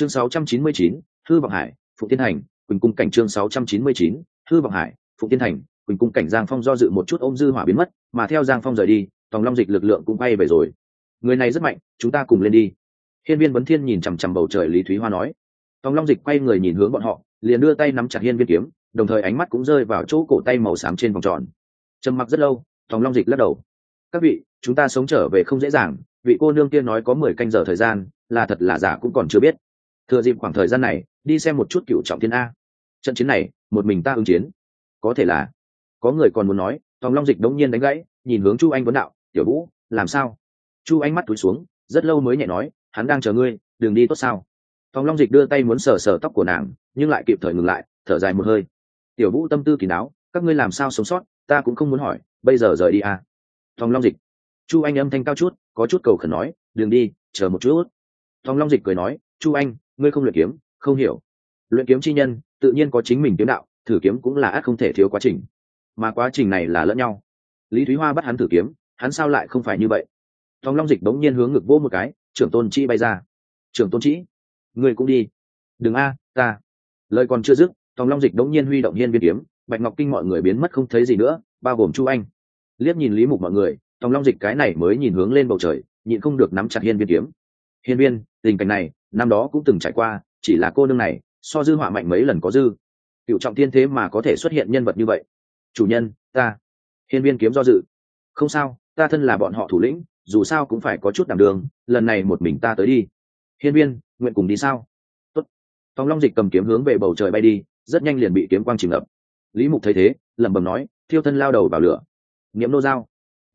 chương 699, hư vọng hải phụ tiên hành, quỳnh cung cảnh chương 699, hư vọng hải phụ tiên hành, quỳnh cung cảnh giang phong do dự một chút ôm dư hỏa biến mất mà theo giang phong rời đi tòng long dịch lực lượng cũng bay về rồi. Người này rất mạnh chúng ta cùng lên đi. Hiên viên vấn thiên nhìn chằm chằm bầu trời lý thúy hoa nói. Tòng long dịch quay người nhìn hướng bọn họ liền đưa tay nắm chặt hiên viên kiếm đồng thời ánh mắt cũng rơi vào chỗ cổ tay màu xám trên vòng tròn. Trầm mặc rất lâu tòng long dịch lắc đầu. Các vị chúng ta sống trở về không dễ dàng vị cô nương kia nói có mười canh giờ thời gian là thật là giả cũng còn chưa biết thừa dịp khoảng thời gian này, đi xem một chút cựu trọng thiên a. Trận chiến này, một mình ta ứng chiến. Có thể là, có người còn muốn nói, tòng long dịch đống nhiên đánh gãy, nhìn hướng chu anh vấn đạo, tiểu vũ, làm sao? Chu anh mắt túi xuống, rất lâu mới nhẹ nói, hắn đang chờ ngươi, đừng đi tốt sao? Tòng long dịch đưa tay muốn sờ sờ tóc của nàng, nhưng lại kịp thời ngừng lại, thở dài một hơi. Tiểu vũ tâm tư kỳ đáo các ngươi làm sao sống sót, ta cũng không muốn hỏi, bây giờ rời đi à. tòng long dịch. Chu anh âm thanh cao chút, có chút cầu khẩn nói, đừng đi, chờ một chút. Tòng long dịch cười nói, chu anh ngươi không luyện kiếm, không hiểu. Luyện kiếm chi nhân, tự nhiên có chính mình kiếm đạo, thử kiếm cũng là ác không thể thiếu quá trình. Mà quá trình này là lẫn nhau. Lý thúy hoa bắt hắn thử kiếm, hắn sao lại không phải như vậy? Tòng long dịch đống nhiên hướng ngực vô một cái, trưởng tôn chi bay ra. Trưởng tôn chi, ngươi cũng đi. Đừng a, ta. Lời còn chưa dứt tòng long dịch đống nhiên huy động hiên viên kiếm, bạch ngọc kinh mọi người biến mất không thấy gì nữa, bao gồm chu anh. Liếc nhìn lý mục mọi người tòng long dịch cái này mới nhìn hướng lên bầu trời, nhịn không được nắm chặt hiên viên kiếm. Hiên viên, tình cảnh này năm đó cũng từng trải qua, chỉ là cô nương này, so dư họa mạnh mấy lần có dư. Cựu trọng thiên thế mà có thể xuất hiện nhân vật như vậy. Chủ nhân, ta. Hiên viên kiếm do dự. Không sao, ta thân là bọn họ thủ lĩnh, dù sao cũng phải có chút đảm đường, lần này một mình ta tới đi. Hiên viên, nguyện cùng đi sao? Tốt. tòng long dịch cầm kiếm hướng về bầu trời bay đi, rất nhanh liền bị kiếm quang chìm ngập. Lý mục thấy thế, lẩm bẩm nói, thiêu thân lao đầu vào lửa. Nghiệm nô dao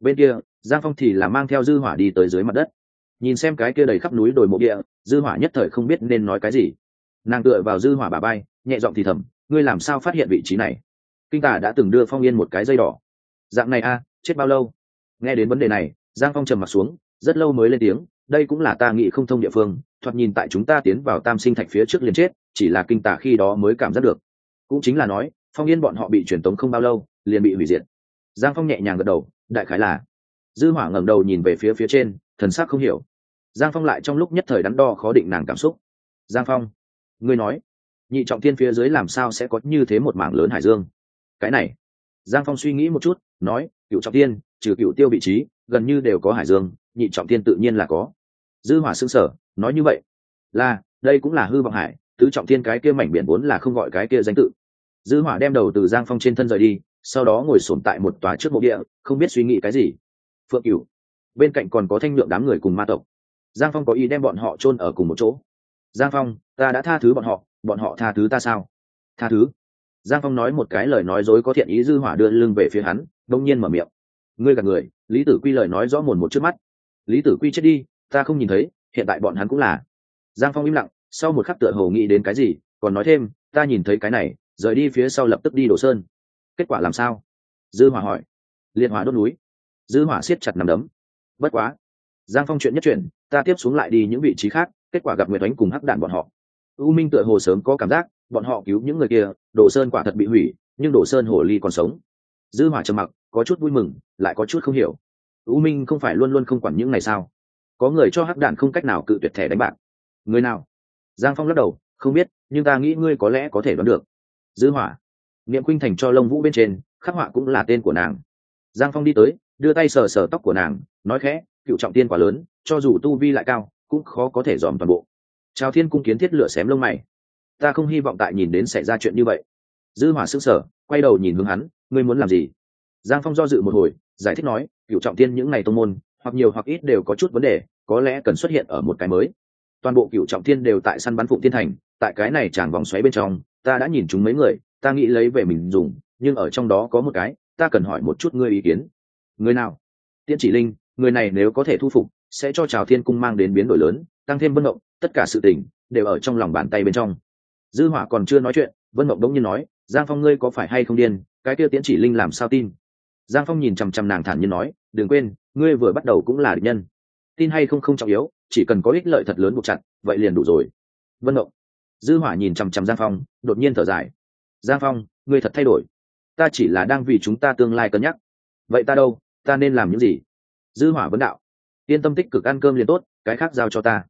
bên kia, giang phong thì là mang theo dư hỏa đi tới dưới mặt đất nhìn xem cái kia đầy khắp núi đồi mộ địa, dư hỏa nhất thời không biết nên nói cái gì. Nàng tựa vào dư hỏa bà bay, nhẹ giọng thì thầm, ngươi làm sao phát hiện vị trí này? Kinh tả đã từng đưa phong yên một cái dây đỏ. Dạng này a, chết bao lâu? Nghe đến vấn đề này, giang phong trầm mặt xuống, rất lâu mới lên tiếng, đây cũng là ta nghĩ không thông địa phương, thoạt nhìn tại chúng ta tiến vào tam sinh thạch phía trước liền chết, chỉ là kinh tả khi đó mới cảm giác được. Cũng chính là nói, phong yên bọn họ bị truyền tống không bao lâu, liền bị hủy diệt. Giang phong nhẹ nhàng gật đầu, đại khái là, dư hỏa ngẩng đầu nhìn về phía phía trên, thần sắc không hiểu giang phong lại trong lúc nhất thời đắn đo khó định nàng cảm xúc. Giang phong, ngươi nói, nhị trọng thiên phía dưới làm sao sẽ có như thế một mảng lớn hải dương? Cái này, giang phong suy nghĩ một chút, nói, cựu trọng thiên, trừ cựu tiêu vị trí, gần như đều có hải dương, nhị trọng thiên tự nhiên là có. Dư hỏa xương sở, nói như vậy, là, đây cũng là hư vọng hải, tứ trọng thiên cái kia mảnh biển vốn là không gọi cái kia danh tự. Dư hỏa đem đầu từ giang phong trên thân rời đi, sau đó ngồi sồn tại một tòa trước mộ địa, không biết suy nghĩ cái gì. Phượng cửu, bên cạnh còn có thanh lượng đám người cùng ma tộc giang phong có ý đem bọn họ chôn ở cùng một chỗ. Giang phong, ta đã tha thứ bọn họ bọn họ tha thứ ta sao? Tha thứ? Giang phong nói một cái lời nói dối có thiện ý dư hỏa đưa lưng về phía hắn, đông nhiên mở miệng. Ngươi gạt người, lý tử quy lời nói rõ mồn một trước mắt. Lý tử quy chết đi, ta không nhìn thấy, hiện tại bọn hắn cũng là. Giang phong im lặng, sau một khắc tựa hồ nghĩ đến cái gì, còn nói thêm, ta nhìn thấy cái này, rời đi phía sau lập tức đi đổ sơn. Kết quả làm sao? Dư hỏa hỏi. Liệt hỏa đốt núi. Dư hỏa siết chặt nằm đấm. Bất quá giang phong chuyện nhất chuyện ta tiếp xuống lại đi những vị trí khác, kết quả gặp nguyệt ánh cùng hắc đạn bọn họ. U minh tựa hồ sớm có cảm giác, bọn họ cứu những người kia đổ sơn quả thật bị hủy, nhưng đổ sơn hồ ly còn sống. Dư hỏa trầm mặc, có chút vui mừng, lại có chút không hiểu. U minh không phải luôn luôn không quản những ngày sao? Có người cho hắc đạn không cách nào cự tuyệt thẻ đánh bạc. Người nào? Giang phong lắc đầu, không biết, nhưng ta nghĩ ngươi có lẽ có thể đoán được. Dư hỏa. Niệm khuynh thành cho lông vũ bên trên, khắc họa cũng là tên của nàng. Giang phong đi tới, đưa tay sờ sờ tóc của nàng, nói khẽ cựu trọng tiên quá lớn, cho dù tu vi lại cao, cũng khó có thể dòm toàn bộ. Trào thiên cung kiến thiết lửa xém lông mày. Ta không hy vọng tại nhìn đến xảy ra chuyện như vậy. Dư hỏa sững sờ, quay đầu nhìn hướng hắn, ngươi muốn làm gì? Giang phong do dự một hồi, giải thích nói, cựu trọng tiên những ngày tông môn, hoặc nhiều hoặc ít đều có chút vấn đề, có lẽ cần xuất hiện ở một cái mới. Toàn bộ cựu trọng thiên đều tại săn bắn phụng thiên thành, tại cái này tràn vòng xoáy bên trong, ta đã nhìn chúng mấy người, ta nghĩ lấy về mình dùng, nhưng ở trong đó có một cái, ta cần hỏi một chút ngươi ý kiến. Người nào? Tiễn chỉ linh người này nếu có thể thu phục, sẽ cho trào thiên cung mang đến biến đổi lớn, tăng thêm vân mộng, tất cả sự tình đều ở trong lòng bàn tay bên trong. Dư hỏa còn chưa nói chuyện, vân mộng đống nhiên nói, giang phong ngươi có phải hay không điên? Cái kia tiễn chỉ linh làm sao tin? Giang phong nhìn chằm chằm nàng thản nhiên nói, đừng quên, ngươi vừa bắt đầu cũng là địch nhân. Tin hay không không trọng yếu, chỉ cần có ích lợi thật lớn buộc chặt, vậy liền đủ rồi. Vân mộng. Dư hỏa nhìn chằm chằm giang phong, đột nhiên thở dài. Giang phong, ngươi thật thay đổi. Ta chỉ là đang vì chúng ta tương lai cân nhắc. Vậy ta đâu? Ta nên làm những gì? Dư hỏa vấn đạo. Yên tâm tích cực ăn cơm liền tốt, cái khác giao cho ta.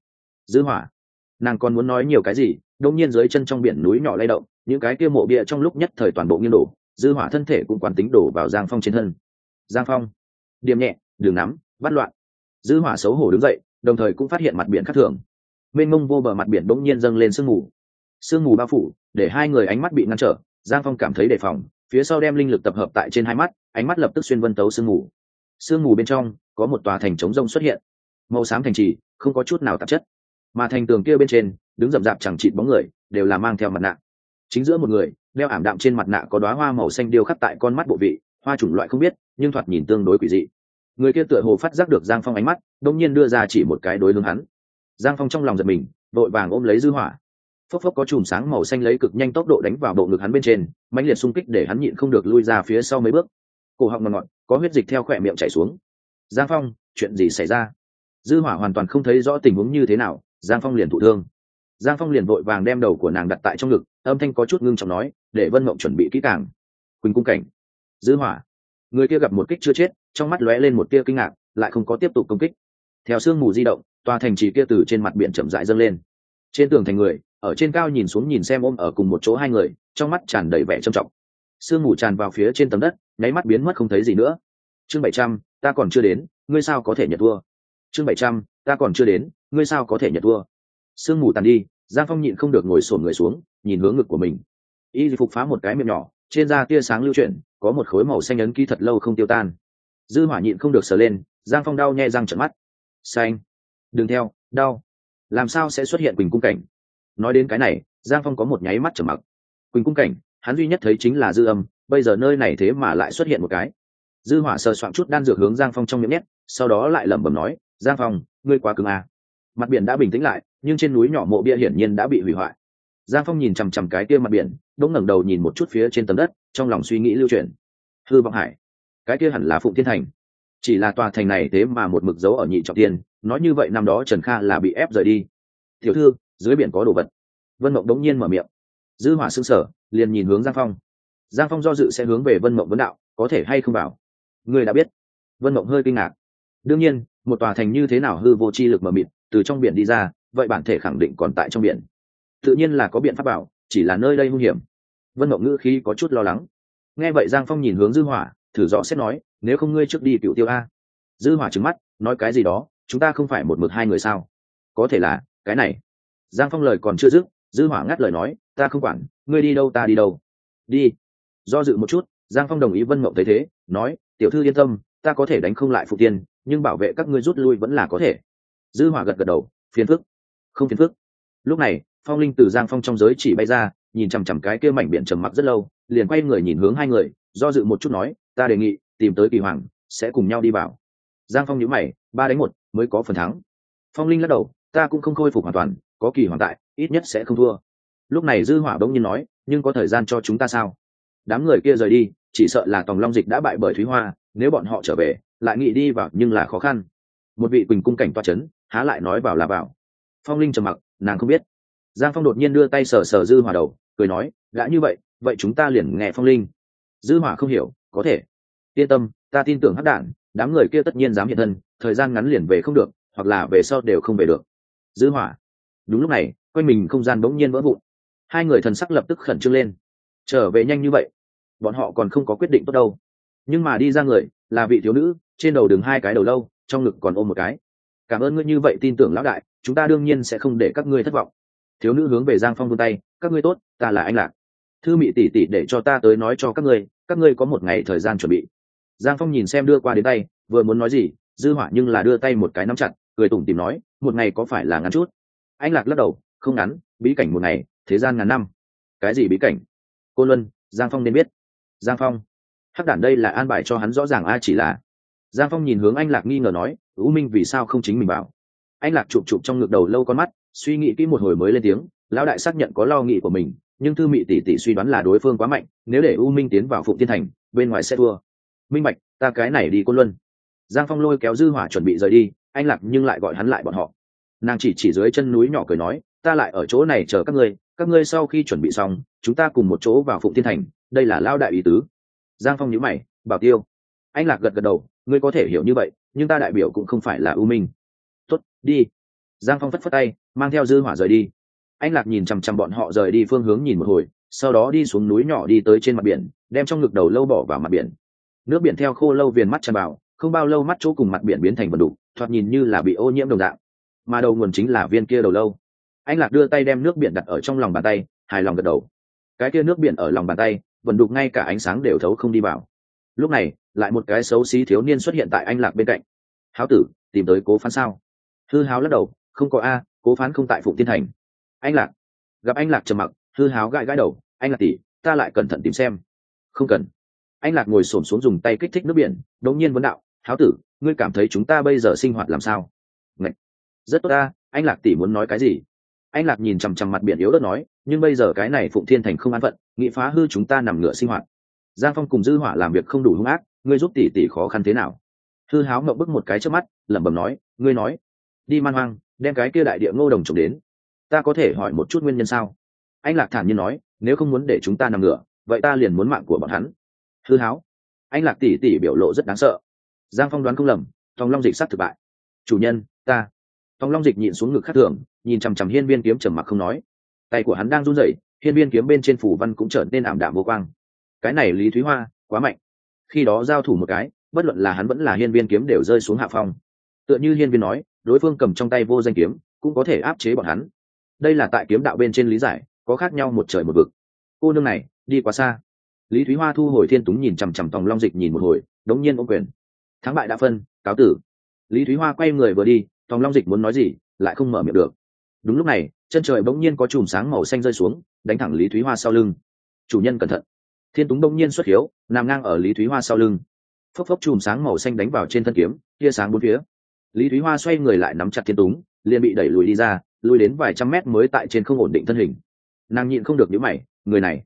Dư hỏa. Nàng còn muốn nói nhiều cái gì đông nhiên dưới chân trong biển núi nhỏ lay động, những cái kia mộ bia trong lúc nhất thời toàn bộ nghiêng đổ, dư hỏa thân thể cũng quán tính đổ vào giang phong trên thân. Giang phong. Điểm nhẹ đường nắm, bắt loạn. Dư hỏa xấu hổ đứng dậy, đồng thời cũng phát hiện mặt biển khác thường. Mênh mông vô bờ mặt biển bỗng nhiên dâng lên sương mù. Sương mù bao phủ, để hai người ánh mắt bị ngăn trở, giang phong cảm thấy đề phòng, phía sau đem linh lực tập hợp tại trên hai mắt, ánh mắt lập tức xuyên vân tấu sương mù. Sương mù bên trong có một tòa thành trống rông xuất hiện. Màu xám thành trì, không có chút nào tạp chất. Mà thành tường kia bên trên, đứng rậm rạp chẳng chịt bóng người, đều là mang theo mặt nạ. Chính giữa một người, đeo ảm đạm trên mặt nạ có đoá hoa màu xanh điêu khắc tại con mắt bộ vị, hoa chủng loại không biết, nhưng thoạt nhìn tương đối quỷ dị. Người kia tựa hồ phát giác được giang phong ánh mắt, đông nhiên đưa ra chỉ một cái đối lưng hắn. Giang phong trong lòng giật mình, vội vàng ôm lấy dư hỏa. Phốc phốc có chùm sáng màu xanh lấy cực nhanh tốc độ đánh vào bộ ngực hắn bên trên, mãnh liệt xung kích để hắn nhịn không được lui ra phía sau mấy bước. Cổ họng ngọt ngọt, có huyết dịch theo khỏe miệng chảy xuống giang phong, chuyện gì xảy ra? Dư hỏa hoàn toàn không thấy rõ tình huống như thế nào, giang phong liền thụ thương. Giang phong liền vội vàng đem đầu của nàng đặt tại trong ngực, âm thanh có chút ngưng trọng nói, để vân mộng chuẩn bị kỹ càng. Quỳnh cung cảnh. Dư hỏa. Người kia gặp một kích chưa chết, trong mắt lóe lên một tia kinh ngạc, lại không có tiếp tục công kích. Theo sương mù di động, tòa thành trì kia từ trên mặt biển chậm rãi dâng lên. Trên tường thành người, ở trên cao nhìn xuống nhìn xem ôm ở cùng một chỗ hai người, trong mắt tràn đầy vẻ trầm trọng. Sương mù tràn vào phía trên tấm đất, nháy mắt biến mất không thấy gì nữa. Chương bảy trăm ta còn chưa đến, ngươi sao có thể nhận thua? Chương bảy trăm, ta còn chưa đến, ngươi sao có thể nhận thua? Sương mù tàn đi, giang phong nhịn không được ngồi sổn người xuống, nhìn hướng ngực của mình. Y phục phá một cái miệng nhỏ, trên da tia sáng lưu chuyển, có một khối màu xanh ấn ký thật lâu không tiêu tan. Dư hỏa nhịn không được sờ lên, giang phong đau nhè răng trận mắt. Xanh. Đừng theo, đau. Làm sao sẽ xuất hiện quỳnh cung cảnh? Nói đến cái này, giang phong có một nháy mắt trầm mặc. Quỳnh cung cảnh, hắn duy nhất thấy chính là dư âm, bây giờ nơi này thế mà lại xuất hiện một cái dư hỏa sờ soạn chút đan dược hướng giang phong trong miệng nhét, sau đó lại lẩm bẩm nói, giang phong, ngươi quá cứng à. mặt biển đã bình tĩnh lại, nhưng trên núi nhỏ mộ bia hiển nhiên đã bị hủy hoại. Giang phong nhìn chằm chằm cái kia mặt biển đống ngẩng đầu nhìn một chút phía trên tầng đất, trong lòng suy nghĩ lưu chuyển. Hư vọng hải, cái kia hẳn là phụng thiên thành. Chỉ là tòa thành này thế mà một mực dấu ở nhị trọng tiên, nói như vậy năm đó trần kha là bị ép rời đi. Tiểu thư, dưới biển có đồ vật. Vân mộng đống nhiên mở miệng. Dư hỏa sững sở liền nhìn hướng giang phong. Giang phong do dự sẽ hướng về vân mộng vấn đạo, có thể hay không vào người đã biết. Vân mộng hơi kinh ngạc. Đương nhiên, một tòa thành như thế nào hư vô chi lực mờ mịt, từ trong biển đi ra, vậy bản thể khẳng định còn tại trong biển. Tự nhiên là có biện pháp bảo, chỉ là nơi đây nguy hiểm. Vân mộng ngữ khi có chút lo lắng. Nghe vậy giang phong nhìn hướng dư hỏa, thử rõ xét nói, nếu không ngươi trước đi cựu tiêu a. Dư hỏa trừng mắt, nói cái gì đó, chúng ta không phải một mực hai người sao? Có thể là, cái này. Giang phong lời còn chưa dứt, dư hỏa ngắt lời nói, ta không quản, ngươi đi đâu ta đi đâu. Đi. Do dự một chút, giang phong đồng ý vân mộng thấy thế, nói tiểu thư yên tâm, ta có thể đánh không lại phụ tiên, nhưng bảo vệ các ngươi rút lui vẫn là có thể. Dư hỏa gật gật đầu, phiền phức. Không phiền phức. Lúc này, phong linh từ giang phong trong giới chỉ bay ra, nhìn chằm chằm cái kia mảnh biển trầm mặc rất lâu, liền quay người nhìn hướng hai người, do dự một chút nói, ta đề nghị, tìm tới kỳ hoàng, sẽ cùng nhau đi vào. Giang phong nhíu mày, ba đánh một, mới có phần thắng. Phong linh lắc đầu, ta cũng không khôi phục hoàn toàn, có kỳ hoàng tại, ít nhất sẽ không thua. Lúc này dư hỏa đống nhiên nói, nhưng có thời gian cho chúng ta sao? Đám người kia rời đi chỉ sợ là tòng long dịch đã bại bởi thúy hoa, nếu bọn họ trở về, lại nghĩ đi vào, nhưng là khó khăn. Một vị quỳnh cung cảnh toa chấn, há lại nói vào là vào. Phong linh trầm mặc, nàng không biết. Giang phong đột nhiên đưa tay sờ sờ dư hỏa đầu, cười nói đã như vậy vậy chúng ta liền nghe phong linh. Dư hỏa không hiểu, có thể. Yên tâm, ta tin tưởng hắc đản, đám người kia tất nhiên dám hiện thân, thời gian ngắn liền về không được, hoặc là về sau đều không về được. Dư hỏa. Đúng lúc này, quanh mình không gian bỗng nhiên vỡ vụn. Hai người thần sắc lập tức khẩn trương lên. Trở về nhanh như vậy bọn họ còn không có quyết định tốt đâu. Nhưng mà đi ra người, là vị thiếu nữ, trên đầu đường hai cái đầu lâu, trong ngực còn ôm một cái. Cảm ơn ngươi như vậy tin tưởng lão đại, chúng ta đương nhiên sẽ không để các ngươi thất vọng. Thiếu nữ hướng về giang phong vươn tay, các ngươi tốt, ta là anh lạc. Thư mị tỉ tỉ để cho ta tới nói cho các ngươi các ngươi có một ngày thời gian chuẩn bị. Giang phong nhìn xem đưa qua đến tay, vừa muốn nói gì, dư hỏa nhưng là đưa tay một cái nắm chặt, cười tủm tìm nói, một ngày có phải là ngắn chút? Anh lạc lắc đầu, không ngắn, bí cảnh một ngày, thế gian ngàn năm. Cái gì bí cảnh? Cô luân, giang phong nên biết giang phong. Hắc đản đây là an bài cho hắn rõ ràng a chỉ là. Giang phong nhìn hướng anh lạc nghi ngờ nói, u minh vì sao không chính mình bảo? Anh lạc chụp chụp trong ngực đầu lâu con mắt, suy nghĩ kỹ một hồi mới lên tiếng, lão đại xác nhận có lo nghĩ của mình, nhưng thư mị tỷ tỷ suy đoán là đối phương quá mạnh, nếu để u minh tiến vào phụng tiên thành, bên ngoài sẽ thua. Minh bạch, ta cái này đi côn luân. Giang phong lôi kéo dư hỏa chuẩn bị rời đi, anh lạc nhưng lại gọi hắn lại bọn họ. Nàng chỉ chỉ dưới chân núi nhỏ cười nói, ta lại ở chỗ này chờ các ngươi các ngươi sau khi chuẩn bị xong, chúng ta cùng một chỗ vào phụng tiên thành đây là lao đại ý tứ. Giang phong nhữ mày, bảo tiêu, anh lạc gật gật đầu, ngươi có thể hiểu như vậy, nhưng ta đại biểu cũng không phải là ưu minh. Tuất đi. Giang phong phất phất tay, mang theo dư hỏa rời đi. Anh lạc nhìn chằm chằm bọn họ rời đi phương hướng nhìn một hồi, sau đó đi xuống núi nhỏ đi tới trên mặt biển, đem trong ngực đầu lâu bỏ vào mặt biển. Nước biển theo khô lâu viền mắt tràn vào, không bao lâu mắt chỗ cùng mặt biển biến thành vật đục, thoạt nhìn như là bị ô nhiễm đồng dạng. Mà đầu nguồn chính là viên kia đầu lâu. Anh lạc đưa tay đem nước biển đặt ở trong lòng bàn tay, hài lòng gật đầu. Cái kia nước biển ở lòng bàn tay vần đục ngay cả ánh sáng đều thấu không đi vào. Lúc này, lại một cái xấu xí thiếu niên xuất hiện tại anh lạc bên cạnh. Háo tử, tìm tới cố phán sao? Hư háo lắc đầu, không có a, cố phán không tại phụng tiên thành. Anh lạc. Gặp anh lạc trầm mặc, hư háo gãi gãi đầu, anh lạc tỉ ta lại cẩn thận tìm xem. Không cần. Anh lạc ngồi s ổ m xuống dùng tay kích thích nước biển đột nhiên vấn đạo, háo tử, ngươi cảm thấy chúng ta bây giờ sinh hoạt làm sao? Ngậy! rất tốt ta anh lạc tỉ muốn nói cái gì? Anh lạc nhìn chằm chằm mặt biển yếu đất nói nhưng bây giờ cái này phụng thiên thành không an phận, nghị phá hư chúng ta nằm ngựa sinh hoạt. Giang phong cùng dư hỏa làm việc không đủ hung ác, ngươi giúp tỷ tỷ khó khăn thế nào? Hư háo ngậm bức một cái trước mắt, lẩm bẩm nói, ngươi nói. Đi man hoang, đem cái kia đại địa ngô đồng trồng đến. Ta có thể hỏi một chút nguyên nhân sao? Anh lạc thản nhiên nói, nếu không muốn để chúng ta nằm ngựa, vậy ta liền muốn mạng của bọn hắn. Hư háo. Anh lạc tỷ tỷ biểu lộ rất đáng sợ. Giang phong đoán không lầm thòng long dịch sắp thực bại. Chủ nhân, ta. Thòng long dịch nhịn xuống ngực khắc thường nhìn chằm chằm hiên viên kiếm trầm mặc không nói tay của hắn đang run rẩy, hiên viên kiếm bên trên phủ văn cũng trở nên ảm đạm vô quang. Cái này lý thúy hoa, quá mạnh. Khi đó giao thủ một cái, bất luận là hắn vẫn là hiên viên kiếm đều rơi xuống hạ phòng. tựa như hiên viên nói, đối phương cầm trong tay vô danh kiếm, cũng có thể áp chế bọn hắn. Đây là tại kiếm đạo bên trên lý giải, có khác nhau một trời một vực. Cô nương này, đi quá xa. Lý thúy hoa thu hồi thiên túng nhìn chằm chằm tòng long dịch nhìn một hồi, đống nhiên ô quyền. Thắng bại đã phân, cáo tử. Lý thúy hoa quay người vừa đi, tòng long dịch muốn nói gì, lại không mở miệng được. Đúng lúc này chân trời bỗng nhiên có chùm sáng màu xanh rơi xuống, đánh thẳng lý thúy hoa sau lưng. Chủ nhân cẩn thận. Thiên túng bỗng nhiên xuất hiếu, nằm ngang ở lý thúy hoa sau lưng. Phốc phốc chùm sáng màu xanh đánh vào trên thân kiếm, tia sáng bốn phía. Lý thúy hoa xoay người lại nắm chặt thiên túng, liền bị đẩy lùi đi ra, lùi đến vài trăm mét mới tại trên không ổn định thân hình. Nàng nhịn không được nhữ mày, người này.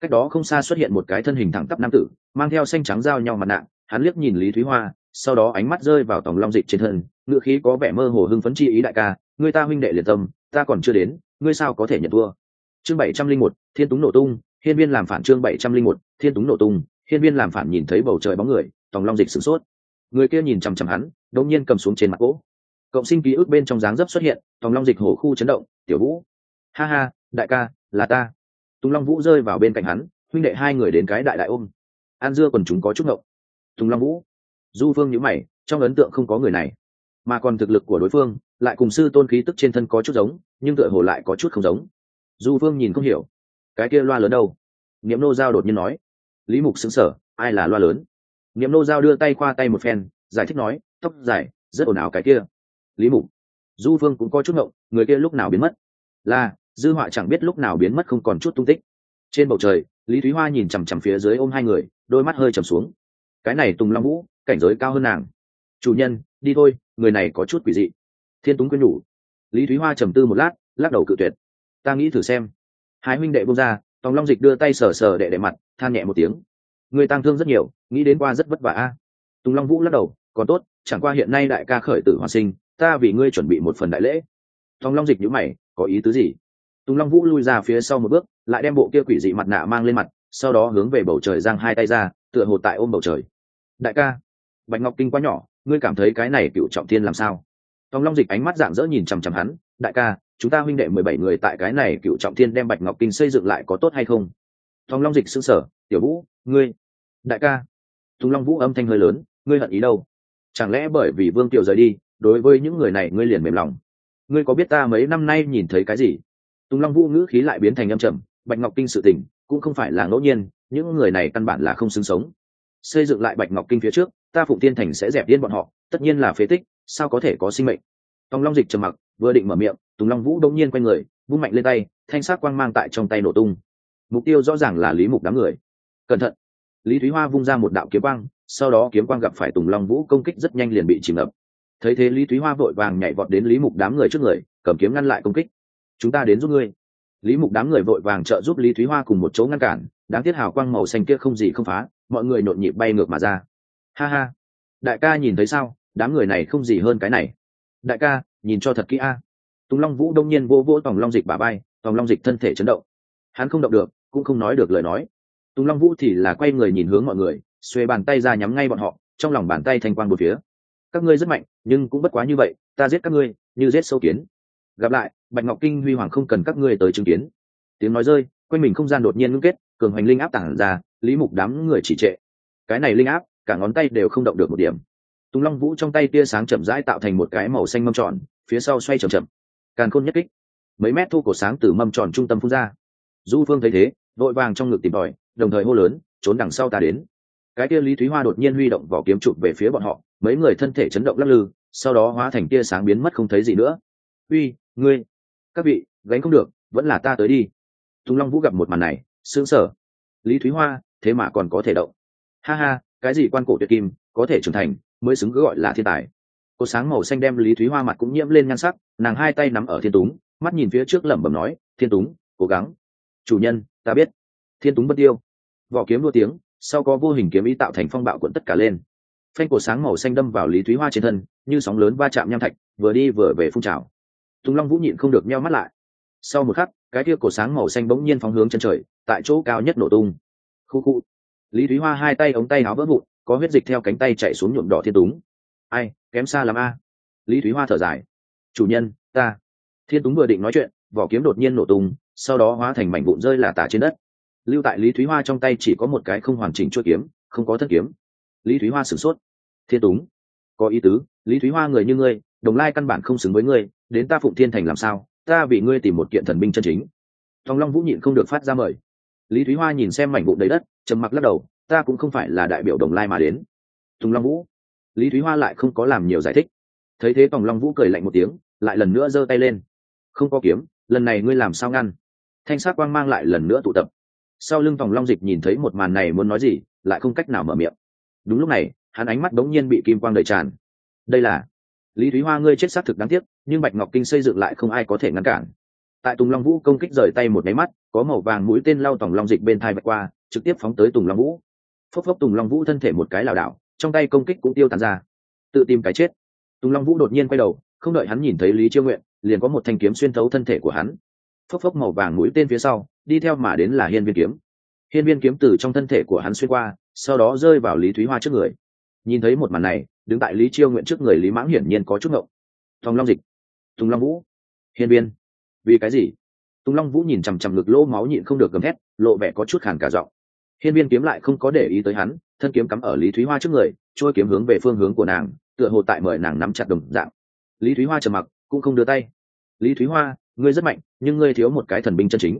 Cách đó không xa xuất hiện một cái thân hình thẳng tắp nam tử, mang theo xanh trắng giao nhau mặt nạ. Hắn liếc nhìn lý thúy hoa, sau đó ánh mắt rơi vào tòng long dịch trên thân ngựa khí có vẻ mơ hồ hưng phấn chi ý đại ca, người ta huynh đệ liệt tâm ta còn chưa đến, ngươi sao có thể nhận thua? Chương bảy trăm linh một, thiên túng nổ tung, hiên viên làm phản chương bảy trăm linh một, thiên túng nổ tung, hiên viên làm phản nhìn thấy bầu trời bóng người, tòng long dịch sửng sốt. Người kia nhìn chằm chằm hắn, đột nhiên cầm xuống trên mặt gỗ. Cộng sinh ký ức bên trong dáng dấp xuất hiện, tòng long dịch hổ khu chấn động, tiểu vũ, ha ha, đại ca, là ta. Tùng long vũ rơi vào bên cạnh hắn, huynh đệ hai người đến cái đại đại ôm. An dưa còn chúng có chút ngậu tùng long vũ, du phương nhữ mày, trong ấn tượng không có người này, mà còn thực lực của đối phương lại cùng sư tôn khí tức trên thân có chút giống, nhưng tựa hồ lại có chút không giống. Du phương nhìn không hiểu, cái kia loa lớn đâu? Niệm nô giao đột nhiên nói. Lý mục xứng sở ai là loa lớn? Niệm nô giao đưa tay qua tay một phen, giải thích nói, tóc dài, rất ồn ào cái kia. Lý mục du phương cũng có chút ngộng, người kia lúc nào biến mất? Là, dư họa chẳng biết lúc nào biến mất không còn chút tung tích. Trên bầu trời, lý thúy hoa nhìn chằm chằm phía dưới ôm hai người, đôi mắt hơi trầm xuống. Cái này tùng long vũ, cảnh giới cao hơn nàng. Chủ nhân, đi thôi, người này có chút quỷ dị thiên túng quyên nhủ. Lý thúy hoa trầm tư một lát, lắc đầu cự tuyệt. Ta nghĩ thử xem. Hai huynh đệ bông ra, tòng long dịch đưa tay sờ sờ đệ đệ mặt, than nhẹ một tiếng. Người tăng thương rất nhiều, nghĩ đến qua rất vất vả a. Tùng long vũ lắc đầu, còn tốt, chẳng qua hiện nay đại ca khởi tử hoàn sinh, ta vì ngươi chuẩn bị một phần đại lễ. Tòng long dịch nhữ mày, có ý tứ gì? Tùng long vũ lui ra phía sau một bước, lại đem bộ kia quỷ dị mặt nạ mang lên mặt, sau đó hướng về bầu trời giang hai tay ra, tựa hồ tại ôm bầu trời. Đại ca, bạch ngọc kinh quá nhỏ, ngươi cảm thấy cái này cựu trọng thiên làm sao? Tòng long dịch ánh mắt dạng dỡ nhìn chằm chằm hắn, đại ca, chúng ta huynh đệ mười bảy người tại cái này cựu trọng thiên đem bạch ngọc kinh xây dựng lại có tốt hay không? Tòng long dịch sững sở tiểu vũ, ngươi, đại ca. Tùng long vũ âm thanh hơi lớn, ngươi hận ý đâu? Chẳng lẽ bởi vì vương tiểu rời đi, đối với những người này ngươi liền mềm lòng? Ngươi có biết ta mấy năm nay nhìn thấy cái gì? Tùng long vũ ngữ khí lại biến thành âm trầm, bạch ngọc kinh sự tình, cũng không phải là ngẫu nhiên, những người này căn bản là không xứng sống. Xây dựng lại bạch ngọc kinh phía trước, ta phụng tiên thành sẽ dẹp điên bọn họ, tất nhiên là phế tích sao có thể có sinh mệnh? Tòng long dịch trầm mặc, vừa định mở miệng, tùng long vũ đông nhiên quay người, vung mạnh lên tay, thanh sát quang mang tại trong tay nổ tung. Mục tiêu rõ ràng là lý mục đám người. Cẩn thận! Lý thúy hoa vung ra một đạo kiếm quang, sau đó kiếm quang gặp phải tùng long vũ công kích rất nhanh liền bị chìm ngập. Thấy thế lý thúy hoa vội vàng nhảy vọt đến lý mục đám người trước người, cầm kiếm ngăn lại công kích. Chúng ta đến giúp ngươi. Lý mục đám người vội vàng trợ giúp lý thúy hoa cùng một chỗ ngăn cản, đáng tiếc hào quang màu xanh kia không gì không phá, mọi người nhộn nhịp bay ngược mà ra. Ha ha! Đại ca nhìn thấy sao? Đám người này không gì hơn cái này. Đại ca, nhìn cho thật kỹ a. Tùng long vũ đông nhiên vô vỗ tòng long dịch bà bay tòng long dịch thân thể chấn động. Hắn không động được, cũng không nói được lời nói. Tùng long vũ thì là quay người nhìn hướng mọi người xuê bàn tay ra nhắm ngay bọn họ, trong lòng bàn tay thanh quang một phía. Các ngươi rất mạnh, nhưng cũng bất quá như vậy, ta giết các ngươi, như giết sâu kiến. Gặp lại, bạch ngọc kinh huy hoàng không cần các ngươi tới chứng kiến. Tiếng nói rơi, quanh mình không gian đột nhiên ngưng kết, cường hoành linh áp tản ra, lý mục đám người chỉ trệ. Cái này linh áp, cả ngón tay đều không động được một điểm tùng long vũ trong tay tia sáng chậm rãi tạo thành một cái màu xanh mâm tròn, phía sau xoay chậm chậm. Càn khôn nhất kích. Mấy mét thu cổ sáng từ mâm tròn trung tâm phun ra. Du phương thấy thế vội vàng trong ngực tìm tòi, đồng thời hô lớn, trốn đằng sau ta đến. Cái tia lý thúy hoa đột nhiên huy động vỏ kiếm chụp về phía bọn họ, mấy người thân thể chấn động lắc lư, sau đó hóa thành tia sáng biến mất không thấy gì nữa. Uy, ngươi, các vị, gánh không được, vẫn là ta tới đi. Tùng long vũ gặp một màn này, sững sờ. Lý thúy hoa, thế mà còn có thể động. Ha ha, cái gì quan cổ tuyệt kim, có thể trưởng thành mới xứng cứ gọi là thiên tài. Cô sáng màu xanh đem lý thúy hoa mặt cũng nhiễm lên nhan sắc, nàng hai tay nắm ở thiên túng, mắt nhìn phía trước lẩm bẩm nói, thiên túng, cố gắng. Chủ nhân, ta biết. Thiên túng bất tiêu. Vỏ kiếm đua tiếng, sau có vô hình kiếm ý tạo thành phong bạo cuộn tất cả lên. Phanh cổ sáng màu xanh đâm vào lý thúy hoa trên thân, như sóng lớn va chạm nham thạch, vừa đi vừa về phun trào. Tùng long vũ nhịn không được nheo mắt lại. Sau một khắc, cái kia cổ sáng màu xanh bỗng nhiên phóng hướng chân trời, tại chỗ cao nhất nổ tung. Khu khu. Lý thúy hoa hai tay ống tay áo vỡ vụn có huyết dịch theo cánh tay chạy xuống nhuộm đỏ thiên túng. Ai, kém xa lắm a. Lý thúy hoa thở dài. Chủ nhân, ta. Thiên túng vừa định nói chuyện, vỏ kiếm đột nhiên nổ tung, sau đó hóa thành mảnh vụn rơi là tả trên đất. Lưu tại lý thúy hoa trong tay chỉ có một cái không hoàn chỉnh chuỗi kiếm, không có thất kiếm. Lý thúy hoa sửng sốt. Thiên túng, có ý tứ. Lý thúy hoa người như ngươi, đồng lai căn bản không xứng với ngươi, đến ta phụng thiên thành làm sao? Ta vì ngươi tìm một kiện thần binh chân chính. Thong long vũ nhịn không được phát ra mời. Lý thúy hoa nhìn xem mảnh vụn đầy đất, trầm mặc lắc đầu ta cũng không phải là đại biểu đồng lai mà đến. Tùng long vũ. Lý thúy hoa lại không có làm nhiều giải thích. Thấy thế tòng long vũ cười lạnh một tiếng, lại lần nữa giơ tay lên. Không có kiếm, lần này ngươi làm sao ngăn? Thanh sát quang mang lại lần nữa tụ tập. Sau lưng tòng long dịch nhìn thấy một màn này muốn nói gì, lại không cách nào mở miệng. Đúng lúc này, hắn ánh mắt đống nhiên bị kim quang đầy tràn. Đây là lý thúy hoa, ngươi chết xác thực đáng tiếc, nhưng bạch ngọc kinh xây dựng lại không ai có thể ngăn cản. Tại tùng long vũ công kích rời tay một máy mắt, có màu vàng mũi tên lau tòng long dịch bên thai vạch qua, trực tiếp phóng tới tùng long vũ phốc phốc tùng long vũ thân thể một cái lảo đảo, trong tay công kích cũng tiêu tàn ra. Tự tìm cái chết. Tùng long vũ đột nhiên quay đầu, không đợi hắn nhìn thấy lý chiêu nguyện, liền có một thanh kiếm xuyên thấu thân thể của hắn. Phốc phốc màu vàng mũi tên phía sau, đi theo mà đến là hiên viên kiếm. Hiên viên kiếm từ trong thân thể của hắn xuyên qua, sau đó rơi vào lý thúy hoa trước người. Nhìn thấy một màn này, đứng tại lý chiêu nguyện trước người lý mãng hiển nhiên có chút ngộng. Tùng long dịch. Tùng long vũ. Hiên viên. Vì cái gì? Tùng long vũ nhìn chằm chằm ngực lỗ máu nhịn không được gầm thét, lộ vẻ có chút khàn cả giọng hiên viên kiếm lại không có để ý tới hắn, thân kiếm cắm ở lý thúy hoa trước người, trôi kiếm hướng về phương hướng của nàng, tựa hồ tại mời nàng nắm chặt đồng dạng. Lý thúy hoa trầm mặc, cũng không đưa tay. Lý thúy hoa, ngươi rất mạnh, nhưng ngươi thiếu một cái thần binh chân chính.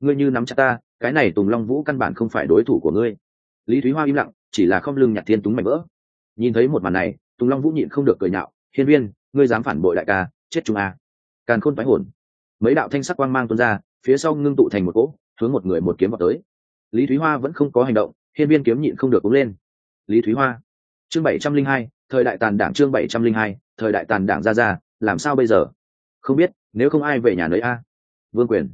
Ngươi như nắm chặt ta, cái này tùng long vũ căn bản không phải đối thủ của ngươi. Lý thúy hoa im lặng, chỉ là không lưng nhặt thiên túng mạnh vỡ. Nhìn thấy một màn này, tùng long vũ nhịn không được cười nhạo, hiên viên, ngươi dám phản bội đại ca, chết chúng a. À. càn khôn phái hồn. Mấy đạo thanh sắc quang mang tuôn ra, phía sau ngưng tụ thành một cỗ, hướng một người một kiếm vào tới lý thúy hoa vẫn không có hành động, hiên viên kiếm nhịn không được cúng lên. Lý thúy hoa, chương bảy trăm linh hai, thời đại tàn đảng chương bảy trăm linh hai, thời đại tàn đảng ra ra, làm sao bây giờ? Không biết, nếu không ai về nhà nơi a? Vương quyền,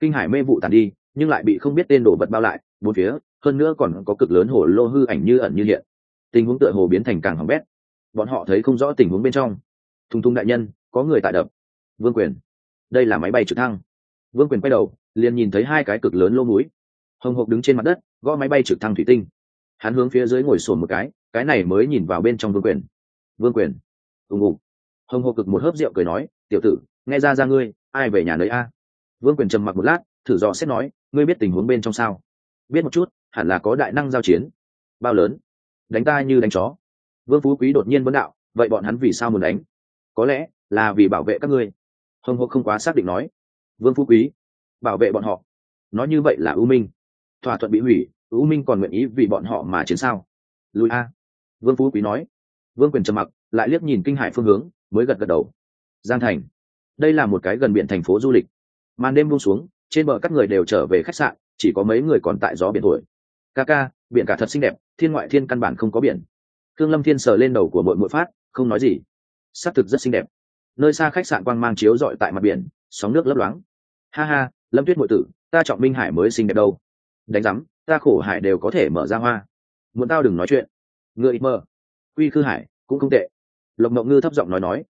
kinh hải mê vụ tàn đi, nhưng lại bị không biết tên đồ vật bao lại, bốn phía, hơn nữa còn có cực lớn hồ lô hư ảnh như ẩn như hiện. Tình huống tựa hồ biến thành càng hỏng bét. Bọn họ thấy không rõ tình huống bên trong. Thung thung đại nhân, có người tại đập. Vương quyền, đây là máy bay trực thăng. Vương quyền quay đầu, liền nhìn thấy hai cái cực lớn lô núi hồng hộc đứng trên mặt đất, gõ máy bay trực thăng thủy tinh. Hắn hướng phía dưới ngồi sổn một cái cái này mới nhìn vào bên trong vương quyền. Vương quyền. Ùng ùng hồng hộc cực một hớp rượu cười nói, tiểu tử, nghe ra ra ngươi, ai về nhà nơi a? Vương quyền trầm mặc một lát, thử dò xét nói, ngươi biết tình huống bên trong sao? Biết một chút, hẳn là có đại năng giao chiến. Bao lớn? Đánh ta như đánh chó. Vương phú quý đột nhiên vấn đạo, vậy bọn hắn vì sao muốn đánh? Có lẽ là vì bảo vệ các ngươi. Hồng hộc không quá xác định nói. Vương phú quý, bảo vệ bọn họ. Nói như vậy là ưu minh thỏa thuận bị hủy, U minh còn nguyện ý vì bọn họ mà chiến sao? Lùi a. Vương phú quý nói. Vương quyền trầm mặc, lại liếc nhìn kinh hải phương hướng, mới gật gật đầu. Giang thành. Đây là một cái gần biển thành phố du lịch. Màn đêm buông xuống, trên bờ các người đều trở về khách sạn, chỉ có mấy người còn tại gió biển thổi. Ca ca, biển cả thật xinh đẹp, thiên ngoại thiên căn bản không có biển. Thương lâm thiên sờ lên đầu của mội mội phát, không nói gì. S ắ c thực rất xinh đẹp. Nơi xa khách sạn quang mang chiếu dọi tại mặt biển, sóng nước lấp loáng. Ha ha, lâm tuyết mội tử, ta chọn minh hải mới xinh đẹp đâu đánh rắm ta khổ hải đều có thể mở ra hoa. Muốn tao đừng nói chuyện. Ngựa ít mơ. Quy khư hải, cũng không tệ. Lộc mộng ngư thấp giọng nói nói.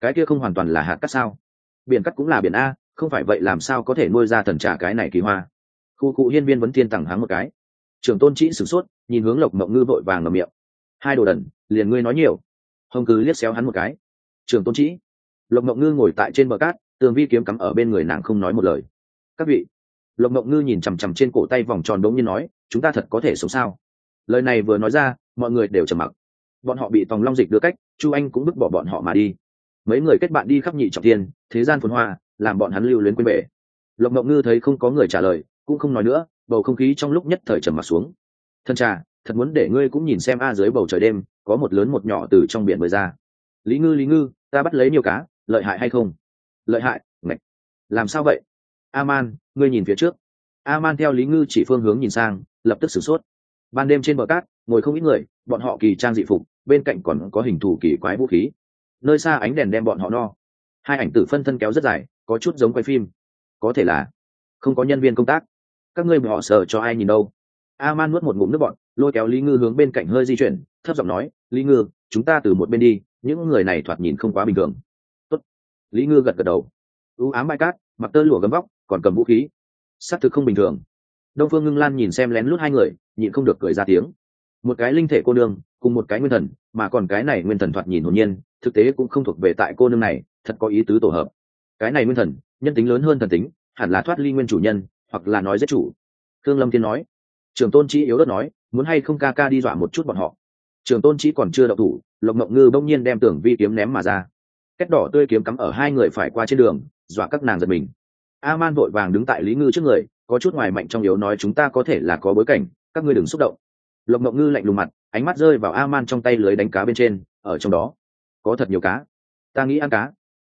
Cái kia không hoàn toàn là hạt cắt sao? Biển cắt cũng là biển a, không phải vậy làm sao có thể nuôi ra thần trả cái này kỳ hoa? Khu cụ hiên viên vấn thiên tặng háng một cái. Trường tôn trĩ sửng sốt, nhìn hướng lộc mộng ngư vội vàng ngầm miệng. Hai đồ đần, liền ngươi nói nhiều. Hồng cứ liếc xéo hắn một cái. Trường tôn trĩ lộc mộng ngư ngồi tại trên bờ cát, tường vi kiếm cắm ở bên người nàng không nói một lời. Các vị lộc mộng ngư nhìn chằm chằm trên cổ tay vòng tròn đống như nói, chúng ta thật có thể sống sao? Lời này vừa nói ra, mọi người đều trầm mặc. Bọn họ bị tòng long dịch đưa cách, chu anh cũng bức bỏ bọn họ mà đi. Mấy người kết bạn đi khắp nhị trọng tiên thế gian phồn hoa, làm bọn hắn lưu luyến quên bể. Lộc mộng ngư thấy không có người trả lời, cũng không nói nữa, bầu không khí trong lúc nhất thời trầm mặc xuống. Thân trà thật muốn để ngươi cũng nhìn xem a dưới bầu trời đêm, có một lớn một nhỏ từ trong biển bơi ra. Lý ngư lý ngư, ta bắt lấy nhiều cá, lợi hại hay không? Lợi hại, ngạch, làm sao vậy? Aman, ngươi nhìn phía trước. Aman theo lý ngư chỉ phương hướng nhìn sang lập tức sửng sốt. Ban đêm trên bờ cát ngồi không ít người bọn họ kỳ trang dị phục bên cạnh còn có hình thù kỳ quái vũ khí. Nơi xa ánh đèn đem bọn họ no. Hai ảnh tử phân thân kéo rất dài có chút giống quay phim. Có thể là không có nhân viên công tác. Các ngươi họ sợ cho ai nhìn đâu? A man nuốt một ngụm nước bọn lôi kéo lý ngư hướng bên cạnh hơi di chuyển thấp giọng nói lý ngư chúng ta từ một bên đi những người này thoạt nhìn không quá bình thường. Tốt. lý ngư gật gật đầu. U ám bãi cát mặc tơ lụa gấm vóc còn cầm vũ khí. S ắ c thực không bình thường. Đông phương ngưng lan nhìn xem lén lút hai người, nhịn không được cười ra tiếng. Một cái linh thể cô nương, cùng một cái nguyên thần, mà còn cái này nguyên thần thoạt nhìn hồn nhiên, thực tế cũng không thuộc về tại cô nương này, thật có ý tứ tổ hợp. Cái này nguyên thần, nhân tính lớn hơn thần tính, hẳn là thoát ly nguyên chủ nhân, hoặc là nói giết chủ. Thương lâm thiên nói. Trường tôn trí yếu đất nói, muốn hay không ca ca đi dọa một chút bọn họ. Trường tôn trí còn chưa đậu thủ, lộc mộng ngư bỗng nhiên đem tưởng vi kiếm ném mà ra. Cách đỏ tươi kiếm cắm ở hai người phải qua trên đường, dọa các nàng giật mình a man vội vàng đứng tại lý ngư trước người, có chút ngoài mạnh trong yếu nói chúng ta có thể là có bối cảnh, các ngươi đừng xúc động. Lộc mộng ngư lạnh lùng mặt, ánh mắt rơi vào a man trong tay lưới đánh cá bên trên, ở trong đó. Có thật nhiều cá. Ta nghĩ ăn cá.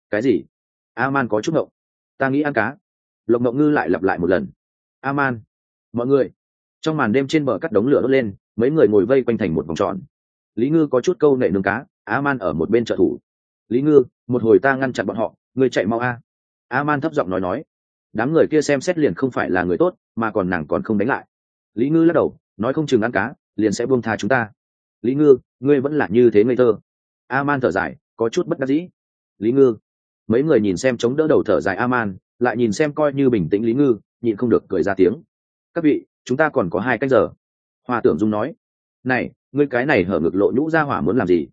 Cái gì? A man có chút ngộng. Ta nghĩ ăn cá. Lộc mộng ngư lại lặp lại một lần. A man mọi người. Trong màn đêm trên bờ cắt đống lửa đốt lên, mấy người ngồi vây quanh thành một vòng tròn. Lý ngư có chút câu nệ nướng cá a man ở một bên trợ thủ. Lý ngư, một hồi ta ngăn chặn bọn họ người chạy mau a. A man thấp giọng nói nói đám người kia xem xét liền không phải là người tốt, mà còn nàng còn không đánh lại. Lý ngư lắc đầu, nói không chừng ăn cá, liền sẽ buông tha chúng ta. Lý ngư, ngươi vẫn là như thế ngây thơ. A man thở dài, có chút bất đắc dĩ. Lý ngư, mấy người nhìn xem chống đỡ đầu thở dài a man lại nhìn xem coi như bình tĩnh lý ngư, nhịn không được cười ra tiếng. Các vị, chúng ta còn có hai cách giờ. Hoa tưởng dung nói. Này, ngươi cái này hở ngực lộ nhũ ra hỏa muốn làm gì?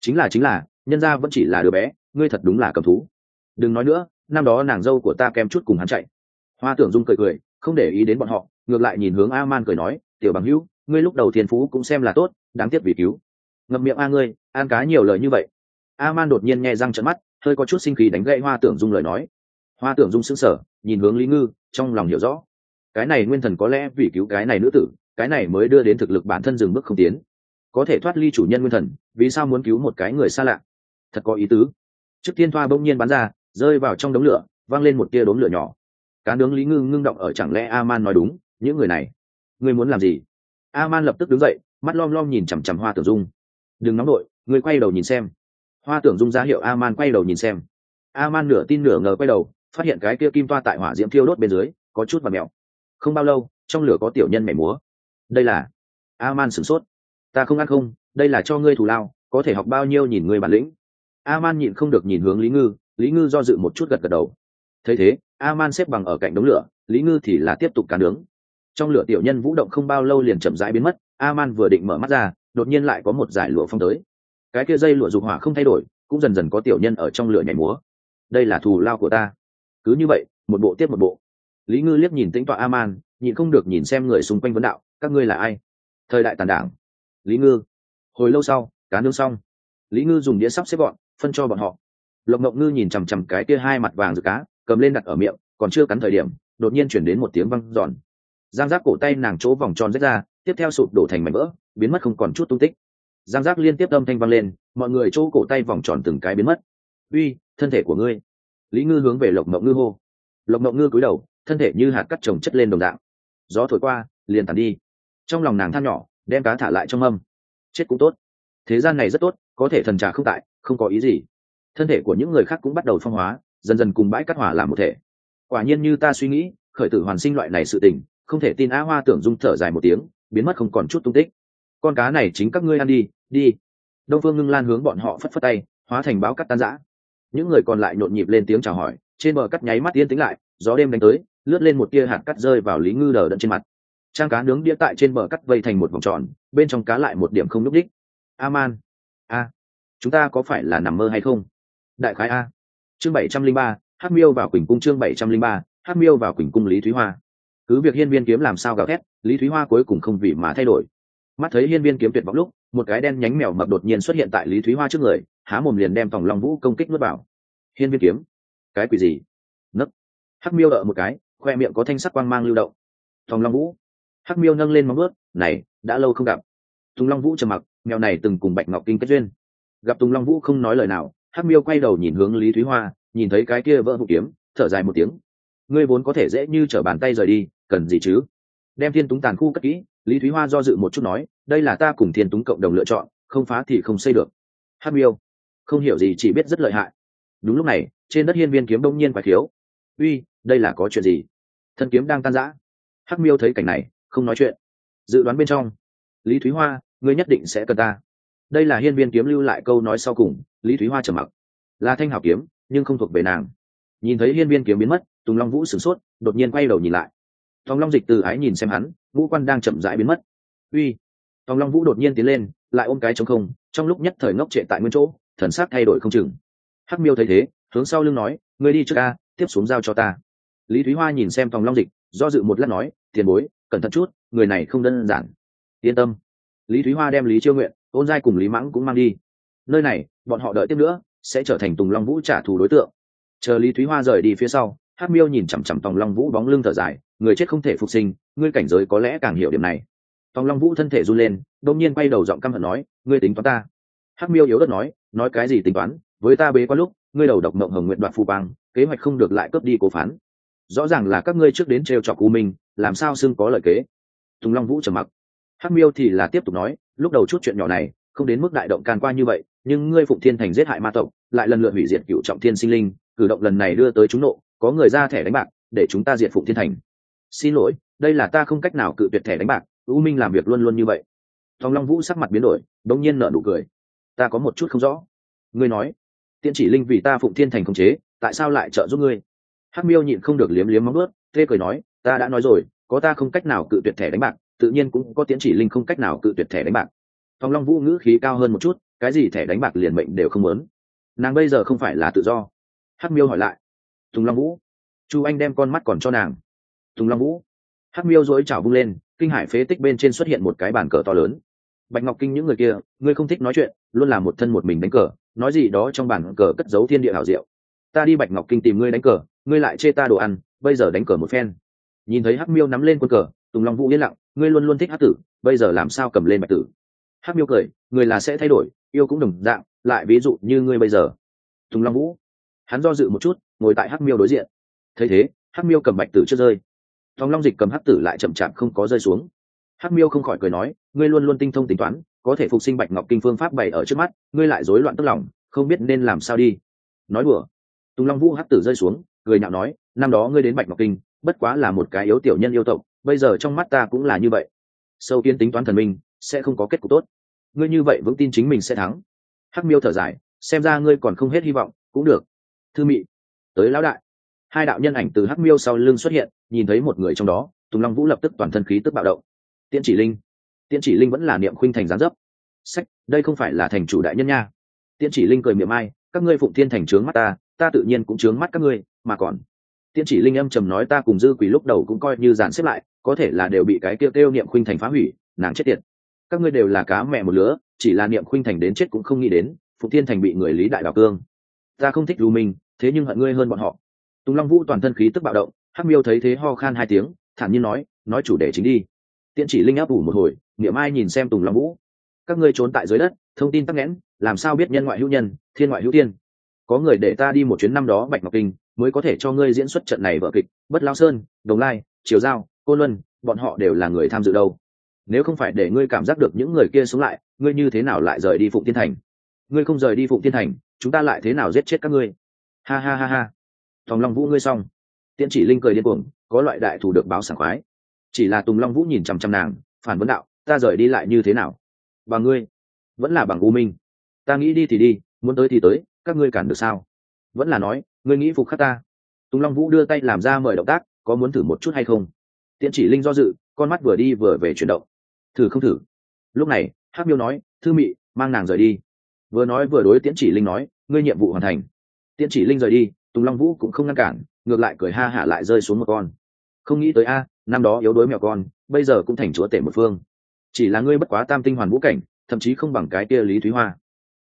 Chính là chính là, nhân gia vẫn chỉ là đứa bé, ngươi thật đúng là cầm thú. Đừng nói nữa năm đó nàng dâu của ta kém chút cùng hắn chạy. Hoa tưởng dung cười cười, không để ý đến bọn họ, ngược lại nhìn hướng a man cười nói, tiểu bằng hữu, ngươi lúc đầu thiên phú cũng xem là tốt, đáng tiếc vì cứu. Ngậm miệng a ngươi an cá nhiều lời như vậy. A man đột nhiên nghe răng trận mắt, hơi có chút sinh khí đánh gậy hoa tưởng dung lời nói. Hoa tưởng dung sững sờ, nhìn hướng lý ngư, trong lòng hiểu rõ. Cái này nguyên thần có lẽ vì cứu cái này nữ tử, cái này mới đưa đến thực lực bản thân dừng bước không tiến. Có thể thoát ly chủ nhân nguyên thần, vì sao muốn cứu một cái người xa lạ? Thật có ý tứ. Trước tiên thoa bỗng nhiên bắn ra rơi vào trong đống lửa văng lên một tia đốm lửa nhỏ. Cá nướng lý ngư ngưng động ở chẳng lẽ a man nói đúng, những người này, ngươi muốn làm gì? A man lập tức đứng dậy, mắt lom lom nhìn chằm chằm hoa tưởng dung. Đừng nóng đội ngươi quay đầu nhìn xem. Hoa tưởng dung ra hiệu a man quay đầu nhìn xem. A man nửa tin nửa ngờ quay đầu, phát hiện cái kia kim toa tại hỏa diễm thiêu đốt bên dưới, có chút và mèo. Không bao lâu, trong lửa có tiểu nhân mẻ múa. Đây là a man sửng sốt. Ta không ăn không, đây là cho ngươi thù lao, có thể học bao nhiêu nhìn ngươi bản lĩnh. A man nhịn không được nhìn hướng lý ngư lý ngư do dự một chút gật gật đầu. Thấy thế a man xếp bằng ở cạnh đống lửa, lý ngư thì là tiếp tục cá nướng trong lửa tiểu nhân vũ động không bao lâu liền chậm rãi biến mất a man vừa định mở mắt ra, đột nhiên lại có một giải lụa phong tới. Cái kia dây lụa dục hỏa không thay đổi, cũng dần dần có tiểu nhân ở trong lửa nhảy múa. Đây là thù lao của ta. Cứ như vậy, một bộ tiếp một bộ. Lý ngư liếc nhìn tĩnh tọa a man nhịn không được nhìn xem người xung quanh vấn đạo, các ngươi là ai? Thời đại tàn đảng. Lý ngư. Hồi lâu sau cá nương xong. Lý ngư dùng đĩa sắp xếp gọn, phân cho bọn họ lộc ngộng ngư nhìn chằm chằm cái kia hai mặt vàng rực cá, cầm lên đặt ở miệng, còn chưa cắn thời điểm, đột nhiên chuyển đến một tiếng văng giòn giang giác cổ tay nàng chỗ vòng tròn rách ra, tiếp theo sụp đổ thành mảnh vỡ, biến mất không còn chút tung tích. Giang giác liên tiếp âm thanh văng lên, mọi người chỗ cổ tay vòng tròn từng cái biến mất. Uy, thân thể của ngươi. Lý ngư hướng về lộc mộng ngư hô. Lộc mộng ngư cúi đầu, thân thể như hạt cắt trồng chất lên đồng dạng. Gió thổi qua, liền tàn đi. Trong lòng nàng than nhỏ, đem cá thả lại trong âm chết cũng tốt. Thế gian này rất tốt, có thể thần trà không tại, không có ý gì thân thể của những người khác cũng bắt đầu phong hóa, dần dần cùng bãi cắt hỏa làm một thể. Quả nhiên như ta suy nghĩ, khởi tử hoàn sinh loại này sự tình, không thể tin á hoa tưởng dung thở dài một tiếng, biến mất không còn chút tung tích. Con cá này chính các ngươi ăn đi đi. Đông phương ngưng lan hướng bọn họ phất phất tay, hóa thành báo cắt tan giã những người còn lại nhộn nhịp lên tiếng chào hỏi, trên bờ cắt nháy mắt yên tĩnh lại, gió đêm đánh tới, lướt lên một tia hạt cắt rơi vào lý ngư đờ đẫn trên mặt. Trang cá nướng đĩa tại trên bờ cắt vây thành một vòng tròn, bên trong cá lại một điểm không n ú c đích a man a, chúng ta có phải là nằm mơ hay không? Đại khái a. Chương bảy trăm linh ba, hắc miêu vào quỳnh cung chương bảy trăm linh ba, hắc miêu vào quỳnh cung lý thúy hoa. Cứ việc hiên viên kiếm làm sao gào thét, lý thúy hoa cuối cùng không vì mà thay đổi. Mắt thấy hiên viên kiếm tuyệt vọng lúc, một cái đen nhánh mèo mập đột nhiên xuất hiện tại lý thúy hoa trước người, há mồm liền đem phòng long vũ công kích nuốt vào. Hiên viên kiếm, cái quỷ gì? Nấc. Hắc miêu đợi một cái, khoe miệng có thanh sắc quang mang lưu động. Tòng long vũ. Hắc miêu nâng lên móng ướt này, đã lâu không gặp. Tùng long vũ trầm mặc, mèo này từng cùng bạch ngọc kinh kết duyên. Gặp tùng long vũ không nói lời nào hắc miêu quay đầu nhìn hướng lý thúy hoa, nhìn thấy cái kia vỡ hụt kiếm, thở dài một tiếng. Ngươi vốn có thể dễ như trở bàn tay rời đi, cần gì chứ? Đem thiên túng tàn khu cất kỹ, lý thúy hoa do dự một chút nói, đây là ta cùng thiên túng cộng đồng lựa chọn, không phá thì không xây được. Hát miêu, không hiểu gì chỉ biết rất lợi hại. Đúng lúc này, trên đất hiên viên kiếm đông nhiên phải thiếu uy, đây là có chuyện gì? Thân kiếm đang tan rã. Hắc miêu thấy cảnh này, không nói chuyện. Dự đoán bên trong, lý thúy hoa, ngươi nhất định sẽ cần ta đây là hiên viên kiếm lưu lại câu nói sau cùng, lý thúy hoa trầm mặc. Là thanh hảo kiếm, nhưng không thuộc về nàng. Nhìn thấy hiên viên kiếm biến mất, tùng long vũ sửng sốt, đột nhiên quay đầu nhìn lại. Tòng long dịch từ ái nhìn xem hắn vũ quan đang chậm rãi biến mất. Uy! Tòng long vũ đột nhiên tiến lên, lại ôm cái trống không, trong lúc nhất thời ngốc trệ tại nguyên chỗ, thần sắc thay đổi không chừng. Hắc miêu thấy thế, hướng sau lưng nói người đi trước ca tiếp xuống giao cho ta. Lý thúy hoa nhìn xem tòng long dịch, do dự một lát nói, tiền bối, cẩn thận chút, người này không đơn giản. Yên tâm. Lý thúy hoa đem lý chiêu nguyện ôn giai cùng lý mãng cũng mang đi. Nơi này, bọn họ đợi tiếp nữa, sẽ trở thành tùng long vũ trả thù đối tượng. Chờ lý thúy hoa rời đi phía sau hát miêu nhìn chằm chằm tòng long vũ bóng lưng thở dài, người chết không thể phục sinh, ngươi cảnh giới có lẽ càng hiểu điểm này. Tòng long vũ thân thể run lên đông nhiên quay đầu giọng căm hận nói, ngươi tính toán ta. Hát miêu yếu đất nói nói cái gì tính toán, với ta bế qua lúc, ngươi đầu độc mộng hồng nguyện đoạt phu bang, kế hoạch không được lại cướp đi cố phán. Rõ ràng là các ngươi trước đến trêu trọc u minh, làm sao xưng có lợi kế? Tùng long vũ trầm mặc. Hắc miêu thì là tiếp tục nói lúc đầu chút chuyện nhỏ này, không đến mức đại động can qua như vậy, nhưng ngươi phụng thiên thành giết hại ma tộc, lại lần lượt hủy diệt cựu trọng thiên sinh linh, cử động lần này đưa tới chúng nộ, có người ra thẻ đánh bạc, để chúng ta diệt phụng thiên thành. Xin lỗi, đây là ta không cách nào cự tuyệt thẻ đánh bạc, u minh làm việc luôn luôn như vậy. Thong long vũ sắc mặt biến đổi, đống nhiên nở nụ cười. Ta có một chút không rõ. Ngươi nói tiện chỉ linh vì ta phụng thiên thành không chế, tại sao lại trợ giúp ngươi? Hắc miêu nhịn không được liếm liếm móng ướt tê cười nói, ta đã nói rồi, có ta không cách nào cự tuyệt thẻ đánh bạc tự nhiên cũng có tiến chỉ linh không cách nào cự tuyệt thẻ đánh bạc. Thong long vũ ngữ khí cao hơn một chút, cái gì thẻ đánh bạc liền mệnh đều không muốn. Nàng bây giờ không phải là tự do. Hắc miêu hỏi lại. Tùng long vũ. Chu anh đem con mắt còn cho nàng. Tùng long vũ. Hắc miêu dối chảo vung lên, kinh hải phế tích bên trên xuất hiện một cái bàn cờ to lớn. Bạch ngọc kinh những người kia, ngươi không thích nói chuyện, luôn là một thân một mình đánh cờ, nói gì đó trong bàn cờ cất giấu thiên địa hảo diệu. Ta đi bạch ngọc kinh tìm ngươi đánh cờ, ngươi lại chê ta đồ ăn, bây giờ đánh cờ một phen. Nhìn thấy hắc miêu nắm lên quân cờ tùng long vũ yên lặng, ngươi luôn luôn thích hắc tử, bây giờ làm sao cầm lên bạch tử? Hắc miêu cười, người là sẽ thay đổi, yêu cũng đồng dạng, lại ví dụ như ngươi bây giờ. Tùng long vũ, hắn do dự một chút, ngồi tại hắc miêu đối diện. Thấy thế, hắc miêu cầm bạch tử chưa rơi. Tòng long dịch cầm hắc tử lại chậm chạp không có rơi xuống. Hắc miêu không khỏi cười nói, ngươi luôn luôn tinh thông tính toán, có thể phục sinh bạch ngọc kinh phương pháp bày ở trước mắt, ngươi lại rối loạn tức lòng, không biết nên làm sao đi. Nói đùa, tùng long vũ hắc tử rơi xuống, cười nhạo nói, năm đó ngươi đến bạch ngọc kinh, bất quá là một cái yếu tiểu nhân yêu tộc bây giờ trong mắt ta cũng là như vậy. Sâu kiến tính toán thần minh, sẽ không có kết cục tốt. Ngươi như vậy vững tin chính mình sẽ thắng. Hắc miêu thở dài, xem ra ngươi còn không hết hy vọng, cũng được. Thư mị, tới lão đại. Hai đạo nhân ảnh từ hắc miêu sau lưng xuất hiện, nhìn thấy một người trong đó, tùng long vũ lập tức toàn thân khí tức bạo động. Tiễn chỉ linh. Tiễn chỉ linh vẫn là niệm khuynh thành gián dấp. Sách, đây không phải là thành chủ đại nhân nha. Tiễn chỉ linh cười miệng ai các ngươi phụng thiên thành trướng mắt ta ta tự nhiên cũng trướng mắt các ngươi, mà còn. Tiễn chỉ linh âm trầm nói ta cùng dư quỷ lúc đầu cũng coi như dàn xếp lại có thể là đều bị cái kêu kêu niệm khuynh thành phá hủy, nàng chết tiệt. Các ngươi đều là cá mẹ một lứa, chỉ là niệm khuynh thành đến chết cũng không nghĩ đến phục thiên thành bị người lý đại đào cương. Ta không thích lưu minh, thế nhưng hận ngươi hơn bọn họ. Tùng long vũ toàn thân khí tức bạo động, hắc miêu thấy thế ho khan hai tiếng, thản nhiên nói nói chủ đề chính đi. Tiện chỉ linh áp ủ một hồi, niệm ai nhìn xem tùng long vũ. Các ngươi trốn tại dưới đất, thông tin tắc nghẽn, làm sao biết nhân ngoại hữu nhân, thiên ngoại hữu tiên có người để ta đi một chuyến năm đó bạch ngọc kinh, mới có thể cho ngươi diễn xuất trận này vở kịch. Bất lao sơn, đồng lai, triều giao cô luân, bọn họ đều là người tham dự đâu? Nếu không phải để ngươi cảm giác được những người kia sống lại, ngươi như thế nào lại rời đi phụng tiên thành? Ngươi không rời đi phụng tiên thành, chúng ta lại thế nào giết chết các ngươi? Ha ha ha ha. Tòng long vũ ngươi xong. Tiễn chỉ linh cười điên cuồng, có loại đại thủ được báo sảng khoái. Chỉ là tùng long vũ nhìn chằm chằm nàng, phản vấn đạo, ta rời đi lại như thế nào? Bằng ngươi, vẫn là bằng u minh. Ta nghĩ đi thì đi, muốn tới thì tới, các ngươi cản được sao? Vẫn là nói, ngươi nghĩ phục khắc ta. Tùng long vũ đưa tay làm ra mời động tác, có muốn thử một chút hay không? Tiễn chỉ linh do dự, con mắt vừa đi vừa về chuyển động. Thử không thử? Lúc này hát miêu nói, thư mị, mang nàng rời đi. Vừa nói vừa đối tiễn chỉ linh nói, ngươi nhiệm vụ hoàn thành. Tiễn chỉ linh rời đi, tùng long vũ cũng không ngăn cản, ngược lại cười ha hả lại rơi xuống một con. Không nghĩ tới a, năm đó yếu đuối mèo con, bây giờ cũng thành chúa tể một phương. Chỉ là ngươi bất quá tam tinh hoàn vũ cảnh, thậm chí không bằng cái kia lý thúy hoa.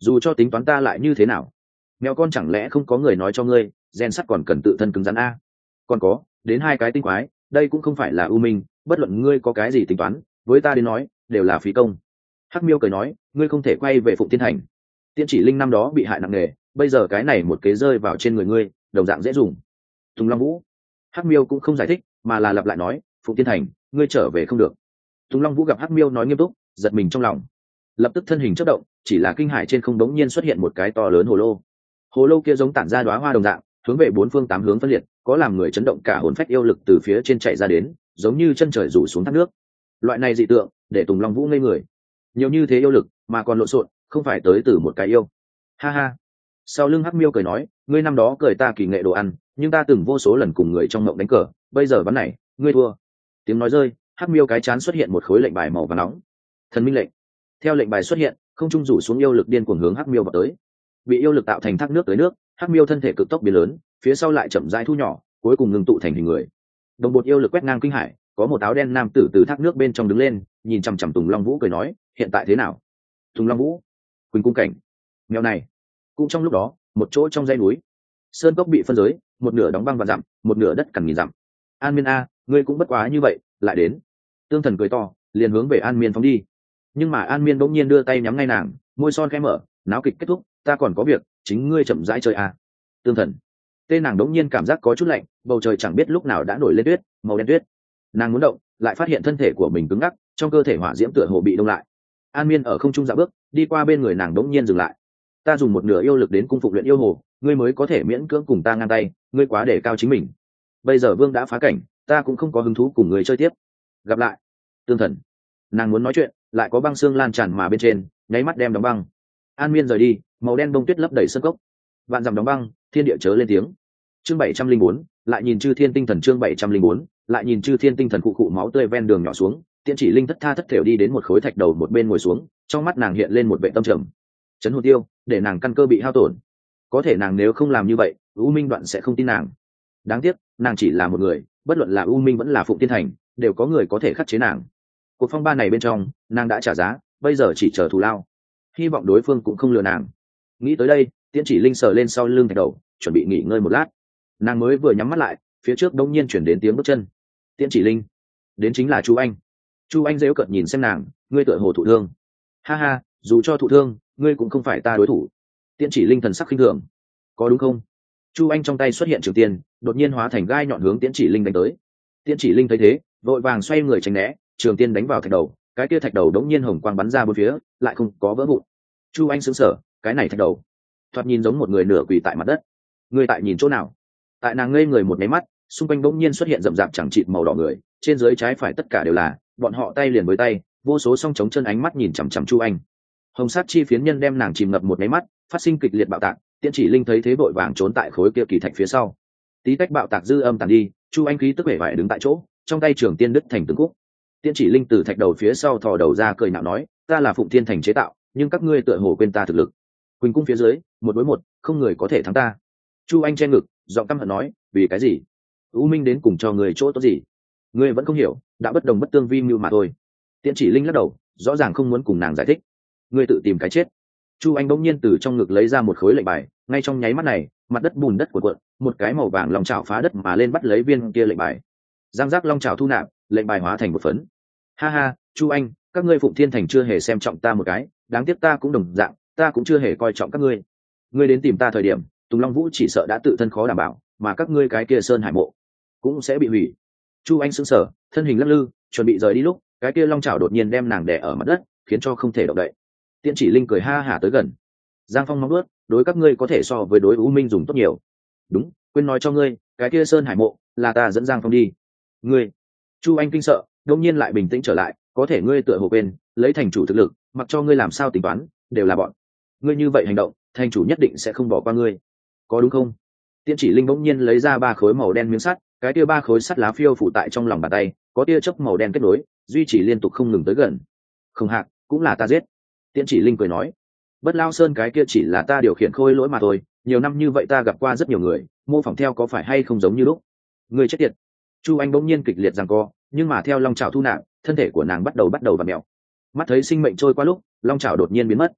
Dù cho tính toán ta lại như thế nào, mèo con chẳng lẽ không có người nói cho ngươi gen sắt còn cần tự thân cứng rắn a? Còn có, đến hai cái tinh quái đây cũng không phải là ưu minh, bất luận ngươi có cái gì tính toán, với ta đến nói, đều là phí công. Hắc miêu cười nói, ngươi không thể quay về phụng thiên thành. Tiên chỉ linh năm đó bị hại nặng nề, bây giờ cái này một kế rơi vào trên người ngươi, đồng dạng dễ dùng. Tùng long vũ. Hắc miêu cũng không giải thích, mà là lặp lại nói, phụng thiên thành, ngươi trở về không được. Tùng long vũ gặp hắc miêu nói nghiêm túc, giật mình trong lòng. Lập tức thân hình chất động, chỉ là kinh hải trên không đống nhiên xuất hiện một cái to lớn hồ lô. Hồ lô kia giống tản ra đoá hoa đồng dạng, hướng về bốn phương tám hướng phân liệt có làm người chấn động cả hồn phách yêu lực từ phía trên chạy ra đến, giống như chân trời rủ xuống thác nước. Loại này dị tượng, để tùng long vũ ngây người. Nhiều như thế yêu lực, mà còn lộn xộn, không phải tới từ một cái yêu. Ha ha. Sau lưng hắc miêu cười nói, ngươi năm đó cười ta kỳ nghệ đồ ăn, nhưng ta từng vô số lần cùng người trong mộng đánh cờ, bây giờ ván này, ngươi thua. Tiếng nói rơi, hắc miêu cái chán xuất hiện một khối lệnh bài màu và nóng. Thần minh lệnh. Theo lệnh bài xuất hiện, không trung rủ xuống yêu lực điên cuồng hướng hắc miêu vào tới. Bị yêu lực tạo thành thác nước tới nước hắc miêu thân thể cực tốc biến lớn, phía sau lại chậm rãi thu nhỏ, cuối cùng ngừng tụ thành hình người. Đồng bột yêu lực quét ngang kinh hải, có một áo đen nam tử từ thác nước bên trong đứng lên, nhìn chằm chằm tùng long vũ cười nói, hiện tại thế nào? Tùng long vũ, quỳnh cung cảnh. Mèo này, cũng trong lúc đó, một chỗ trong dây núi. Sơn cốc bị phân giới, một nửa đóng băng và dặm, một nửa đất cằn nghìn dặm. An miên a, ngươi cũng bất quá như vậy, lại đến. Tương thần cười to, liền hướng về an miên phóng đi. Nhưng mà an miên bỗng nhiên đưa tay nhắm ngay nàng, môi son khẽ mở, náo kịch kết thúc, ta còn có việc chính ngươi chậm rãi chơi à? tương thần. Tên nàng đống nhiên cảm giác có chút lạnh, bầu trời chẳng biết lúc nào đã nổi lên tuyết, màu đen tuyết. Nàng muốn động, lại phát hiện thân thể của mình cứng ngắc, trong cơ thể hỏa diễm tựa hồ bị đông lại. An miên ở không trung dạ bước, đi qua bên người nàng đống nhiên dừng lại. Ta dùng một nửa yêu lực đến cung phục luyện yêu hồ, ngươi mới có thể miễn cưỡng cùng ta ngang tay, ngươi quá để cao chính mình. Bây giờ vương đã phá cảnh, ta cũng không có hứng thú cùng người chơi tiếp. Gặp lại. Tương thần. Nàng muốn nói chuyện, lại có băng xương lan tràn mà bên trên, nháy mắt đem đóng băng. An miên rời đi màu đen bông tuyết lấp đầy sân cốc. Vạn dằm đóng băng, thiên địa chớ lên tiếng. Chương bảy trăm linh bốn, lại nhìn chư thiên tinh thần chương bảy trăm linh bốn, lại nhìn chư thiên tinh thần cụ cụ máu tươi ven đường nhỏ xuống tiện chỉ linh thất tha thất thểu đi đến một khối thạch đầu một bên ngồi xuống, trong mắt nàng hiện lên một vệ tâm trầm. Chấn hồn tiêu, để nàng căn cơ bị hao tổn. Có thể nàng nếu không làm như vậy, u minh đoạn sẽ không tin nàng. Đáng tiếc, nàng chỉ là một người, bất luận là u minh vẫn là phụng tiên thành, đều có người có thể khắc chế nàng. Cuộc phong ba này bên trong, nàng đã trả giá, bây giờ chỉ chờ thù lao. Hy vọng đối phương cũng không lừa nàng nghĩ tới đây, tiễn chỉ linh sờ lên sau lưng thạch đầu, chuẩn bị nghỉ ngơi một lát. Nàng mới vừa nhắm mắt lại, phía trước đông nhiên chuyển đến tiếng bước chân. Tiễn chỉ linh, đến chính là chu anh. Chu anh dễu cợt nhìn xem nàng, ngươi tựa hồ thụ thương. Ha ha, dù cho thụ thương, ngươi cũng không phải ta đối thủ. Tiễn chỉ linh thần sắc khinh thường. Có đúng không? Chu anh trong tay xuất hiện trường tiên đột nhiên hóa thành gai nhọn hướng tiễn chỉ linh đánh tới. Tiễn chỉ linh thấy thế, vội vàng xoay người tránh né, trường tiên đánh vào thạch đầu, cái kia thạch đầu đống nhiên hồng quang bắn ra bốn phía, lại không có vỡ vụn. Chu anh xứng sở cái này thạch đầu. Thoạt nhìn giống một người nửa quỳ tại mặt đất. Người tại nhìn chỗ nào? Tại nàng ngây người một máy mắt, xung quanh bỗng nhiên xuất hiện rậm rạp chẳng chịt màu đỏ người, trên dưới trái phải tất cả đều là, bọn họ tay liền với tay, vô số song chống chân ánh mắt nhìn chằm chằm chu anh. Hồng sát chi phiến nhân đem nàng chìm ngập một máy mắt, phát sinh kịch liệt bạo tạc, tiễn chỉ linh thấy thế vội vàng trốn tại khối kia kỳ thạch phía sau. Tí tách bạo tạc dư âm tàn đi, chu anh khí tức vẻ vải đứng tại chỗ, trong tay trường tiên đức thành tướng cúc tiễn chỉ linh từ thạch đầu phía sau thò đầu ra cười nạo nói, ta là phụng thiên thành chế tạo, nhưng các ngươi tựa hồ quên ta thực lực quỳnh cung phía dưới, một đối một, không người có thể thắng ta. Chu anh che ngực, giọng căm hận nói, vì cái gì? U minh đến cùng cho người chỗ tốt gì? Ngươi vẫn không hiểu, đã bất đồng bất tương vi mưu mà thôi. Tiễn chỉ linh lắc đầu, rõ ràng không muốn cùng nàng giải thích. Ngươi tự tìm cái chết. Chu anh bỗng nhiên từ trong ngực lấy ra một khối lệnh bài, ngay trong nháy mắt này, mặt đất bùn đất của quận một cái màu vàng lòng trào phá đất mà lên bắt lấy viên kia lệnh bài. Giang giác long trào thu nạp, lệnh bài hóa thành một phấn. Ha ha, chu anh, các ngươi phụng thiên thành chưa hề xem trọng ta một cái, đáng tiếc ta cũng đồng dạng ta cũng chưa hề coi trọng các ngươi. Ngươi đến tìm ta thời điểm, tùng long vũ chỉ sợ đã tự thân khó đảm bảo, mà các ngươi cái kia sơn hải mộ cũng sẽ bị hủy. Chu anh sững sờ, thân hình lắc lư, chuẩn bị rời đi lúc, cái kia long chảo đột nhiên đem nàng đè ở mặt đất, khiến cho không thể động đậy. Tiện chỉ linh cười ha hả tới gần. Giang phong mong ước, đối các ngươi có thể so với đối u minh dùng tốt nhiều. Đúng, quên nói cho ngươi, cái kia sơn hải mộ là ta dẫn giang phong đi. Ngươi. Chu anh kinh sợ đông nhiên lại bình tĩnh trở lại, có thể ngươi tựa hồ quên, lấy thành chủ thực lực, mặc cho ngươi làm sao tính toán, đều là bọn ngươi như vậy hành động thành chủ nhất định sẽ không bỏ qua ngươi. Có đúng không? Tiên chỉ linh bỗng nhiên lấy ra ba khối màu đen miếng sắt, cái tia ba khối sắt lá phiêu phủ tại trong lòng bàn tay, có tia chớp màu đen kết nối, duy trì liên tục không ngừng tới gần. Không hạc cũng là ta giết. Tiên chỉ linh cười nói, bất lao sơn cái kia chỉ là ta điều khiển khôi lỗi mà thôi, nhiều năm như vậy ta gặp qua rất nhiều người, mô phỏng theo có phải hay không giống như lúc. Người chết tiệt. Chu anh bỗng nhiên kịch liệt rằng co, nhưng mà theo long trào thu nạp, thân thể của nàng bắt đầu bắt đầu và mèo. Mắt thấy sinh mệnh trôi qua lúc, long trào đột nhiên biến mất.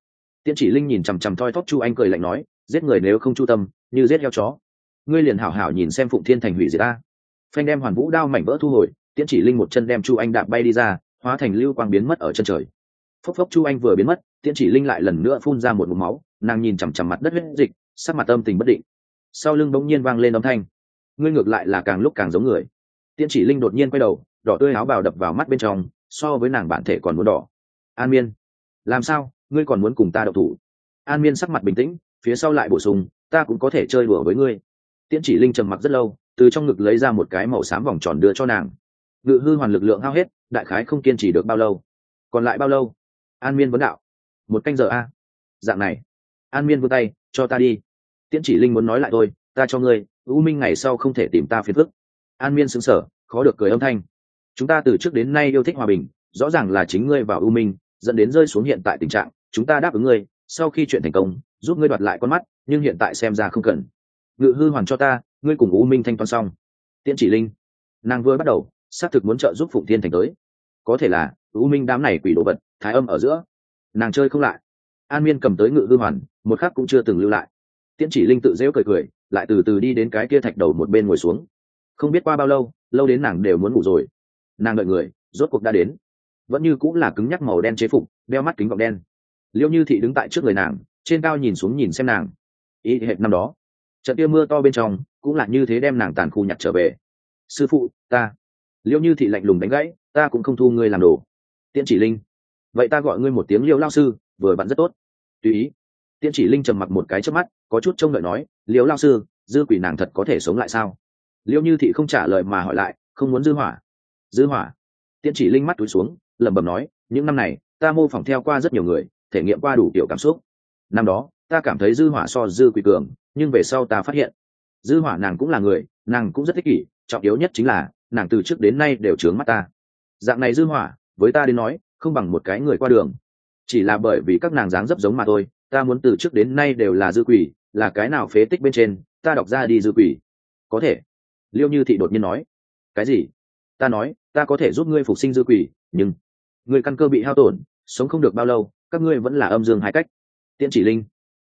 Tiễn chỉ linh nhìn chằm chằm thoi thóp chu anh cười lạnh nói, giết người nếu không chu tâm, như giết heo chó. Ngươi liền hảo hảo nhìn xem phụng thiên thành hủy diệt ta. Phanh đem hoàn vũ đao mảnh vỡ thu hồi, tiễn chỉ linh một chân đem chu anh đạp bay đi ra, hóa thành lưu quang biến mất ở chân trời. Phốc phốc chu anh vừa biến mất, tiễn chỉ linh lại lần nữa phun ra một mụm máu, nàng nhìn chằm chằm mặt đất huyết dịch, sắc mặt âm tình bất định. Sau lưng bỗng nhiên vang lên âm thanh. Ngươi ngược lại là càng lúc càng giống người. Tiễn chỉ linh đột nhiên quay đầu, đỏ tươi áo bào đập vào mắt bên trong, so với nàng bản thể còn muốn đỏ. An miên, làm sao? Ngươi còn muốn cùng ta đậu thủ? An miên sắc mặt bình tĩnh, phía sau lại bổ sung, ta cũng có thể chơi đùa với ngươi. Tiễn chỉ linh trầm mặc rất lâu, từ trong ngực lấy ra một cái màu xám vòng tròn đưa cho nàng. Ngự hư hoàn lực lượng hao hết, đại khái không kiên trì được bao lâu. Còn lại bao lâu? An miên vấn đạo. Một canh giờ a. Dạng này. An miên vươn tay, cho ta đi. Tiễn chỉ linh muốn nói lại tôi ta cho ngươi, u minh ngày sau không thể tìm ta phiền phức. An miên xứng sở khó được cười âm thanh. Chúng ta từ trước đến nay yêu thích hòa bình, rõ ràng là chính ngươi vào u minh, dẫn đến rơi xuống hiện tại tình trạng chúng ta đáp ứng ngươi, sau khi chuyện thành công, giúp ngươi đoạt lại con mắt, nhưng hiện tại xem ra không cần. Ngự hư hoàn cho ta, ngươi cùng u minh thanh toán xong. Tiễn chỉ linh. Nàng vừa bắt đầu, xác thực muốn trợ giúp phụng thiên thành tới. Có thể là, u minh đám này quỷ đồ vật, thái âm ở giữa. Nàng chơi không lại. An miên cầm tới ngự hư hoàn, một khắc cũng chưa từng lưu lại. Tiễn chỉ linh tự dễu cười cười, lại từ từ đi đến cái kia thạch đầu một bên ngồi xuống. Không biết qua bao lâu lâu đến nàng đều muốn ngủ rồi. Nàng đợi người, rốt cuộc đã đến. Vẫn như cũng là cứng nhắc màu đen chế phục, đeo mắt kính gọng đen liêu như thị đứng tại trước người nàng, trên cao nhìn xuống nhìn xem nàng. Ý hệt năm đó, trận kia mưa to bên trong, cũng là như thế đem nàng tàn khu nhặt trở về. Sư phụ, ta. Liêu như thị lạnh lùng đánh gãy, ta cũng không thu ngươi làm đồ. Tiễn chỉ linh. Vậy ta gọi ngươi một tiếng liêu lao sư, vừa bạn rất tốt. Tùy ý. Tiễn chỉ linh trầm mặc một cái trước mắt, có chút trông đợi nói, liêu lao sư, dư quỷ nàng thật có thể sống lại sao? Liêu như thị không trả lời mà hỏi lại, không muốn dư hỏa. Dư hỏa? Tiễn chỉ linh mắt túi xuống, lẩm bẩm nói, những năm này, ta mô phỏng theo qua rất nhiều người thể nghiệm qua đủ kiểu cảm xúc. Năm đó, ta cảm thấy dư hỏa so dư quỷ cường, nhưng về sau ta phát hiện, dư hỏa nàng cũng là người, nàng cũng rất thích kỷ, trọng yếu nhất chính là, nàng từ trước đến nay đều trướng mắt ta. Dạng này dư hỏa, với ta đến nói, không bằng một cái người qua đường. Chỉ là bởi vì các nàng dáng dấp giống mà thôi, ta muốn từ trước đến nay đều là dư quỷ, là cái nào phế tích bên trên, ta đọc ra đi dư quỷ. Có thể. Liêu như thị đột nhiên nói. Cái gì? Ta nói, ta có thể giúp ngươi phục sinh dư quỷ, nhưng người căn cơ bị hao tổn, sống không được bao lâu các ngươi vẫn là âm dương hai cách. Tiễn chỉ linh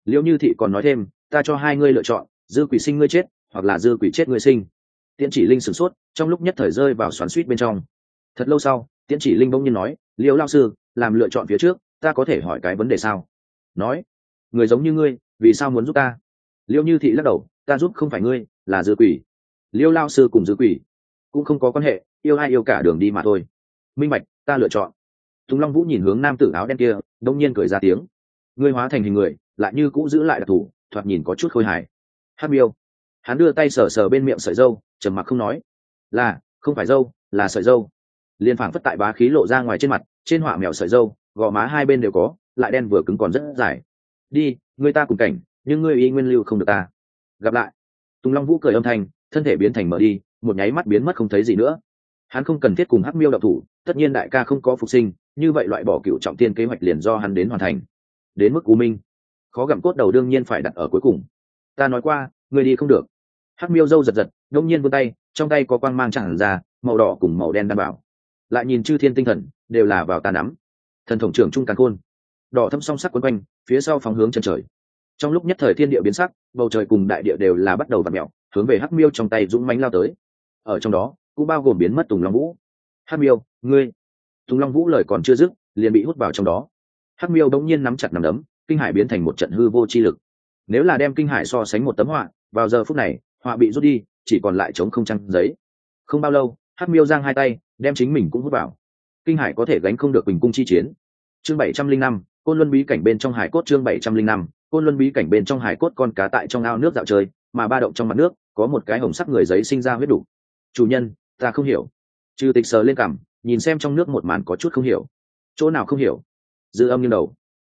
liêu như thị còn nói thêm, ta cho hai ngươi lựa chọn, dư quỷ sinh ngươi chết, hoặc là dư quỷ chết ngươi sinh. Tiễn chỉ linh sửng sốt, trong lúc nhất thời rơi vào xoắn suýt bên trong. Thật lâu sau, tiễn chỉ linh bỗng nhiên nói liêu lao sư, làm lựa chọn phía trước, ta có thể hỏi cái vấn đề sao? Nói, người giống như ngươi, vì sao muốn giúp ta? Liêu như thị lắc đầu, ta giúp không phải ngươi, là dư quỷ. Liêu lao sư cùng dư quỷ cũng không có quan hệ, yêu ai yêu cả đường đi mà thôi. Minh bạch, ta lựa chọn tùng long vũ nhìn hướng nam tử áo đen kia, đông nhiên cười ra tiếng. Ngươi hóa thành hình người, lại như cũ giữ lại đặc thù, thoạt nhìn có chút khôi hài. Hát miêu. Hắn đưa tay sờ sờ bên miệng sợi dâu, trầm mặc không nói. Là, không phải dâu, là sợi dâu. Liên phảng phất tại bá khí lộ ra ngoài trên mặt, trên họa mèo sợi dâu, gò má hai bên đều có, lại đen vừa cứng còn rất dài. Đi, người ta cùng cảnh, nhưng ngươi y nguyên lưu không được ta. Gặp lại. Tùng long vũ cười âm thanh, thân thể biến thành mở đi, một nháy mắt biến mất không thấy gì nữa hắn không cần thiết cùng hắc miêu đậu thủ, tất nhiên đại ca không có phục sinh, như vậy loại bỏ cựu trọng tiên kế hoạch liền do hắn đến hoàn thành. Đến mức cú minh. Khó gặm cốt đầu đương nhiên phải đặt ở cuối cùng. Ta nói qua người đi không được. Hắc miêu dâu giật giật, đông nhiên vươn tay, trong tay có quang mang chẳng ra, màu đỏ cùng màu đen đảm bảo. Lại nhìn chư thiên tinh thần, đều là vào tà nắm. Thần thống trưởng trung càn khôn. Đỏ thâm song sắc quấn quanh, phía sau phóng hướng chân trời. Trong lúc nhất thời thiên địa biến sắc, bầu trời cùng đại địa đều là bắt đầu và mẹo hướng về hắc miêu trong tay dũng mánh lao tới. Ở trong đó cũng bao gồm biến mất tùng long vũ. Hắc miêu, ngươi. Tùng long vũ lời còn chưa dứt, liền bị hút vào trong đó. Hắc miêu đống nhiên nắm chặt nằm đấm, kinh hải biến thành một trận hư vô chi lực. Nếu là đem kinh hải so sánh một tấm họa, vào giờ phút này, họa bị rút đi, chỉ còn lại trống không trăng giấy. Không bao lâu, hắc miêu giang hai tay, đem chính mình cũng hút vào. Kinh hải có thể gánh không được bình cung chi chiến. Chương bảy trăm linh năm, côn luân bí cảnh bên trong hải cốt chương bảy trăm linh năm, côn luân bí cảnh bên trong hải cốt con cá tại trong ao nước dạo chơi, mà ba động trong mặt nước, có một cái hồng sắc người giấy sinh ra huyết đủ. Chủ nhân ta không hiểu. Trừ tịch sờ lên cảm nhìn xem trong nước một màn có chút không hiểu. Chỗ nào không hiểu? Dư âm như đầu.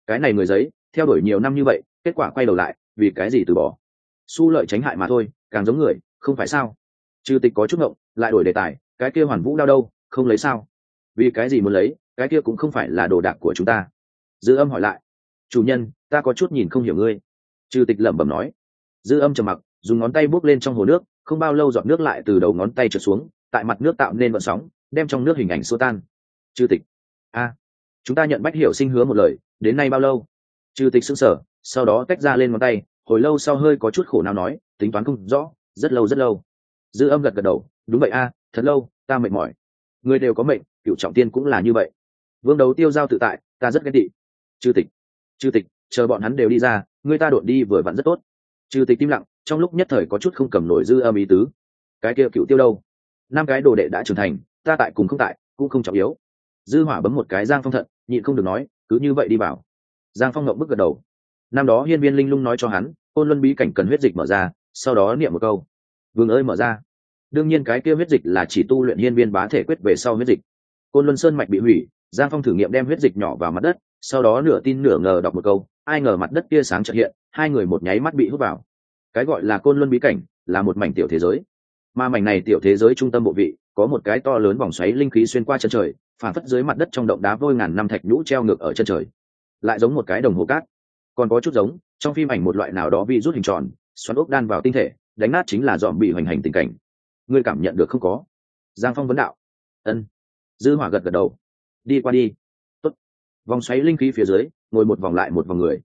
Cái này người giấy, theo đuổi nhiều năm như vậy, kết quả quay đầu lại, vì cái gì từ bỏ? Su lợi tránh hại mà thôi, càng giống người, không phải sao? Trừ tịch có chút ngộng, lại đổi đề tài, cái kia hoàn vũ đau đâu, không lấy sao? Vì cái gì muốn lấy, cái kia cũng không phải là đồ đạc của chúng ta. Dư âm hỏi lại. Chủ nhân, ta có chút nhìn không hiểu ngươi. Trừ tịch lẩm bẩm nói. Dư âm trầm mặc, dùng ngón tay bước lên trong hồ nước, không bao lâu giọt nước lại từ đầu ngón tay trượt xuống tại mặt nước tạo nên vận sóng, đem trong nước hình ảnh xua tan. Chư tịch. A. Chúng ta nhận bách hiểu sinh hứa một lời, đến nay bao lâu? Chư tịch xưng sở sau đó tách ra lên ngón tay, hồi lâu sau hơi có chút khổ nào nói, tính toán không rõ, rất lâu rất lâu. Dư âm gật gật đầu, đúng vậy a, thật lâu, ta mệt mỏi. Người đều có mệnh cựu trọng tiên cũng là như vậy. Vương đấu tiêu giao tự tại, ta rất ghét tị. Chư tịch. Chư tịch, chờ bọn hắn đều đi ra, người ta đột đi vừa vặn rất tốt. Chư tịch tim lặng, trong lúc nhất thời có chút không cầm nổi dư âm ý tứ. Cái kia cựu tiêu đâu? Năm cái đồ đệ đã trưởng thành, ta tại cùng không tại, cũng không trọng yếu. Dư hỏa bấm một cái giang phong thận, nhịn không được nói, cứ như vậy đi vào. Giang phong ngậm bức gật đầu. Năm đó hiên viên linh lung nói cho hắn, côn luân bí cảnh cần huyết dịch mở ra, sau đó niệm một câu. Vương ơi mở ra. Đương nhiên cái kia huyết dịch là chỉ tu luyện hiên viên bá thể quyết về sau huyết dịch. Côn luân sơn mạch bị hủy, giang phong thử nghiệm đem huyết dịch nhỏ vào mặt đất, sau đó nửa tin nửa ngờ đọc một câu, ai ngờ mặt đất kia sáng trợ hiện, hai người một nháy mắt bị hút vào. Cái gọi là côn luân bí cảnh là một mảnh tiểu thế giới mà mảnh này tiểu thế giới trung tâm bộ vị, có một cái to lớn vòng xoáy linh khí xuyên qua chân trời, phản phất dưới mặt đất trong động đá vôi ngàn năm thạch nhũ treo ngược ở chân trời. Lại giống một cái đồng hồ cát. Còn có chút giống, trong phim ảnh một loại nào đó vi rút hình tròn, xoắn ốc đan vào tinh thể, đánh nát chính là dòm bị hoành hành tình cảnh. Ngươi cảm nhận được không có? Giang phong vấn đạo. Ân. Dư hỏa gật gật đầu. Đi qua đi. Tốt. vòng xoáy linh khí phía dưới, ngồi một vòng lại một vòng người.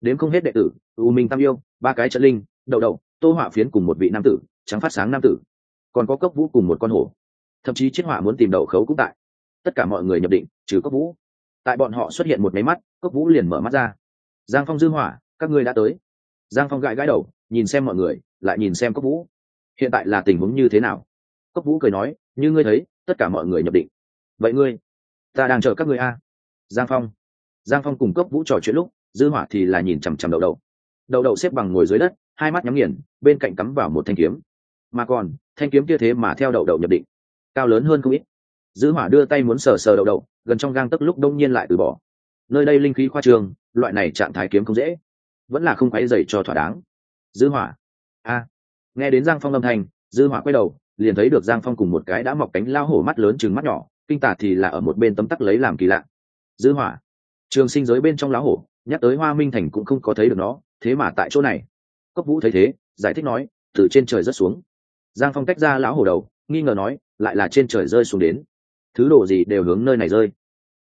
Đến không hết đệ tử, u minh tam yêu, ba cái trận linh, đậu đậu, tô hỏa phiến cùng một vị nam tử trắng phát sáng nam tử. Còn có cốc vũ cùng một con hổ. Thậm chí chiết hỏa muốn tìm đậu khấu cũng tại. Tất cả mọi người nhập định trừ cốc vũ. Tại bọn họ xuất hiện một máy mắt cốc vũ liền mở mắt ra. Giang phong dư hỏa các ngươi đã tới. Giang phong gãi gãi đầu nhìn xem mọi người lại nhìn xem cốc vũ. Hiện tại là tình huống như thế nào? Cốc vũ cười nói như ngươi thấy tất cả mọi người nhập định. Vậy ngươi ta đang chờ các ngươi a. Giang phong. Giang phong cùng cốc vũ trò chuyện lúc dư hỏa thì là nhìn chằm chằm đầu đầu, đầu đầu xếp bằng ngồi dưới đất hai mắt nhắm nghiền bên cạnh cắm vào một thanh kiếm mà còn, thanh kiếm kia thế mà theo đậu đậu nhập định. Cao lớn hơn không ít. Dư hỏa đưa tay muốn sờ sờ đậu đậu, gần trong gang tấc lúc đông nhiên lại từ bỏ. Nơi đây linh khí khoa trường, loại này trạng thái kiếm không dễ. Vẫn là không quấy dày cho thỏa đáng. Dư hỏa. A. Nghe đến giang phong âm thanh, dư hỏa quay đầu, liền thấy được giang phong cùng một cái đã mọc cánh lao hổ mắt lớn chừng mắt nhỏ, kinh tả thì là ở một bên tấm tắc lấy làm kỳ lạ. Dư hỏa. Trường sinh giới bên trong lão hổ, nhắc tới hoa minh thành cũng không có thấy được nó, thế mà tại chỗ này. Cốc vũ thấy thế, giải thích nói, từ trên trời rất xuống giang phong tách ra lão hổ đầu, nghi ngờ nói, lại là trên trời rơi xuống đến. Thứ đồ gì đều hướng nơi này rơi.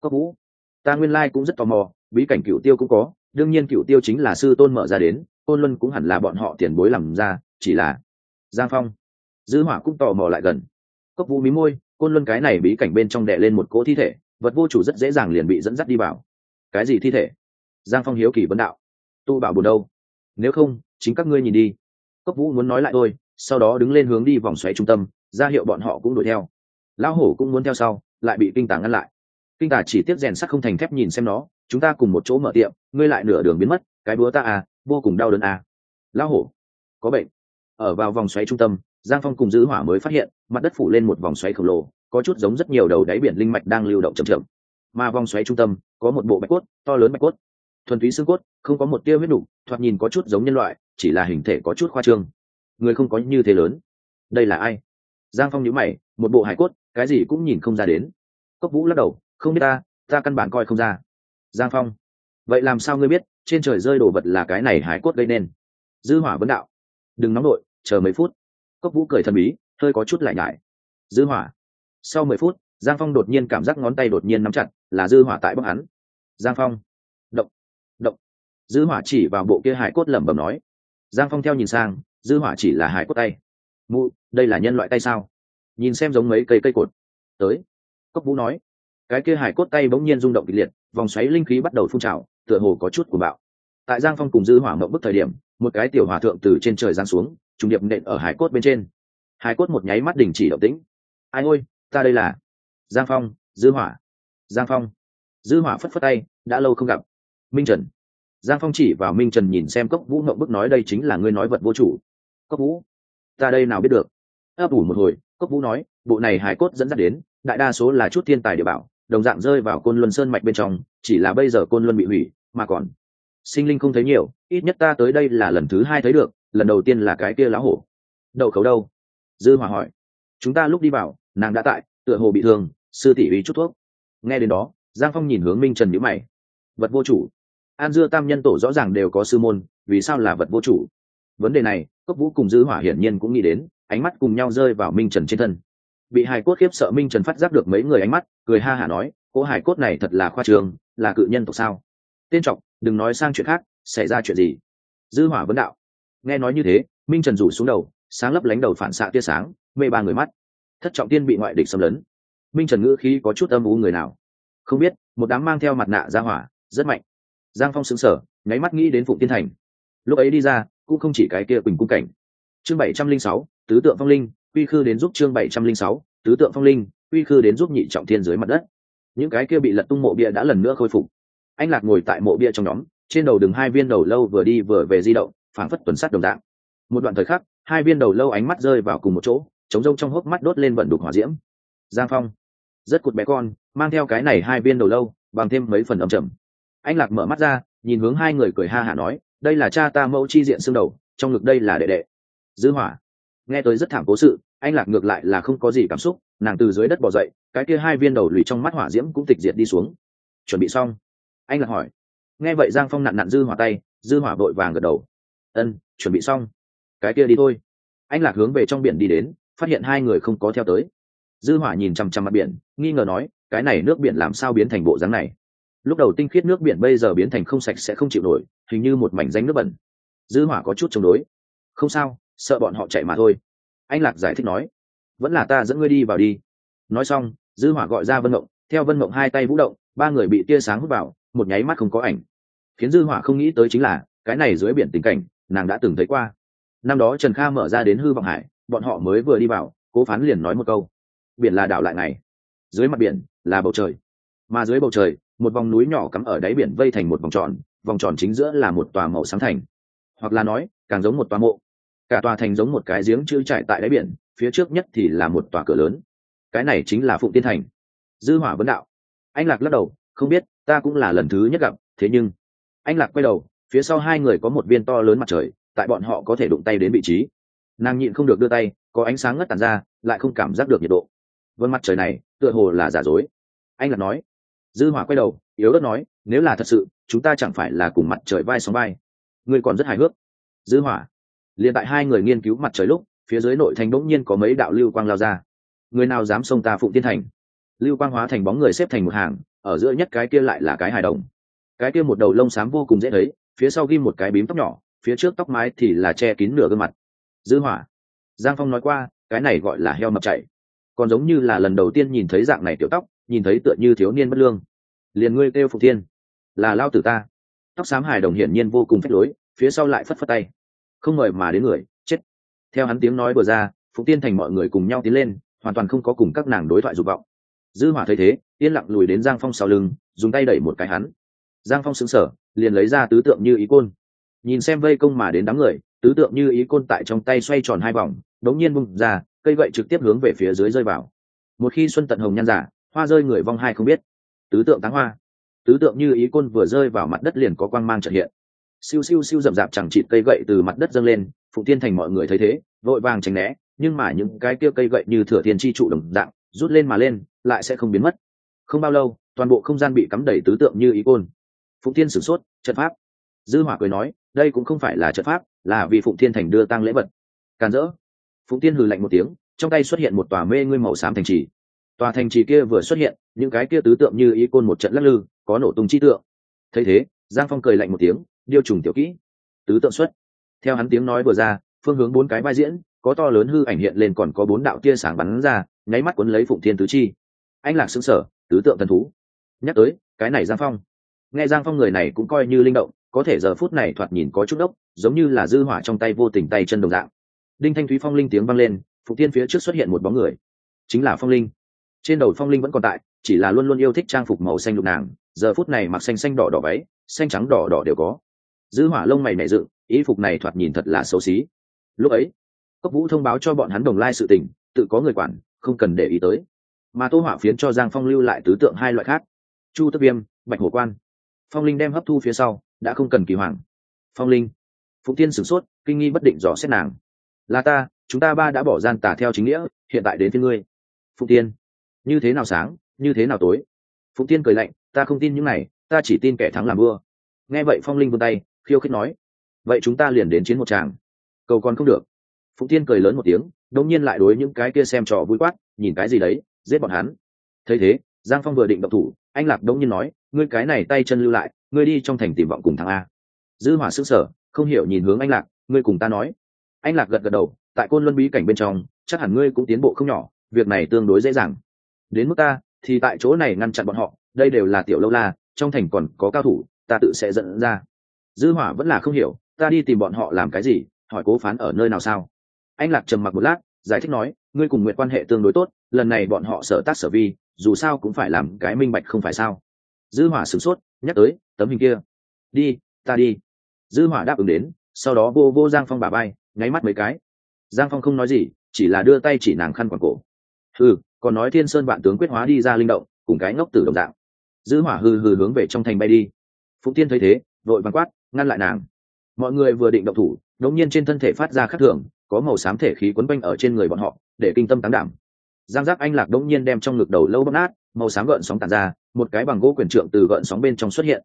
Cốc vũ, ta nguyên lai cũng rất tò mò, bí cảnh cựu tiêu cũng có, đương nhiên cựu tiêu chính là sư tôn mở ra đến, côn luân cũng hẳn là bọn họ tiền bối làm ra, chỉ là giang phong. Dư hỏa cũng tò mò lại gần. Cốc vũ mí môi, côn luân cái này bí cảnh bên trong đè lên một cỗ thi thể, vật vô chủ rất dễ dàng liền bị dẫn dắt đi vào. Cái gì thi thể? Giang phong hiếu kỳ vấn đạo. Tu bảo buồn đâu? Nếu không, chính các ngươi nhìn đi. Cốc vũ muốn nói lại thôi sau đó đứng lên hướng đi vòng xoáy trung tâm, ra hiệu bọn họ cũng đuổi theo. Lão hổ cũng muốn theo sau, lại bị kinh tả ngăn lại. Kinh tả chỉ tiếp rèn sắt không thành thép nhìn xem nó, chúng ta cùng một chỗ mở tiệm, ngươi lại nửa đường biến mất, cái búa ta à vô cùng đau đớn à. Lão hổ, có bệnh. Ở vào vòng xoáy trung tâm, giang phong cùng giữ hỏa mới phát hiện, mặt đất phủ lên một vòng xoáy khổng lồ, có chút giống rất nhiều đầu đáy biển linh mạch đang lưu động chậm chậm. Mà vòng xoáy trung tâm, có một bộ bạch cốt, to lớn bạch cốt. Thuần túy xương cốt, không có một tia huyết đủ, thoạt nhìn có chút giống nhân loại, chỉ là hình thể có chút khoa trương người không có như thế lớn. Đây là ai? Giang phong nhíu mày, một bộ hải cốt, cái gì cũng nhìn không ra đến. Cốc vũ lắc đầu, không biết ta ta căn bản coi không ra. Giang phong, vậy làm sao ngươi biết, trên trời rơi đồ vật là cái này hải cốt gây nên? Dư hỏa vấn đạo. Đừng nóng đội chờ mấy phút. Cốc vũ cười thần bí, hơi có chút lại ngại. dư hỏa. Sau mười phút, giang phong đột nhiên cảm giác ngón tay đột nhiên nắm chặt, là dư hỏa tại bóc hắn. Giang phong. Động. Động. Dư hỏa chỉ vào bộ kia hải cốt lẩm bẩm nói. Giang phong theo nhìn sang dư hỏa chỉ là hải cốt tay. Mụ, đây là nhân loại tay sao? Nhìn xem giống mấy cây cây cột. Tới. Cốc vũ nói. Cái kia hải cốt tay bỗng nhiên rung động kịch liệt, vòng xoáy linh khí bắt đầu phun trào, tựa hồ có chút của bạo. Tại giang phong cùng dư hỏa mộng bức thời điểm, một cái tiểu hòa thượng từ trên trời giáng xuống, trùng điệp nện ở hải cốt bên trên. Hải cốt một nháy mắt đình chỉ động tĩnh. Ai ôi, ta đây là giang phong, dư hỏa. Giang phong. Dư hỏa phất phất tay, đã lâu không gặp. Minh trần. Giang phong chỉ vào minh trần nhìn xem cốc vũ ngậm bức nói đây chính là ngươi nói vật vô chủ cốc vũ. Ta đây nào biết được? Ấp ủ một hồi, cốc vũ nói, bộ này hải cốt dẫn dắt đến, đại đa số là chút thiên tài địa bảo, đồng dạng rơi vào côn luân sơn mạch bên trong, chỉ là bây giờ côn luân bị hủy, mà còn. Sinh linh không thấy nhiều, ít nhất ta tới đây là lần thứ hai thấy được, lần đầu tiên là cái kia lá hổ. Đậu khấu đâu? Dư hòa hỏi. Chúng ta lúc đi vào, nàng đã tại, tựa hồ bị thương, sư tỷ ý chút thuốc. Nghe đến đó, giang phong nhìn hướng minh trần nhữ mày. Vật vô chủ. An dưa tam nhân tổ rõ ràng đều có sư môn, vì sao là vật vô chủ? Vấn đề này cốc vũ cùng dư hỏa hiển nhiên cũng nghĩ đến, ánh mắt cùng nhau rơi vào minh trần trên thân. Bị Hải cốt khiếp sợ minh trần phát giác được mấy người ánh mắt, cười ha hả nói cỗ Hải cốt này thật là khoa trường, là cự nhân tộc sao? Tên trọng đừng nói sang chuyện khác, xảy ra chuyện gì? Dư hỏa vấn đạo. Nghe nói như thế, minh trần rủ xuống đầu, sáng lấp lánh đầu phản xạ tia sáng, mê ba người mắt. Thất trọng tiên bị ngoại địch xâm lấn. Minh trần ngữ khí có chút âm u người nào? Không biết, một đám mang theo mặt nạ ra hỏa, rất mạnh. Giang phong xứng sở nháy mắt nghĩ đến phụng tiên thành. Lúc ấy đi ra cũng không chỉ cái kia quỳnh cung cảnh. Chương bảy trăm linh sáu, tứ tượng phong linh, quy khư đến giúp chương bảy trăm linh sáu, tứ tượng phong linh, quy khư đến giúp nhị trọng thiên dưới mặt đất. Những cái kia bị lật tung mộ bia đã lần nữa khôi phục. Anh lạc ngồi tại mộ bia trong nhóm, trên đầu đường hai viên đầu lâu vừa đi vừa về di động, phảng phất tuần sát đồng dạng. Một đoạn thời khắc, hai viên đầu lâu ánh mắt rơi vào cùng một chỗ chống rông trong hốc mắt đốt lên vận đục hỏa diễm. Giang phong, rất cụt bé con, mang theo cái này hai viên đầu lâu, bằng thêm mấy phần ẩm chầm anh lạc mở mắt ra, nhìn hướng hai người cười ha hả nói đây là cha ta mẫu chi diện xương đầu, trong ngực đây là đệ đệ. Dư hỏa, nghe tới rất thảm cố sự, anh lạc ngược lại là không có gì cảm xúc, nàng từ dưới đất bò dậy, cái kia hai viên đầu lùi trong mắt hỏa diễm cũng tịch diệt đi xuống. Chuẩn bị xong. Anh lạc hỏi. Nghe vậy giang phong nặn nặn dư hỏa tay, dư hỏa vội vàng gật đầu. Ân, chuẩn bị xong. Cái kia đi thôi. Anh lạc hướng về trong biển đi đến, phát hiện hai người không có theo tới. Dư hỏa nhìn chăm chăm mặt biển, nghi ngờ nói, cái này nước biển làm sao biến thành bộ dáng này? Lúc đầu tinh khiết nước biển bây giờ biến thành không sạch sẽ không chịu nổi, hình như một mảnh danh nước bẩn. Dư hỏa có chút chống đối. Không sao, sợ bọn họ chạy mà thôi. Anh lạc giải thích nói, vẫn là ta dẫn ngươi đi vào đi. Nói xong, dư hỏa gọi ra vân ngộng. Theo vân ngộng hai tay vũ động, ba người bị tia sáng hút vào, một nháy mắt không có ảnh. Khiến dư hỏa không nghĩ tới chính là, cái này dưới biển tình cảnh, nàng đã từng thấy qua. Năm đó trần kha mở ra đến hư vọng hải, bọn họ mới vừa đi vào, cố phán liền nói một câu. Biển là đảo lại ngày. Dưới mặt biển là bầu trời. Mà dưới bầu trời một vòng núi nhỏ cắm ở đáy biển vây thành một vòng tròn vòng tròn chính giữa là một tòa màu sáng thành. Hoặc là nói, càng giống một tòa mộ. Cả tòa thành giống một cái giếng chữ trải tại đáy biển, phía trước nhất thì là một tòa cửa lớn. Cái này chính là phụng tiên thành. Dư hỏa vấn đạo. Anh lạc lắc đầu, không biết, ta cũng là lần thứ nhất gặp, thế nhưng anh lạc quay đầu, phía sau hai người có một viên to lớn mặt trời, tại bọn họ có thể đụng tay đến vị trí. Nàng nhịn không được đưa tay, có ánh sáng ngất tàn ra, lại không cảm giác được nhiệt độ. Vân mặt trời này, tựa hồ là giả dối. Anh lạc nói dư hỏa quay đầu, yếu Đất nói, nếu là thật sự, chúng ta chẳng phải là cùng mặt trời vai sóng vai. Ngươi còn rất hài hước. Dư hỏa liền tại hai người nghiên cứu mặt trời lúc, phía dưới nội thành đỗng nhiên có mấy đạo lưu quang lao ra. Người nào dám xông ta phụng tiên thành? Lưu quang hóa thành bóng người xếp thành một hàng, ở giữa nhất cái kia lại là cái hài đồng. Cái kia một đầu lông xám vô cùng dễ thấy, phía sau ghim một cái bím tóc nhỏ, phía trước tóc mái thì là che kín nửa gương mặt. Dư hỏa, giang phong nói qua, cái này gọi là heo mập chạy. Còn giống như là lần đầu tiên nhìn thấy dạng này tiểu tóc nhìn thấy tựa như thiếu niên bất lương. Liền ngươi kêu phục thiên, là lao tử ta. Tóc xám hài đồng hiển nhiên vô cùng phách lối, phía sau lại phất phất tay. Không mời mà đến người, chết. Theo hắn tiếng nói vừa ra, phục tiên thành mọi người cùng nhau tiến lên, hoàn toàn không có cùng các nàng đối thoại dục vọng. Dư hỏa thấy thế, yên lặng lùi đến giang phong sau lưng, dùng tay đẩy một cái hắn. Giang phong sững sờ, liền lấy ra tứ tượng như ý côn. Nhìn xem vây công mà đến đám người, tứ tượng như ý côn tại trong tay xoay tròn hai vòng, đống nhiên bung ra, cây gậy trực tiếp hướng về phía dưới rơi vào. Một khi xuân tận hồng nhan giả hoa rơi người vong hai không biết. Tứ tượng táng hoa. Tứ tượng như ý côn vừa rơi vào mặt đất liền có quang mang trợ hiện. Siêu siêu siêu rậm rạp chẳng chịt cây gậy từ mặt đất dâng lên, phụng tiên thành mọi người thấy thế, vội vàng tránh né, nhưng mà những cái kia cây gậy như thừa thiên chi trụ đồng dạng, rút lên mà lên, lại sẽ không biến mất. Không bao lâu, toàn bộ không gian bị cắm đầy tứ tượng như ý côn. Phụng tiên sửng sốt, trận pháp. Dư hỏa cười nói, đây cũng không phải là trận pháp, là vì phụng thiên thành đưa tăng lễ vật. Càn rỡ. Phụng tiên hừ lạnh một tiếng, trong tay xuất hiện một tòa mê ngươi màu xám thành trì tòa thành trì kia vừa xuất hiện, những cái kia tứ tượng như ý côn một trận lắc lư, có nổ tung chi tượng. Thấy thế, giang phong cười lạnh một tiếng, điêu trùng tiểu kỹ. Tứ tượng xuất. Theo hắn tiếng nói vừa ra, phương hướng bốn cái vai diễn, có to lớn hư ảnh hiện lên còn có bốn đạo tia sáng bắn ra, nháy mắt cuốn lấy phụng thiên tứ chi. Anh lạc xứng sở tứ tượng thần thú. Nhắc tới, cái này giang phong. Nghe giang phong người này cũng coi như linh động, có thể giờ phút này thoạt nhìn có chút đốc, giống như là dư hỏa trong tay vô tình tay chân đồng dạng. Đinh thanh thúy phong linh tiếng vang lên, phụng thiên phía trước xuất hiện một bóng người. Chính là phong linh trên đầu phong linh vẫn còn tại, chỉ là luôn luôn yêu thích trang phục màu xanh lục nàng. Giờ phút này mặc xanh xanh đỏ đỏ váy, xanh trắng đỏ đỏ đều có. Dư hỏa lông mày nảy dựng ý phục này thoạt nhìn thật là xấu xí. Lúc ấy, cốc vũ thông báo cho bọn hắn đồng lai sự tình, tự có người quản, không cần để ý tới. Mà tô hỏa phiến cho giang phong lưu lại tứ tượng hai loại khác. Chu tức viêm, bạch hổ quan. Phong linh đem hấp thu phía sau, đã không cần kỳ hoàng phong linh, phụng tiên sửng sốt, kinh nghi bất định dò xét nàng. Là ta, chúng ta ba đã bỏ gian tả theo chính nghĩa, hiện tại đến thiên ngươi. Phụng tiên như thế nào sáng, như thế nào tối? Phụng tiên cười lạnh, ta không tin những này, ta chỉ tin kẻ thắng làm vua. Nghe vậy phong linh vươn tay, khiêu khích nói, vậy chúng ta liền đến chiến một tràng. Cầu còn không được. Phụng tiên cười lớn một tiếng đông nhiên lại đối những cái kia xem trò vui quát, nhìn cái gì đấy, giết bọn hắn. Thấy thế, giang phong vừa định độc thủ, anh lạc đông nhiên nói, ngươi cái này tay chân lưu lại, ngươi đi trong thành tìm vọng cùng thằng a. Dư hỏa sức sở không hiểu nhìn hướng anh lạc, ngươi cùng ta nói. Anh lạc gật gật đầu, tại côn luân bí cảnh bên trong, chắc hẳn ngươi cũng tiến bộ không nhỏ, việc này tương đối dễ dàng đến mức ta, thì tại chỗ này ngăn chặn bọn họ, đây đều là tiểu lâu la, trong thành còn có cao thủ, ta tự sẽ dẫn ra. Dư hỏa vẫn là không hiểu, ta đi tìm bọn họ làm cái gì, hỏi cố phán ở nơi nào sao? Anh lạc trầm mặc một lát, giải thích nói, ngươi cùng nguyện quan hệ tương đối tốt, lần này bọn họ sở tác sở vi, dù sao cũng phải làm cái minh bạch không phải sao? Dư hỏa sửng sốt, nhắc tới, tấm hình kia. Đi, ta đi. Dư hỏa đáp ứng đến, sau đó vô vô giang phong bà bay nháy mắt mấy cái. Giang phong không nói gì, chỉ là đưa tay chỉ nàng khăn quàng cổ.Ừ còn nói thiên sơn vạn tướng quyết hóa đi ra linh động, cùng cái ngốc tử đồng dạng. Dư hỏa hư hư hướng về trong thành bay đi. Phụng tiên thấy thế, vội vàng quát, ngăn lại nàng. Mọi người vừa định động thủ, đột nhiên trên thân thể phát ra khắc thường, có màu xám thể khí quấn quanh ở trên người bọn họ, để kinh tâm tán đảm. Giang giác anh lạc đột nhiên đem trong ngực đầu lâu bóp nát, màu xám gợn sóng tàn ra, một cái bằng gỗ quyền trượng từ gợn sóng bên trong xuất hiện.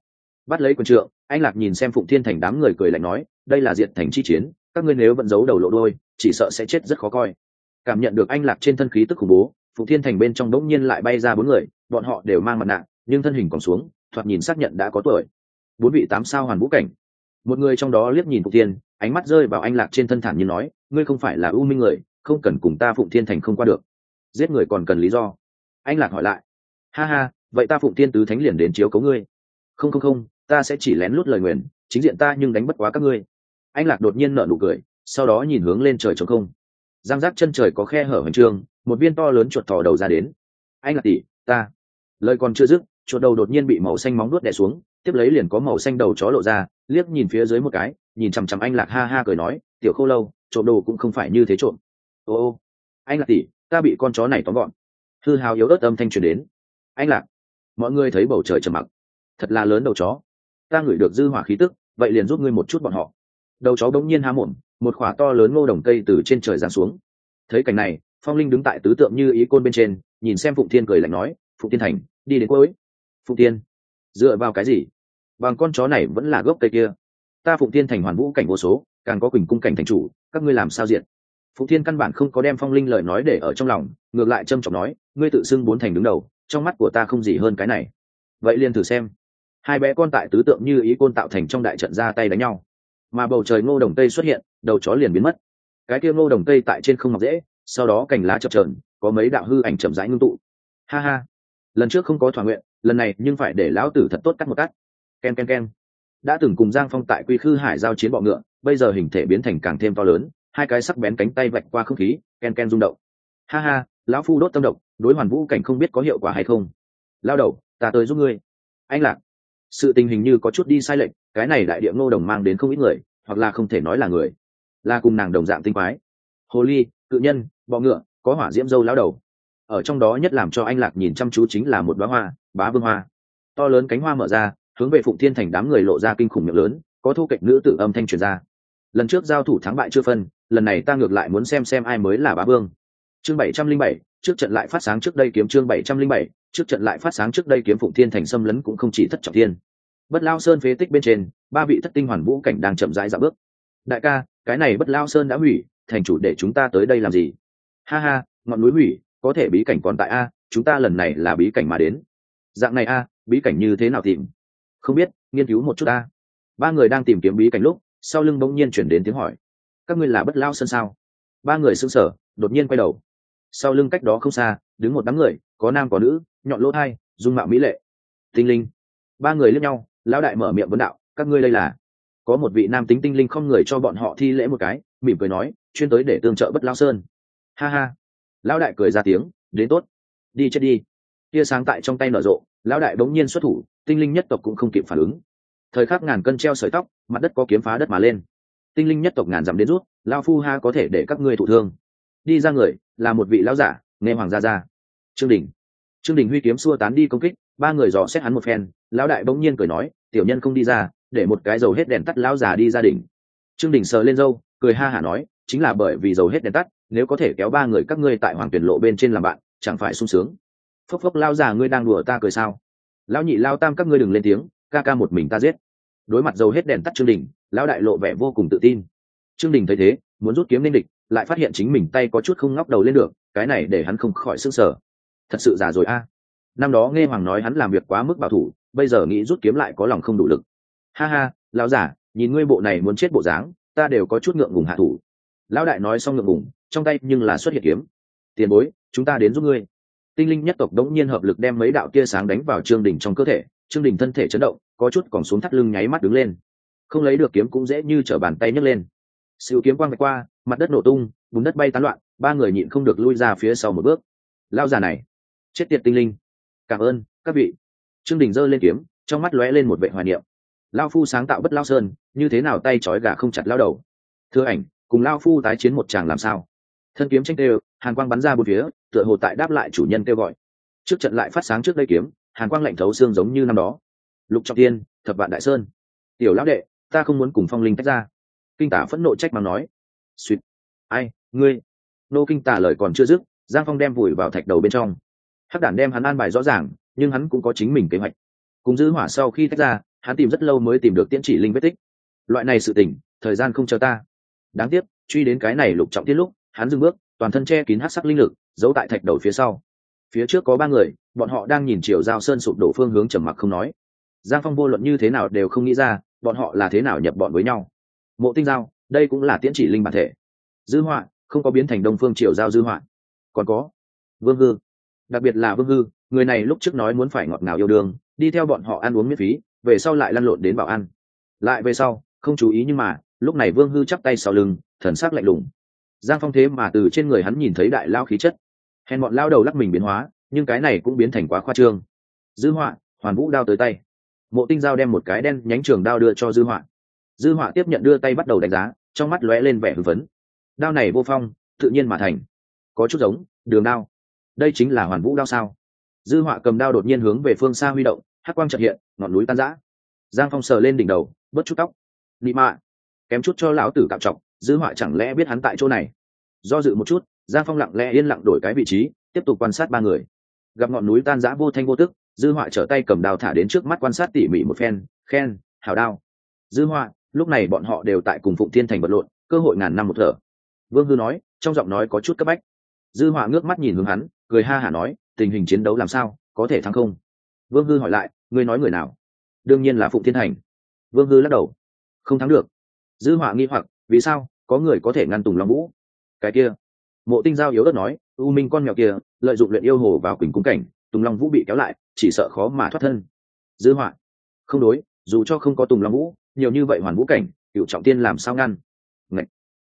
Bắt lấy quyền trượng, anh lạc nhìn xem phụng thiên thành đám người cười lạnh nói, đây là diện thành chi chiến, các ngươi nếu vẫn giấu đầu lộ đôi chỉ sợ sẽ chết rất khó coi. Cảm nhận được anh lạc trên thân khí tức khủng bố Phụ thiên thành bên trong đống nhiên lại bay ra bốn người, bọn họ đều mang mặt nạ, nhưng thân hình còn xuống, thoạt nhìn xác nhận đã có tuổi. Bốn vị tám sao hoàn vũ cảnh. Một người trong đó liếc nhìn phụ thiên, ánh mắt rơi vào anh lạc trên thân thản như nói, ngươi không phải là ưu minh người, không cần cùng ta phụng thiên thành không qua được. Giết người còn cần lý do. Anh lạc hỏi lại, ha ha, vậy ta phụng thiên tứ thánh liền đến chiếu cấu ngươi. Không không không, ta sẽ chỉ lén lút lời nguyền, chính diện ta nhưng đánh bất quá các ngươi. Anh lạc đột nhiên nở nụ cười, sau đó nhìn hướng lên trời trống không. Giang giác chân trời có khe hở huân trường một viên to lớn chuột thò đầu ra đến. Anh là tỷ, ta. Lời còn chưa dứt, chuột đầu đột nhiên bị màu xanh móng nuốt đè xuống, tiếp lấy liền có màu xanh đầu chó lộ ra, liếc nhìn phía dưới một cái, nhìn chằm chằm anh lạc ha ha cười nói, tiểu khô lâu, trộm đồ cũng không phải như thế trộm. Ô ô, anh lạc tỷ, ta bị con chó này tóm gọn. Hư hào yếu ớt âm thanh truyền đến. Anh lạc. Mọi người thấy bầu trời trầm mặc. Thật là lớn đầu chó. Ta ngửi được dư hỏa khí tức, vậy liền giúp ngươi một chút bọn họ. Đầu chó đống nhiên há mồm, một khỏa to lớn ngô đồng cây từ trên trời giáng xuống. Thấy cảnh này phong linh đứng tại tứ tượng như ý côn bên trên, nhìn xem phụng thiên cười lạnh nói, phụng thiên thành, đi đến cuối. Phụng thiên, dựa vào cái gì? Bằng con chó này vẫn là gốc cây kia. Ta phụng thiên thành hoàn vũ cảnh vô số, càng có quỳnh cung cảnh thành chủ, các ngươi làm sao diện phụng thiên căn bản không có đem phong linh lời nói để ở trong lòng, ngược lại trâm trọng nói, ngươi tự xưng bốn thành đứng đầu, trong mắt của ta không gì hơn cái này. Vậy liền thử xem. Hai bé con tại tứ tượng như ý côn tạo thành trong đại trận ra tay đánh nhau. Mà bầu trời ngô đồng tây xuất hiện, đầu chó liền biến mất. Cái kia ngô đồng tây tại trên không mọc dễ sau đó cành lá chập trờn có mấy đạo hư ảnh chậm rãi ngưng tụ. Ha ha, lần trước không có thỏa nguyện, lần này nhưng phải để lão tử thật tốt cắt một cắt. K e n k e n k e n đã từng cùng giang phong tại quy khư hải giao chiến bọ ngựa, bây giờ hình thể biến thành càng thêm to lớn, hai cái sắc bén cánh tay vạch qua không khí, ken ken rung động. Ha ha, lão phu đốt tâm độc, đối hoàn vũ cảnh không biết có hiệu quả hay không. Lao đầu, ta tới giúp ngươi. Anh lạc, sự tình hình như có chút đi sai lệch, cái này đại địa ngô đồng mang đến không ít người, hoặc là không thể nói là người, là cùng nàng đồng dạng tinh quái. Hồ ly, cự nhân bọ ngựa, có hỏa diễm dâu lao đầu. Ở trong đó nhất làm cho anh lạc nhìn chăm chú chính là một bá hoa, bá vương hoa. To lớn cánh hoa mở ra, hướng về phụng thiên thành đám người lộ ra kinh khủng miệng lớn, có thu kệch nữ tự âm thanh truyền ra. Lần trước giao thủ thắng bại chưa phân, lần này ta ngược lại muốn xem xem ai mới là bá vương. Chương bảy trăm linh bảy, trước trận lại phát sáng trước đây kiếm chương bảy trăm linh bảy, trước trận lại phát sáng trước đây kiếm phụng thiên thành xâm lấn cũng không chỉ thất trọng thiên. Bất lao sơn phế tích bên trên, ba vị thất tinh hoàn vũ cảnh đang chậm rãi dạo bước. Đại ca, cái này bất lao sơn đã hủy, thành chủ để chúng ta tới đây làm gì? Ha ha, ngọn núi hủy, có thể bí cảnh còn tại a, chúng ta lần này là bí cảnh mà đến. Dạng này a, bí cảnh như thế nào tìm? Không biết, nghiên cứu một chút a. Ba người đang tìm kiếm bí cảnh lúc, sau lưng bỗng nhiên chuyển đến tiếng hỏi. Các ngươi là bất lao sơn sao? Ba người sững sở đột nhiên quay đầu. Sau lưng cách đó không xa, đứng một đám người, có nam có nữ, nhọn lỗ thai, dung mạo mỹ lệ. Tinh linh. Ba người lướt nhau, lão đại mở miệng vấn đạo, các ngươi đây là? Có một vị nam tính tinh linh không người cho bọn họ thi lễ một cái, mỉm cười nói, chuyên tới để tương trợ bất lao sơn ha ha. Lão đại cười ra tiếng, đến tốt. Đi chết đi. Tia sáng tại trong tay nở rộ, lão đại bỗng nhiên xuất thủ, tinh linh nhất tộc cũng không kịp phản ứng. Thời khắc ngàn cân treo sợi tóc, mặt đất có kiếm phá đất mà lên. Tinh linh nhất tộc ngàn dặm đến rút lao phu ha có thể để các ngươi thụ thương. Đi ra người, là một vị lão giả, nghe hoàng gia ra. trương đình. Trương đình huy kiếm xua tán đi công kích, ba người dò xét hắn một phen, lão đại bỗng nhiên cười nói, tiểu nhân không đi ra, để một cái dầu hết đèn tắt lão già đi gia đình. Trương đình sờ lên râu, cười ha hả nói, chính là bởi vì dầu hết đèn tắt nếu có thể kéo ba người các ngươi tại hoàng tuyển lộ bên trên làm bạn, chẳng phải sung sướng. Phốc phốc, lao già ngươi đang đùa ta cười sao? Lão nhị, lao tam các ngươi đừng lên tiếng, ca ca một mình ta giết. Đối mặt dầu hết đèn tắt trương đình, lão đại lộ vẻ vô cùng tự tin. Trương đình thấy thế, muốn rút kiếm lên địch, lại phát hiện chính mình tay có chút không ngóc đầu lên được, cái này để hắn không khỏi s ư n g sở thật sự già rồi a. Năm đó nghe hoàng nói hắn làm việc quá mức bảo thủ, bây giờ nghĩ rút kiếm lại có lòng không đủ lực. Ha ha, lão giả nhìn ngươi bộ này muốn chết bộ dáng, ta đều có chút ngượng ngùng hạ thủ lão đại nói xong ngượng ngùng, trong tay nhưng là xuất hiện kiếm. Tiền bối, chúng ta đến giúp ngươi. Tinh linh nhất tộc đống nhiên hợp lực đem mấy đạo tia sáng đánh vào trương đình trong cơ thể, trương đình thân thể chấn động, có chút còn xuống thắt lưng nháy mắt đứng lên. Không lấy được kiếm cũng dễ như t bàn tay nhấc lên. Sự kiếm quang vạch qua, mặt đất nổ tung, bùn đất bay tán loạn, ba người nhịn không được lui ra phía sau một bước. Lao già này, chết tiệt tinh linh. Cảm ơn, các vị. Trương đình giơ lên kiếm, trong mắt lóe lên một vệ hoài niệm. Lao phu sáng tạo bất lao sơn, như thế nào tay trói gà không chặt lao đầu. Thưa ảnh cùng lao phu tái chiến một chàng làm sao? Thân kiếm tranh tê hàn quang bắn ra bốn phía, tựa hồ tại đáp lại chủ nhân kêu gọi. Trước trận lại phát sáng trước đây kiếm, hàn quang lạnh thấu xương giống như năm đó. Lục trọng tiên thập vạn đại sơn. Tiểu lão đệ, ta không muốn cùng phong linh tách ra. Kinh tả phẫn nộ trách mà nói. Suýt ai, ngươi? Nô kinh tả lời còn chưa dứt, giang phong đem vùi vào thạch đầu bên trong. Hắc đản đem hắn an bài rõ ràng, nhưng hắn cũng có chính mình kế hoạch. Cùng giữ hỏa sau khi tách ra, hắn tìm rất lâu mới tìm được tiễn chỉ linh vết tích. Loại này sự tỉnh thời gian không chờ ta đáng tiếc, truy đến cái này lục trọng tiết lúc, hắn dừng bước, toàn thân che kín hát sắc linh lực, giấu tại thạch đầu phía sau. Phía trước có ba người, bọn họ đang nhìn chiều giao sơn sụp đổ phương hướng trầm mặc không nói. Giang phong vô luận như thế nào đều không nghĩ ra, bọn họ là thế nào nhập bọn với nhau. Mộ tinh giao, đây cũng là tiễn chỉ linh bản thể. Dư họa, không có biến thành đông phương triều giao dư họa. Còn có, vương hư. Đặc biệt là vương hư, người này lúc trước nói muốn phải ngọt ngào yêu đương, đi theo bọn họ ăn uống miễn phí, về sau lại lăn lộn đến bảo ăn. Lại về sau, không chú ý nhưng mà lúc này vương hư chắp tay sau lưng, thần sắc lạnh lùng. Giang phong thế mà từ trên người hắn nhìn thấy đại lao khí chất. Hèn bọn lao đầu lắc mình biến hóa, nhưng cái này cũng biến thành quá khoa trương. Dư họa, hoàn vũ đao tới tay. Mộ tinh giao đem một cái đen nhánh trường đao đưa cho dư họa. Dư họa tiếp nhận đưa tay bắt đầu đánh giá, trong mắt lóe lên vẻ hưng phấn. Đao này vô phong, tự nhiên mà thành. Có chút giống, đường đao. Đây chính là hoàn vũ đao sao? Dư họa cầm đao đột nhiên hướng về phương xa huy động, hắc quang trật hiện, ngọn núi tan rã. Giang phong sờ lên đỉnh đầu, bớt chút tóc. Nị mạ kém chút cho lão tử cạo trọng dư họa chẳng lẽ biết hắn tại chỗ này? Do dự một chút giang phong lặng lẽ yên lặng đổi cái vị trí, tiếp tục quan sát ba người. Gặp ngọn núi tan giã vô thanh vô tức, dư họa trở tay cầm đao thả đến trước mắt quan sát tỉ mỉ một phen, khen, hào đao. Dư họa, lúc này bọn họ đều tại cùng phụng thiên thành vật lộn, cơ hội ngàn năm một thở. Vương hư nói, trong giọng nói có chút cấp bách. Dư họa ngước mắt nhìn hướng hắn, cười ha hả nói, tình hình chiến đấu làm sao, có thể thắng không? Vương hư hỏi lại, ngươi nói người nào? Đương nhiên là phụng thiên thành. Vương hư lắc đầu. Không thắng được dư họa nghi hoặc, vì sao có người có thể ngăn tùng long vũ? Cái kia, mộ tinh giao yếu ớt nói, u minh con mèo kia, lợi dụng luyện yêu hồ vào quỳnh cung cảnh, tùng long vũ bị kéo lại, chỉ sợ khó mà thoát thân. Dư họa, không đối, dù cho không có tùng long vũ, nhiều như vậy hoàn vũ cảnh cựu trọng tiên làm sao ngăn? Ngậy.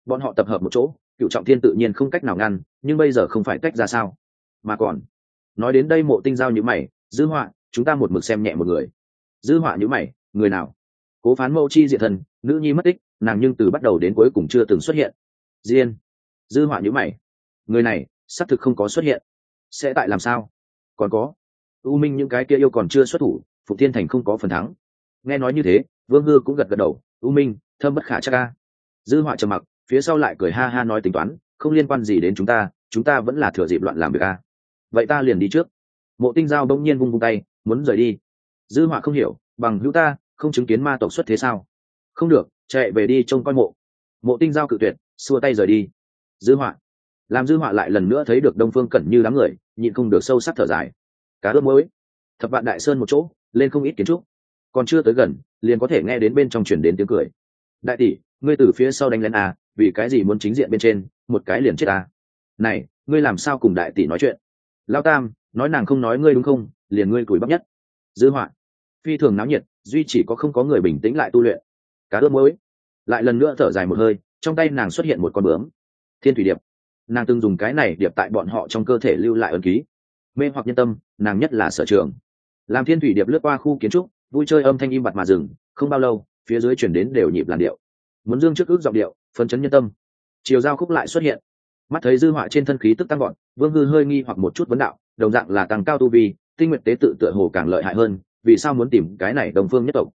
bọn họ tập hợp một chỗ cựu trọng tiên tự nhiên không cách nào ngăn, nhưng bây giờ không phải cách ra sao. Mà còn, nói đến đây mộ tinh giao như mày, dư họa, chúng ta một mực xem nhẹ một người. Dư họa như mày, người nào? Cố phán mẫu chi diệt thần, nữ nhi mất tích nàng nhưng từ bắt đầu đến cuối cùng chưa từng xuất hiện. Diên, dư họa như mày. Người này, xác thực không có xuất hiện. Sẽ tại làm sao? Còn có, u minh những cái kia yêu còn chưa xuất thủ, phục thiên thành không có phần thắng. Nghe nói như thế, vương hư cũng gật gật đầu. U minh thơm bất khả chắc ca dư họa trầm mặc, phía sau lại cười ha ha nói tính toán, không liên quan gì đến chúng ta chúng ta vẫn là thừa dịp loạn làm việc a. Vậy ta liền đi trước. Mộ tinh giao bỗng nhiên vung vung tay, muốn rời đi. Dư họa không hiểu, bằng hữu ta, không chứng kiến ma tộc xuất thế sao? Không được chạy về đi trông coi mộ. Mộ tinh giao cự tuyệt, xua tay rời đi. Dư họa. Làm dư họa lại lần nữa thấy được đông phương cẩn như đám người, nhịn không được sâu sắc thở dài. Cá ướp mới thập vạn đại sơn một chỗ, lên không ít kiến trúc. Còn chưa tới gần, liền có thể nghe đến bên trong chuyển đến tiếng cười. Đại tỷ, ngươi từ phía sau đánh lên à vì cái gì muốn chính diện bên trên, một cái liền chết à? Này, ngươi làm sao cùng đại tỷ nói chuyện? Lao tam, nói nàng không nói ngươi đúng không, liền ngươi cùi bắp nhất. Dư họa. Phi thường náo nhiệt, duy chỉ có không có người bình tĩnh lại tu luyện cá ướp mới lại lần nữa thở dài một hơi, trong tay nàng xuất hiện một con bướm. Thiên thủy điệp. Nàng từng dùng cái này điệp tại bọn họ trong cơ thể lưu lại ấn ký. Mê hoặc nhân tâm, nàng nhất là sở trường. Làm thiên thủy điệp lướt qua khu kiến trúc, vui chơi âm thanh im bặt mà dừng, không bao lâu, phía dưới chuyển đến đều nhịp làn điệu. Muốn dương trước ước giọng điệu, phấn chấn nhân tâm. Chiều giao khúc lại xuất hiện. Mắt thấy dư họa trên thân khí tức tăng gọn vương hư hơi nghi hoặc một chút vấn đạo, đồng dạng là tăng cao tu vi, tinh nguyện tế tự tựa hồ càng lợi hại hơn, vì sao muốn tìm cái này đồng phương nhất tộc?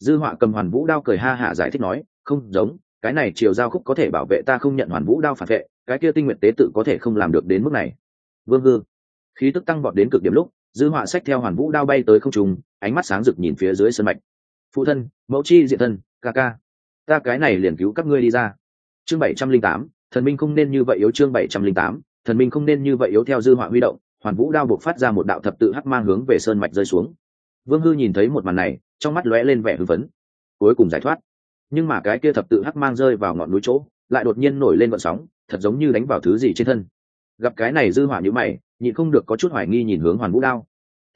Dư họa cầm hoàn vũ đao cười ha hạ giải thích nói, không giống, cái này chiều giao khúc có thể bảo vệ ta không nhận hoàn vũ đao phản vệ, cái kia tinh nguyện tế tự có thể không làm được đến mức này. Vương hư, khí tức tăng vọt đến cực điểm lúc, dư họa sách theo hoàn vũ đao bay tới không trùng ánh mắt sáng rực nhìn phía dưới sân mạch. Phụ thân, mẫu chi diện thân, ca ca, ta cái này liền cứu các ngươi đi ra. Chương bảy trăm linh tám, thần minh không nên như vậy yếu chương bảy trăm linh tám, thần minh không nên như vậy yếu theo dư họa huy động, hoàn vũ đao buộc phát ra một đạo thập tự hắc mang hướng về sơn mạch rơi xuống. Vương hư nhìn thấy một màn này trong mắt lóe lên vẻ hưng phấn. Cuối cùng giải thoát. Nhưng mà cái kia thập tự hắc mang rơi vào ngọn núi chỗ, lại đột nhiên nổi lên vận sóng, thật giống như đánh vào thứ gì trên thân. Gặp cái này dư hỏa như mày, nhịn không được có chút hoài nghi nhìn hướng hoàn vũ đao.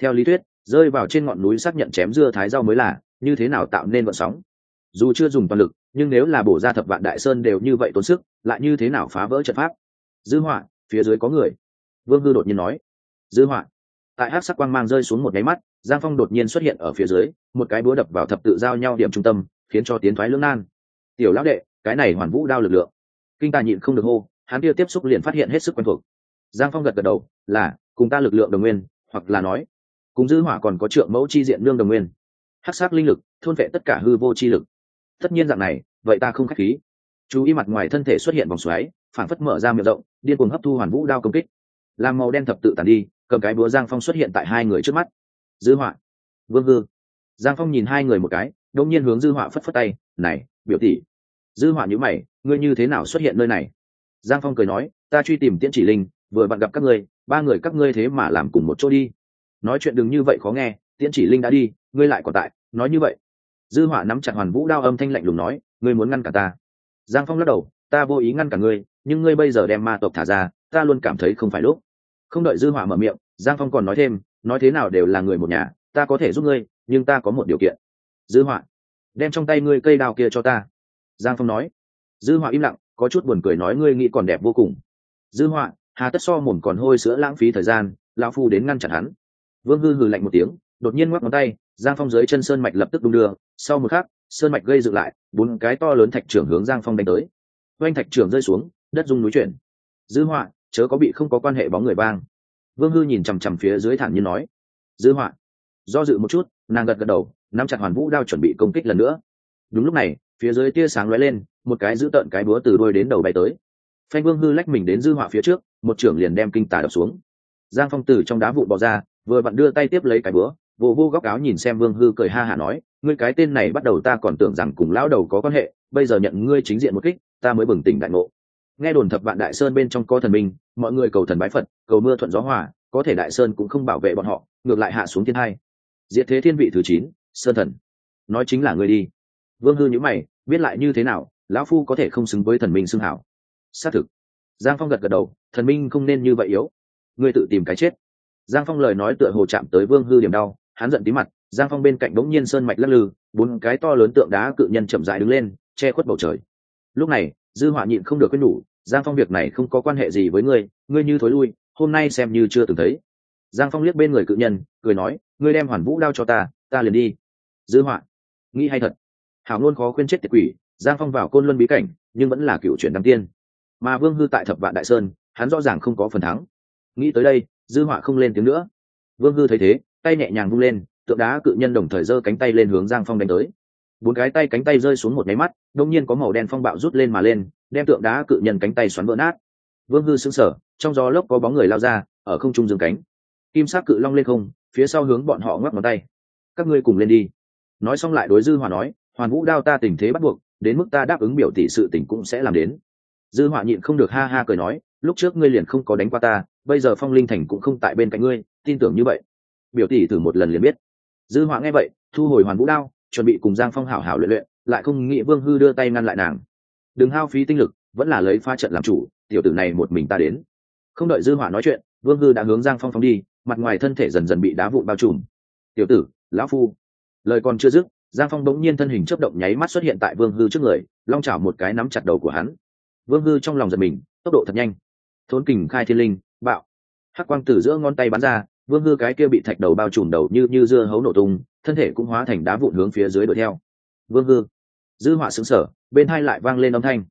Theo lý thuyết, rơi vào trên ngọn núi xác nhận chém dưa thái rau mới là, như thế nào tạo nên vận sóng? Dù chưa dùng toàn lực, nhưng nếu là bổ ra thập vạn đại sơn đều như vậy tốn sức, lại như thế nào phá vỡ trận pháp? Dư hỏa, phía dưới có người. Vương hư đột nhiên nói. Dư hỏa tại hắc sắc quang mang rơi xuống một nháy mắt, giang phong đột nhiên xuất hiện ở phía dưới, một cái búa đập vào thập tự giao nhau điểm trung tâm, khiến cho tiến thoái lưỡng nan. Tiểu lão đệ, cái này hoàn vũ đao lực lượng. Kinh tài nhịn không được hô, hắn kia tiếp xúc liền phát hiện hết sức quen thuộc. Giang phong gật gật đầu, là, cùng ta lực lượng đồng nguyên, hoặc là nói, cùng dư hỏa còn có trượng mẫu chi diện nương đồng nguyên. Hắc sắc linh lực, thôn vệ tất cả hư vô chi lực. Tất nhiên dạng này, vậy ta không khách khí. Chú ý mặt ngoài thân thể xuất hiện vòng xoáy phản phất mở ra miệng rộng, điên cuồng hấp thu hoàn vũ đao công kích. Làm màu đen thập tự tàn đi cầm cái búa giang phong xuất hiện tại hai người trước mắt. Dư họa. Vương hư. Giang phong nhìn hai người một cái đông nhiên hướng dư họa phất phất tay, này, biểu tỷ. Dư họa nhữ mày, ngươi như thế nào xuất hiện nơi này? Giang phong cười nói, ta truy tìm tiễn chỉ linh, vừa bạn gặp các ngươi, ba người các ngươi thế mà làm cùng một chỗ đi. Nói chuyện đừng như vậy khó nghe, tiễn chỉ linh đã đi, ngươi lại còn tại, nói như vậy. Dư họa nắm chặt hoàn vũ đao âm thanh lạnh lùng nói, ngươi muốn ngăn cả ta? Giang phong lắc đầu, ta vô ý ngăn cả ngươi, nhưng ngươi bây giờ đem ma tộc thả ra, ta luôn cảm thấy không phải lúc. Không đợi dư họa mở miệng giang phong còn nói thêm, nói thế nào đều là người một nhà, ta có thể giúp ngươi, nhưng ta có một điều kiện. Dư họa, đem trong tay ngươi cây đao kia cho ta. Giang phong nói. Dư họa im lặng, có chút buồn cười nói, ngươi nghĩ còn đẹp vô cùng. Dư họa, hà tất so mồm còn hôi sữa lãng phí thời gian, lão phu đến ngăn chặn hắn. Vương hư hừ lạnh một tiếng, đột nhiên ngoắc ngón tay, giang phong dưới chân sơn mạch lập tức đung đưa, sau một khắc, sơn mạch gây dựng lại, bốn cái to lớn thạch trưởng hướng giang phong đánh tới. Oanh thạch trưởng rơi xuống, đất dung núi chuyển. Dư họa, chớ có bị không có quan hệ bóng người vang vương hư nhìn chằm chằm phía dưới thản nhiên nói, dư họa do dự một chút, nàng gật gật đầu, nắm chặt hoàn vũ đao chuẩn bị công kích lần nữa. Đúng lúc này, phía dưới tia sáng lóe lên, một cái giữ tợn cái búa từ đôi đến đầu bay tới. Phanh vương hư lách mình đến dư họa phía trước, một trưởng liền đem kinh tả đập xuống. Giang phong Tử trong đá vụn bỏ ra, vừa vặn đưa tay tiếp lấy cái búa, vô vô góc áo nhìn xem vương hư cười ha hả nói, ngươi cái tên này bắt đầu ta còn tưởng rằng cùng lão đầu có quan hệ, bây giờ nhận ngươi chính diện một kích, ta mới bừng tỉnh đại ngộ nghe đồn thập vạn đại sơn bên trong có thần minh, mọi người cầu thần bái phật, cầu mưa thuận gió hòa, có thể đại sơn cũng không bảo vệ bọn họ, ngược lại hạ xuống thiên hai. Diệt thế thiên vị thứ chín, sơn thần. Nói chính là ngươi đi. Vương hư nhữ mày, biết lại như thế nào, lão phu có thể không xứng với thần minh xưng hảo. Xác thực. Giang phong gật gật đầu, thần minh không nên như vậy yếu. Ngươi tự tìm cái chết. Giang phong lời nói tựa hồ chạm tới vương hư điểm đau, hắn giận tí mặt, giang phong bên cạnh bỗng nhiên sơn mạch lắc lư, bốn cái to lớn tượng đá cự nhân chậm dại đứng lên, che khuất bầu trời. Lúc này dư họa nhịn không được quên nhủ, giang phong việc này không có quan hệ gì với ngươi ngươi như thối lui, hôm nay xem như chưa từng thấy. Giang phong liếc bên người cự nhân, cười nói, ngươi đem hoàn vũ đao cho ta ta liền đi. Dư họa. Nghĩ hay thật. Hảo luôn khó khuyên chết tiệt quỷ, giang phong vào côn luân bí cảnh, nhưng vẫn là cựu chuyển đăng tiên. Mà vương hư tại thập vạn đại sơn, hắn rõ ràng không có phần thắng. Nghĩ tới đây, dư họa không lên tiếng nữa. Vương hư thấy thế, tay nhẹ nhàng vung lên, tượng đá cự nhân đồng thời giơ cánh tay lên hướng giang phong đánh tới bốn cái tay cánh tay rơi xuống một máy mắt đông nhiên có màu đen phong bạo rút lên mà lên, đem tượng đá cự nhân cánh tay xoắn vỡ nát. Vương hư sững sờ, trong gió lốc có bóng người lao ra, ở không trung dương cánh. Kim sắc cự long lên không, phía sau hướng bọn họ ngoắc ngón tay. Các ngươi cùng lên đi. Nói xong lại đối dư hòa nói, hoàn vũ đao ta tình thế bắt buộc, đến mức ta đáp ứng biểu tỷ sự tình cũng sẽ làm đến. Dư họa nhịn không được ha ha cười nói, lúc trước ngươi liền không có đánh qua ta, bây giờ phong linh thành cũng không tại bên cạnh ngươi, tin tưởng như vậy. Biểu tỷ thử một lần liền biết. Dư họa nghe vậy, thu hồi hoàn vũ đao chuẩn bị cùng giang phong hảo hảo luyện luyện, lại không nghĩ vương hư đưa tay ngăn lại nàng. Đừng hao phí tinh lực, vẫn là lấy pha trận làm chủ, tiểu tử này một mình ta đến. Không đợi dư hỏa nói chuyện, vương hư đã hướng giang phong phóng đi, mặt ngoài thân thể dần dần bị đá vụn bao trùm. Tiểu tử, lão phu. Lời còn chưa dứt, giang phong bỗng nhiên thân hình chấp động nháy mắt xuất hiện tại vương hư trước người, long chảo một cái nắm chặt đầu của hắn. Vương hư trong lòng giật mình, tốc độ thật nhanh. Thốn kình, khai thiên linh, bạo. Hắc quang từ giữa ngón tay bắn ra, vương hư cái kia bị thạch đầu bao trùm đầu như như dưa hấu nổ tung thân thể cũng hóa thành đá vụn hướng phía dưới đuổi theo. Vương hư, dư họa xứng sở bên hai lại vang lên âm thanh.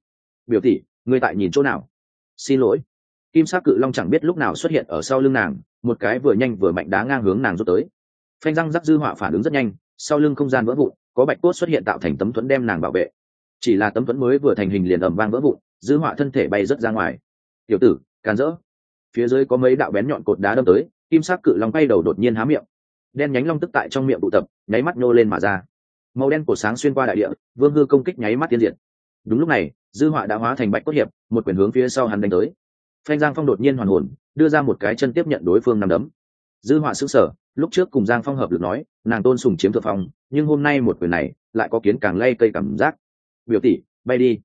Biểu tỷ, ngươi tại nhìn chỗ nào? Xin lỗi. Kim sắc cự long chẳng biết lúc nào xuất hiện ở sau lưng nàng, một cái vừa nhanh vừa mạnh đá ngang hướng nàng rút tới. Phanh răng rắc dư họa phản ứng rất nhanh, sau lưng không gian vỡ vụn, có bạch cốt xuất hiện tạo thành tấm thuẫn đem nàng bảo vệ. Chỉ là tấm thuẫn mới vừa thành hình liền ẩm vang vỡ vụn, dư họa thân thể bay rớt ra ngoài. Tiểu tử, càn rỡ. Phía dưới có mấy đạo bén nhọn cột đá đâm tới, kim sắc cự long bay đầu đột nhiên há miệng đen nhánh long tức tại trong miệng tụ tập, nháy mắt nhô lên mà ra. Màu đen cổ sáng xuyên qua đại địa, vương hư công kích nháy mắt tiên diện đúng lúc này, dư họa đã hóa thành bạch cốt hiệp, một quyền hướng phía sau hắn đánh tới. Phanh giang phong đột nhiên hoàn hồn, đưa ra một cái chân tiếp nhận đối phương nằm đấm. Dư họa xứng sở lúc trước cùng giang phong hợp lực nói, nàng tôn sùng chiếm thượng phong, nhưng hôm nay một quyền này, lại có kiến càng lay cây cảm giác. Biểu tỷ, bay đi.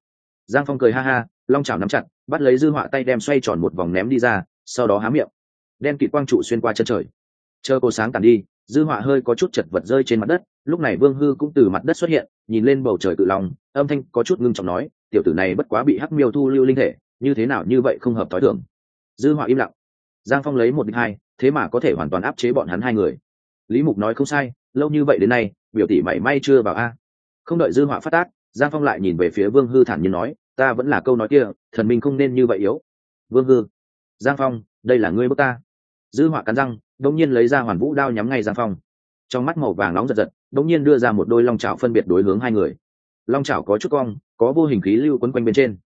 Giang phong cười ha ha, long chảo nắm chặt, bắt lấy dư họa tay đem xoay tròn một vòng ném đi ra, sau đó há miệng. Đen kịt quang trụ xuyên qua chân trời. Chờ cô sáng tàn đi dư họa hơi có chút chật vật rơi trên mặt đất, lúc này vương hư cũng từ mặt đất xuất hiện, nhìn lên bầu trời cự lòng âm thanh có chút ngưng trọng nói, tiểu tử này bất quá bị hắc miêu thu lưu linh thể, như thế nào như vậy không hợp t h ó i thường. Dư họa im lặng. Giang phong lấy một đích hai, thế mà có thể hoàn toàn áp chế bọn hắn hai người. Lý mục nói không sai, lâu như vậy đến nay, biểu tỷ mảy may chưa vào a. Không đợi dư họa phát tác, giang phong lại nhìn về phía vương hư thản nhiên nói, ta vẫn là câu nói kia, thần minh không nên như vậy yếu. Vương hư, giang phong, đây là ngươi bước ta. Dư họa cắn răng đông nhiên lấy ra hoàn vũ đao nhắm ngay giang phong. Trong mắt màu vàng nóng giật giật đông nhiên đưa ra một đôi long trào phân biệt đối hướng hai người. Long trào có chút cong, có vô hình khí lưu quấn quanh bên trên.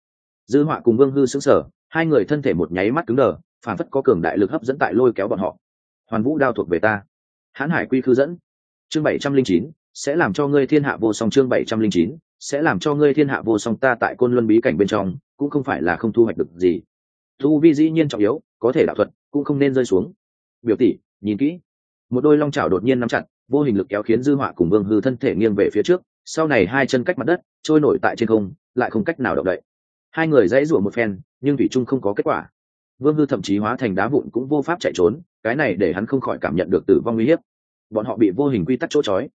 Dư họa cùng vương hư xứng sở hai người thân thể một nháy mắt cứng đờ, phản phất có cường đại lực hấp dẫn tại lôi kéo bọn họ. Hoàn vũ đao thuộc về ta. Hãn hải quy khư dẫn. Chương bảy trăm linh chín, sẽ làm cho ngươi thiên hạ vô song chương bảy trăm linh chín, sẽ làm cho ngươi thiên hạ vô song ta tại côn luân bí cảnh bên trong, cũng không phải là không thu hoạch được gì. Thu vi dĩ nhiên trọng yếu, có thể đạo thuật, cũng không nên rơi xuống. Biểu tỷ nhìn kỹ. Một đôi long chảo đột nhiên nắm chặt, vô hình lực kéo khiến dư họa cùng vương hư thân thể nghiêng về phía trước, sau này hai chân cách mặt đất, trôi nổi tại trên không, lại không cách nào động đậy. Hai người dãy rủa một phen, nhưng thủy trung không có kết quả. Vương hư thậm chí hóa thành đá vụn cũng vô pháp chạy trốn, cái này để hắn không khỏi cảm nhận được tử vong uy hiếp. Bọn họ bị vô hình quy tắc chỗ trói.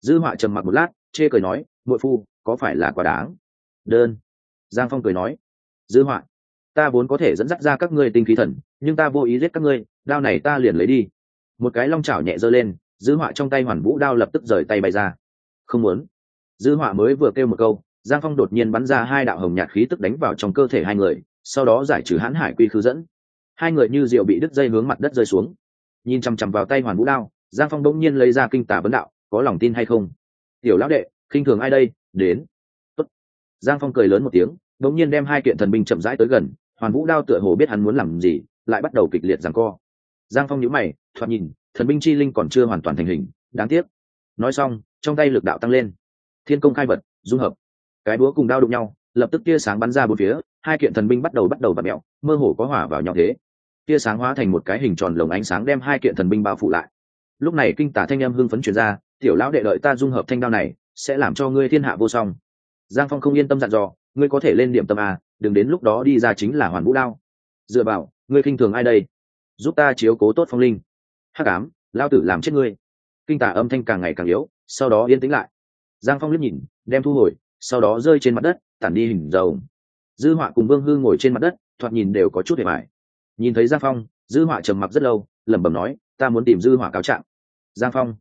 Dư họa trầm mặc một lát, chê cười nói, muội phu, có phải là quá đáng? Đơn. Giang phong cười nói, dư họa, ta vốn có thể dẫn dắt ra các ngươi tinh khí thần, nhưng ta vô ý giết các ngươi, đao này ta liền lấy đi một cái long chảo nhẹ giơ lên, dư họa trong tay hoàn vũ đao lập tức rời tay bay ra. Không muốn. Dư họa mới vừa kêu một câu, giang phong đột nhiên bắn ra hai đạo hồng nhạt khí tức đánh vào trong cơ thể hai người, sau đó giải trừ hãn hải quy khứ dẫn. Hai người như rượu bị đứt dây hướng mặt đất rơi xuống. Nhìn chằm chằm vào tay hoàn vũ đao, giang phong bỗng nhiên lấy ra kinh tả vấn đạo, có lòng tin hay không? Tiểu lão đệ, khinh thường ai đây? Đến. Tốt. giang phong cười lớn một tiếng, bỗng nhiên đem hai kiện thần binh chậm rãi tới gần, hoàn vũ đao tựa hồ biết hắn muốn làm gì, lại bắt đầu kịch liệt giằng co giang phong nhíu mày, thoạt nhìn, thần binh chi linh còn chưa hoàn toàn thành hình, đáng tiếc. Nói xong, trong tay lực đạo tăng lên. Thiên công khai vật, dung hợp. Cái búa cùng đao đụng nhau, lập tức tia sáng bắn ra bốn phía, hai kiện thần binh bắt đầu bắt đầu vặn mẹo mơ hồ có hỏa vào nhau thế. Tia sáng hóa thành một cái hình tròn lồng ánh sáng đem hai kiện thần binh bao phủ lại. Lúc này kinh tả thanh em hưng phấn chuyển ra, tiểu lão đệ đợi ta dung hợp thanh đao này, sẽ làm cho ngươi thiên hạ vô song. Giang phong không yên tâm dặn dò, ngươi có thể lên điểm tâm a đừng đến lúc đó đi ra chính là hoàn vũ đao. Dựa vào, ngươi khinh thường ai đây? Giúp ta chiếu cố tốt phong linh. Hắc ám, lao tử làm chết ngươi. Kinh tả âm thanh càng ngày càng yếu, sau đó yên tĩnh lại. Giang phong liếc nhìn, đem thu hồi, sau đó rơi trên mặt đất, tản đi hình dầu dư họa cùng vương hư ngồi trên mặt đất, thoạt nhìn đều có chút hề mải nhìn thấy giang phong, dư họa trầm mặc rất lâu, lẩm bẩm nói, ta muốn tìm dư họa cáo trạng. Giang phong,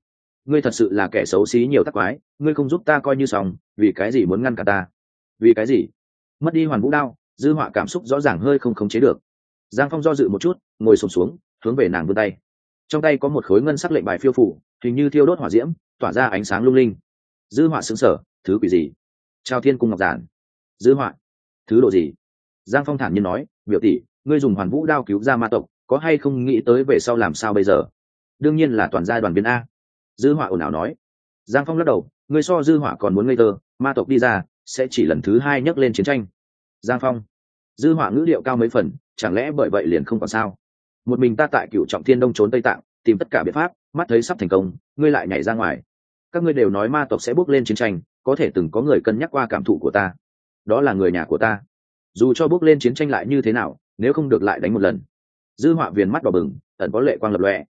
ngươi thật sự là kẻ xấu xí nhiều tắc quái, ngươi không giúp ta coi như xong, vì cái gì muốn ngăn cả ta? Vì cái gì? Mất đi hoàn vũ đao. Dư họa cảm xúc rõ ràng hơi không khống chế được giang phong do dự một chút ngồi sùng xuống, xuống hướng về nàng vươn tay. Trong tay có một khối ngân sắc lệnh bài phiêu phủ hình như thiêu đốt hỏa diễm tỏa ra ánh sáng lung linh. Dư họa xứng sở thứ quỷ gì? Trao thiên cung ngọc giản. Dư họa thứ độ gì? Giang phong thản nhiên nói biểu tỷ ngươi dùng hoàn vũ đao cứu ra ma tộc có hay không nghĩ tới về sau làm sao bây giờ? Đương nhiên là toàn gia đoàn viên a. Dư họa ồn ào nói. Giang phong lắc đầu ngươi so dư họa còn muốn ngây tơ ma tộc đi ra sẽ chỉ lần thứ hai nhắc lên chiến tranh. Giang phong dư họa ngữ điệu cao mấy phần chẳng lẽ bởi vậy liền không còn sao? Một mình ta tại cựu trọng thiên đông trốn tây tạng, tìm tất cả biện pháp, mắt thấy sắp thành công, ngươi lại nhảy ra ngoài. Các ngươi đều nói ma tộc sẽ bước lên chiến tranh, có thể từng có người cân nhắc qua cảm thụ của ta. Đó là người nhà của ta. Dù cho bước lên chiến tranh lại như thế nào, nếu không được lại đánh một lần. Dư họa viền mắt đỏ bừng, ẩn có lệ quang lập lọe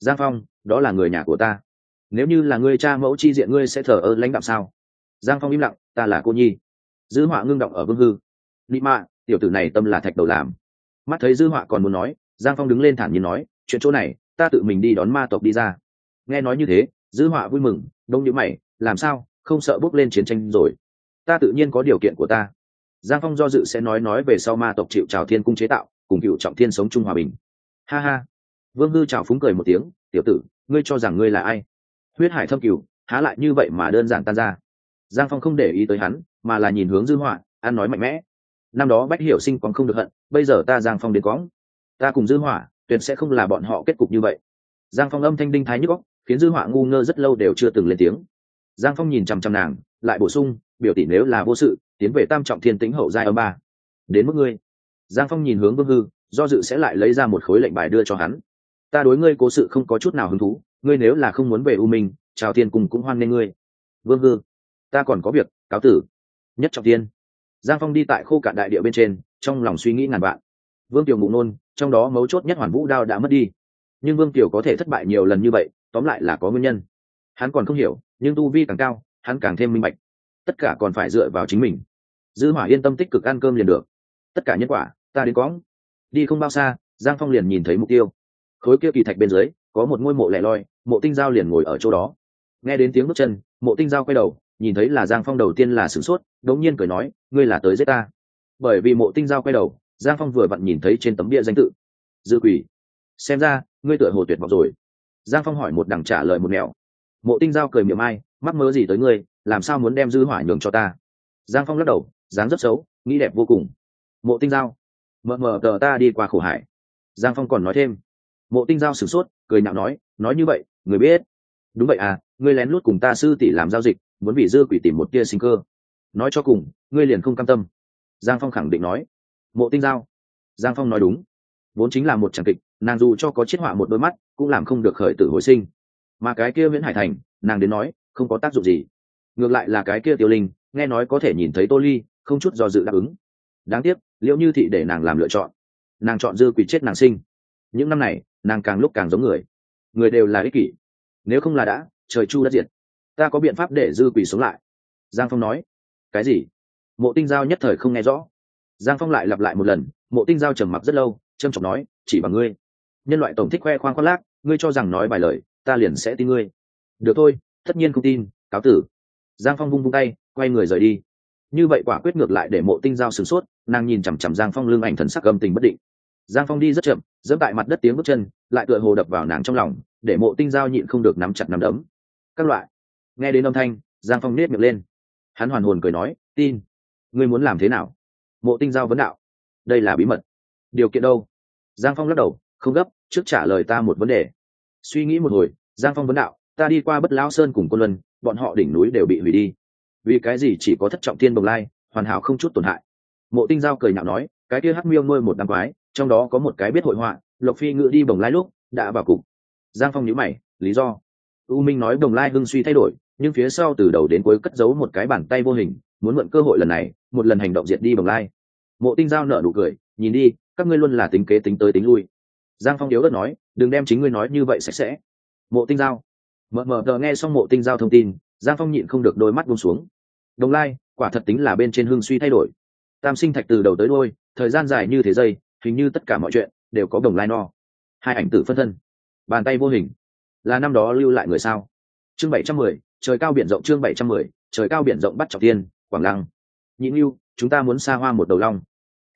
giang phong, đó là người nhà của ta. Nếu như là người cha mẫu chi diện ngươi sẽ thờ ơ lãnh đạo sao? Giang phong im lặng, ta là cô nhi. Dư họa ngưng động ở vương hư. Nị mạ, tiểu tử này tâm là thạch đầu làm mắt thấy dư họa còn muốn nói, giang phong đứng lên thản nhiên nói, chuyện chỗ này, ta tự mình đi đón ma tộc đi ra. Nghe nói như thế, dư họa vui mừng, đông như mày, làm sao? Không sợ bước lên chiến tranh rồi? Ta tự nhiên có điều kiện của ta. Giang phong do dự sẽ nói nói về sau ma tộc chịu trào thiên cung chế tạo, cùng cựu trọng thiên sống chung hòa bình. Ha ha. Vương hư trào phúng cười một tiếng, tiểu tử, ngươi cho rằng ngươi là ai? Huyết hải thâm cựu há lại như vậy mà đơn giản tan ra? Giang phong không để ý tới hắn, mà là nhìn hướng dư họa, an nói mạnh mẽ năm đó bách hiểu sinh còn không được hận, bây giờ ta giang phong đến cóng ta cùng dư hỏa, tuyệt sẽ không là bọn họ kết cục như vậy. Giang phong âm thanh đinh thái nhức góc khiến dư hỏa ngu ngơ rất lâu đều chưa từng lên tiếng. Giang phong nhìn chằm chằm nàng, lại bổ sung, biểu tỷ nếu là vô sự, tiến về tam trọng thiên tĩnh hậu giai âm ba. Đến mức ngươi. Giang phong nhìn hướng vương hư, do dự sẽ lại lấy ra một khối lệnh bài đưa cho hắn. Ta đối ngươi cố sự không có chút nào hứng thú, ngươi nếu là không muốn về u minh, chào tiên cùng cũng hoan nghênh ngươi. Vương hư. Ta còn có việc, cáo tử. Nhất trọng tiên giang phong đi tại khô cạn đại địa bên trên, trong lòng suy nghĩ ngàn vạn. Vương tiểu ngụ nôn, trong đó mấu chốt nhất hoàn vũ đao đã mất đi. Nhưng vương tiểu có thể thất bại nhiều lần như vậy, tóm lại là có nguyên nhân. Hắn còn không hiểu, nhưng tu vi càng cao, hắn càng thêm minh bạch. Tất cả còn phải dựa vào chính mình. Dư hỏa yên tâm tích cực ăn cơm liền được. Tất cả nhân quả, ta đến quõng đi không bao xa, giang phong liền nhìn thấy mục tiêu. Khối kia kỳ thạch bên dưới, có một ngôi mộ lẻ loi, mộ tinh giao liền ngồi ở chỗ đó. Nghe đến tiếng bước chân, mộ tinh giao quay đầu nhìn thấy là giang phong đầu tiên là sửng sốt đống nhiên cười nói, ngươi là tới giết ta. Bởi vì mộ tinh giao quay đầu, giang phong vừa vặn nhìn thấy trên tấm bia danh tự. Dư quỷ xem ra, ngươi tựa hồ tuyệt vọng rồi. Giang phong hỏi một đằng trả lời một mẹo mộ tinh giao cười miệng ai mắc mơ gì tới ngươi, làm sao muốn đem dư hỏa nhường cho ta? Giang phong lắc đầu, dáng rất xấu, nghĩ đẹp vô cùng. Mộ tinh giao, mờ mờ tờ ta đi qua khổ hải. Giang phong còn nói thêm. Mộ tinh giao sửng sốt, cười nhạo nói nói như vậy, người biết. Đúng vậy à ngươi lén lút cùng ta sư tỷ làm giao dịch muốn bị dư quỷ tìm một tia sinh cơ. Nói cho cùng, ngươi liền không cam tâm. Giang phong khẳng định nói. Mộ tinh giao. Giang phong nói đúng. Vốn chính là một tràng kịch, nàng dù cho có chiết họa một đôi mắt, cũng làm không được khởi tử hồi sinh. Mà cái kia nguyễn hải thành, nàng đến nói, không có tác dụng gì. Ngược lại là cái kia tiêu linh, nghe nói có thể nhìn thấy tô ly, không chút do dự đáp ứng. Đáng tiếc, liệu như thị để nàng làm lựa chọn. Nàng chọn dư quỷ chết nàng sinh. Những năm này, nàng càng lúc càng giống người. Người đều là ích kỷ. Nếu không là đã, trời chu đất diệt ta có biện pháp để dư quỷ sống lại. Giang phong nói. Cái gì? Mộ tinh giao nhất thời không nghe rõ. Giang phong lại lặp lại một lần. Mộ tinh giao trầm mặc rất lâu trâm trọng nói, chỉ bằng ngươi. Nhân loại tổng thích khoe khoang khoác lác, ngươi cho rằng nói bài lời, ta liền sẽ tin ngươi. Được thôi, tất nhiên không tin, cáo tử. Giang phong vung vung tay, quay người rời đi. Như vậy quả quyết ngược lại để mộ tinh giao sửng sốt, nàng nhìn chằm chằm giang phong lưng ảnh thần sắc gầm tình bất định. Giang phong đi rất chậm dẫm tại mặt đất tiếng bước chân, lại tựa hồ đập vào nàng trong lòng, để mộ tinh giao nhịn không được nắm chặt nắm đấm. Các loại nghe đến âm thanh, giang phong nết miệng lên. Hắn hoàn hồn cười nói, tin. Ngươi muốn làm thế nào? Mộ tinh giao vấn đạo. Đây là bí mật. Điều kiện đâu? Giang phong lắc đầu, không gấp, trước trả lời ta một vấn đề. Suy nghĩ một hồi, giang phong vấn đạo, ta đi qua bất lão sơn cùng quân luân, bọn họ đỉnh núi đều bị hủy đi. Vì cái gì chỉ có thất trọng tiên bồng lai, hoàn hảo không chút tổn hại? Mộ tinh giao cười nhạo nói, cái kia hắc miêu nuôi một đám quái, trong đó có một cái biết hội họa, lộc phi ngự đi bồng lai lúc, đã vào cục. Giang phong nhíu mày, lý do? U minh nói, bồng lai hưng suy thay đổi nhưng phía sau từ đầu đến cuối cất giấu một cái bàn tay vô hình, muốn mượn cơ hội lần này, một lần hành động diệt đi bồng lai. Mộ tinh giao nở nụ cười, nhìn đi, các ngươi luôn là tính kế tính tới tính lui. Giang phong yếu đất nói, đừng đem chính ngươi nói như vậy sạch sẽ. Mộ tinh giao. Mờ mờ tờ nghe xong mộ tinh giao thông tin, giang phong nhịn không được đôi mắt buông xuống. Đồng lai, quả thật tính là bên trên hương suy thay đổi. Tam sinh thạch từ đầu tới đôi thời gian dài như thế giây, hình như tất cả mọi chuyện đều có đồng lai no. Hai ảnh tử phân thân. Bàn tay vô hình. Là năm đó lưu lại người sao? Chương bảy trăm mười trời cao biển rộng chương bảy trăm mười, trời cao biển rộng bắt trọng tiên, quảng lăng. Nhị lưu chúng ta muốn xa hoa một đầu long.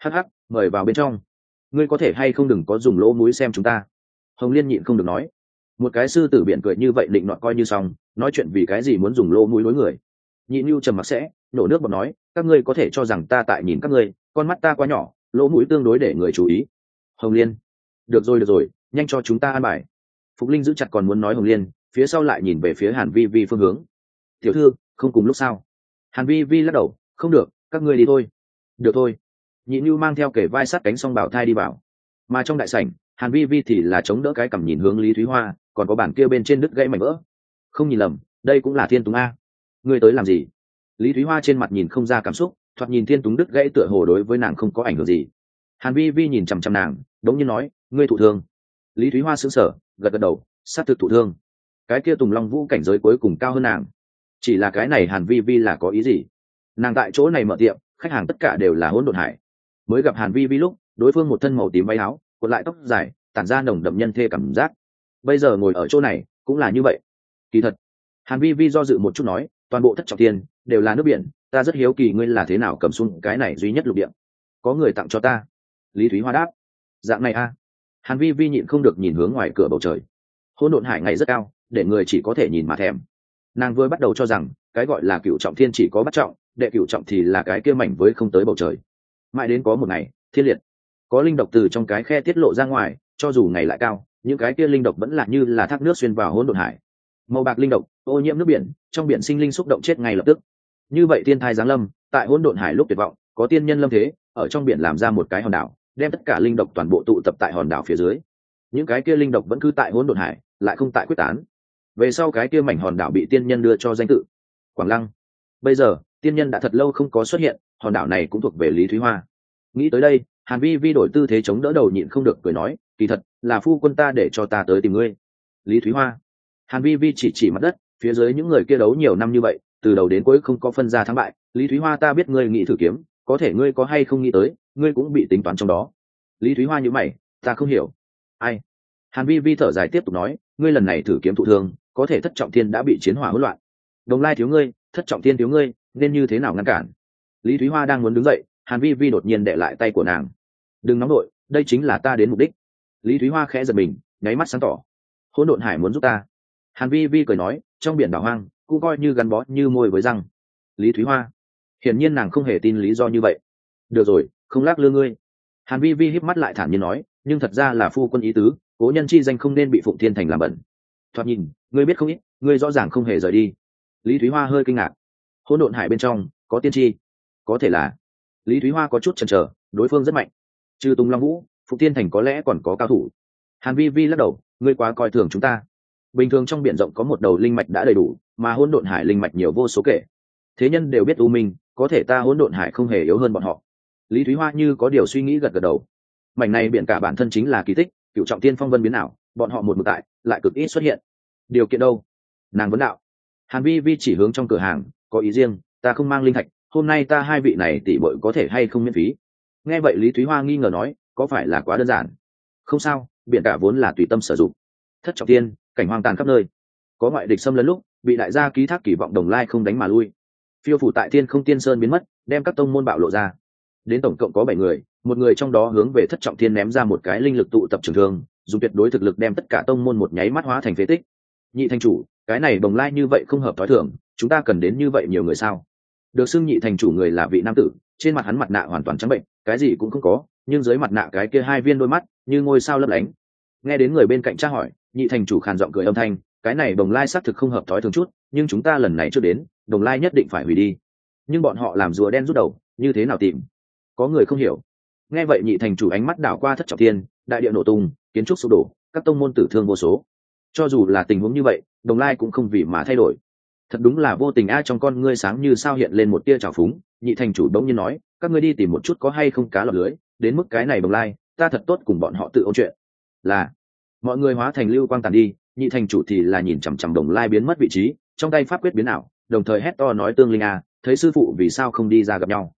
Hh mời vào bên trong. Ngươi có thể hay không đừng có dùng lỗ mũi xem chúng ta. Hồng liên nhịn không được nói. Một cái sư tử biển cười như vậy định nọt coi như xong, nói chuyện vì cái gì muốn dùng lỗ mũi đối người. Nhị lưu trầm mặc sẽ, nổ nước bọt nói, các ngươi có thể cho rằng ta tại nhìn các ngươi, con mắt ta quá nhỏ, lỗ mũi tương đối để người chú ý. Hồng liên. Được rồi được rồi, nhanh cho chúng ta an bài. Phục linh giữ chặt còn muốn nói hồng liên phía sau lại nhìn về phía hàn vi vi phương hướng. Tiểu thư, không cùng lúc sao hàn vi vi lắc đầu, không được, các ngươi đi thôi. Được thôi. Nhị như mang theo kể vai sát cánh song bảo thai đi vào. Mà trong đại sảnh, hàn vi vi thì là chống đỡ cái cầm nhìn hướng lý thúy hoa, còn có bản kia bên trên đứt gãy mảnh vỡ. Không nhìn lầm, đây cũng là thiên túng a. Ngươi tới làm gì? Lý thúy hoa trên mặt nhìn không ra cảm xúc, thoạt nhìn thiên túng đứt gãy tựa hồ đối với nàng không có ảnh hưởng gì. Hàn vi vi nhìn chằm chằm nàng, đống như nói, ngươi thụ thương. Lý thúy hoa sững sở gật gật đầu sát thực thụ thương cái kia tùng long vũ cảnh giới cuối cùng cao hơn nàng. Chỉ là cái này hàn vi vi là có ý gì? Nàng tại chỗ này mở tiệm khách hàng tất cả đều là hỗn độn hải. Mới gặp hàn vi vi lúc đối phương một thân màu tím váy áo cuộn lại tóc dài tản ra nồng đậm nhân thê cảm giác. Bây giờ ngồi ở chỗ này cũng là như vậy. Kỳ thật hàn vi vi do dự một chút nói toàn bộ thất trọng tiền đều là nước biển ta rất hiếu kỳ ngươi là thế nào cầm xuống cái này duy nhất lục địa, có người tặng cho ta. Lý thúy hoa đáp. Dạng này a. À? hàn vi vi nhịn không được nhìn hướng ngoài cửa bầu trời. Hỗn độn hải ngày rất cao để người chỉ có thể nhìn mà thèm. Nàng vừa bắt đầu cho rằng, cái gọi là cựu trọng thiên chỉ có bắt trọng, đệ cựu trọng thì là cái kia mảnh với không tới bầu trời. Mãi đến có một ngày, thiên liệt. Có linh độc từ trong cái khe tiết lộ ra ngoài, cho dù ngày lại cao, những cái kia linh độc vẫn là như là thác nước xuyên vào hỗn độn hải. Màu bạc linh độc, ô nhiễm nước biển, trong biển sinh linh xúc động chết ngay lập tức. Như vậy tiên thai giáng lâm, tại hỗn độn hải lúc tuyệt vọng, có tiên nhân lâm thế, ở trong biển làm ra một cái hòn đảo, đem tất cả linh độc toàn bộ tụ tập tại hòn đảo phía dưới. Những cái kia linh độc vẫn cứ tại hỗn độn hải, lại không tại quyết tán về sau cái kia mảnh hòn đảo bị tiên nhân đưa cho danh tự. Quảng lăng. Bây giờ, tiên nhân đã thật lâu không có xuất hiện, hòn đảo này cũng thuộc về lý thúy hoa. Nghĩ tới đây, hàn vi vi đổi tư thế chống đỡ đầu nhịn không được cười nói, kỳ thật, là phu quân ta để cho ta tới tìm ngươi. Lý thúy hoa. Hàn vi vi chỉ chỉ mặt đất, phía dưới những người kia đấu nhiều năm như vậy, từ đầu đến cuối không có phân ra thắng bại. Lý thúy hoa, ta biết ngươi nghĩ thử kiếm, có thể ngươi có hay không nghĩ tới, ngươi cũng bị tính toán trong đó. Lý thúy hoa nhữ mày, ta không hiểu. Ai? Hàn vi vi thở dài tiếp tục nói, ngươi lần này thử kiếm thụ thương có thể thất trọng thiên đã bị chiến hỏa hỗn loạn. Đồng lai thiếu ngươi, thất trọng thiên thiếu ngươi, nên như thế nào ngăn cản? Lý thúy hoa đang muốn đứng dậy, hàn vi vi đột nhiên đệ lại tay của nàng. Đừng nóng đội, đây chính là ta đến mục đích. Lý thúy hoa khẽ giật mình, nháy mắt sáng tỏ. Hỗn độn hải muốn giúp ta. Hàn vi vi cười nói, trong biển đảo hoang, cũng coi như gắn bó như môi với răng. Lý thúy hoa, hiển nhiên nàng không hề tin lý do như vậy. Được rồi, không lác lương ngươi. Hàn vi vi híp mắt lại thản nhiên nói, nhưng thật ra là phu quân ý tứ, cố nhân chi danh không nên bị phụng thiên thành làm bẩn thoạt nhìn, ngươi biết không ít, ngươi rõ ràng không hề rời đi. Lý thúy hoa hơi kinh ngạc. Hỗn độn hải bên trong, có tiên tri. Có thể là. Lý thúy hoa có chút chần chờ, đối phương rất mạnh. Trừ tùng long vũ, Phục tiên thành có lẽ còn có cao thủ. Hàn vi vi lắc đầu, ngươi quá coi thường chúng ta. Bình thường trong biển rộng có một đầu linh mạch đã đầy đủ, mà hỗn độn hải linh mạch nhiều vô số kể. Thế nhân đều biết u minh, có thể ta hỗn độn hải không hề yếu hơn bọn họ. Lý thúy hoa như có điều suy nghĩ gật gật đầu. Mảnh này biển cả bản thân chính là kỳ tích, cựu trọng tiên phong vân biến nào bọn họ một mực tại, lại cực ít xuất hiện. Điều kiện đâu? Nàng vấn đạo. Hàn vi vi chỉ hướng trong cửa hàng, có ý riêng, ta không mang linh thạch, hôm nay ta hai vị này tỷ bội có thể hay không miễn phí? Nghe vậy lý thúy hoa nghi ngờ nói, có phải là quá đơn giản? Không sao, biển cả vốn là tùy tâm sử dụng. Thất trọng tiên, cảnh hoang tàn khắp nơi. Có ngoại địch xâm lấn lúc, bị đại gia ký thác kỳ vọng đồng lai không đánh mà lui. Phiêu phủ tại thiên không tiên sơn biến mất, đem các tông môn bạo lộ ra. Đến tổng cộng có bảy người, một người trong đó hướng về thất trọng thiên ném ra một cái linh lực tụ tập trường thương dùng tuyệt đối thực lực đem tất cả tông môn một nháy mắt hóa thành phế tích. Nhị thành chủ, cái này đồng lai như vậy không hợp thói thường, chúng ta cần đến như vậy nhiều người sao? Được xưng nhị thành chủ người là vị nam tử, trên mặt hắn mặt nạ hoàn toàn trắng bệnh, cái gì cũng không có, nhưng dưới mặt nạ cái kia hai viên đôi mắt như ngôi sao lấp lánh. Nghe đến người bên cạnh tra hỏi, nhị thành chủ khàn giọng cười âm thanh, cái này đồng lai xác thực không hợp thói thường chút, nhưng chúng ta lần này chưa đến đồng lai nhất định phải hủy đi. Nhưng bọn họ làm rùa đen rút đầu, như thế nào tìm? Có người không hiểu. Nghe vậy nhị thành chủ ánh mắt đảo qua thất trọng thiên, đại địa nổ tung kiến trúc sụp đổ, các tông môn tử thương vô số. Cho dù là tình huống như vậy, đồng lai cũng không vì mà thay đổi. Thật đúng là vô tình a, trong con ngươi sáng như sao hiện lên một tia trào phúng, nhị thành chủ đống nhiên nói, các ngươi đi tìm một chút có hay không cá lọt lưới, đến mức cái này đồng lai, ta thật tốt cùng bọn họ tự ôn chuyện. Là, mọi người hóa thành lưu quang tàn đi, nhị thành chủ thì là nhìn chằm chằm đồng lai biến mất vị trí, trong tay pháp quyết biến ảo, đồng thời hét to nói tương linh a, thấy sư phụ vì sao không đi ra gặp nhau.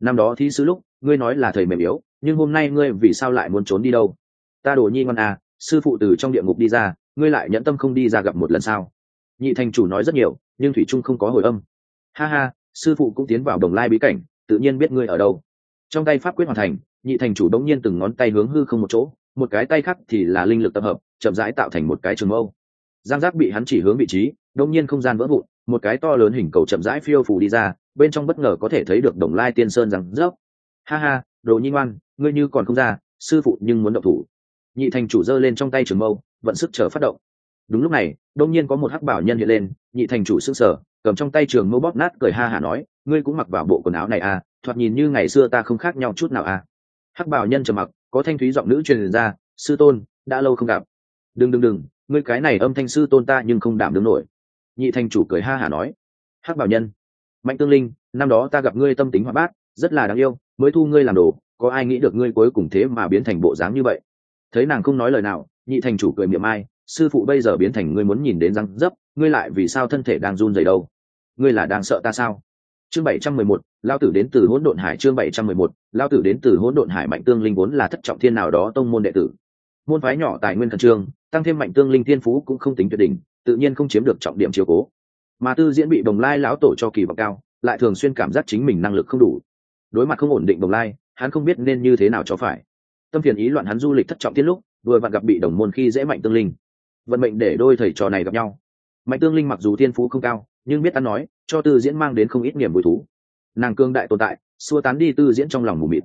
Năm đó thi sứ lúc, ngươi nói là thầy mềm yếu, nhưng hôm nay ngươi vì sao lại muốn trốn đi đâu? Ta đồ nhi ngon à sư phụ từ trong địa ngục đi ra, ngươi lại nhẫn tâm không đi ra gặp một lần sao? Nhị thành chủ nói rất nhiều, nhưng thủy trung không có hồi âm. Ha ha, sư phụ cũng tiến vào đồng lai bí cảnh, tự nhiên biết ngươi ở đâu. Trong tay pháp quyết hoàn thành, nhị thành chủ đống nhiên từng ngón tay hướng hư không một chỗ, một cái tay khác thì là linh lực tập hợp, chậm rãi tạo thành một cái trường mâu. Giang giác bị hắn chỉ hướng vị trí, đống nhiên không gian vỡ vụn, một cái to lớn hình cầu chậm rãi phiêu phủ đi ra, bên trong bất ngờ có thể thấy được đồng lai tiên sơn rằng rớp. Ha ha, đồ nhi ngoan, ngươi như còn không ra, sư phụ nhưng muốn động thủ nhị thành chủ giơ lên trong tay trường mâu, vận sức chờ phát động. Đúng lúc này, đông nhiên có một hắc bảo nhân hiện lên, nhị thành chủ s ư n g sở cầm trong tay trường mâu bóp nát, cười ha hả nói, ngươi cũng mặc vào bộ quần áo này à thoạt nhìn như ngày xưa ta không khác nhau chút nào à. Hắc bảo nhân trầm mặc, có thanh thúy giọng nữ truyền ra, sư tôn, đã lâu không gặp. Đừng đừng đừng, ngươi cái này âm thanh sư tôn ta nhưng không đảm đứng nổi. Nhị thành chủ cười ha hả nói, hắc bảo nhân, mạnh tương linh, năm đó ta gặp ngươi tâm tính hoạt bát, rất là đáng yêu, mới thu ngươi làm đồ, có ai nghĩ được ngươi cuối cùng thế mà biến thành bộ dáng như vậy? Thấy nàng không nói lời nào, nhị thành chủ cười miệng ai sư phụ bây giờ biến thành ngươi muốn nhìn đến răng dấp, ngươi lại vì sao thân thể đang run rẩy đâu? Ngươi là đang sợ ta sao? Chương bảy trăm mười một, lao tử đến từ hỗn độn hải, chương bảy trăm mười một, lao tử đến từ hỗn độn hải mạnh tương linh vốn là thất trọng thiên nào đó tông môn đệ tử. Môn phái nhỏ tài nguyên khẩn trương, tăng thêm mạnh tương linh thiên phú cũng không tính tuyệt đỉnh, tự nhiên không chiếm được trọng điểm chiều cố. Mà tư diễn bị đồng lai lão tổ cho kỳ vọng cao, lại thường xuyên cảm giác chính mình năng lực không đủ. Đối mặt không ổn định đồng lai, hắn không biết nên như thế nào cho phải tâm phiền ý loạn hắn du lịch thất trọng tiết lúc, vừa vặn gặp bị đồng môn khi dễ mạnh tương linh. Vận mệnh để đôi thầy trò này gặp nhau. Mạnh tương linh mặc dù thiên phú không cao, nhưng biết ăn nói, cho tư diễn mang đến không ít niềm vui thú. Nàng cương đại tồn tại, xua tán đi tư diễn trong lòng mù mịt.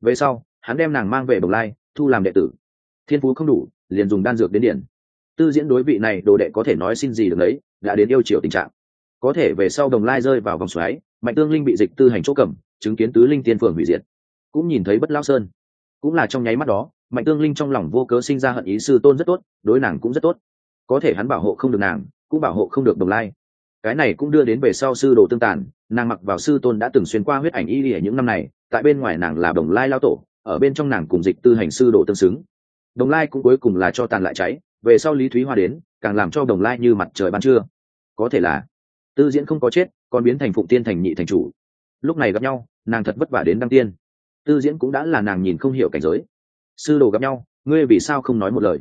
Về sau, hắn đem nàng mang về đồng lai, thu làm đệ tử. Thiên phú không đủ, liền dùng đan dược đến điển. Tư diễn đối vị này đồ đệ có thể nói xin gì được đấy đã đến yêu chiều tình trạng. Có thể về sau đồng lai rơi vào vòng xoáy, mạnh tương linh bị dịch tư hành chỗ cầm, chứng kiến tứ linh tiên phường hủy diệt. Cũng nhìn thấy bất lao sơn cũng là trong nháy mắt đó, mạnh tương linh trong lòng vô cớ sinh ra hận ý sư tôn rất tốt, đối nàng cũng rất tốt. Có thể hắn bảo hộ không được nàng, cũng bảo hộ không được đồng lai. Cái này cũng đưa đến về sau sư đồ tương tàn, nàng mặc vào sư tôn đã từng xuyên qua huyết ảnh y ở những năm này, tại bên ngoài nàng là đồng lai lao tổ, ở bên trong nàng cùng dịch tư hành sư đồ tương xứng. Đồng lai cũng cuối cùng là cho tàn lại cháy, về sau lý thúy hoa đến, càng làm cho đồng lai như mặt trời ban trưa. Có thể là, tư diễn không có chết, còn biến thành phụng tiên thành nhị thành chủ. Lúc này gặp nhau, nàng thật vất vả đến đăng tiên tư diễn cũng đã là nàng nhìn không hiểu cảnh giới. Sư đồ gặp nhau, ngươi vì sao không nói một lời?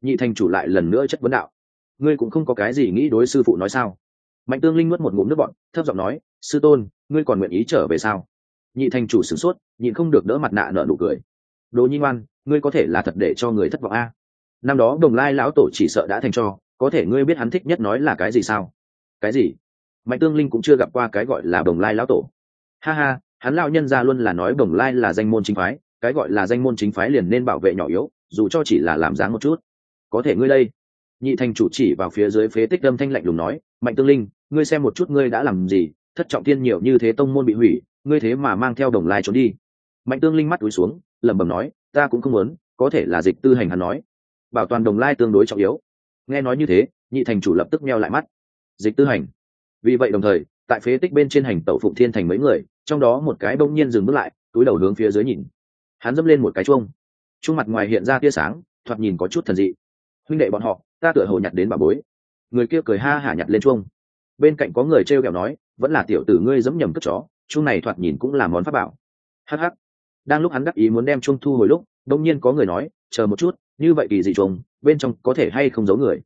Nhị thành chủ lại lần nữa chất vấn đạo. Ngươi cũng không có cái gì nghĩ đối sư phụ nói sao? Mạnh tương linh nuốt một ngụm nước bọn thấp giọng nói, sư tôn, ngươi còn nguyện ý trở về sao? Nhị thành chủ sửng sốt, nhịn không được đỡ mặt nạ nở nụ cười. Đồ nhi ngoan, ngươi có thể là thật để cho người thất vọng a. Năm đó đồng lai lão tổ chỉ sợ đã thành cho, có thể ngươi biết hắn thích nhất nói là cái gì sao? Cái gì? Mạnh tương linh cũng chưa gặp qua cái gọi là đồng lai lão tổ. Ha ha hắn lao nhân ra luôn là nói đồng lai là danh môn chính phái, cái gọi là danh môn chính phái liền nên bảo vệ nhỏ yếu, dù cho chỉ là làm dáng một chút. Có thể ngươi đây. Nhị thành chủ chỉ vào phía dưới phế tích âm thanh lạnh lùng nói, mạnh tương linh, ngươi xem một chút ngươi đã làm gì, thất trọng tiên nhiều như thế tông môn bị hủy, ngươi thế mà mang theo đồng lai trốn đi. Mạnh tương linh mắt túi xuống, lẩm bẩm nói, ta cũng không muốn, có thể là dịch tư hành hắn nói. Bảo toàn đồng lai tương đối trọng yếu. Nghe nói như thế, nhị thành chủ lập tức meo lại mắt. Dịch tư hành. Vì vậy đồng thời tại phế tích bên trên hành tẩu phụng thiên thành mấy người, trong đó một cái bỗng nhiên dừng bước lại, túi đầu hướng phía dưới nhìn. Hắn dẫm lên một cái chuông. Chuông mặt ngoài hiện ra tia sáng, thoạt nhìn có chút thần dị. Huynh đệ bọn họ, ta tựa hồ nhặt đến bà bối. Người kia cười ha hả nhặt lên chuông. Bên cạnh có người t r e o kẹo nói, vẫn là tiểu tử ngươi dẫm nhầm cất chó, chuông này thoạt nhìn cũng là món pháp bảo. Hh đang lúc hắn đắc ý muốn đem chuông thu hồi lúc đông nhiên có người nói, chờ một chút, như vậy kỳ dị chuông, bên trong có thể hay không giấu người?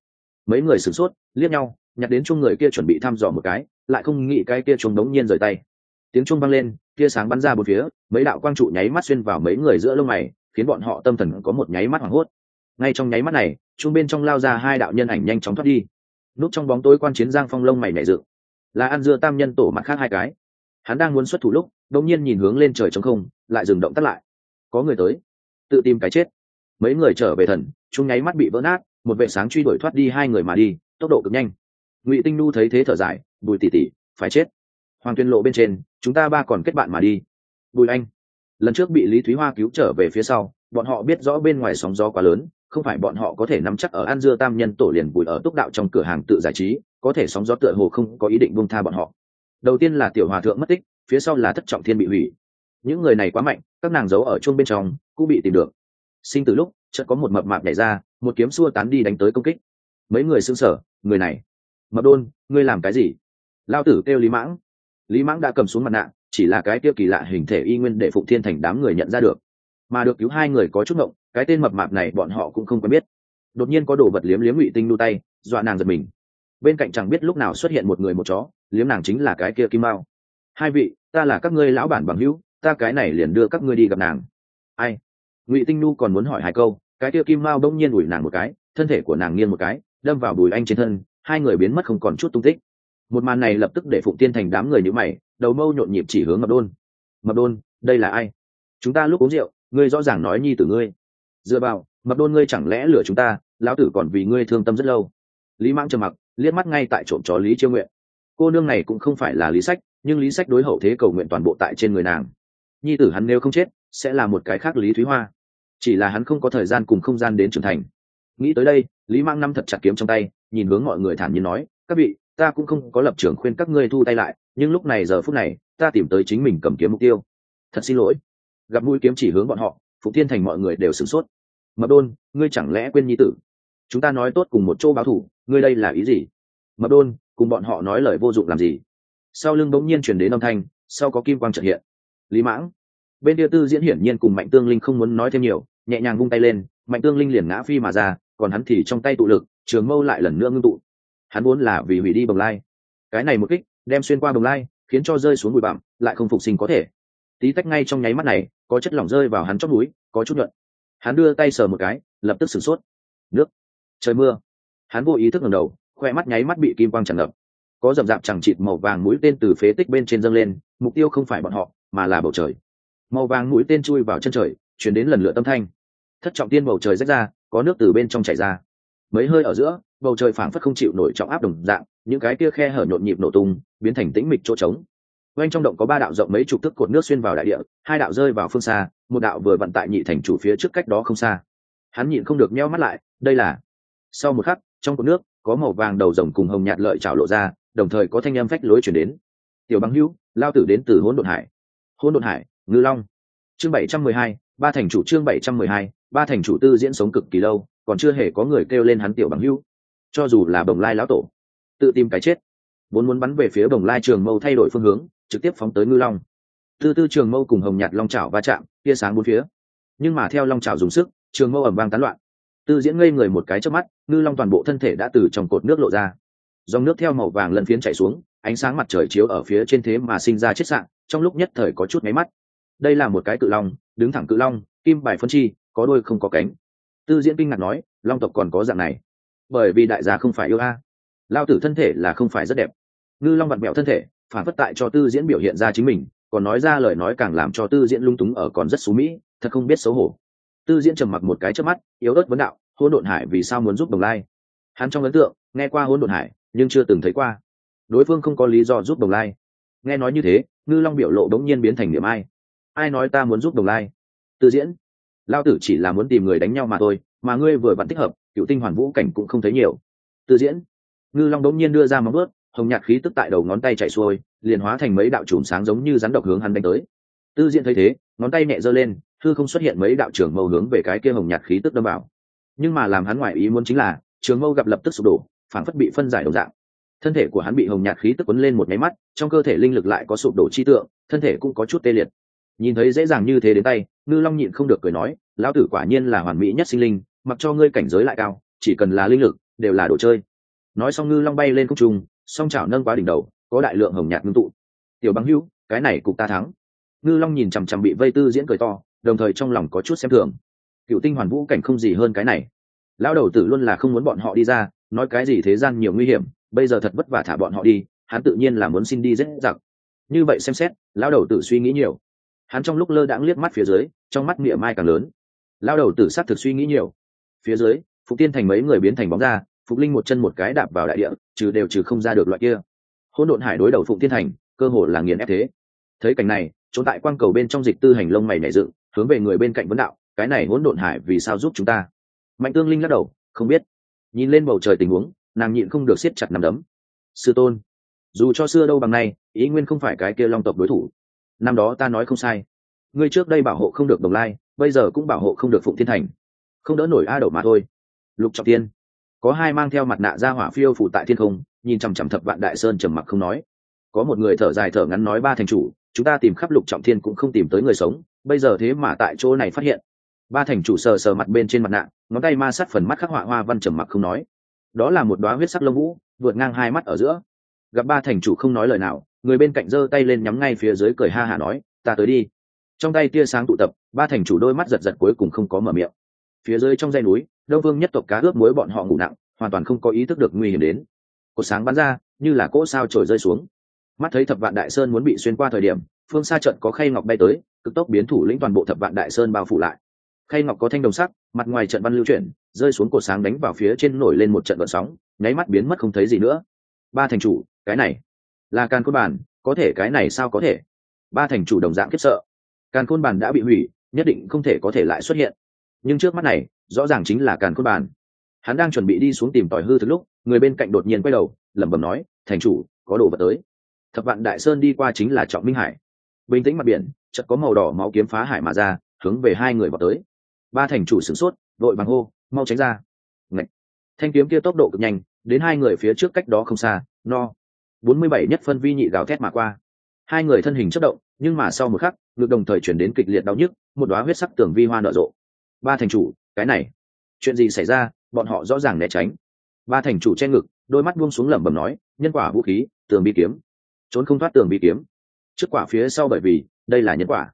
Mấy người sửng sốt, liếc nhau, nhặt đến chuông người kia chuẩn bị thăm dò một cái lại không nghĩ cái kia chuông đống nhiên rời tay. Tiếng chuông vang lên, tia sáng bắn ra bốn phía, mấy đạo quang trụ nháy mắt xuyên vào mấy người giữa lông mày, khiến bọn họ tâm thần có một nháy mắt hoảng hốt. Ngay trong nháy mắt này, chuông bên trong lao ra hai đạo nhân ảnh nhanh chóng thoát đi. Núp trong bóng tối quan chiến giang phong lông mày nảy dựng. Là ăn dưa tam nhân tổ mặt khác hai cái. Hắn đang muốn xuất thủ lúc đột nhiên nhìn hướng lên trời trống không, lại dừng động tắt lại. Có người tới. Tự tìm cái chết. Mấy người trở về thần chúng nháy mắt bị vỡ nát, một vệ sáng truy đuổi thoát đi hai người mà đi, tốc độ cực nhanh. Ngụy tinh nu thấy thế thở dài bùi tỉ tỉ phải chết. Hoàng tuyên lộ bên trên, chúng ta ba còn kết bạn mà đi. Bùi anh, lần trước bị lý thúy hoa cứu trở về phía sau, bọn họ biết rõ bên ngoài sóng gió quá lớn, không phải bọn họ có thể nắm chắc ở an dưa tam nhân tổ liền bùi ở túc đạo trong cửa hàng tự giải trí, có thể sóng gió tựa hồ không có ý định buông tha bọn họ. Đầu tiên là tiểu hòa thượng mất tích, phía sau là thất trọng thiên bị hủy. Những người này quá mạnh, các nàng giấu ở chuông bên trong, cũng bị tìm được. Sinh từ lúc, chợt có một mập mạp nhảy ra, một kiếm xua tán đi đánh tới công kích. Mấy người xưng sở người này, mập đôn, ngươi làm cái gì? Lao tử kêu lý mãng. Lý mãng đã cầm xuống mặt nạ, chỉ là cái tiêu kỳ lạ hình thể y nguyên để phụng thiên thành đám người nhận ra được. Mà được cứu hai người có chút ngộng, cái tên mập mạp này bọn họ cũng không quen biết. Đột nhiên có đồ vật liếm liếm ngụy tinh đu tay, dọa nàng giật mình. Bên cạnh chẳng biết lúc nào xuất hiện một người một chó, liếm nàng chính là cái kia kim mao. Hai vị, ta là các ngươi lão bản bằng hữu, ta cái này liền đưa các ngươi đi gặp nàng. Ai? Ngụy tinh nu còn muốn hỏi hai câu, cái kia kim mao đông nhiên ủi nàng một cái, thân thể của nàng nghiêng một cái, đâm vào bùi anh trên thân, hai người biến mất không còn chút tung tích một màn này lập tức để phụng tiên thành đám người nhữ mày, đầu mâu nhộn nhịp chỉ hướng mập đôn. Mập đôn, đây là ai? Chúng ta lúc uống rượu, ngươi rõ ràng nói nhi tử ngươi. Dựa vào, mập đôn ngươi chẳng lẽ lừa chúng ta, lão tử còn vì ngươi thương tâm rất lâu. Lý mãng trầm mặc, liếc mắt ngay tại trộm chó lý chiêu nguyện. Cô nương này cũng không phải là lý sách, nhưng lý sách đối hậu thế cầu nguyện toàn bộ tại trên người nàng. Nhi tử hắn nếu không chết, sẽ là một cái khác lý thúy hoa. Chỉ là hắn không có thời gian cùng không gian đến trưởng thành. Nghĩ tới đây, lý mang năm thật chặt kiếm trong tay, nhìn hướng mọi người thản nhiên nói, các vị ta cũng không có lập trường khuyên các ngươi thu tay lại, nhưng lúc này giờ phút này, ta tìm tới chính mình cầm kiếm mục tiêu. Thật xin lỗi. Gặp mũi kiếm chỉ hướng bọn họ phụ thiên thành mọi người đều sửng sốt. Mập đôn, ngươi chẳng lẽ quên nhi tử? Chúng ta nói tốt cùng một chỗ báo thủ, ngươi đây là ý gì? Mập đôn, cùng bọn họ nói lời vô dụng làm gì? Sau lưng bỗng nhiên chuyển đến âm thanh, sau có kim quang trợ hiện. Lý mãng. Bên kia tư diễn hiển nhiên cùng mạnh tương linh không muốn nói thêm nhiều, nhẹ nhàng vung tay lên, mạnh tương linh liền ngã phi mà ra, còn hắn thì trong tay tụ lực, trường mâu lại lần nữa ngưng tụ hắn muốn là vì hủy đi bồng lai. Cái này một kích, đem xuyên qua bồng lai, khiến cho rơi xuống bụi bặm, lại không phục sinh có thể. Tí tách ngay trong nháy mắt này, có chất lỏng rơi vào hắn chót núi có chút nhuận. Hắn đưa tay sờ một cái, lập tức sửng sốt. Nước. Trời mưa. Hắn vô ý thức ngẩng đầu, khoe mắt nháy mắt bị kim quang tràn ngập. Có rậm rạp chẳng chịt màu vàng mũi tên từ phế tích bên trên dâng lên, mục tiêu không phải bọn họ, mà là bầu trời. Màu vàng mũi tên chui vào chân trời, chuyển đến lần lửa tâm thanh. Thất trọng tiên bầu trời rách ra, có nước từ bên trong chảy ra. Mấy hơi ở giữa bầu trời phảng phất không chịu nổi trọng áp đồng dạng, những cái kia khe hở nhộn nhịp nổ tung, biến thành tĩnh mịch chỗ trống. Bên trong động có ba đạo rộng mấy chục thước cột nước xuyên vào đại địa, hai đạo rơi vào phương xa, một đạo vừa vận tại nhị thành chủ phía trước cách đó không xa. Hắn nhịn không được meo mắt lại, đây là. Sau một khắc, trong cột nước, có màu vàng đầu rồng cùng hồng nhạt lợi trào lộ ra, đồng thời có thanh âm phách lối chuyển đến. Tiểu băng hữu, lao tử đến từ hỗn độn hải. Hỗn độn hải, ngư long. Chương bảy trăm mười hai, ba thành chủ chương bảy trăm mười hai, ba thành chủ tư diễn sống cực kỳ lâu, còn chưa hề có người kêu lên hắn tiểu bằng hữu cho dù là bồng lai lão tổ, tự tìm cái chết. Vốn muốn bắn về phía bồng lai trường mâu thay đổi phương hướng, trực tiếp phóng tới ngư long. Tư tư trường mâu cùng hồng nhạt long trào va chạm, tia sáng bốn phía. Nhưng mà theo long trào dùng sức, trường mâu ẩm vang tán loạn. Tư diễn ngây người một cái trước mắt, ngư long toàn bộ thân thể đã từ trong cột nước lộ ra. Dòng nước theo màu vàng lân phiến chảy xuống, ánh sáng mặt trời chiếu ở phía trên thế mà sinh ra chết sạn, trong lúc nhất thời có chút máy mắt. Đây là một cái cự long, đứng thẳng cự long, kim bài phân chi, có đôi không có cánh. Tư diễn kinh ngạc nói, long tộc còn có dạng này bởi vì đại gia không phải yêu a. Lao tử thân thể là không phải rất đẹp. Ngư long vặn mẹo thân thể, phản phất tại cho tư diễn biểu hiện ra chính mình, còn nói ra lời nói càng làm cho tư diễn lung túng ở còn rất xú mỹ, thật không biết xấu hổ. Tư diễn trầm mặc một cái trước mắt, yếu ớt vấn đạo hôn độn hải vì sao muốn giúp đồng lai? Hắn trong ấn tượng, nghe qua hôn độn hải, nhưng chưa từng thấy qua. Đối phương không có lý do giúp đồng lai. Nghe nói như thế, ngư long biểu lộ đống nhiên biến thành niệm ai. Ai nói ta muốn giúp đồng lai? Tư diễn. Lao tử chỉ là muốn tìm người đánh nhau mà thôi, mà ngươi vừa vặn thích hợp cựu tinh hoàn vũ cảnh cũng không thấy nhiều. Tư diễn, ngư long đống nhiên đưa ra móng ướt hồng nhạt khí tức tại đầu ngón tay chạy xuôi, liền hóa thành mấy đạo chùm sáng giống như rắn độc hướng hắn đánh tới. Tư diện thấy thế, ngón tay nhẹ giơ lên thư không xuất hiện mấy đạo trưởng mâu hướng về cái kia hồng nhạt khí tức đâm vào. Nhưng mà làm hắn ngoài ý muốn chính là, trường mâu gặp lập tức sụp đổ phản phất bị phân giải đồng dạng. Thân thể của hắn bị hồng nhạt khí tức quấn lên một máy mắt, trong cơ thể linh lực lại có sụp đổ chi tượng, thân thể cũng có chút tê liệt. Nhìn thấy dễ dàng như thế đến tay, ngư long nhịn không được cười nói, lão tử quả nhiên là hoàn mỹ nhất sinh linh mặc cho ngươi cảnh giới lại cao, chỉ cần là linh lực, đều là đồ chơi. Nói xong ngư long bay lên không trung, song chảo nâng quá đỉnh đầu, có đại lượng hồng nhạt ngưng tụ. Tiểu băng hữu, cái này cục ta thắng. Ngư long nhìn chằm chằm bị vây tư diễn cười to, đồng thời trong lòng có chút xem thường. Cựu tinh hoàn vũ cảnh không gì hơn cái này. Lão đầu tử luôn là không muốn bọn họ đi ra, nói cái gì thế gian nhiều nguy hiểm, bây giờ thật vất vả thả bọn họ đi, hắn tự nhiên là muốn xin đi dễ dặc như vậy xem xét, lão đầu tử suy nghĩ nhiều. Hắn trong lúc lơ đãng liếc mắt phía dưới, trong mắt miệng mai càng lớn. Lão đầu tử xác thực suy nghĩ nhiều phía dưới, phục tiên thành mấy người biến thành bóng ra, phục linh một chân một cái đạp vào đại địa, trừ đều trừ không ra được loại kia. Hỗn độn hải đối đầu phụng tiên thành, cơ hồ là nghiền ép thế. Thấy cảnh này, trốn tại quang cầu bên trong dịch tư hành lông mày nảy dựng, hướng về người bên cạnh vấn đạo, cái này hỗn độn hải vì sao giúp chúng ta? Mạnh tương linh lắc đầu, không biết. Nhìn lên bầu trời tình huống, nàng nhịn không được siết chặt nằm đấm. Sư tôn, dù cho xưa đâu bằng nay, ý nguyên không phải cái kia long tộc đối thủ. Năm đó ta nói không sai. Ngươi trước đây bảo hộ không được đồng lai, bây giờ cũng bảo hộ không được phụng thiên thành không đỡ nổi a đầu mà thôi. Lục trọng tiên có hai mang theo mặt nạ ra hỏa phiêu phủ tại thiên không, nhìn chằm chằm thập vạn đại sơn trầm mặc không nói. Có một người thở dài thở ngắn nói ba thành chủ, chúng ta tìm khắp lục trọng thiên cũng không tìm tới người sống, bây giờ thế mà tại chỗ này phát hiện. Ba thành chủ sờ sờ mặt bên trên mặt nạ, ngón tay ma sát phần mắt khắc họa hoa văn trầm mặc không nói. Đó là một đoá huyết sắc lông vũ, vượt ngang hai mắt ở giữa. Gặp ba thành chủ không nói lời nào, người bên cạnh giơ tay lên nhắm ngay phía dưới cười ha hả nói, ta tới đi. Trong tay tia sáng tụ tập, ba thành chủ đôi mắt giật giật cuối cùng không có mở miệng phía dưới trong dây núi, đông vương nhất tộc cá ướp muối bọn họ ngủ nặng, hoàn toàn không có ý thức được nguy hiểm đến. Cột sáng bắn ra, như là cỗ sao trồi rơi xuống. Mắt thấy thập vạn đại sơn muốn bị xuyên qua thời điểm, phương xa trận có khay ngọc bay tới, cực tốc biến thủ lĩnh toàn bộ thập vạn đại sơn bao phủ lại. Khay ngọc có thanh đồng sắc, mặt ngoài trận văn lưu chuyển, rơi xuống cột sáng đánh vào phía trên nổi lên một trận vận sóng, nháy mắt biến mất không thấy gì nữa. Ba thành chủ, cái này là càn côn bản, có thể cái này sao có thể? Ba thành chủ đồng dạng khiếp sợ. Càn côn bản đã bị hủy, nhất định không thể có thể lại xuất hiện nhưng trước mắt này, rõ ràng chính là càn khôn bản hắn đang chuẩn bị đi xuống tìm tòi hư thực lúc, người bên cạnh đột nhiên quay đầu, lẩm bẩm nói, thành chủ, có đồ vật tới. Thập vạn đại sơn đi qua chính là trọng minh hải. Bình tĩnh mặt biển, chợt có màu đỏ máu kiếm phá hải mà ra, hướng về hai người vào tới. Ba thành chủ sửng sốt đội bằng hô, mau tránh ra. Ngậy. thanh kiếm kia tốc độ cực nhanh, đến hai người phía trước cách đó không xa, no. Bốn mươi bảy nhất phân vi nhị gào thét mà qua. Hai người thân hình chất động, nhưng mà sau một khắc, ngực đồng thời chuyển đến kịch liệt đau nhức, một đoá huyết sắc tường vi hoa nở rộ ba thành chủ, cái này. Chuyện gì xảy ra, bọn họ rõ ràng né tránh. Ba thành chủ che ngực, đôi mắt buông xuống lẩm bẩm nói, nhân quả vũ khí, tường bi kiếm. Trốn không thoát tường bi kiếm. Trước quả phía sau bởi vì, đây là nhân quả.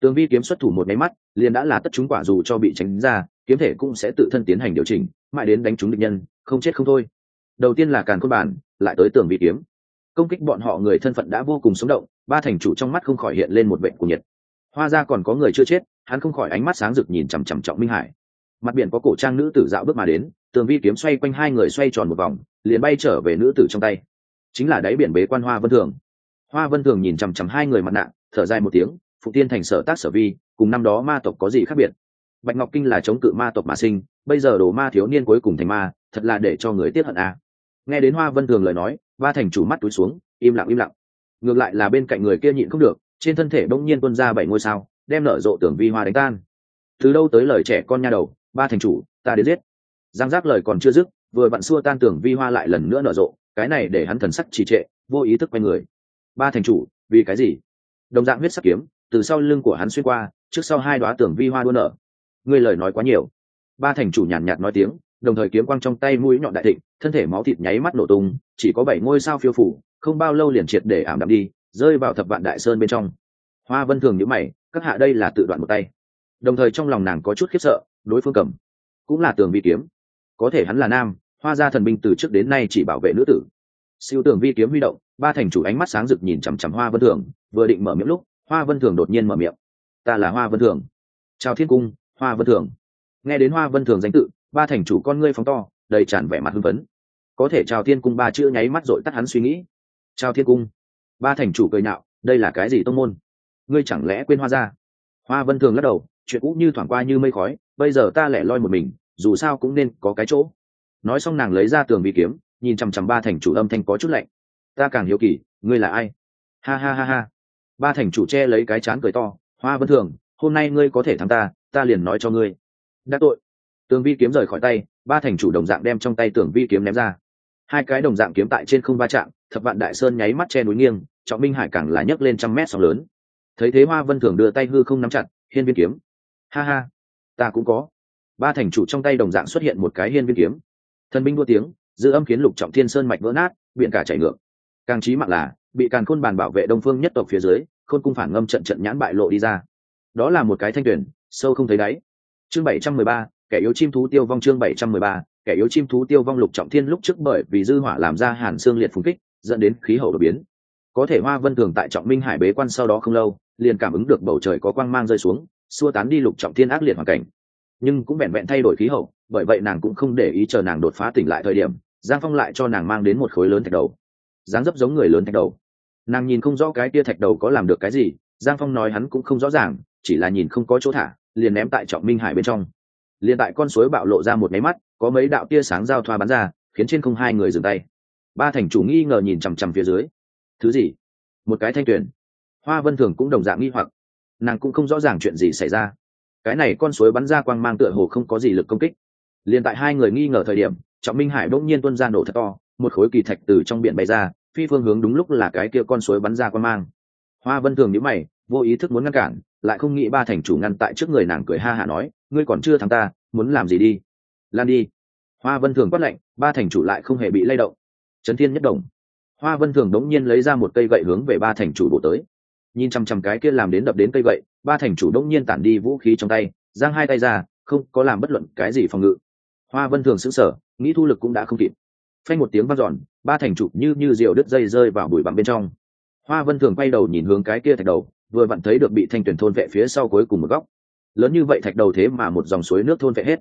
Tường vi kiếm xuất thủ một máy mắt, liền đã là tất chúng quả dù cho bị tránh ra, kiếm thể cũng sẽ tự thân tiến hành điều chỉnh, mãi đến đánh trúng địch nhân, không chết không thôi. Đầu tiên là càn côn bản, lại tới tường vi kiếm. Công kích bọn họ người thân phận đã vô cùng sống động, ba thành chủ trong mắt không khỏi hiện lên một bệnh của nhiệt. Hoa ra còn có người chưa chết hắn không khỏi ánh mắt sáng rực nhìn chằm chằm trọng minh hải. Mặt biển có cổ trang nữ tử dạo bước mà đến, tường vi kiếm xoay quanh hai người xoay tròn một vòng, liền bay trở về nữ tử trong tay. Chính là đáy biển bế quan hoa vân thường. Hoa vân thường nhìn chằm chằm hai người mặt nạ, thở dài một tiếng, phụ tiên thành sở tác sở vi, cùng năm đó ma tộc có gì khác biệt? Bạch ngọc kinh là chống cự ma tộc mà sinh, bây giờ đồ ma thiếu niên cuối cùng thành ma, thật là để cho người tiếc hận à. nghe đến hoa vân thường lời nói, ba thành chủ mắt túi xuống, im lặng im lặng. Ngược lại là bên cạnh người kia nhịn không được, trên thân thể bỗng nhiên tuân ra bảy ngôi sao đem nở rộ tưởng vi hoa đánh tan. Từ đâu tới lời trẻ con nha đầu, ba thành chủ, ta đến giết. Giang giác lời còn chưa dứt, vừa vặn xua tan tưởng vi hoa lại lần nữa nở rộ, cái này để hắn thần sắc trì trệ, vô ý thức quay người. Ba thành chủ, vì cái gì? Đồng dạng huyết sắc kiếm, từ sau lưng của hắn xuyên qua, trước sau hai đoá tưởng vi hoa đua nở. Ngươi lời nói quá nhiều. Ba thành chủ nhàn nhạt nói tiếng, đồng thời kiếm quang trong tay mũi nhọn đại thịnh, thân thể máu thịt nháy mắt nổ tung, chỉ có bảy ngôi sao phiêu phủ, không bao lâu liền triệt để ảm đạm đi, rơi vào thập vạn đại sơn bên trong. Hoa vân thường nhữ mày các hạ đây là tự đoạn một tay. Đồng thời trong lòng nàng có chút khiếp sợ, đối phương cầm cũng là tường vi kiếm. Có thể hắn là nam, hoa gia thần binh từ trước đến nay chỉ bảo vệ nữ tử. Siêu tường vi kiếm huy động, ba thành chủ ánh mắt sáng rực nhìn chằm chằm hoa vân thường, vừa định mở miệng lúc, hoa vân thường đột nhiên mở miệng. Ta là hoa vân thường. Chào thiên cung, hoa vân thường. Nghe đến hoa vân thường danh tự, ba thành chủ con ngươi phóng to, đầy tràn vẻ mặt hưng phấn. Có thể chào thiên cung ba chữ nháy mắt rồi tắt hắn suy nghĩ. Chào thiên cung. Ba thành chủ cười nhạo, đây là cái gì tông môn? Ngươi chẳng lẽ quên hoa ra? Hoa vân thường lắc đầu, chuyện cũ như thoảng qua như mây khói, bây giờ ta lẻ loi một mình, dù sao cũng nên có cái chỗ. Nói xong nàng lấy ra tường vi kiếm, nhìn chằm chằm ba thành chủ âm thanh có chút lạnh. Ta càng hiếu kỳ, ngươi là ai? Ha ha ha ha. Ba thành chủ che lấy cái chán cười to, hoa vân thường, hôm nay ngươi có thể thắng ta ta liền nói cho ngươi. Đã tội. Tường vi kiếm rời khỏi tay, ba thành chủ đồng dạng đem trong tay tường vi kiếm ném ra. Hai cái đồng dạng kiếm tại trên không va chạm, thập vạn đại sơn nháy mắt che núi nghiêng, trọng minh hải càng là nhấc lên trăm mét sóng lớn thấy thế hoa vân thường đưa tay hư không nắm chặt, hiên viên kiếm. Ha ha, ta cũng có. Ba thành chủ trong tay đồng dạng xuất hiện một cái hiên viên kiếm. Thần binh đua tiếng, dư âm khiến lục trọng thiên sơn mạch vỡ nát biện cả chảy ngược. Càng trí mạng là, bị càn khôn bàn bảo vệ đông phương nhất tộc phía dưới, khôn cung phản ngâm trận trận nhãn bại lộ đi ra. Đó là một cái thanh tuyển, sâu không thấy đáy. Chương bảy trăm mười ba, kẻ yếu chim thú tiêu vong chương bảy trăm mười ba, kẻ yếu chim thú tiêu vong lục trọng thiên lúc trước bởi vì dư hỏa làm ra hàn xương liệt phùng kích, dẫn đến khí hậu đột biến. Có thể hoa vân thường tại trọng minh hải bế quan sau đó không lâu liền cảm ứng được bầu trời có quang mang rơi xuống, xua tán đi lục trọng thiên ác liệt hoàn cảnh. Nhưng cũng vẹn vẹn thay đổi khí hậu, bởi vậy nàng cũng không để ý chờ nàng đột phá tỉnh lại thời điểm, giang phong lại cho nàng mang đến một khối lớn thạch đầu. Dáng dấp giống người lớn thạch đầu. Nàng nhìn không rõ cái tia thạch đầu có làm được cái gì, giang phong nói hắn cũng không rõ ràng, chỉ là nhìn không có chỗ thả, liền ném tại trọng minh hải bên trong. Liền tại con suối bạo lộ ra một máy mắt, có mấy đạo tia sáng giao thoa bắn ra, khiến trên không hai người dừng tay. Ba thành chủ nghi ngờ nhìn chằm chằm phía dưới. Thứ gì? Một cái thanh tuyển hoa vân thường cũng đồng dạng nghi hoặc. Nàng cũng không rõ ràng chuyện gì xảy ra. Cái này con suối bắn ra quang mang tựa hồ không có gì lực công kích. Liền tại hai người nghi ngờ thời điểm, trọng minh hải bỗng nhiên tuân ra nổ thật to, một khối kỳ thạch từ trong biển bay ra, phi phương hướng đúng lúc là cái kia con suối bắn ra quang mang. Hoa vân thường nhíu mày, vô ý thức muốn ngăn cản, lại không nghĩ ba thành chủ ngăn tại trước người nàng cười ha hả nói, ngươi còn chưa thắng ta, muốn làm gì đi? Lan đi. Hoa vân thường quát lạnh, ba thành chủ lại không hề bị lay động. Trấn thiên nhất đồng. Hoa vân thường đống nhiên lấy ra một cây gậy hướng về ba thành chủ bổ tới nhìn chằm chằm cái kia làm đến đập đến cây gậy, ba thành chủ đông nhiên tản đi vũ khí trong tay, giang hai tay ra, không có làm bất luận cái gì phòng ngự. Hoa vân thường xứng sở nghĩ thu lực cũng đã không kịp. Phanh một tiếng vang dọn, ba thành chủ như như diều đứt dây rơi vào bụi bặm bên trong. Hoa vân thường quay đầu nhìn hướng cái kia thạch đầu, vừa vặn thấy được bị thanh tuyển thôn vệ phía sau cuối cùng một góc. Lớn như vậy thạch đầu thế mà một dòng suối nước thôn vệ hết.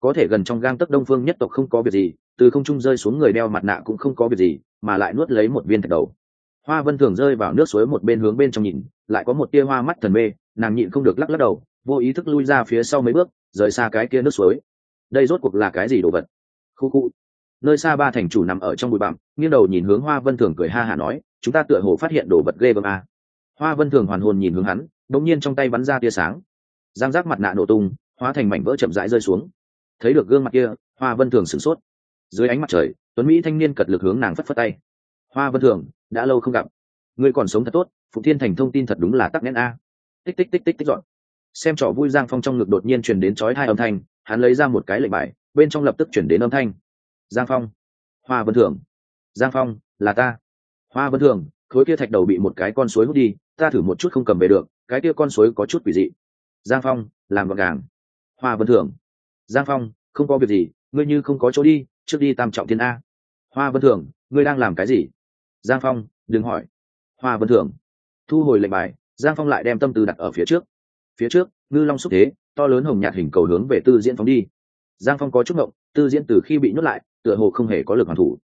Có thể gần trong gang tấc đông phương nhất tộc không có việc gì, từ không trung rơi xuống người đeo mặt nạ cũng không có việc gì, mà lại nuốt lấy một viên thạch đầu hoa vân thường rơi vào nước suối một bên hướng bên trong nhìn, lại có một tia hoa mắt thần mê, nàng nhịn không được lắc lắc đầu, vô ý thức lui ra phía sau mấy bước, rời xa cái kia nước suối. Đây rốt cuộc là cái gì đồ vật? Khu khu. Nơi xa ba thành chủ nằm ở trong bụi bặm, nghiêng đầu nhìn hướng hoa vân thường cười ha hả nói, chúng ta tựa hồ phát hiện đồ vật ghê gớm a hoa vân thường hoàn hồn nhìn hướng hắn đống nhiên trong tay bắn ra tia sáng. Giang giác mặt nạ nổ tung, hóa thành mảnh vỡ chậm rãi rơi xuống. Thấy được gương mặt kia, hoa vân thường sửng sốt. Dưới ánh mặt trời, tuấn mỹ thanh niên cật lực hướng nàng phất phất tay. Hoa vân thường đã lâu không gặp. Ngươi còn sống thật tốt phụ thiên thành thông tin thật đúng là tắc nghẽn a. Tích tích tích tích tích dọn. Xem trò vui giang phong trong ngực đột nhiên truyền đến chói hai âm thanh, hắn lấy ra một cái lệnh bài, bên trong lập tức chuyển đến âm thanh. Giang phong. Hoa vân thường giang phong, là ta. Hoa vân thường khối kia thạch đầu bị một cái con suối hút đi, ta thử một chút không cầm về được, cái kia con suối có chút quỷ dị. Giang phong, làm gọn gàng. Hoa vân thường giang phong, không có việc gì, ngươi như không có chỗ đi, trước đi tam trọng thiên a. Hoa vân thường ngươi đang làm cái gì? Giang phong, đừng hỏi. Hoa vân thường thu hồi lệnh bài, giang phong lại đem tâm tư đặt ở phía trước. Phía trước, ngư long xúc thế, to lớn hồng nhạt hình cầu hướng về tư diễn phóng đi. Giang phong có chút ngộng, tư diễn từ khi bị nhốt lại, tựa hồ không hề có lực hoàn thủ.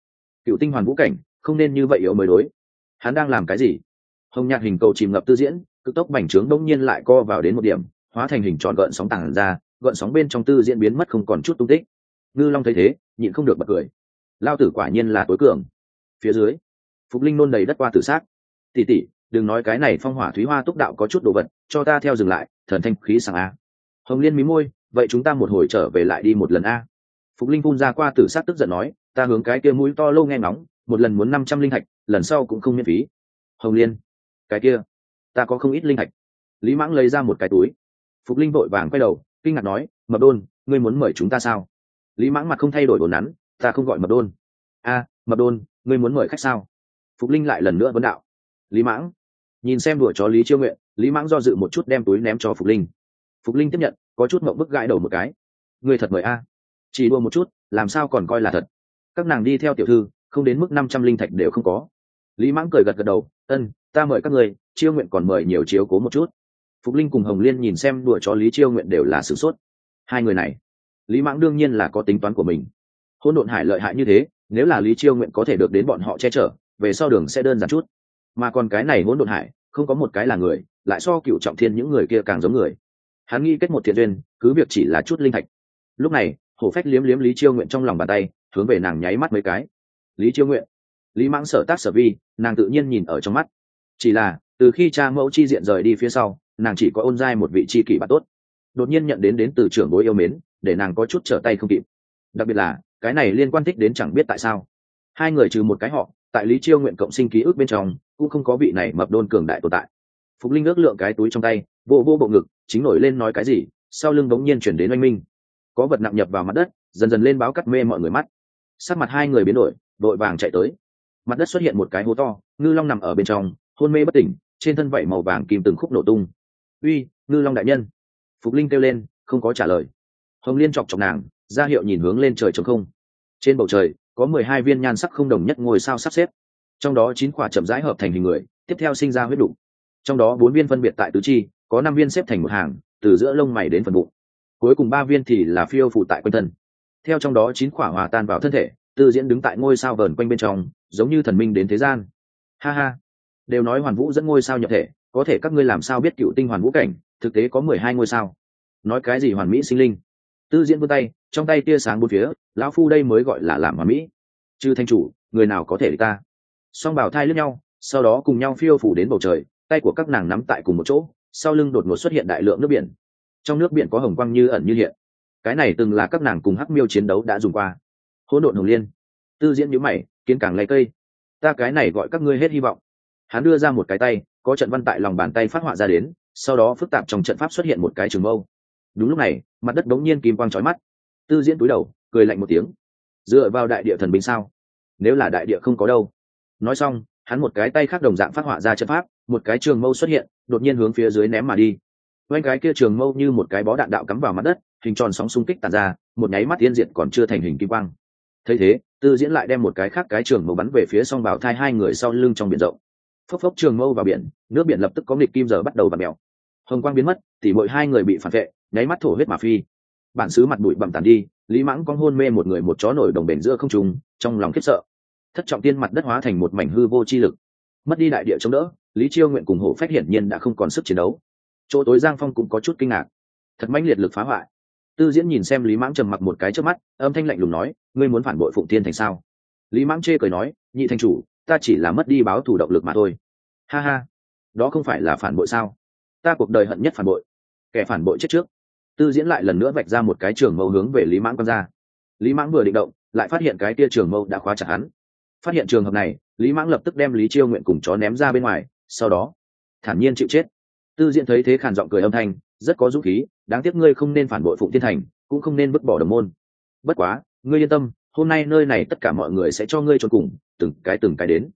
Cựu tinh hoàn vũ cảnh, không nên như vậy yếu mới đối. Hắn đang làm cái gì? Hồng nhạt hình cầu chìm ngập tư diễn, cực tốc bành trướng đông nhiên lại co vào đến một điểm, hóa thành hình tròn gợn sóng tàng ra, gợn sóng bên trong tư diễn biến mất không còn chút tung tích. Ngư long thấy thế, nhịn không được bật cười. Lao tử quả nhiên là tối cường. Phía dưới phục linh nôn đầy đất qua tử sát tỉ tỉ đừng nói cái này phong hỏa thúy hoa túc đạo có chút đồ vật, cho ta theo dừng lại, thần thanh khí sảng a. Hồng liên mí môi, vậy chúng ta một hồi trở về lại đi một lần a. Phục linh phun ra qua tử sát tức giận nói, ta hướng cái kia mũi to lâu nghe ngóng, một lần muốn năm trăm linh thạch lần sau cũng không miễn phí. Hồng liên, cái kia, ta có không ít linh thạch lý mãng lấy ra một cái túi. Phục linh vội vàng quay đầu, kinh ngạc nói, mập đôn, ngươi muốn mời chúng ta sao? Lý mãng mặt không thay đổi đồn nắn, ta không gọi mập đôn. A, mập đôn, ngươi muốn mời khách sao? Phục linh lại lần nữa vấn đạo. Lý mãng, nhìn xem đùa chó lý chiêu nguyện, lý mãng do dự một chút đem túi ném cho phục linh. Phục linh tiếp nhận, có chút mộng bức gãi đầu một cái. Người thật mời a. Chỉ đua một chút, làm sao còn coi là thật? Các nàng đi theo tiểu thư, không đến mức năm trăm linh thạch đều không có. Lý mãng cười gật gật đầu, ân, ta mời các người, chiêu nguyện còn mời nhiều chiếu cố một chút. Phục linh cùng hồng liên nhìn xem đùa chó lý chiêu nguyện đều là sửng sốt. Hai người này, lý mãng đương nhiên là có tính toán của mình. Hôn độn hải lợi hại như thế, nếu là lý chiêu nguyện có thể được đến bọn họ che chở về sau đường sẽ đơn giản chút. Mà còn cái này hỗn độn hải, không có một cái là người, lại so cựu trọng thiên những người kia càng giống người. Hắn nghĩ kết một thiện duyên, cứ việc chỉ là chút linh thạch. Lúc này, hổ phách liếm liếm lý chiêu nguyện trong lòng bàn tay, hướng về nàng nháy mắt mấy cái. Lý chiêu nguyện, lý mãng sở tác sở vi, nàng tự nhiên nhìn ở trong mắt. Chỉ là, từ khi cha mẫu chi diện rời đi phía sau, nàng chỉ có ôn giai một vị chi kỷ bạn tốt. Đột nhiên nhận đến đến từ trưởng bối yêu mến, để nàng có chút trở tay không kịp. Đặc biệt là, cái này liên quan thích đến chẳng biết tại sao. Hai người trừ một cái họ tại lý chiêu nguyện cộng sinh ký ức bên trong, cũng không có vị này mập đôn cường đại tồn tại. Phục linh ước lượng cái túi trong tay, vô vô bộ ngực, chính nổi lên nói cái gì, sau lưng bỗng nhiên chuyển đến oanh minh. Có vật nặng nhập vào mặt đất, dần dần lên báo cắt mê mọi người mắt. Sắc mặt hai người biến đổi, đội vàng chạy tới. Mặt đất xuất hiện một cái hố to, ngư long nằm ở bên trong, hôn mê bất tỉnh, trên thân vảy màu vàng kìm từng khúc nổ tung. Uy, ngư long đại nhân. Phục linh kêu lên, không có trả lời. Hồng liên chọc chọc nàng, ra hiệu nhìn hướng lên trời trống không. Trên bầu trời có mười hai viên nhan sắc không đồng nhất ngôi sao sắp xếp. Trong đó chín quả chậm rãi hợp thành hình người, tiếp theo sinh ra huyết đủ trong đó bốn viên phân biệt tại tứ chi, có năm viên xếp thành một hàng, từ giữa lông mày đến phần bụng. Cuối cùng ba viên thì là phiêu phụ tại quanh thân. Theo trong đó chín quả hòa tan vào thân thể, tư diễn đứng tại ngôi sao vờn quanh bên trong, giống như thần minh đến thế gian. Ha ha. Đều nói hoàn vũ dẫn ngôi sao nhập thể, có thể các ngươi làm sao biết cựu tinh hoàn vũ cảnh, thực tế có mười hai ngôi sao. Nói cái gì hoàn mỹ sinh linh? Tư diễn vươn tay, trong tay tia sáng bốn phía, lão phu đây mới gọi là làm mà mỹ. Chư thanh chủ, người nào có thể ta? Song bảo thai lướt nhau, sau đó cùng nhau phiêu phủ đến bầu trời, tay của các nàng nắm tại cùng một chỗ, sau lưng đột ngột xuất hiện đại lượng nước biển. Trong nước biển có hồng quang như ẩn như hiện. Cái này từng là các nàng cùng hắc miêu chiến đấu đã dùng qua. Hỗn độn hồng liên. Tư diễn nhữ mày, kiến càng lấy cây. Ta cái này gọi các ngươi hết hy vọng. Hắn đưa ra một cái tay, có trận văn tại lòng bàn tay phát họa ra đến, sau đó phức tạp trong trận pháp xuất hiện một cái trường mâu. Đúng lúc này mặt đất đống nhiên kim quang trói mắt. Tư diễn túi đầu, cười lạnh một tiếng. Dựa vào đại địa thần binh sao? Nếu là đại địa không có đâu. Nói xong, hắn một cái tay khác đồng dạng phát họa ra trận pháp, một cái trường mâu xuất hiện, đột nhiên hướng phía dưới ném mà đi. Quanh cái kia trường mâu như một cái bó đạn đạo cắm vào mặt đất, hình tròn sóng xung kích tàn ra, một nháy mắt tiên diện còn chưa thành hình kim quang. Thấy thế, tư diễn lại đem một cái khác cái trường mâu bắn về phía song bảo thai hai người sau lưng trong biển rộng. Phốc phốc trường mâu vào biển, nước biển lập tức có nghịch kim giờ bắt đầu và mèo. Hồng quang biến mất, tỉ mỗi hai người bị phản vệ nháy mắt thổ huyết mà phi. Bản xứ mặt bụi bặm tàn đi, lý mãng con hôn mê một người một chó nổi đồng bền giữa không trùng trong lòng khiếp sợ. Thất trọng tiên mặt đất hóa thành một mảnh hư vô chi lực. Mất đi đại địa chống đỡ, lý chiêu nguyện cùng hổ phách hiển nhiên đã không còn sức chiến đấu. Chỗ tối giang phong cũng có chút kinh ngạc. Thật mãnh liệt lực phá hoại. Tư diễn nhìn xem lý mãng trầm mặc một cái trước mắt, âm thanh lạnh lùng nói, ngươi muốn phản bội phụng thiên thành sao? Lý mãng chê cười nói, nhị thành chủ, ta chỉ là mất đi báo thủ động lực mà thôi. Ha ha, đó không phải là phản bội sao? Ta cuộc đời hận nhất phản bội. Kẻ phản bội chết trước tư diễn lại lần nữa vạch ra một cái trường mâu hướng về lý mãng quăng ra. Lý mãng vừa định động, lại phát hiện cái tia trường mâu đã khóa chặt hắn. Phát hiện trường hợp này, lý mãng lập tức đem lý chiêu nguyện cùng chó ném ra bên ngoài, sau đó, thản nhiên chịu chết. Tư diễn thấy thế khản giọng cười âm thanh, rất có dũng khí, đáng tiếc ngươi không nên phản bội phụng thiên thành, cũng không nên vứt bỏ đồng môn. Bất quá, ngươi yên tâm, hôm nay nơi này tất cả mọi người sẽ cho ngươi trốn cùng, từng cái từng cái đến.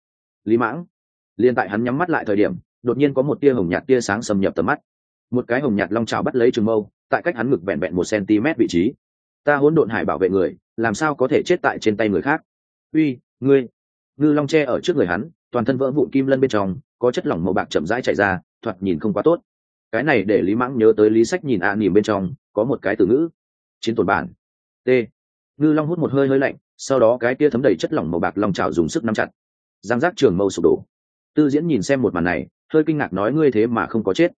Lý mãng liên tại hắn nhắm mắt lại thời điểm, đột nhiên có một tia hồng nhạt tia sáng xâm nhập tầm mắt. Một cái hồng nhạt long trào bắt lấy trường mâu tại cách hắn ngực vẹn vẹn một cm vị trí. Ta hỗn độn hải bảo vệ người, làm sao có thể chết tại trên tay người khác? Uy, ngươi, ngư long tre ở trước người hắn, toàn thân vỡ vụn kim lân bên trong, có chất lỏng màu bạc chậm rãi chạy ra, thoạt nhìn không quá tốt. Cái này để lý mãng nhớ tới lý sách nhìn ạ à nỉm bên trong, có một cái từ ngữ, chiến tồn bản. T. Ngư long hút một hơi hơi lạnh, sau đó cái tia thấm đầy chất lỏng màu bạc long trào dùng sức nắm chặt. Giang giác trường mâu sụp đổ. Tư diễn nhìn xem một màn này, hơi kinh ngạc nói ngươi thế mà không có chết.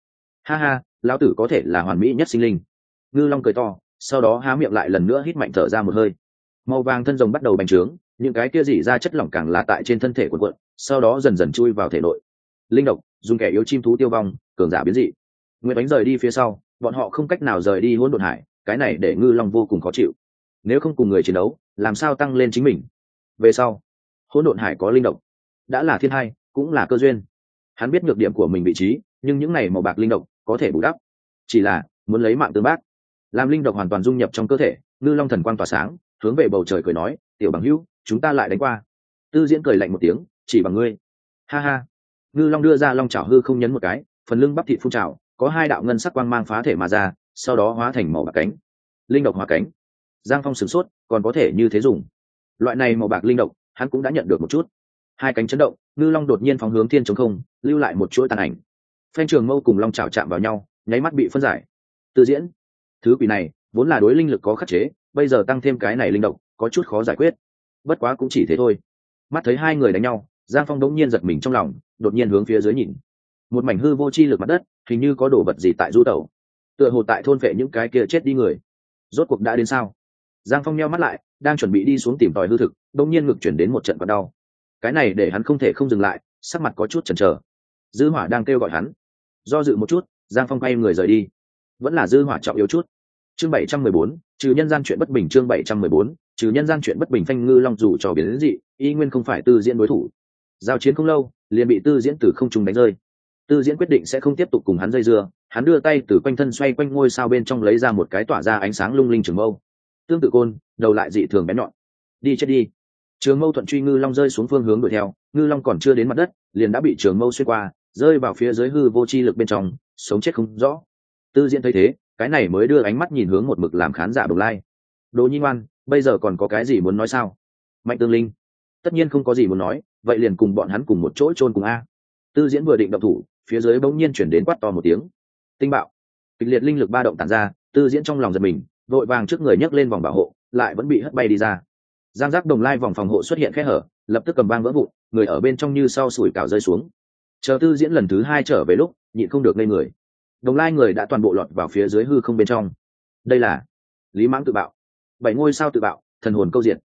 Ha ha lão tử có thể là hoàn mỹ nhất sinh linh. Ngư long cười to, sau đó há miệng lại lần nữa hít mạnh thở ra một hơi. Màu vàng thân rồng bắt đầu bành trướng, những cái kia dỉ ra chất lỏng càng là tại trên thân thể của quận sau đó dần dần chui vào thể nội. Linh độc, dùng kẻ yếu chim thú tiêu vong, cường giả biến dị. Nguyễn bánh rời đi phía sau, bọn họ không cách nào rời đi hỗn độn hải, cái này để ngư long vô cùng khó chịu. Nếu không cùng người chiến đấu, làm sao tăng lên chính mình? Về sau, hỗn độn hải có linh độc. Đã là thiên hai, cũng là cơ duyên. Hắn biết nhược điểm của mình vị trí, nhưng những này màu bạc linh độc có thể bù đắp. Chỉ là, muốn lấy mạng tương bác. Làm linh độc hoàn toàn dung nhập trong cơ thể, ngư long thần quang tỏa sáng, hướng về bầu trời cười nói, tiểu bằng hữu, chúng ta lại đánh qua. Tư diễn cười lạnh một tiếng, chỉ bằng ngươi. Ha ha. Ngư long đưa ra long trào hư không nhấn một cái, phần lưng bắp thịt phun trào, có hai đạo ngân sắc quang mang phá thể mà ra, sau đó hóa thành màu bạc cánh. Linh độc hóa cánh. Giang phong sửng sốt, còn có thể như thế dùng? Loại này màu bạc linh độc, hắn cũng đã nhận được một chút. Hai cánh chấn động, ngư long đột nhiên phóng hướng thiên chống không, lưu lại một chuỗi tàn ảnh phanh trường mâu cùng long trào chạm vào nhau nháy mắt bị phân giải. Tư diễn thứ quỷ này vốn là đối linh lực có khắc chế bây giờ tăng thêm cái này linh động, có chút khó giải quyết. Bất quá cũng chỉ thế thôi. Mắt thấy hai người đánh nhau giang phong đống nhiên giật mình trong lòng đột nhiên hướng phía dưới nhìn. Một mảnh hư vô chi lực mặt đất hình như có đồ vật gì tại du tẩu. Tựa hồ tại thôn vệ những cái kia chết đi người. Rốt cuộc đã đến sao? Giang phong neo mắt lại đang chuẩn bị đi xuống tìm tòi hư thực đống nhiên ngực chuyển đến một trận còn đau. Cái này để hắn không thể không dừng lại sắc mặt có chút chần chờ. Dư hỏa đang kêu gọi hắn do dự một chút, giang phong quay người rời đi. Vẫn là dư hỏa trọng yếu chút. Chương bảy trăm mười bốn, trừ nhân gian chuyện bất bình chương bảy trăm mười bốn, trừ nhân gian chuyện bất bình phanh ngư long dù cho biến đến dị, y nguyên không phải tư diễn đối thủ. Giao chiến không lâu, liền bị tư diễn từ không trung đánh rơi. Tư diễn quyết định sẽ không tiếp tục cùng hắn dây dưa, hắn đưa tay từ quanh thân xoay quanh ngôi sao bên trong lấy ra một cái tỏa ra ánh sáng lung linh trường mâu. Tương tự côn, đầu lại dị thường bén nhọn. Đi chết đi. Trường mâu thuận truy ngư long rơi xuống phương hướng đuổi theo, ngư long còn chưa đến mặt đất, liền đã bị trường mâu xuyên qua rơi vào phía dưới hư vô chi lực bên trong, sống chết không rõ. Tư diễn thấy thế, cái này mới đưa ánh mắt nhìn hướng một mực làm khán giả đồng lai. Đồ nhi ngoan, bây giờ còn có cái gì muốn nói sao? Mạnh tương linh, tất nhiên không có gì muốn nói, vậy liền cùng bọn hắn cùng một chỗ chôn cùng a. Tư diễn vừa định động thủ, phía dưới bỗng nhiên chuyển đến quát to một tiếng. Tinh bạo. Kịch liệt linh lực ba động tàn ra, tư diễn trong lòng giật mình, vội vàng trước người nhấc lên vòng bảo hộ, lại vẫn bị hất bay đi ra. Giang giác đồng lai vòng phòng hộ xuất hiện khe hở, lập tức cầm bang vỡ vụn, người ở bên trong như sau sủi cào rơi xuống chờ tư diễn lần thứ hai trở về lúc, nhịn không được ngây người. Đồng lai người đã toàn bộ lọt vào phía dưới hư không bên trong. Đây là lý mãng tự bạo. Bảy ngôi sao tự bạo, thần hồn câu diện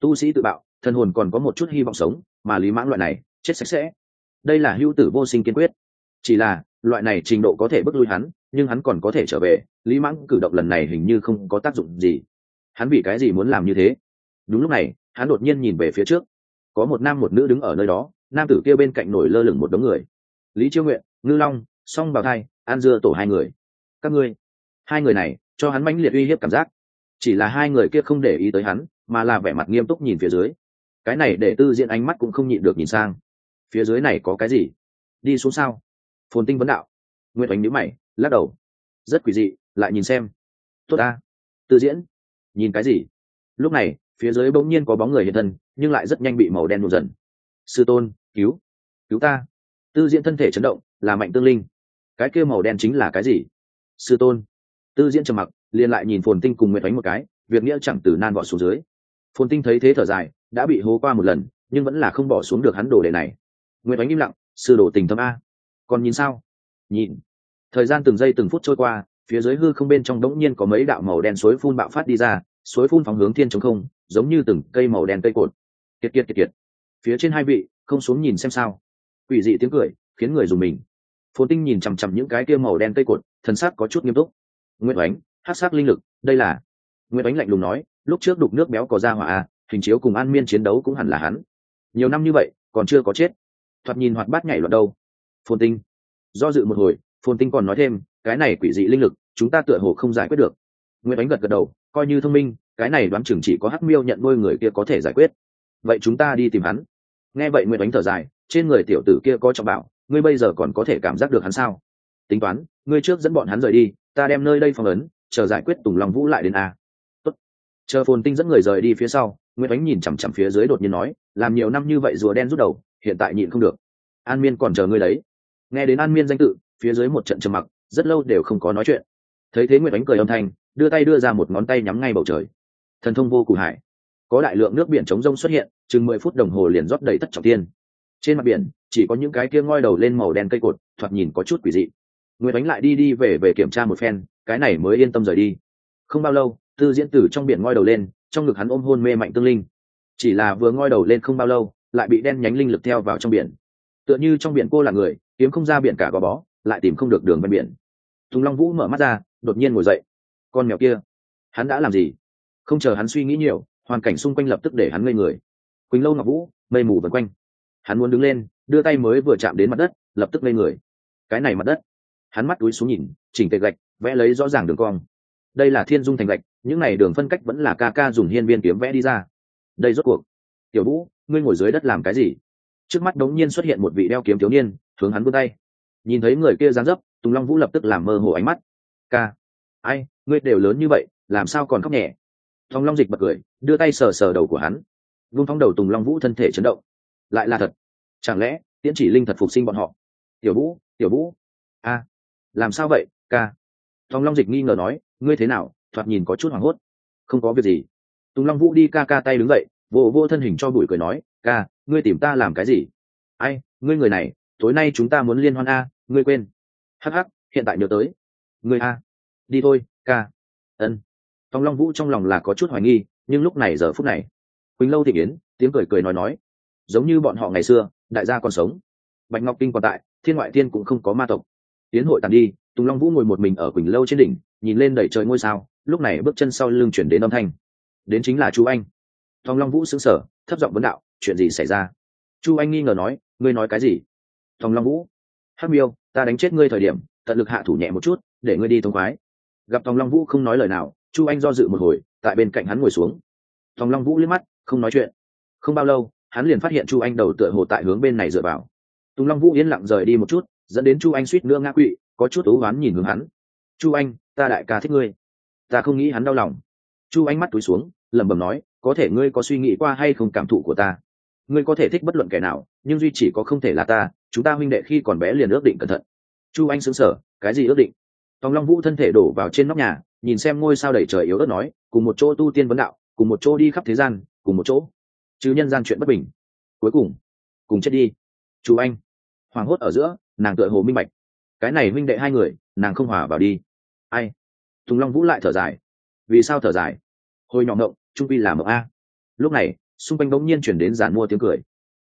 tu sĩ tự bạo, thần hồn còn có một chút hy vọng sống, mà lý mãng loại này, chết sạch sẽ. Đây là hữu tử vô sinh kiên quyết. Chỉ là, loại này trình độ có thể bước lui hắn, nhưng hắn còn có thể trở về. Lý mãng cử động lần này hình như không có tác dụng gì. Hắn vì cái gì muốn làm như thế? Đúng lúc này, hắn đột nhiên nhìn về phía trước. Có một nam một nữ đứng ở nơi đó nam tử kia bên cạnh nổi lơ lửng một đống người. Lý chiêu nguyện, ngư long, song bào thai, an dưa tổ hai người. Các ngươi, hai người này cho hắn mãnh liệt uy hiếp cảm giác. Chỉ là hai người kia không để ý tới hắn, mà là vẻ mặt nghiêm túc nhìn phía dưới. Cái này để tư diện ánh mắt cũng không nhịn được nhìn sang. Phía dưới này có cái gì? Đi xuống sao? Phồn tinh vấn đạo. Nguyễn oánh nhữ mày, lắc đầu. Rất quỷ dị, lại nhìn xem. Tốt ta. Tư diễn, nhìn cái gì? Lúc này, phía dưới bỗng nhiên có bóng người hiện thân, nhưng lại rất nhanh bị màu đen nụ dần sư tôn, cứu cứu ta. Tư diễn thân thể chấn động, là mạnh tương linh. Cái kia màu đen chính là cái gì? Sư tôn. Tư diễn trầm mặc, liền lại nhìn phồn tinh cùng nguyệt đánh một cái, việc nghĩa chẳng từ nan vọt xuống dưới. Phồn tinh thấy thế thở dài, đã bị hố qua một lần, nhưng vẫn là không bỏ xuống được hắn đồ đệ này. Nguyệt đánh im lặng, sư đồ tình thâm a. Còn nhìn sao? Nhìn. Thời gian từng giây từng phút trôi qua, phía dưới hư không bên trong đống nhiên có mấy đạo màu đen suối phun bạo phát đi ra, suối phun phóng hướng thiên chống không, giống như từng cây màu đen cây cột. Kiệt kiệt kiệt kiệt phía trên hai vị, không xuống nhìn xem sao. Quỷ dị tiếng cười, khiến người dùng mình. Phồn tinh nhìn chằm chằm những cái kia màu đen cây cột, thần sắc có chút nghiêm túc. Nguyễn oánh hát sắc linh lực, đây là. Nguyễn oánh lạnh lùng nói, lúc trước đục nước béo có ra hỏa à hình chiếu cùng an miên chiến đấu cũng hẳn là hắn. Nhiều năm như vậy, còn chưa có chết. Thoạt nhìn hoạt bát nhảy loạn đâu. Phồn tinh. Do dự một hồi, phồn tinh còn nói thêm, cái này quỷ dị linh lực, chúng ta tựa hồ không giải quyết được. Nguyễn oánh gật gật đầu, coi như thông minh, cái này đoán chừng chỉ có hắc miêu nhận nuôi người kia có thể giải quyết vậy chúng ta đi tìm hắn. Nghe vậy nguyễn oánh thở dài, trên người tiểu tử kia có trọng bảo, ngươi bây giờ còn có thể cảm giác được hắn sao? Tính toán, ngươi trước dẫn bọn hắn rời đi, ta đem nơi đây phong ấn, chờ giải quyết tùng lòng vũ lại đến a. Tốt. chờ phồn tinh dẫn người rời đi phía sau nguyễn ánh nhìn chằm chằm phía dưới đột nhiên nói, làm nhiều năm như vậy rùa đen rút đầu, hiện tại nhịn không được. An miên còn chờ ngươi đấy. Nghe đến an miên danh tự, phía dưới một trận trầm mặc, rất lâu đều không có nói chuyện. Thấy thế nguyễn ánh cười âm thanh, đưa tay đưa ra một ngón tay nhắm ngay bầu trời. Thần thông vô cùng hải có đại lượng nước biển chống rông xuất hiện, chừng mười phút đồng hồ liền rót đầy tất trọng tiên trên mặt biển, chỉ có những cái kia ngoi đầu lên màu đen cây cột, thoạt nhìn có chút quỷ dị. Người Đánh lại đi đi về về kiểm tra một phen, cái này mới yên tâm rời đi. Không bao lâu, tư diễn tử trong biển ngoi đầu lên, trong ngực hắn ôm hôn mê mạnh tương linh. Chỉ là vừa ngoi đầu lên không bao lâu, lại bị đen nhánh linh lực theo vào trong biển. Tựa như trong biển cô là người, kiếm không ra biển cả gò bó, lại tìm không được đường ven biển. Thùng long vũ mở mắt ra, đột nhiên ngồi dậy. Con mèo kia, hắn đã làm gì? Không chờ hắn suy nghĩ nhiều hoàn cảnh xung quanh lập tức để hắn ngây người. Quỳnh lâu, ngọc vũ, mây mù vần quanh. Hắn muốn đứng lên, đưa tay mới vừa chạm đến mặt đất, lập tức ngây người. Cái này mặt đất. Hắn mắt túi xuống nhìn, chỉnh tề gạch, vẽ lấy rõ ràng đường cong. Đây là thiên dung thành gạch, những này đường phân cách vẫn là ca ca dùng hiên viên kiếm vẽ đi ra. Đây rốt cuộc. Tiểu vũ, ngươi ngồi dưới đất làm cái gì? Trước mắt đống nhiên xuất hiện một vị đeo kiếm thiếu niên, hướng hắn vươn tay. Nhìn thấy người kia dán dấp, tùng long vũ lập tức làm mơ hồ ánh mắt. Ca. Ai, ngươi đều lớn như vậy, làm sao còn khóc nhẹ? Thong long dịch bật cười, đưa tay sờ sờ đầu của hắn. Vung phong đầu tùng long vũ thân thể chấn động. Lại là thật. Chẳng lẽ, tiễn chỉ linh thật phục sinh bọn họ? Tiểu vũ tiểu vũ. A, làm sao vậy, ca? Thong long dịch nghi ngờ nói, ngươi thế nào? Thoạt nhìn có chút hoảng hốt. Không có việc gì. Tùng long vũ đi ca ca tay đứng dậy, vô vô thân hình cho bụi cười nói, ca, ngươi tìm ta làm cái gì? Ai, ngươi người này, tối nay chúng ta muốn liên hoan a, ngươi quên. Hắc hắc, hiện tại nhớ tới. Ngươi a. Đi thôi, ca. Ân tòng long vũ trong lòng là có chút hoài nghi, nhưng lúc này giờ phút này, quỳnh lâu thị yến, tiếng cười cười nói nói, giống như bọn họ ngày xưa, đại gia còn sống. Bạch ngọc kinh còn tại, thiên ngoại thiên cũng không có ma tộc. Tiến hội tàn đi, tùng long vũ ngồi một mình ở quỳnh lâu trên đỉnh, nhìn lên đẩy trời ngôi sao, lúc này bước chân sau lưng chuyển đến âm thanh. Đến chính là Chu anh. Tòng long vũ xứng sở thấp giọng vấn đạo, chuyện gì xảy ra? Chu anh nghi ngờ nói, ngươi nói cái gì? Tòng long vũ, hắc miêu, ta đánh chết ngươi thời điểm, tận lực hạ thủ nhẹ một chút, để ngươi đi thông khoái. Gặp tòng long vũ không nói lời nào chu anh do dự một hồi, tại bên cạnh hắn ngồi xuống. Tòng long vũ liếc mắt, không nói chuyện. Không bao lâu, hắn liền phát hiện chu anh đầu tựa hồ tại hướng bên này dựa vào. Tùng long vũ yên lặng rời đi một chút, dẫn đến chu anh suýt nữa ngã quỵ, có chút ấu oán nhìn hướng hắn. Chu anh, ta đại ca thích ngươi. Ta không nghĩ hắn đau lòng. Chu anh mắt túi xuống, lẩm bẩm nói, có thể ngươi có suy nghĩ qua hay không cảm thụ của ta? Ngươi có thể thích bất luận kẻ nào, nhưng duy chỉ có không thể là ta, chúng ta huynh đệ khi còn bé liền ước định cẩn thận. Chu anh xứng sở cái gì ước định? Tòng long vũ thân thể đổ vào trên nóc nhà, nhìn xem ngôi sao đầy trời yếu ớt nói, cùng một chỗ tu tiên vấn đạo, cùng một chỗ đi khắp thế gian, cùng một chỗ. Chứ nhân gian chuyện bất bình. Cuối cùng cùng chết đi. Chú anh hoàng hốt ở giữa, nàng tựa hồ minh bạch. Cái này minh đệ hai người, nàng không hòa vào đi. Ai? Tùng long vũ lại thở dài. Vì sao thở dài? Hồi nhỏ ngộng, trung vi là mộng a. Lúc này, xung quanh bỗng nhiên chuyển đến giản mua tiếng cười.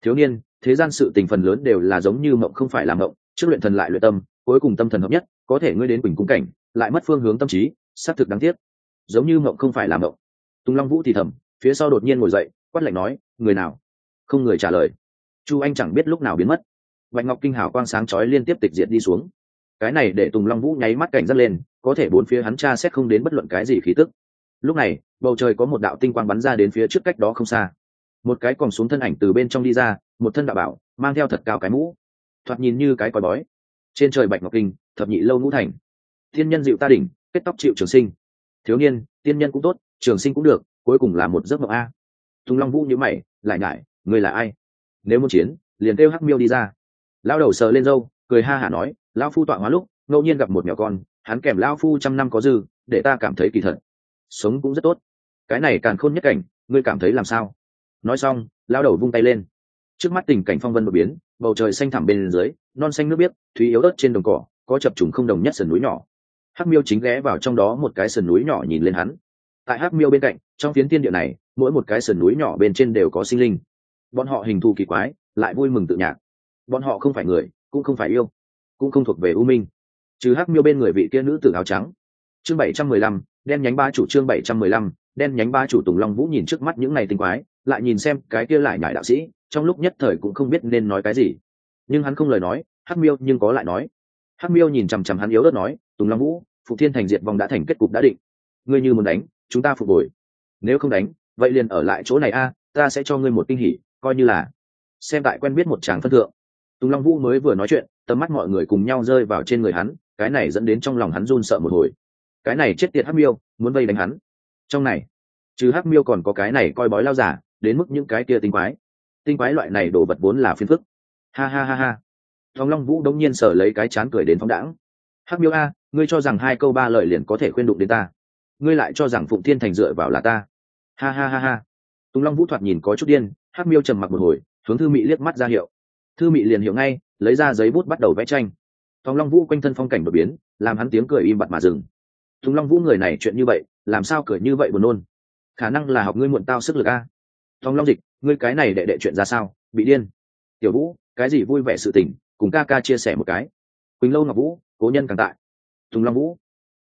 Thiếu niên, thế gian sự tình phần lớn đều là giống như mộng không phải là mộng, trước luyện thần lại luyện tâm cuối cùng tâm thần hợp nhất, có thể ngươi đến quỳnh cung cảnh, lại mất phương hướng tâm trí, xác thực đáng tiếc. Giống như mộng không phải là mộng. Tùng long vũ thì thầm, phía sau đột nhiên ngồi dậy, quát lạnh nói, người nào? Không người trả lời. Chu anh chẳng biết lúc nào biến mất. Bạch ngọc kinh hào quang sáng chói liên tiếp tịch diệt đi xuống. Cái này để tùng long vũ nháy mắt cảnh giác lên, có thể bốn phía hắn cha xét không đến bất luận cái gì khí tức. Lúc này, bầu trời có một đạo tinh quang bắn ra đến phía trước cách đó không xa. Một cái còn xuống thân ảnh từ bên trong đi ra, một thân đạo bảo, mang theo thật cao cái mũ. Thoạt nhìn như cái còi bói trên trời bạch ngọc kinh, thập nhị lâu ngũ thành. Thiên nhân dịu ta đỉnh, kết tóc chịu trường sinh. Thiếu niên, tiên nhân cũng tốt, trường sinh cũng được, cuối cùng là một giấc mộng a. Tùng long vũ nhữ mày, lại ngại người là ai? Nếu muốn chiến, liền kêu hắc miêu đi ra. Lao đầu sờ lên râu, cười ha hả nói lao phu tọa hóa lúc, ngẫu nhiên gặp một mèo con, hắn kèm lao phu trăm năm có dư, để ta cảm thấy kỳ thật. Sống cũng rất tốt. Cái này càng khôn nhất cảnh, ngươi cảm thấy làm sao? Nói xong lao đầu vung tay lên. Trước mắt tình cảnh phong vân đột biến bầu trời xanh thẳm bên dưới, non xanh nước biếc thúy yếu ớt trên đồng cỏ, có chập trùng không đồng nhất sườn núi nhỏ. Hắc miêu chính ghé vào trong đó một cái sườn núi nhỏ nhìn lên hắn. Tại hắc miêu bên cạnh, trong phiến tiên địa này, mỗi một cái sườn núi nhỏ bên trên đều có sinh linh. Bọn họ hình thù kỳ quái, lại vui mừng tự nhạc. Bọn họ không phải người, cũng không phải yêu, cũng không thuộc về u minh. Trừ hắc miêu bên người vị kia nữ tử áo trắng. Chương bảy trăm mười lăm, đen nhánh ba chủ chương bảy trăm mười lăm, đen nhánh ba chủ tùng long vũ nhìn trước mắt những này tinh quái, lại nhìn xem cái kia lại nhải đạo sĩ trong lúc nhất thời cũng không biết nên nói cái gì. Nhưng hắn không lời nói, hắc miêu nhưng có lại nói. Hắc miêu nhìn chằm chằm hắn yếu đất nói, tùng long vũ phụ thiên thành diệt vong đã thành kết cục đã định. Ngươi như muốn đánh, chúng ta phục hồi. Nếu không đánh, vậy liền ở lại chỗ này a, ta sẽ cho ngươi một kinh hỉ, coi như là. Xem tại quen biết một chàng phân thượng. Tùng long vũ mới vừa nói chuyện, tầm mắt mọi người cùng nhau rơi vào trên người hắn, cái này dẫn đến trong lòng hắn run sợ một hồi. Cái này chết tiệt hắc miêu, muốn vây đánh hắn. Trong này chứ hắc miêu còn có cái này coi bói lao giả, đến mức những cái kia tinh quái tinh quái loại này đồ vật vốn là phiền phức. Ha ha ha ha. Thong long vũ đống nhiên sở lấy cái chán cười đến phóng đãng. Hắc miêu a, ngươi cho rằng hai câu ba lời liền có thể khuyên đụng đến ta. Ngươi lại cho rằng phụng thiên thành dựa vào là ta. Ha ha ha ha. Tùng long vũ thoạt nhìn có chút điên, hắc miêu trầm mặc một hồi, hướng thư Mị liếc mắt ra hiệu. Thư mị liền hiểu ngay, lấy ra giấy bút bắt đầu vẽ tranh. Tòng long vũ quanh thân phong cảnh đột biến, làm hắn tiếng cười im bặt mà dừng. Tùng long vũ người này chuyện như vậy, làm sao cười như vậy buồn nôn? Khả năng là học ngươi muộn tao sức lực a thong long dịch, ngươi cái này đệ đệ chuyện ra sao? Bị điên. Tiểu vũ, cái gì vui vẻ sự tình? Cùng ca ca chia sẻ một cái. Quỳnh lâu ngọc vũ, cố nhân càng tại. Tùng long vũ.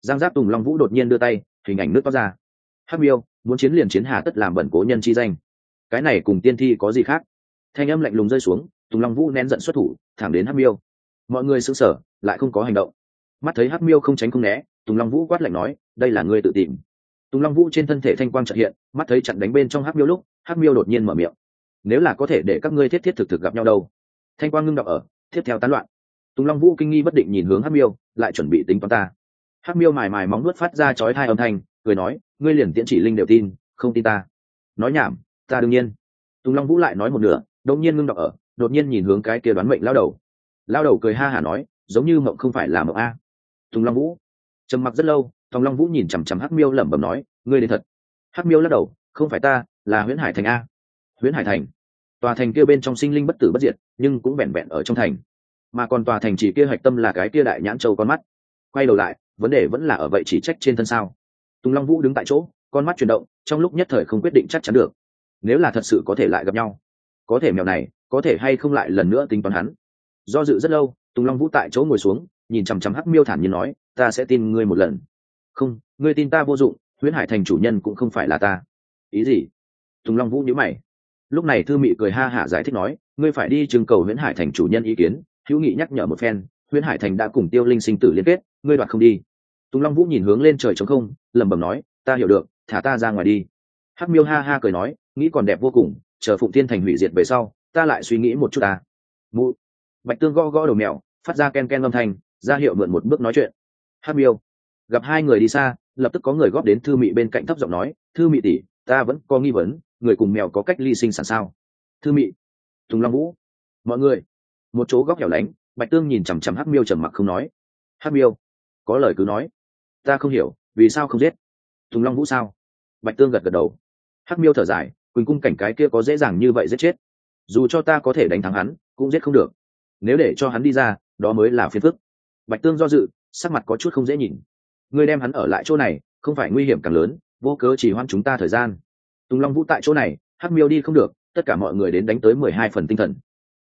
Giang giáp tùng long vũ đột nhiên đưa tay, hình ảnh nước toát ra. Hắc miêu, muốn chiến liền chiến hà tất làm bẩn cố nhân chi danh. Cái này cùng tiên thi có gì khác? Thanh âm lạnh lùng rơi xuống, tùng long vũ nén giận xuất thủ, thẳng đến hắc miêu. Mọi người sững sờ, lại không có hành động. Mắt thấy hắc miêu không tránh không né, tùng long vũ quát lạnh nói, đây là ngươi tự tìm tùng long vũ trên thân thể thanh quang trợ hiện, mắt thấy chặn đánh bên trong hắc miêu lúc, hắc miêu đột nhiên mở miệng. Nếu là có thể để các ngươi thiết thiết thực thực gặp nhau đâu? Thanh quang ngưng đọc ở, tiếp theo tán loạn. Tùng long vũ kinh nghi bất định nhìn hướng hắc miêu, lại chuẩn bị tính toán ta. Hắc miêu mài mài móng nuốt phát ra chói hai âm thanh, cười nói, ngươi liền tiễn chỉ linh đều tin, không tin ta. Nói nhảm, ta đương nhiên. Tùng long vũ lại nói một nửa, đột nhiên ngưng đọc ở, đột nhiên nhìn hướng cái kia đoán mệnh lao đầu. Lao đầu cười ha hả nói, giống như mộng không phải là mộng a. Tùng long vũ trầm mặc rất lâu tòng long vũ nhìn chằm chằm hắc miêu lẩm bẩm nói, ngươi đến thật. Hắc miêu lắc đầu, không phải ta, là huyễn hải thành a. Huyễn hải thành? Tòa thành kia bên trong sinh linh bất tử bất diệt, nhưng cũng vẹn vẹn ở trong thành. Mà còn tòa thành chỉ kia hạch tâm là cái kia đại nhãn châu con mắt. Quay đầu lại, vấn đề vẫn là ở vậy chỉ trách trên thân sao? Tùng long vũ đứng tại chỗ, con mắt chuyển động, trong lúc nhất thời không quyết định chắc chắn được. Nếu là thật sự có thể lại gặp nhau, có thể mèo này có thể hay không lại lần nữa tính toán hắn? Do dự rất lâu, tùng long vũ tại chỗ ngồi xuống, nhìn chằm chằm hắc miêu thản nhiên nói, ta sẽ tin ngươi một lần không, ngươi tin ta vô dụng, huyễn hải thành chủ nhân cũng không phải là ta. Ý gì? Tùng long vũ nhíu mày. Lúc này thư mị cười ha hả giải thích nói, ngươi phải đi trưng cầu huyễn hải thành chủ nhân ý kiến, hữu nghị nhắc nhở một phen, huyễn hải thành đã cùng tiêu linh sinh tử liên kết, ngươi đoạt không đi. Tùng long vũ nhìn hướng lên trời trống không, lẩm bẩm nói, ta hiểu được, thả ta ra ngoài đi. Hắc miêu ha ha cười nói, nghĩ còn đẹp vô cùng, chờ phụng thiên thành hủy diệt về sau, ta lại suy nghĩ một chút ta. Mụ. Bạch tương gõ gõ đầu mèo, phát ra ken ken âm thanh, ra hiệu mượn một bước nói chuyện. Hắc miêu gặp hai người đi xa, lập tức có người góp đến thư mị bên cạnh thấp giọng nói, thư mị tỷ, ta vẫn có nghi vấn, người cùng mèo có cách ly sinh sản sao? Thư mị, tùng long vũ. Mọi người. Một chỗ góc hẻo lánh, bạch tương nhìn chằm chằm hắc miêu trầm mặc không nói. Hắc miêu, có lời cứ nói. Ta không hiểu, vì sao không giết? Tùng long vũ sao? Bạch tương gật gật đầu. Hắc miêu thở dài, quỳnh cung cảnh cái kia có dễ dàng như vậy giết chết. Dù cho ta có thể đánh thắng hắn, cũng giết không được. Nếu để cho hắn đi ra, đó mới là phiền phức. Bạch tương do dự, sắc mặt có chút không dễ nhìn ngươi đem hắn ở lại chỗ này, không phải nguy hiểm càng lớn, vô cớ chỉ hoan chúng ta thời gian. Tùng long vũ tại chỗ này, hắc miêu đi không được, tất cả mọi người đến đánh tới mười hai phần tinh thần.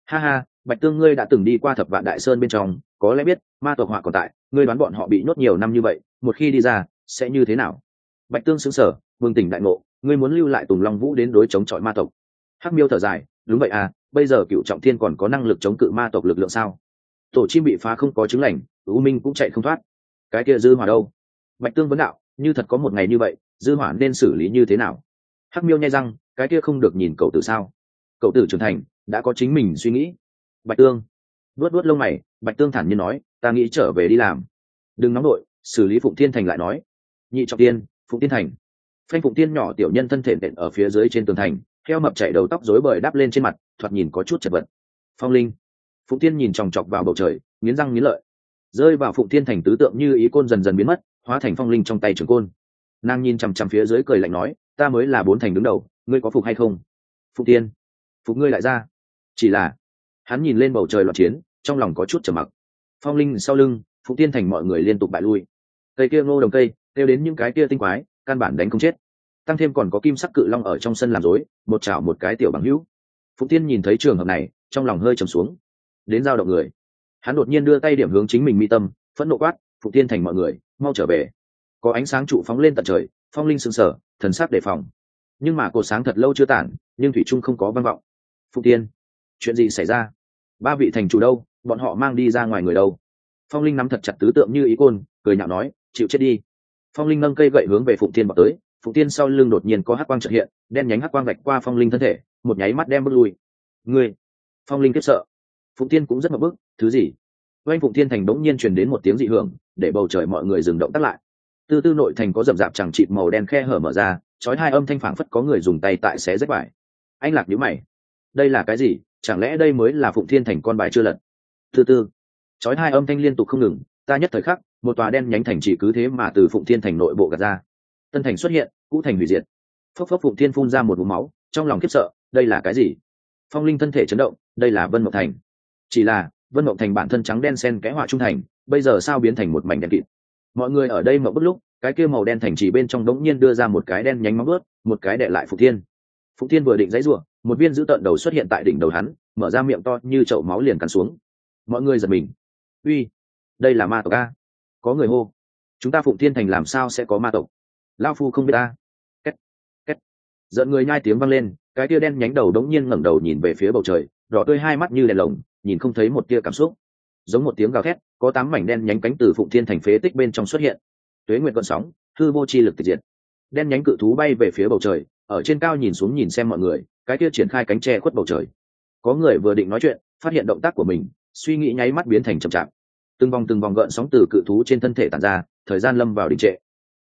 Ha ha, bạch tương ngươi đã từng đi qua thập vạn đại sơn bên trong, có lẽ biết, ma tộc họa còn tại, ngươi đoán bọn họ bị nhốt nhiều năm như vậy, một khi đi ra, sẽ như thế nào? Bạch tương xứng sở vương tỉnh đại ngộ, ngươi muốn lưu lại tùng long vũ đến đối chống chọi ma tộc. Hắc miêu thở dài, đúng vậy à bây giờ cựu trọng thiên còn có năng lực chống cự ma tộc lực lượng sao? Tổ chim bị phá không có chứng lành, u minh cũng chạy không thoát cái kia dư hỏa đâu? Bạch tương vấn đạo, như thật có một ngày như vậy, dư hỏa nên xử lý như thế nào? Hắc miêu nhai răng, cái kia không được nhìn cậu tử sao? Cậu tử trưởng thành, đã có chính mình suy nghĩ. Bạch tương, vuốt vuốt lông mày, bạch tương thản nhiên nói, ta nghĩ trở về đi làm. Đừng nóng đội, xử lý phụng thiên thành lại nói. Nhị trọng tiên, phụng thiên thành. Phanh phụng tiên nhỏ tiểu nhân thân thể nện ở phía dưới trên tường thành, theo mập chạy đầu tóc rối bời đắp lên trên mặt, thoạt nhìn có chút chật vật. Phong linh, phụng tiên nhìn chòng chọc vào bầu trời, nghiến răng nghiến lợi rơi vào phụng thiên thành tứ tượng như ý côn dần dần biến mất, hóa thành phong linh trong tay trường côn. Nàng nhìn chằm chằm phía dưới cười lạnh nói, ta mới là bốn thành đứng đầu, ngươi có phục hay không? Phụng tiên phục ngươi lại ra. Chỉ là, hắn nhìn lên bầu trời loạn chiến, trong lòng có chút trầm mặc. Phong linh sau lưng, phụng tiên thành mọi người liên tục bại lui. Cây kia ngô đồng cây, kêu đến những cái kia tinh quái, căn bản đánh không chết. Tăng thêm còn có kim sắc cự long ở trong sân làm rối, một chảo một cái tiểu bằng hữu. Phụng tiên nhìn thấy trường hợp này, trong lòng hơi trầm xuống. Đến giao động người hắn đột nhiên đưa tay điểm hướng chính mình mi tâm, phẫn nộ quát phụng tiên thành mọi người, mau trở về. Có ánh sáng trụ phóng lên tận trời, phong linh sững sờ, thần sắc đề phòng. Nhưng mà cột sáng thật lâu chưa tản, nhưng thủy trung không có văn vọng. Phụng tiên chuyện gì xảy ra? Ba vị thành chủ đâu? Bọn họ mang đi ra ngoài người đâu? Phong linh nắm thật chặt tứ tượng như ý côn, cười nhạo nói, chịu chết đi. Phong linh nâng cây gậy hướng về phụng tiên bọc tới. Phụng tiên sau lưng đột nhiên có hắc quang trợ hiện, đen nhánh hắc quang gạch qua phong linh thân thể, một nháy mắt đem bước lui. Ngươi! Phong linh kiếp sợ phụng tiên cũng rất mập bức, thứ gì? Oanh phụng tiên thành bỗng nhiên truyền đến một tiếng dị hưởng, để bầu trời mọi người dừng động tắt lại. Tư tư nội thành có rậm rạp chẳng chịt màu đen khe hở mở ra, chói hai âm thanh phảng phất có người dùng tay tại xé rách vải. Anh lạc nhíu mày. Đây là cái gì? Chẳng lẽ đây mới là phụng thiên thành con bài chưa lật? Thứ tư. Chói hai âm thanh liên tục không ngừng, ta nhất thời khắc, một tòa đen nhánh thành chỉ cứ thế mà từ phụng thiên thành nội bộ gạt ra. Tân thành xuất hiện, cũ thành hủy diệt. Phốc phốc phụng thiên phun ra một vùng máu, trong lòng khiếp sợ, đây là cái gì? Phong linh thân thể chấn động, đây là vân mộc thành chỉ là, vân mộng thành bản thân trắng đen sen cái họa trung thành, bây giờ sao biến thành một mảnh đen kịt? Mọi người ở đây mộng bất lúc, cái kia màu đen thành chỉ bên trong đống nhiên đưa ra một cái đen nhánh móng ướt một cái đệ lại phụ thiên. Phụ thiên vừa định dãy rủa, một viên dữ tợn đầu xuất hiện tại đỉnh đầu hắn, mở ra miệng to như chậu máu liền cắn xuống. Mọi người giật mình. Uy, đây là ma tộc a. Có người hô, chúng ta phụng thiên thành làm sao sẽ có ma tộc? Lao phu không biết ta. Két két. Giận người nhai tiếng vang lên, cái tia đen nhánh đầu đống nhiên ngẩng đầu nhìn về phía bầu trời, đỏ tươi hai mắt như đèn lồng nhìn không thấy một tia cảm xúc. Giống một tiếng gào thét, có tám mảnh đen nhánh cánh từ phụng thiên thành phế tích bên trong xuất hiện. Tuế nguyện gọn sóng thư vô chi lực tiệt diệt. Đen nhánh cự thú bay về phía bầu trời, ở trên cao nhìn xuống nhìn xem mọi người, cái kia triển khai cánh tre khuất bầu trời. Có người vừa định nói chuyện, phát hiện động tác của mình, suy nghĩ nháy mắt biến thành chậm chạp. Từng vòng từng vòng gợn sóng từ cự thú trên thân thể tàn ra, thời gian lâm vào đình trệ.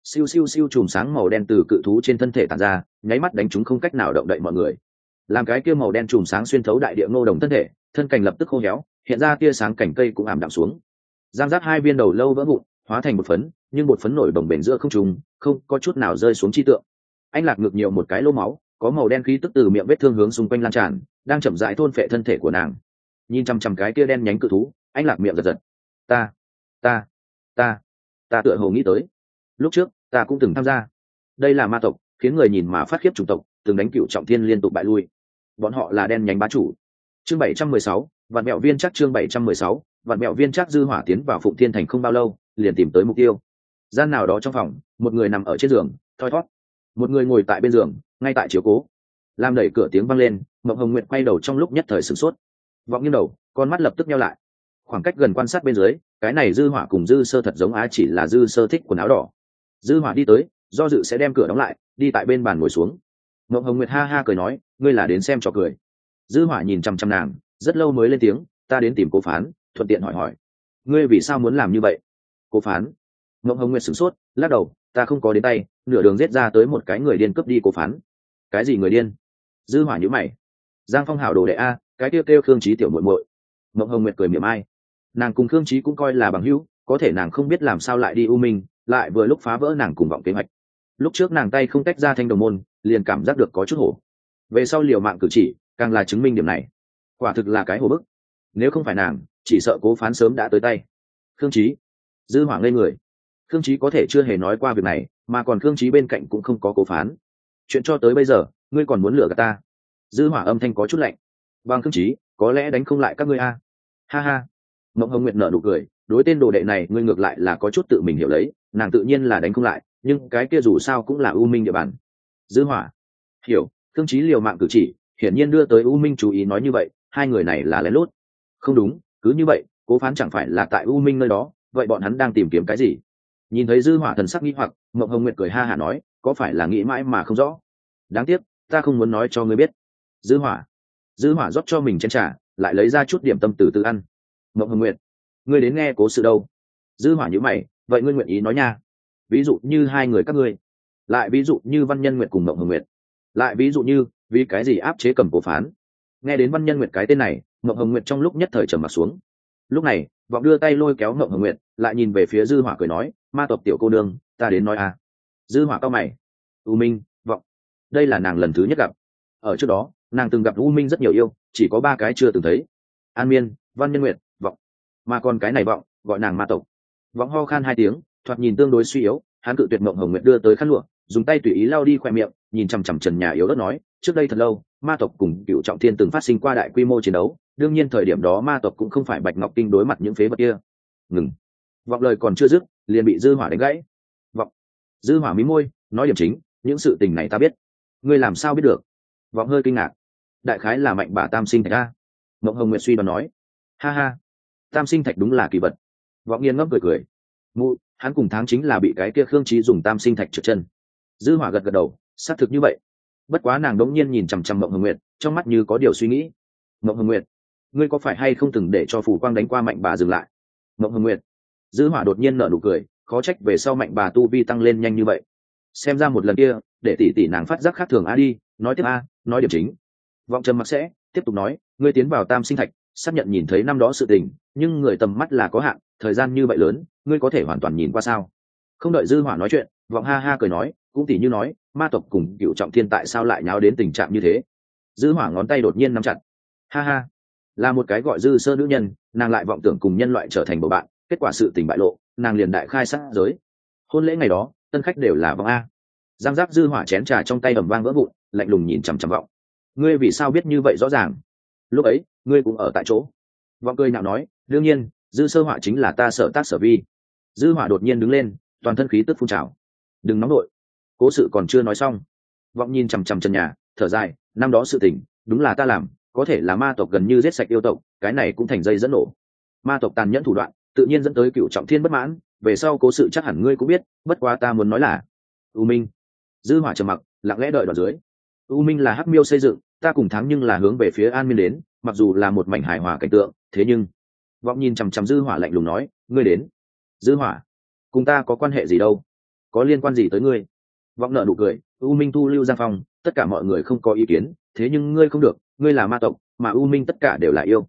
Siêu siêu siêu chùm sáng màu đen từ cự thú trên thân thể tàn ra, nháy mắt đánh chúng không cách nào động đậy mọi người. Làm cái kia màu đen chùm sáng xuyên thấu đại địa ngô đồng thân thể thân cành lập tức khô héo, hiện ra tia sáng cảnh cây cũng ảm đạm xuống. Giang giác hai viên đầu lâu vỡ vụn, hóa thành một phấn, nhưng một phấn nổi đồng bền giữa không trùng không có chút nào rơi xuống chi tượng. Anh lạc ngược nhiều một cái lô máu, có màu đen khí tức từ miệng vết thương hướng xung quanh lan tràn, đang chậm rãi thôn phệ thân thể của nàng. Nhìn chằm chằm cái kia đen nhánh cự thú, anh lạc miệng giật giật. Ta ta ta ta tựa hồ nghĩ tới. Lúc trước, ta cũng từng tham gia. Đây là ma tộc, khiến người nhìn mà phát khiếp chủng tộc, từng đánh cựu trọng thiên liên tục bại lui. Bọn họ là đen nhánh bá chủ chương bảy trăm mười sáu, vạn mẹo viên chắc chương bảy trăm mười sáu, vạn mẹo viên chắc dư hỏa tiến vào phụng thiên thành không bao lâu, liền tìm tới mục tiêu. Gian nào đó trong phòng, một người nằm ở trên giường, thoi thót một người ngồi tại bên giường, ngay tại chiếu cố. Làm đẩy cửa tiếng vang lên, mộng hồng nguyệt quay đầu trong lúc nhất thời sửng sốt. Vọng nghiêng đầu, con mắt lập tức nhau lại. Khoảng cách gần quan sát bên dưới, cái này dư hỏa cùng dư sơ thật giống á chỉ là dư sơ thích quần áo đỏ. Dư hỏa đi tới, do dự sẽ đem cửa đóng lại, đi tại bên bàn ngồi xuống. Mộng hồng nguyệt ha ha cười nói, ngươi là đến xem trò cười dư hỏa nhìn chăm chăm nàng, rất lâu mới lên tiếng, ta đến tìm cố phán, thuận tiện hỏi hỏi. Ngươi vì sao muốn làm như vậy? Cố phán? Mộng hồng nguyệt sửng sốt, lắc đầu, ta không có đến tay, nửa đường giết ra tới một cái người điên cướp đi cố phán. Cái gì người điên? Dư hỏa nhíu mày. Giang phong hảo đồ đệ a, cái kêu kêu khương trí tiểu muội muội. Mộng hồng nguyệt cười miệng ai. Nàng cùng khương trí cũng coi là bằng hữu, có thể nàng không biết làm sao lại đi u minh, lại vừa lúc phá vỡ nàng cùng vọng kế hoạch. Lúc trước nàng tay không tách ra thanh đồng môn, liền cảm giác được có chút hổ. Về sau liều mạng cử chỉ càng là chứng minh điểm này. Quả thực là cái hồ bức. Nếu không phải nàng, chỉ sợ cố phán sớm đã tới tay. Khương trí dư hoảng lên người. Khương trí có thể chưa hề nói qua việc này, mà còn khương trí bên cạnh cũng không có cố phán. Chuyện cho tới bây giờ, ngươi còn muốn lừa gạt ta? Dư hỏa âm thanh có chút lạnh. Bằng khương trí có lẽ đánh không lại các ngươi a. Ha ha. Mộng hồng nguyệt nở nụ cười, đối tên đồ đệ này, ngươi ngược lại là có chút tự mình hiểu lấy, nàng tự nhiên là đánh không lại, nhưng cái kia dù sao cũng là ưu minh địa bàn. Dư hỏa. Hiểu, khương trí liều mạng cử chỉ hiển nhiên đưa tới u minh chú ý nói như vậy, hai người này là lén lút. Không đúng, cứ như vậy, cố phán chẳng phải là tại u minh nơi đó, vậy bọn hắn đang tìm kiếm cái gì? Nhìn thấy dư hỏa thần sắc nghi hoặc, mộng hồng nguyệt cười ha hả nói, có phải là nghĩ mãi mà không rõ? Đáng tiếc, ta không muốn nói cho ngươi biết. Dư hỏa. Dư hỏa rót cho mình chén trà, lại lấy ra chút điểm tâm từ từ ăn. Mộng hồng nguyệt. Ngươi đến nghe cố sự đâu? Dư hỏa nhíu mày, vậy ngươi nguyện ý nói nha. Ví dụ như hai người các ngươi. Lại ví dụ như văn nhân nguyệt cùng mộng hồng nguyệt. Lại ví dụ như vì cái gì áp chế cầm cổ phán? Nghe đến văn nhân nguyệt cái tên này, mộng hồng nguyệt trong lúc nhất thời trầm mặt xuống. Lúc này, vọng đưa tay lôi kéo mộng hồng nguyệt, lại nhìn về phía dư hỏa cười nói, ma tộc tiểu cô nương, ta đến nói à dư hỏa cao mày. U minh, vọng, đây là nàng lần thứ nhất gặp. Ở trước đó, nàng từng gặp u minh rất nhiều yêu, chỉ có ba cái chưa từng thấy. An miên, văn nhân nguyệt, vọng. Mà còn cái này vọng, gọi nàng ma tộc. Vọng ho khan hai tiếng, thoạt nhìn tương đối suy yếu, hắn cự tuyệt mộng hồng nguyệt đưa tới khăn lụa, dùng tay tùy ý lau đi khoe miệng nhìn chằm chằm trần nhà yếu đất nói, trước đây thật lâu, ma tộc cùng cựu trọng thiên từng phát sinh qua đại quy mô chiến đấu, đương nhiên thời điểm đó ma tộc cũng không phải bạch ngọc kinh đối mặt những phế vật kia. Ngừng. Vọng lời còn chưa dứt, liền bị dư hỏa đánh gãy. Vọng. Dư hỏa mí môi, nói điểm chính, những sự tình này ta biết. Ngươi làm sao biết được? Vọng hơi kinh ngạc. Đại khái là mạnh bà tam sinh thạch a. Mộng hồng nguyệt suy đoán nói. Ha ha, tam sinh thạch đúng là kỳ vật. Vọng nghiêng ngấp cười cười. Mụ, hắn cùng tháng chính là bị cái kia khương trí dùng tam sinh thạch trượt chân. Dư hỏa gật gật đầu xác thực như vậy. Bất quá nàng đống nhiên nhìn chằm chằm mộng hồng nguyệt, trong mắt như có điều suy nghĩ. Mộng hồng nguyệt, ngươi có phải hay không từng để cho phủ quang đánh qua mạnh bà dừng lại? Mộng hồng nguyệt, dư hỏa đột nhiên nở nụ cười, khó trách về sau mạnh bà tu vi tăng lên nhanh như vậy. Xem ra một lần kia, để tỷ tỷ nàng phát giác khác thường a đi, nói tiếp a, nói điểm chính. Vọng trầm mặc sẽ, tiếp tục nói, ngươi tiến vào tam sinh thạch, xác nhận nhìn thấy năm đó sự tình, nhưng người tầm mắt là có hạn, thời gian như vậy lớn, ngươi có thể hoàn toàn nhìn qua sao? Không đợi dư hỏa nói chuyện, vọng ha ha cười nói, cũng tỷ như nói ma tộc cùng cựu trọng thiên tại sao lại nháo đến tình trạng như thế? Dư hỏa ngón tay đột nhiên nắm chặt. Ha ha, là một cái gọi dư sơ nữ nhân, nàng lại vọng tưởng cùng nhân loại trở thành bầu bạn, kết quả sự tình bại lộ, nàng liền đại khai sát giới. Hôn lễ ngày đó, tân khách đều là vong a. Giang giác dư hỏa chén trà trong tay ầm vang vỡ vụn, lạnh lùng nhìn chằm chằm vọng. Ngươi vì sao biết như vậy rõ ràng? Lúc ấy, ngươi cũng ở tại chỗ. Vọng cười nào nói, đương nhiên, dư sơ họa chính là ta sở tác sở vi. Dư hỏa đột nhiên đứng lên, toàn thân khí tức phun trào. Đừng nóng nổi cố sự còn chưa nói xong. Vọng nhìn chằm chằm chân nhà, thở dài, năm đó sự tình, đúng là ta làm, có thể là ma tộc gần như giết sạch yêu tộc, cái này cũng thành dây dẫn nổ. Ma tộc tàn nhẫn thủ đoạn, tự nhiên dẫn tới cựu trọng thiên bất mãn, về sau cố sự chắc hẳn ngươi cũng biết, bất quá ta muốn nói là, u minh, dư hỏa trầm mặc, lặng lẽ đợi đoạn dưới. U minh là hắc miêu xây dựng, ta cùng thắng nhưng là hướng về phía an miên đến, mặc dù là một mảnh hài hòa cảnh tượng, thế nhưng, vọng nhìn chằm chằm dư hỏa lạnh lùng nói, ngươi đến. Dư hỏa, cùng ta có quan hệ gì đâu? Có liên quan gì tới ngươi? Vọng nợ nụ cười, u minh thu lưu giang phong, tất cả mọi người không có ý kiến, thế nhưng ngươi không được, ngươi là ma tộc, mà u minh tất cả đều là yêu.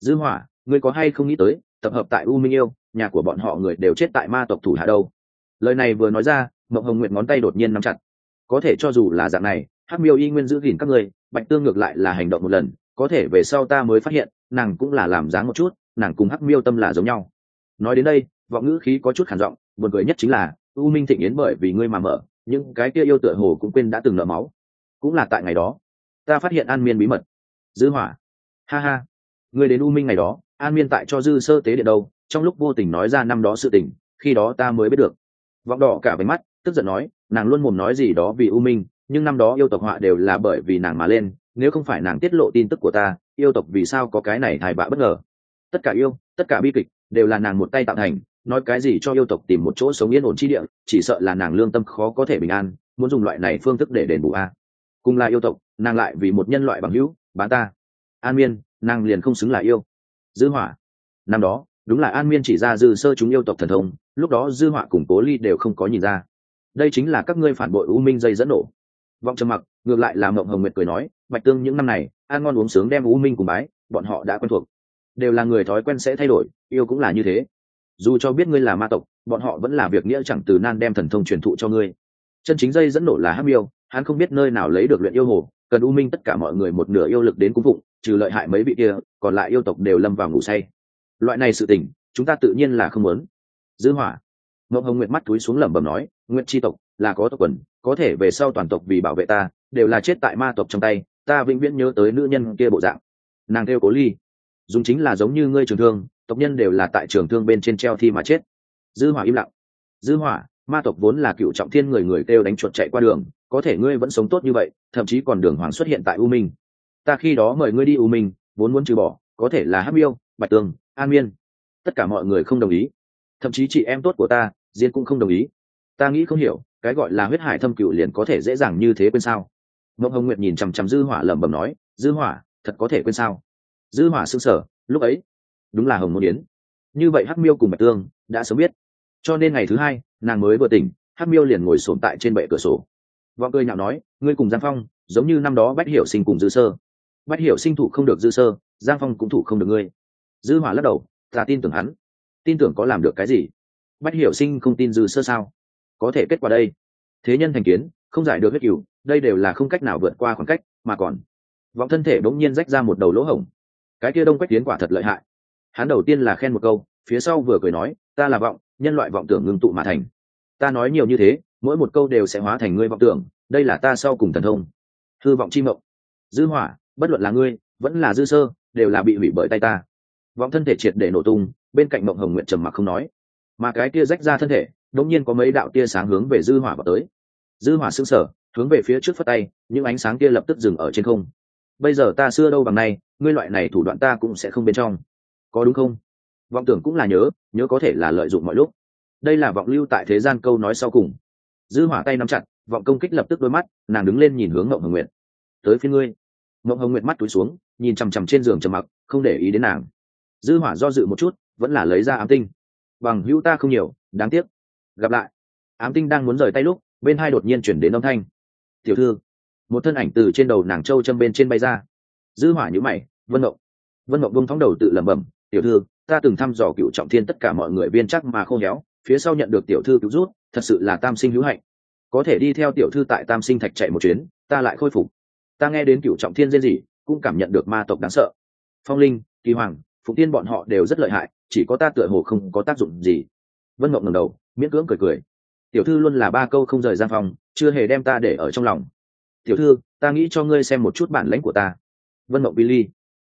Dư hỏa, ngươi có hay không nghĩ tới, tập hợp tại u minh yêu, nhà của bọn họ người đều chết tại ma tộc thủ hạ đâu? Lời này vừa nói ra mộng hồng nguyệt ngón tay đột nhiên nắm chặt. Có thể cho dù là dạng này, hắc miêu y nguyên giữ gìn các ngươi, bạch tương ngược lại là hành động một lần, có thể về sau ta mới phát hiện, nàng cũng là làm dáng một chút, nàng cùng hắc miêu tâm là giống nhau. Nói đến đây, vọng ngữ khí có chút khản giọng, buồn cười nhất chính là, u minh thịnh yến bởi vì ngươi mà mở những cái kia yêu tựa hồ cũng quên đã từng nợ máu. Cũng là tại ngày đó, ta phát hiện an miên bí mật. Dư hỏa. Ha ha. Ngươi đến u minh ngày đó, an miên tại cho dư sơ tế điện đâu, trong lúc vô tình nói ra năm đó sự tình, khi đó ta mới biết được. Vọng đỏ cả váy mắt, tức giận nói, nàng luôn mồm nói gì đó vì u minh, nhưng năm đó yêu tộc họa đều là bởi vì nàng mà lên, nếu không phải nàng tiết lộ tin tức của ta, yêu tộc vì sao có cái này thải bạ bất ngờ. Tất cả yêu, tất cả bi kịch, đều là nàng một tay tạo thành nói cái gì cho yêu tộc tìm một chỗ sống yên ổn chi địa, chỉ sợ là nàng lương tâm khó có thể bình an, muốn dùng loại này phương thức để đền bù a. Cùng là yêu tộc, nàng lại vì một nhân loại bằng hữu bán ta. An miên, nàng liền không xứng là yêu. Dư hỏa năm đó, đúng là an miên chỉ ra dư sơ chúng yêu tộc thần thông, lúc đó dư họa cùng cố ly đều không có nhìn ra. Đây chính là các ngươi phản bội u minh dây dẫn nổ. Vọng trầm mặc, ngược lại là mộng hồng nguyệt cười nói, bạch tương, những năm này, ăn ngon uống sướng đem u minh cùng bái, bọn họ đã quen thuộc. Đều là người thói quen sẽ thay đổi, yêu cũng là như thế dù cho biết ngươi là ma tộc, bọn họ vẫn là việc nghĩa chẳng từ nan đem thần thông truyền thụ cho ngươi. Chân chính dây dẫn nổ là hắc miêu, hắn không biết nơi nào lấy được luyện yêu hồ, cần u minh tất cả mọi người một nửa yêu lực đến cung phụng, trừ lợi hại mấy vị kia, còn lại yêu tộc đều lâm vào ngủ say. Loại này sự tình, chúng ta tự nhiên là không muốn. Dư hỏa, ngọc hồng nguyệt mắt túi xuống lẩm bẩm nói, nguyệt chi tộc, là có tộc quần, có thể về sau toàn tộc vì bảo vệ ta, đều là chết tại ma tộc trong tay, ta vĩnh viễn nhớ tới nữ nhân kia bộ dạng. Nàng theo cố ly, dùng chính là giống như ngươi trường thương tộc nhân đều là tại trường thương bên trên treo thi mà chết. Dư hỏa im lặng. Dư hỏa, ma tộc vốn là cựu trọng thiên người người kêu đánh chuột chạy qua đường, có thể ngươi vẫn sống tốt như vậy, thậm chí còn đường hoàng xuất hiện tại u minh. Ta khi đó mời ngươi đi u minh, vốn muốn trừ bỏ, có thể là hắc miêu, bạch tường an miên. Tất cả mọi người không đồng ý. Thậm chí chị em tốt của ta, diên cũng không đồng ý. Ta nghĩ không hiểu, cái gọi là huyết hải thâm cựu liền có thể dễ dàng như thế quên sao? Mộng hồng nguyệt nhìn chằm chằm dư hỏa lẩm bẩm nói, dư hỏa, thật có thể quên sao? Dư hỏa sững sờ, lúc ấy đúng là hồng môn yến. Như vậy hắc miêu cùng bạch tương đã sớm biết. Cho nên ngày thứ hai, nàng mới vừa tỉnh, hắc miêu liền ngồi sồn tại trên bệ cửa sổ. Vọng cười nhạo nói, ngươi cùng giang phong, giống như năm đó bách hiểu sinh cùng dư sơ. Bách hiểu sinh thủ không được dư sơ, giang phong cũng thủ không được ngươi. Dư hỏa lắc đầu, ta tin tưởng hắn. Tin tưởng có làm được cái gì? Bách hiểu sinh không tin dư sơ sao? Có thể kết quả đây. Thế nhân thành kiến, không giải được hết cửu đây đều là không cách nào vượt qua khoảng cách, mà còn. Vọng thân thể bỗng nhiên rách ra một đầu lỗ hổng. Cái kia đông quách tiến quả thật lợi hại hắn đầu tiên là khen một câu, phía sau vừa cười nói, ta là vọng, nhân loại vọng tưởng ngưng tụ mà thành. Ta nói nhiều như thế, mỗi một câu đều sẽ hóa thành ngươi vọng tưởng, đây là ta sau cùng thần thông. Hư vọng chi mộng. Dư hỏa, bất luận là ngươi, vẫn là dư sơ, đều là bị hủy bởi tay ta. Vọng thân thể triệt để nổ tung, bên cạnh mộng hồng nguyện trầm mặc không nói. Mà cái tia rách ra thân thể, đột nhiên có mấy đạo tia sáng hướng về dư hỏa vào tới. Dư hỏa sững sờ, hướng về phía trước phất tay, những ánh sáng kia lập tức dừng ở trên không. Bây giờ ta xưa đâu bằng nay, ngươi loại này thủ đoạn ta cũng sẽ không bên trong có đúng không? Vọng tưởng cũng là nhớ nhớ có thể là lợi dụng mọi lúc. Đây là vọng lưu tại thế gian câu nói sau cùng. Dư hỏa tay nắm chặt, vọng công kích lập tức đôi mắt, nàng đứng lên nhìn hướng ngộng hồng nguyệt. Tới phía ngươi. Ngộng hồng nguyệt mắt túi xuống, nhìn chằm chằm trên giường trầm mặc, không để ý đến nàng. Dư hỏa do dự một chút, vẫn là lấy ra ám tinh. Bằng hữu ta không nhiều, đáng tiếc. Gặp lại. Ám tinh đang muốn rời tay lúc, bên hai đột nhiên chuyển đến âm thanh. Tiểu thư. Một thân ảnh từ trên đầu nàng châu châm bên trên bay ra. Dư hỏa nhíu mày, vân ngộng vân ngộng buông thóng đầu tự lẩm bẩm tiểu thư, ta từng thăm dò cựu trọng thiên tất cả mọi người viên chắc mà khô héo, phía sau nhận được tiểu thư cứu rút thật sự là tam sinh hữu hạnh. Có thể đi theo tiểu thư tại tam sinh thạch chạy một chuyến, ta lại khôi phục. Ta nghe đến cựu trọng thiên dên gì cũng cảm nhận được ma tộc đáng sợ. Phong linh, kỳ hoàng, phụng tiên bọn họ đều rất lợi hại, chỉ có ta tựa hồ không có tác dụng gì. Vân mộng ngầm đầu, miễn cưỡng cười cười. Tiểu thư luôn là ba câu không rời gian phòng, chưa hề đem ta để ở trong lòng. Tiểu thư, ta nghĩ cho ngươi xem một chút bản lãnh của ta. Vân mộng billy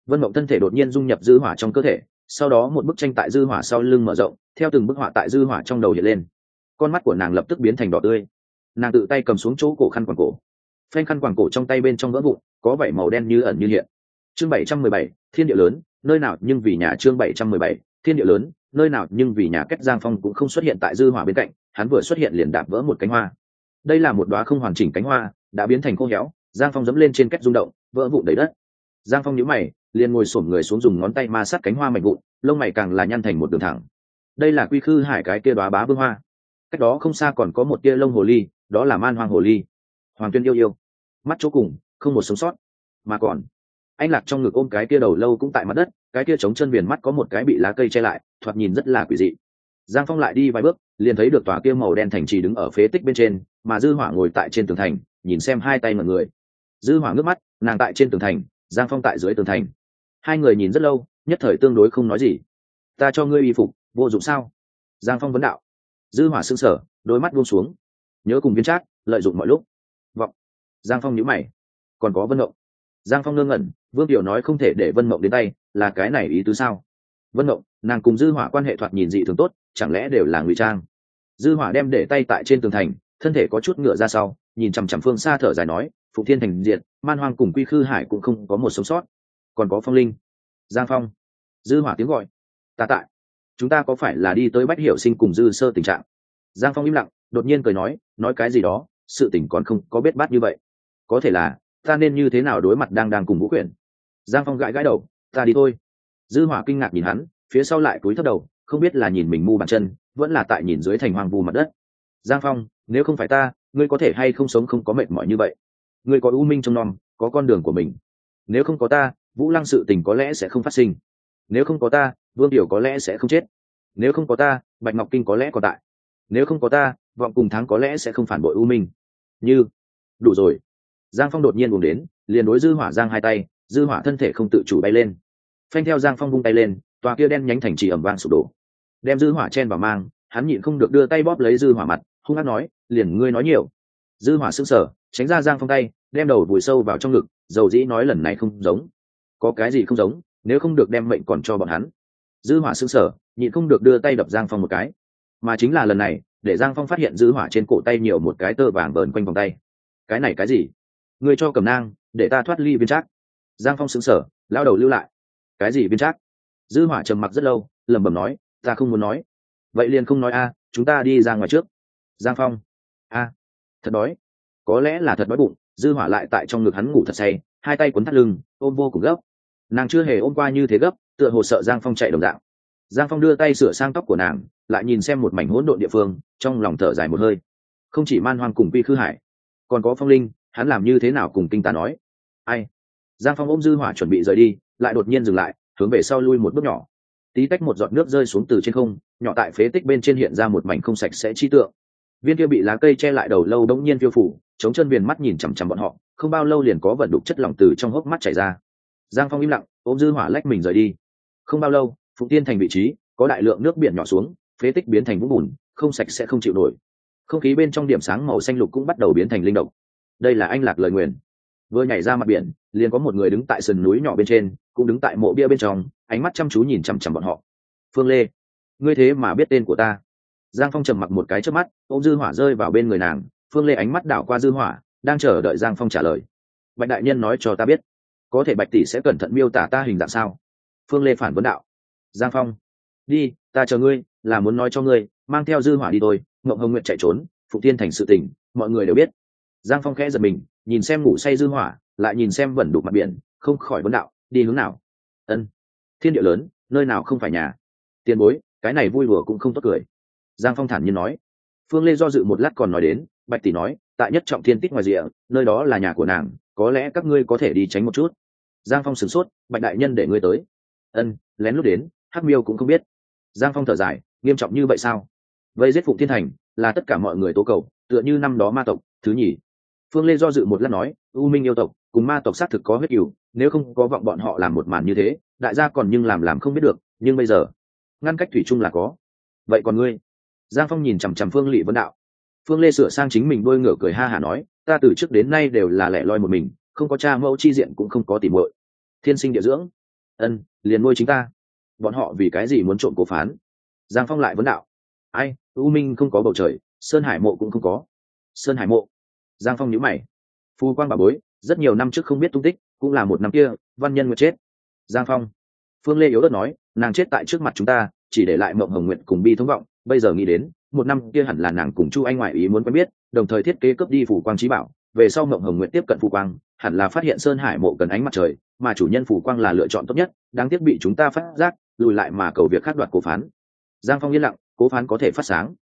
vân mộng thân thể đột nhiên dung nhập dư hỏa trong cơ thể sau đó một bức tranh tại dư hỏa sau lưng mở rộng theo từng bức họa tại dư hỏa trong đầu hiện lên. Con mắt của nàng lập tức biến thành đỏ tươi. Nàng tự tay cầm xuống chỗ cổ khăn quàng cổ. Phanh khăn quàng cổ trong tay bên trong vỡ vụn có vảy màu đen như ẩn như hiện. Chương 717, thiên địa lớn nơi nào nhưng vì nhà chương 717, thiên địa lớn nơi nào nhưng vì nhà cách giang phong cũng không xuất hiện tại dư hỏa bên cạnh hắn vừa xuất hiện liền đạp vỡ một cánh hoa. Đây là một đóa không hoàn chỉnh cánh hoa đã biến thành khô héo giang phong dẫm lên trên cách rung động vỡ vụn đầy đất. Giang phong nhíu mày liền ngồi xổm người xuống dùng ngón tay ma sát cánh hoa mạnh vụn, lông mày càng là nhăn thành một đường thẳng. Đây là quy khư hải cái kia đóa bá vương hoa. Cách đó không xa còn có một tia lông hồ ly, đó là man hoang hồ ly. Hoàng tuyên yêu yêu. Mắt chỗ cùng, không một sống sót. Mà còn, anh lạc trong ngực ôm cái kia đầu lâu cũng tại mặt đất, cái kia chống chân viền mắt có một cái bị lá cây che lại, thoạt nhìn rất là quỷ dị. Giang phong lại đi vài bước, liền thấy được tòa kia màu đen thành trì đứng ở phế tích bên trên, mà dư hỏa ngồi tại trên tường thành, nhìn xem hai tay mọi người. Dư hỏa ngước mắt, nàng tại trên tường thành, giang phong tại dưới tường thành hai người nhìn rất lâu, nhất thời tương đối không nói gì. Ta cho ngươi y phục, vô dụng sao? Giang phong vấn đạo. Dư hỏa sưng sở đôi mắt buông xuống. Nhớ cùng viên trác, lợi dụng mọi lúc. Vọng. Giang phong nhíu mày. Còn có vân mộng. Giang phong ngơ ngẩn, vương tiểu nói không thể để vân mộng đến tay, là cái này ý tứ sao? Vân mộng, nàng cùng dư hỏa quan hệ thoạt nhìn dị thường tốt, chẳng lẽ đều là ngụy trang? Dư hỏa đem để tay tại trên tường thành, thân thể có chút ngựa ra sau, nhìn chằm chằm phương xa thở dài nói phụ thiên thành diện man hoang cùng quy khư hải cũng không có một sống sót còn có phong linh, giang phong, dư hỏa tiếng gọi ta tại. Chúng ta có phải là đi tới bách hiểu sinh cùng dư sơ tình trạng? Giang phong im lặng, đột nhiên cười nói nói cái gì đó, sự tình còn không có biết bát như vậy. Có thể là, ta nên như thế nào đối mặt đang đang cùng vũ quyển? Giang phong gãi gãi đầu, ta đi thôi. Dư hỏa kinh ngạc nhìn hắn, phía sau lại cúi thấp đầu, không biết là nhìn mình mu bàn chân, vẫn là tại nhìn dưới thành hoang vu mặt đất. Giang phong, nếu không phải ta, ngươi có thể hay không sống không có mệt mỏi như vậy? Ngươi có ưu minh trong non, có con đường của mình. Nếu không có ta vũ lăng sự tình có lẽ sẽ không phát sinh. Nếu không có ta, vương tiểu có lẽ sẽ không chết. Nếu không có ta, bạch ngọc kinh có lẽ còn tại. Nếu không có ta, vọng cùng thắng có lẽ sẽ không phản bội ưu minh. Như, đủ rồi. Giang phong đột nhiên buồn đến, liền đối dư hỏa giang hai tay, dư hỏa thân thể không tự chủ bay lên. Phanh theo giang phong vung tay lên, tòa kia đen nhánh thành trì ẩm vang sụp đổ. Đem dư hỏa chen vào mang, hắn nhịn không được đưa tay bóp lấy dư hỏa mặt, hung hát nói, liền ngươi nói nhiều. Dư hỏa sững sờ, tránh ra giang phong tay, đem đầu vùi sâu vào trong ngực, dầu dĩ nói lần này không giống có cái gì không giống, nếu không được đem mệnh còn cho bọn hắn. Dư hỏa sững sờ, nhịn không được đưa tay đập giang phong một cái. Mà chính là lần này, để giang phong phát hiện dư hỏa trên cổ tay nhiều một cái tơ vàng bờn quanh vòng tay. Cái này cái gì? Ngươi cho cầm nang, để ta thoát ly viên trác. Giang phong sững sờ, lao đầu lưu lại. Cái gì viên trác? Dư hỏa trầm mặc rất lâu, lẩm bẩm nói, ta không muốn nói. Vậy liền không nói a, chúng ta đi ra ngoài trước. Giang phong, a, thật đói. Có lẽ là thật đói bụng. Dư hỏa lại tại trong ngực hắn ngủ thật say, hai tay cuốn thắt lưng, ôm vô cùng gấp nàng chưa hề ôm qua như thế gấp, tựa hồ sợ giang phong chạy đồng dạng. Giang phong đưa tay sửa sang tóc của nàng, lại nhìn xem một mảnh hỗn độn địa phương, trong lòng thở dài một hơi. Không chỉ man hoang cùng vi khư hải, còn có phong linh, hắn làm như thế nào cùng kinh tà nói? Ai? Giang phong ôm dư hỏa chuẩn bị rời đi, lại đột nhiên dừng lại, hướng về sau lui một bước nhỏ. Tí tách một giọt nước rơi xuống từ trên không, nhỏ tại phế tích bên trên hiện ra một mảnh không sạch sẽ chi tượng. Viên kia bị lá cây che lại đầu lâu đống nhiên phiêu phủ, chống chân viền mắt nhìn chằm chằm bọn họ, không bao lâu liền có vận đục chất lỏng từ trong hốc mắt chảy ra giang phong im lặng, ôm dư hỏa lách mình rời đi. Không bao lâu phụng tiên thành vị trí, có đại lượng nước biển nhỏ xuống, phế tích biến thành vũng bùn, không sạch sẽ không chịu nổi. Không khí bên trong điểm sáng màu xanh lục cũng bắt đầu biến thành linh động. Đây là anh lạc lời nguyền. Vừa nhảy ra mặt biển, liền có một người đứng tại sườn núi nhỏ bên trên, cũng đứng tại mộ bia bên trong, ánh mắt chăm chú nhìn chằm chằm bọn họ. Phương lê, ngươi thế mà biết tên của ta. Giang phong trầm mặc một cái trước mắt ô m dư hỏa rơi vào bên người nàng. Phương lê ánh mắt đảo qua dư hỏa, đang chờ đợi giang phong trả lời. Bạch đại nhân nói cho ta biết có thể bạch tỷ sẽ cẩn thận miêu tả ta hình dạng sao? Phương lê phản vấn đạo. Giang phong. Đi, ta chờ ngươi, là muốn nói cho ngươi, mang theo dư hỏa đi thôi, ngộng hồng nguyện chạy trốn phụ thiên thành sự tình, mọi người đều biết. Giang phong khẽ giật mình, nhìn xem ngủ say dư hỏa, lại nhìn xem vẩn đục mặt biển, không khỏi vấn đạo, đi hướng nào? Ân. Thiên địa lớn, nơi nào không phải nhà? Tiền bối, cái này vui đùa cũng không tốt cười. Giang phong thản nhiên nói. Phương lê do dự một lát còn nói đến, bạch tỷ nói, tại nhất trọng thiên tích ngoài rìa, nơi đó là nhà của nàng, có lẽ các ngươi có thể đi tránh một chút giang phong sửng sốt, bạch đại nhân để ngươi tới. Ân, lén lút đến, hắc miêu cũng không biết. Giang phong thở dài, nghiêm trọng như vậy sao? Vây giết phụng thiên thành là tất cả mọi người tố cầu, tựa như năm đó ma tộc, thứ nhì. Phương lê do dự một lát nói, u minh yêu tộc, cùng ma tộc xác thực có huyết cừu nếu không có vọng bọn họ làm một màn như thế, đại gia còn nhưng làm làm không biết được, nhưng bây giờ, ngăn cách thủy chung là có. Vậy còn ngươi? Giang phong nhìn chằm chằm phương lỵ vấn đạo. Phương lê sửa sang chính mình đôi ngửa cười ha hả nói, ta từ trước đến nay đều là lẻ loi một mình, không có cha mẫu chi diện cũng không có tìm muội thiên sinh địa dưỡng. Ân, liền nuôi chính ta. Bọn họ vì cái gì muốn trộm cố phán? Giang phong lại vấn đạo. Ai, u minh không có bầu trời, sơn hải mộ cũng không có. Sơn hải mộ. Giang phong nhữ mày. Phu Quang bà bối, rất nhiều năm trước không biết tung tích, cũng là một năm kia, văn nhân nguyệt chết. Giang phong. Phương lê yếu đất nói, nàng chết tại trước mặt chúng ta, chỉ để lại mộng hồng nguyện cùng bi thống vọng, bây giờ nghĩ đến, một năm kia hẳn là nàng cùng chu anh ngoại ý muốn quen biết, đồng thời thiết kế cướp đi phủ quang trí bảo. Về sau mộng hồng nguyện tiếp cận phủ quang, hẳn là phát hiện sơn hải mộ cần ánh mặt trời mà chủ nhân phủ quang là lựa chọn tốt nhất, đáng tiếc bị chúng ta phát giác, lùi lại mà cầu việc khát đoạt cố phán. Giang phong yên lặng, cố phán có thể phát sáng.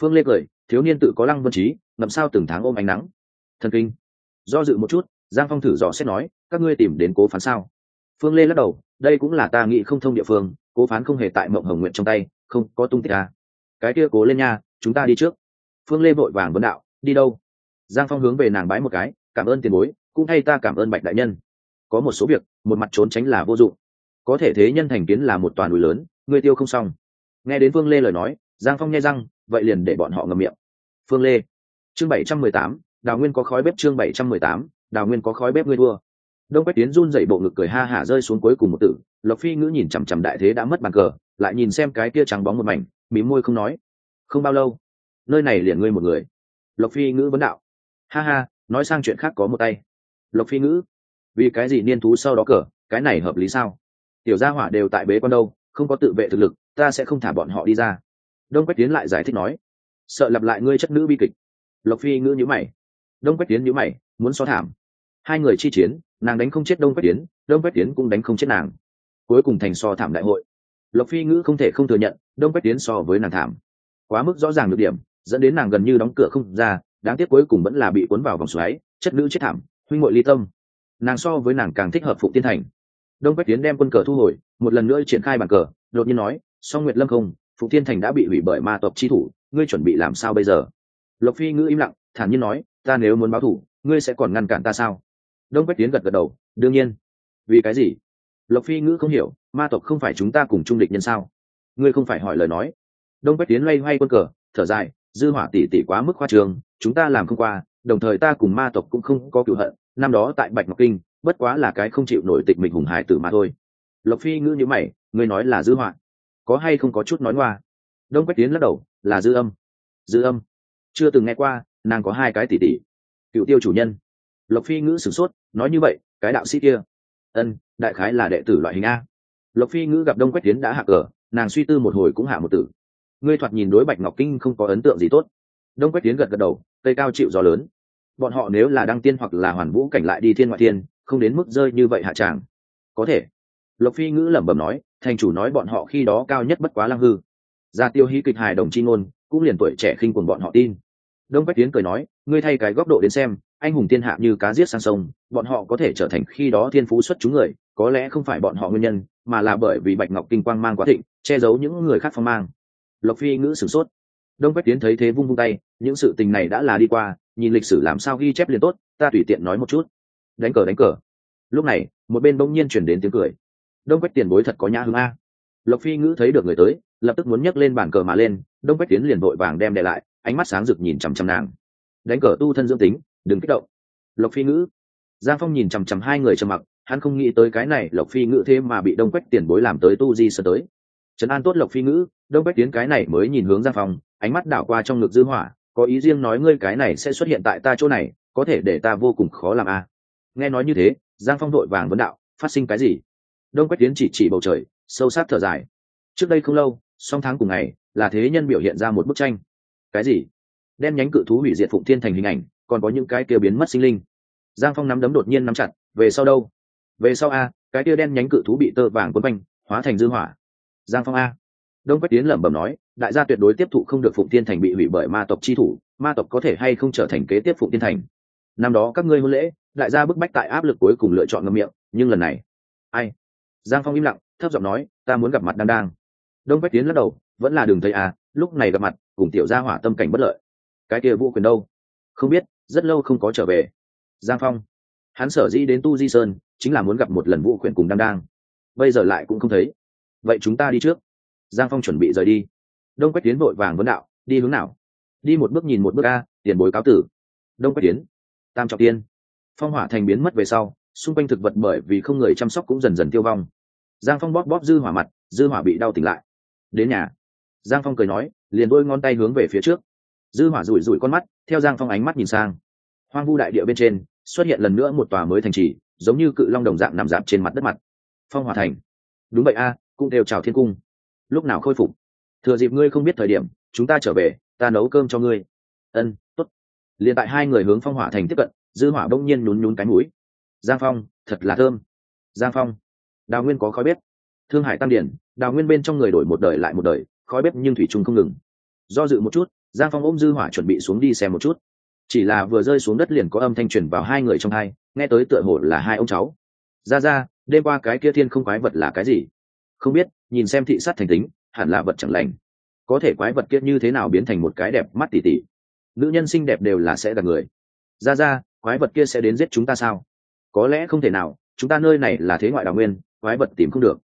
Phương lê cười, thiếu niên tự có lăng vân trí, ngậm sao từng tháng ôm ánh nắng. Thần kinh. Do dự một chút, giang phong thử dò xét nói, các ngươi tìm đến cố phán sao? Phương lê lắc đầu, đây cũng là ta nghĩ không thông địa phương, cố phán không hề tại mộng hồng nguyện trong tay, không có tung tích à. cái kia cố lên nha, chúng ta đi trước. Phương lê vội vàng vấn đạo, đi đâu? Giang phong hướng về nàng bái một cái, cảm ơn tiền bối, cũng thay ta cảm ơn bạch đại nhân có một số việc, một mặt trốn tránh là vô dụng. Có thể thế nhân thành kiến là một toàn núi lớn người tiêu không xong. Nghe đến phương lê lời nói, giang phong nghe răng, vậy liền để bọn họ ngầm miệng. Phương lê, chương bảy trăm mười tám, đào nguyên có khói bếp chương bảy trăm mười tám, đào nguyên có khói bếp ngươi thua. Đông quách tiến run dậy bộ ngực cười ha hả rơi xuống cuối cùng một tử. Lộc phi ngữ nhìn chằm chằm đại thế đã mất bàn cờ, lại nhìn xem cái kia trắng bóng một mảnh mím môi không nói. Không bao lâu, nơi này liền ngươi một người. Lộc phi ngữ vấn đạo. Ha ha, nói sang chuyện khác có một tay. Lộc phi ngữ vì cái gì niên thú sau đó cờ? Cái này hợp lý sao? Tiểu gia hỏa đều tại bế con đâu, không có tự vệ thực lực, ta sẽ không thả bọn họ đi ra. Đông quách tiến lại giải thích nói, sợ lặp lại ngươi chất nữ bi kịch. Lộc phi ngữ nhữ mày. Đông quách tiến nhữ mày, muốn xóa thảm. Hai người chi chiến, nàng đánh không chết đông quách tiến, đông quách tiến cũng đánh không chết nàng. Cuối cùng thành so thảm đại hội. Lộc phi ngữ không thể không thừa nhận, đông quách tiến so với nàng thảm. Quá mức rõ ràng được điểm, dẫn đến nàng gần như đóng cửa không ra, đáng tiếc cuối cùng vẫn là bị cuốn vào vòng xoáy, chất nữ chết thảm, huynh ngội ly tâm nàng so với nàng càng thích hợp phụ tiên thành. Đông quách tiến đem quân cờ thu hồi, một lần nữa triển khai bàn cờ, đột nhiên nói, song nguyệt lâm không phụ tiên thành đã bị hủy bởi ma tộc chi thủ, ngươi chuẩn bị làm sao bây giờ? Lộc phi ngữ im lặng, thản nhiên nói, ta nếu muốn báo thủ, ngươi sẽ còn ngăn cản ta sao? Đông quách tiến gật gật đầu, đương nhiên. Vì cái gì? Lộc phi ngữ không hiểu, ma tộc không phải chúng ta cùng trung địch nhân sao? Ngươi không phải hỏi lời nói. Đông quách tiến loay hoay quân cờ, thở dài, dư hỏa tỷ tỷ quá mức khoa trường chúng ta làm không qua, đồng thời ta cùng ma tộc cũng không có cựu hận năm đó tại bạch ngọc kinh, bất quá là cái không chịu nổi tịch mình hùng hải tử mà thôi. Lộc phi ngữ như mày, ngươi nói là dư họa. Có hay không có chút nói ngoa? Đông quách tiến lắc đầu, là dư âm. Dư âm? Chưa từng nghe qua, nàng có hai cái tỷ tỷ. Cựu tiêu chủ nhân. Lộc phi ngữ sửng sốt, nói như vậy, cái đạo sĩ kia. Ân, đại khái là đệ tử loại hình a. Lộc phi ngữ gặp đông quách tiến đã hạ cờ, nàng suy tư một hồi cũng hạ một tử. Ngươi thoạt nhìn đối bạch ngọc kinh không có ấn tượng gì tốt. Đông quách tiến gật gật đầu, cây cao chịu gió lớn bọn họ nếu là đăng tiên hoặc là hoàn vũ cảnh lại đi thiên ngoại thiên, không đến mức rơi như vậy hạ tràng. Có thể. Lộc phi ngữ lẩm bẩm nói, thành chủ nói bọn họ khi đó cao nhất bất quá lăng hư. Ra tiêu hí kịch hài đồng chi ngôn, cũng liền tuổi trẻ khinh quần bọn họ tin. Đông bách tiến cười nói, ngươi thay cái góc độ đến xem, anh hùng thiên hạ như cá giết sang sông, bọn họ có thể trở thành khi đó thiên phú xuất chúng người, có lẽ không phải bọn họ nguyên nhân, mà là bởi vì bạch ngọc kinh quang mang quá thịnh, che giấu những người khác phong mang. Lộc phi ngữ sửng sốt. Đông bách tiến thấy thế vung vung tay, những sự tình này đã là đi qua nhìn lịch sử làm sao ghi chép liền tốt, ta tùy tiện nói một chút. Đánh cờ đánh cờ. Lúc này, một bên bỗng nhiên chuyển đến tiếng cười. Đông quách tiền bối thật có nhã hương a. Lộc phi ngữ thấy được người tới, lập tức muốn nhấc lên bàn cờ mà lên, đông quách tiến liền vội vàng đem đè lại, ánh mắt sáng rực nhìn chằm chằm nàng. Đánh cờ tu thân dưỡng tính, đừng kích động. Lộc phi ngữ. Giang phong nhìn chằm chằm hai người trầm mặc, hắn không nghĩ tới cái này, lộc phi ngữ thế mà bị đông quách tiền bối làm tới tu di sơ tới. Trấn an tốt lộc phi ngữ, đông quách tiến cái này mới nhìn hướng giang phong, ánh mắt đảo qua trong ngực dư hỏa có ý riêng nói ngươi cái này sẽ xuất hiện tại ta chỗ này, có thể để ta vô cùng khó làm a à. nghe nói như thế, giang phong đội vàng vấn đạo, phát sinh cái gì? Đông quách tiến chỉ chỉ bầu trời, sâu sát thở dài. Trước đây không lâu, song tháng cùng ngày, là thế nhân biểu hiện ra một bức tranh. Cái gì? Đen nhánh cự thú hủy diệt phụng thiên thành hình ảnh, còn có những cái kia biến mất sinh linh. Giang phong nắm đấm đột nhiên nắm chặt, về sau đâu? Về sau a, cái kia đen nhánh cự thú bị tơ vàng quấn quanh, hóa thành dư hỏa. Giang phong a. Đông quách tiến lẩm bẩm nói đại gia tuyệt đối tiếp thụ không được phụng tiên thành bị hủy bởi ma tộc chi thủ, ma tộc có thể hay không trở thành kế tiếp phụng tiên thành. Năm đó các ngươi hôn lễ, đại gia bức bách tại áp lực cuối cùng lựa chọn ngâm miệng, nhưng lần này, ai? Giang phong im lặng, thấp giọng nói, ta muốn gặp mặt đang đang đông Bách tiến lắc đầu, vẫn là đường thấy à lúc này gặp mặt, cùng tiểu gia hỏa tâm cảnh bất lợi. Cái kia vũ quyền đâu? Không biết, rất lâu không có trở về. Giang phong. Hắn sở dĩ đến tu di sơn, chính là muốn gặp một lần vũ quyền cùng đang đang bây giờ lại cũng không thấy. Vậy chúng ta đi trước. Giang phong chuẩn bị rời đi đông quách tiến vội vàng vấn đạo, đi hướng nào? Đi một bước nhìn một bước a, tiền bối cáo tử. Đông quách tiến, tam trọng tiên. Phong hỏa thành biến mất về sau, xung quanh thực vật bởi vì không người chăm sóc cũng dần dần tiêu vong. Giang phong bóp bóp dư hỏa mặt, dư hỏa bị đau tỉnh lại. Đến nhà. Giang phong cười nói, liền đôi ngón tay hướng về phía trước. Dư hỏa rủi rủi con mắt, theo giang phong ánh mắt nhìn sang. Hoang vu đại địa bên trên, xuất hiện lần nữa một tòa mới thành trì, giống như cự long đồng dạng nằm dạp trên mặt đất mặt. Phong hỏa thành. Đúng vậy a, cũng đều chào thiên cung. Lúc nào khôi phục? Thừa dịp ngươi không biết thời điểm, chúng ta trở về, ta nấu cơm cho ngươi. Ân t ố t liền tại hai người hướng phong hỏa thành tiếp cận, dư hỏa bỗng nhiên nhún nhún cái mũi. Giang phong, thật là thơm. Giang phong. Đào nguyên có khói bếp. Thương hải tam điển. Đào nguyên bên trong người đổi một đời lại một đời, khói bếp nhưng thủy trung không ngừng. Do dự một chút, giang phong ôm dư hỏa chuẩn bị xuống đi xem một chút. Chỉ là vừa rơi xuống đất liền có âm thanh truyền vào hai người trong hai, nghe tới tựa hồ là hai ông cháu. Ra ra, đêm qua cái kia thiên không quái vật là cái gì? Không biết, nhìn xem thị sát thành tính hẳn là vật chẳng lành. Có thể quái vật kia như thế nào biến thành một cái đẹp mắt tỉ tỉ? Nữ nhân xinh đẹp đều là sẽ gặp người. Ra ra, quái vật kia sẽ đến giết chúng ta sao? Có lẽ không thể nào, chúng ta nơi này là thế ngoại đào nguyên, quái vật tìm không được.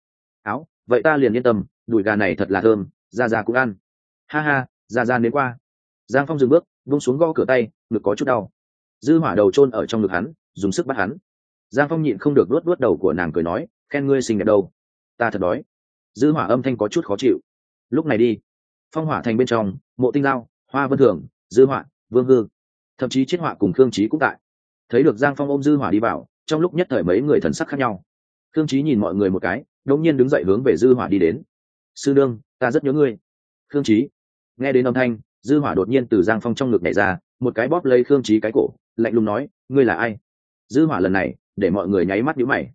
Áo, vậy ta liền yên tâm, đùi gà này thật là thơm, ra ra cũng ăn. Ha ha, ra ra đến qua. Giang phong dừng bước vung xuống go cửa tay, ngực có chút đau. Dư hỏa đầu chôn ở trong ngực hắn, dùng sức bắt hắn. Giang phong nhịn không được luốt luốt đầu của nàng cười nói, khen ngươi xinh đẹp đâu. Ta thật đói dư hỏa âm thanh có chút khó chịu. Lúc này đi. Phong hỏa thành bên trong mộ tinh lao, hoa vân thường dư hỏa vương hư. Thậm chí chiết họa cùng khương trí cũng tại. Thấy được giang phong ôm dư hỏa đi vào trong lúc nhất thời mấy người thần sắc khác nhau. Khương trí nhìn mọi người một cái đống nhiên đứng dậy hướng về dư hỏa đi đến. Sư đương ta rất nhớ ngươi. Khương trí nghe đến âm thanh dư hỏa đột nhiên từ giang phong trong ngực nhảy ra một cái bóp lấy khương trí cái cổ lạnh lùng nói ngươi là ai? Dư hỏa lần này để mọi người nháy mắt nhíu mày.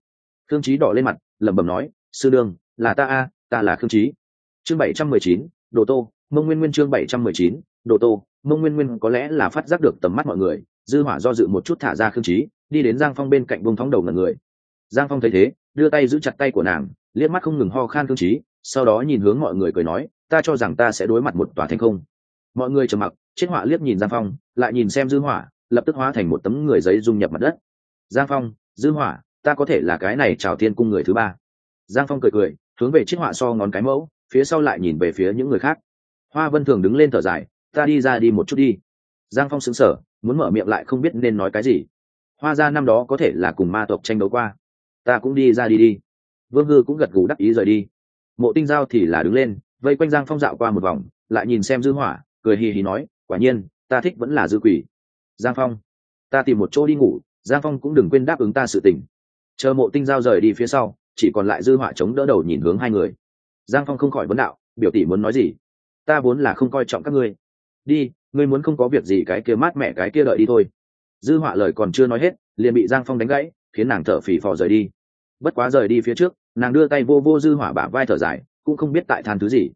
Khương trí đỏ lên mặt lẩm bẩm nói sư đương là ta a, ta là khương trí chương bảy trăm mười chín, đồ tô, mông nguyên nguyên chương bảy trăm mười chín, đồ tô, mông nguyên nguyên có lẽ là phát giác được tầm mắt mọi người, dư hỏa do dự một chút thả ra khương trí đi đến giang phong bên cạnh bông thóng đầu ngần người. Giang phong thấy thế, đưa tay giữ chặt tay của nàng, liếc mắt không ngừng ho khan khương trí sau đó nhìn hướng mọi người cười nói, ta cho rằng ta sẽ đối mặt một tòa thành không. Mọi người trầm mặc, chết họa liếc nhìn giang phong, lại nhìn xem dư hỏa, lập tức hóa thành một tấm người giấy dung nhập mặt đất. Giang phong, dư hỏa, ta có thể là cái này chào thiên cung người thứ ba. Giang phong cười cười hướng về chiếc họa so ngón cái mẫu, phía sau lại nhìn về phía những người khác. Hoa vân thường đứng lên thở dài, ta đi ra đi một chút đi. Giang phong xứng sở muốn mở miệng lại không biết nên nói cái gì. Hoa ra năm đó có thể là cùng ma tộc tranh đấu qua. Ta cũng đi ra đi đi. Vương hư cũng gật gù đắc ý rời đi. Mộ tinh giao thì là đứng lên, vây quanh giang phong dạo qua một vòng, lại nhìn xem dư hỏa cười hì hì nói, quả nhiên, ta thích vẫn là dư quỷ. Giang phong, ta tìm một chỗ đi ngủ. Giang phong cũng đừng quên đáp ứng ta sự tình. Chờ mộ tinh giao rời đi phía sau chỉ còn lại dư họa chống đỡ đầu nhìn hướng hai người. Giang phong không khỏi vấn đạo, biểu tỷ muốn nói gì? Ta vốn là không coi trọng các ngươi. Đi, ngươi muốn không có việc gì cái kia mát mẹ cái kia đợi đi thôi. Dư họa lời còn chưa nói hết, liền bị giang phong đánh gãy, khiến nàng thở phì phò rời đi. Bất quá rời đi phía trước, nàng đưa tay vô vô dư hỏa bả vai thở dài, cũng không biết tại than thứ gì.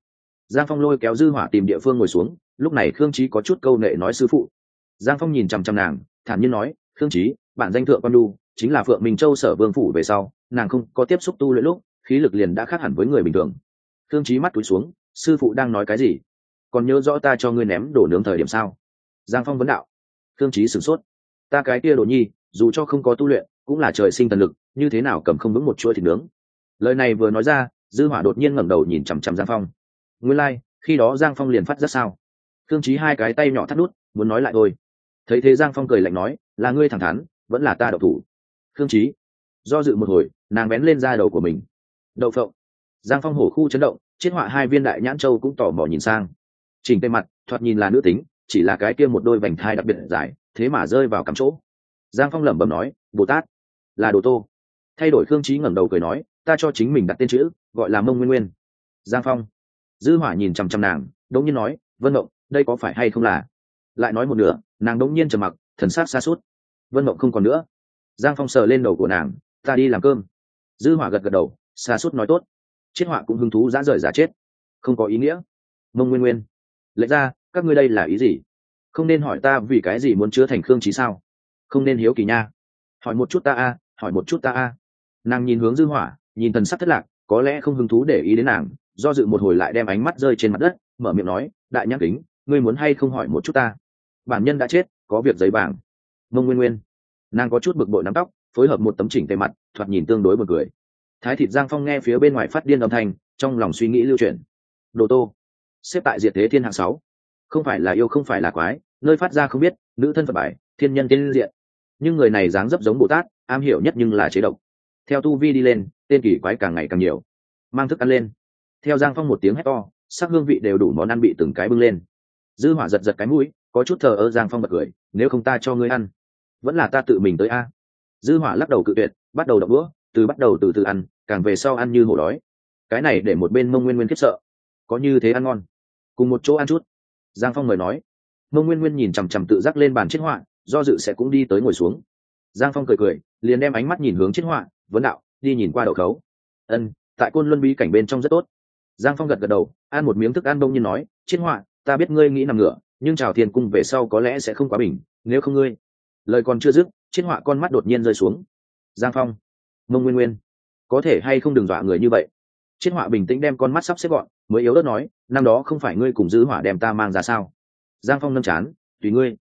Giang phong lôi kéo dư hỏa tìm địa phương ngồi xuống, lúc này khương trí có chút câu nệ nói sư phụ. Giang phong nhìn chằm chằm nàng, thản nhiên nói, khương trí bản danh thượng quan đu, chính là phượng minh châu sở vương phủ về sau nàng không có tiếp xúc tu luyện lúc khí lực liền đã khác hẳn với người bình thường. Thương trí mắt túi xuống sư phụ đang nói cái gì? Còn nhớ rõ ta cho ngươi ném đổ nướng thời điểm sao? Giang phong vấn đạo. Thương trí sửng sốt. Ta cái kia đồ nhi dù cho không có tu luyện cũng là trời sinh thần lực như thế nào cầm không vững một chuỗi thịt nướng? Lời này vừa nói ra dư hỏa đột nhiên ngẩng đầu nhìn chằm chằm giang phong. Nguyên lai、like, khi đó giang phong liền phát rất sao? Thương trí hai cái tay nhỏ thắt nút muốn nói lại thôi. Thấy thế giang phong cười lạnh nói là ngươi thẳng thắn vẫn là ta đậu thủ. Thương trí do dự một hồi, nàng bén lên da đầu của mình. Đậu phộng. Giang phong hổ khu chấn động, chiết họa hai viên đại nhãn châu cũng tò mò nhìn sang. Chỉnh tề mặt, thoạt nhìn là nữ tính, chỉ là cái kia một đôi vành thai đặc biệt dài, thế mà rơi vào cắm chỗ. Giang phong lẩm bẩm nói, bồ tát, là đồ tô. Thay đổi khương trí ngẩng đầu cười nói, ta cho chính mình đặt tên chữ, gọi là mông nguyên nguyên. Giang phong, dư hỏa nhìn chằm chằm nàng, đống nhiên nói, vân mộng, đây có phải hay không là? Lại nói một nửa, nàng đống nhiên trầm mặc, thần sắc xa suốt. Vân mộng không còn nữa. Giang phong sờ lên đầu của nàng ta đi làm cơm. Dư hỏa gật gật đầu xa suốt nói tốt. Chiết họa cũng hứng thú dã rời giả chết. Không có ý nghĩa. Mông nguyên nguyên. Lệch ra các ngươi đây là ý gì? Không nên hỏi ta vì cái gì muốn chứa thành khương trí sao? Không nên hiếu kỳ nha. Hỏi một chút ta a hỏi một chút ta a. Nàng nhìn hướng dư hỏa nhìn thần sắc thất lạc có lẽ không hứng thú để ý đến nàng do dự một hồi lại đem ánh mắt rơi trên mặt đất mở miệng nói đại nhắc kính ngươi muốn hay không hỏi một chút ta? Bản nhân đã chết có việc giấy bảng, mông nguyên nguyên. Nàng có chút bực bội nắm tóc phối hợp một tấm chỉnh tề mặt, thoạt nhìn tương đối một người thái thịt giang phong nghe phía bên ngoài phát điên âm thanh, trong lòng suy nghĩ lưu chuyển. Đồ tô, xếp tại diệt thế thiên hạng sáu. Không phải là yêu không phải là quái, nơi phát ra không biết, nữ thân phật bài, thiên nhân tiên diện. Nhưng người này dáng dấp giống bồ tát, am hiểu nhất nhưng là chế độc. Theo tu vi đi lên, tên kỳ quái càng ngày càng nhiều. Mang thức ăn lên. Theo giang phong một tiếng hét to, sắc hương vị đều đủ món ăn bị từng cái bưng lên. Dư hỏa giật giật cái mũi, có chút thờ ơ giang phong bật cười, nếu không ta cho ngươi ăn, vẫn là ta tự mình tới a dư hỏa lắc đầu cự tuyệt, bắt đầu đập bữa từ bắt đầu từ từ ăn, càng về sau ăn như hổ đói. Cái này để một bên mông nguyên nguyên khiếp sợ. Có như thế ăn ngon. Cùng một chỗ ăn chút. Giang phong mời nói. Mông nguyên nguyên nhìn chằm chằm tự giác lên bàn chiết họa, do dự sẽ cũng đi tới ngồi xuống. Giang phong cười cười, liền đem ánh mắt nhìn hướng chiết họa, vấn đạo, đi nhìn qua đậu khấu. Ân, tại côn luân bí cảnh bên trong rất tốt. Giang phong gật gật đầu, ăn một miếng thức ăn đông nhiên nói chiết họa, ta biết ngươi nghĩ nằm ngửa, nhưng chào thiên cung về sau có lẽ sẽ không quá bình, nếu không ngươi. Lời còn chưa dứt chiết họa con mắt đột nhiên rơi xuống. Giang phong, mông nguyên nguyên, có thể hay không đừng dọa người như vậy? Chiết họa bình tĩnh đem con mắt sắp xếp gọn, mới yếu đất nói, năm đó không phải ngươi cùng giữ hỏa đem ta mang ra sao? Giang phong nâm chán, tùy ngươi,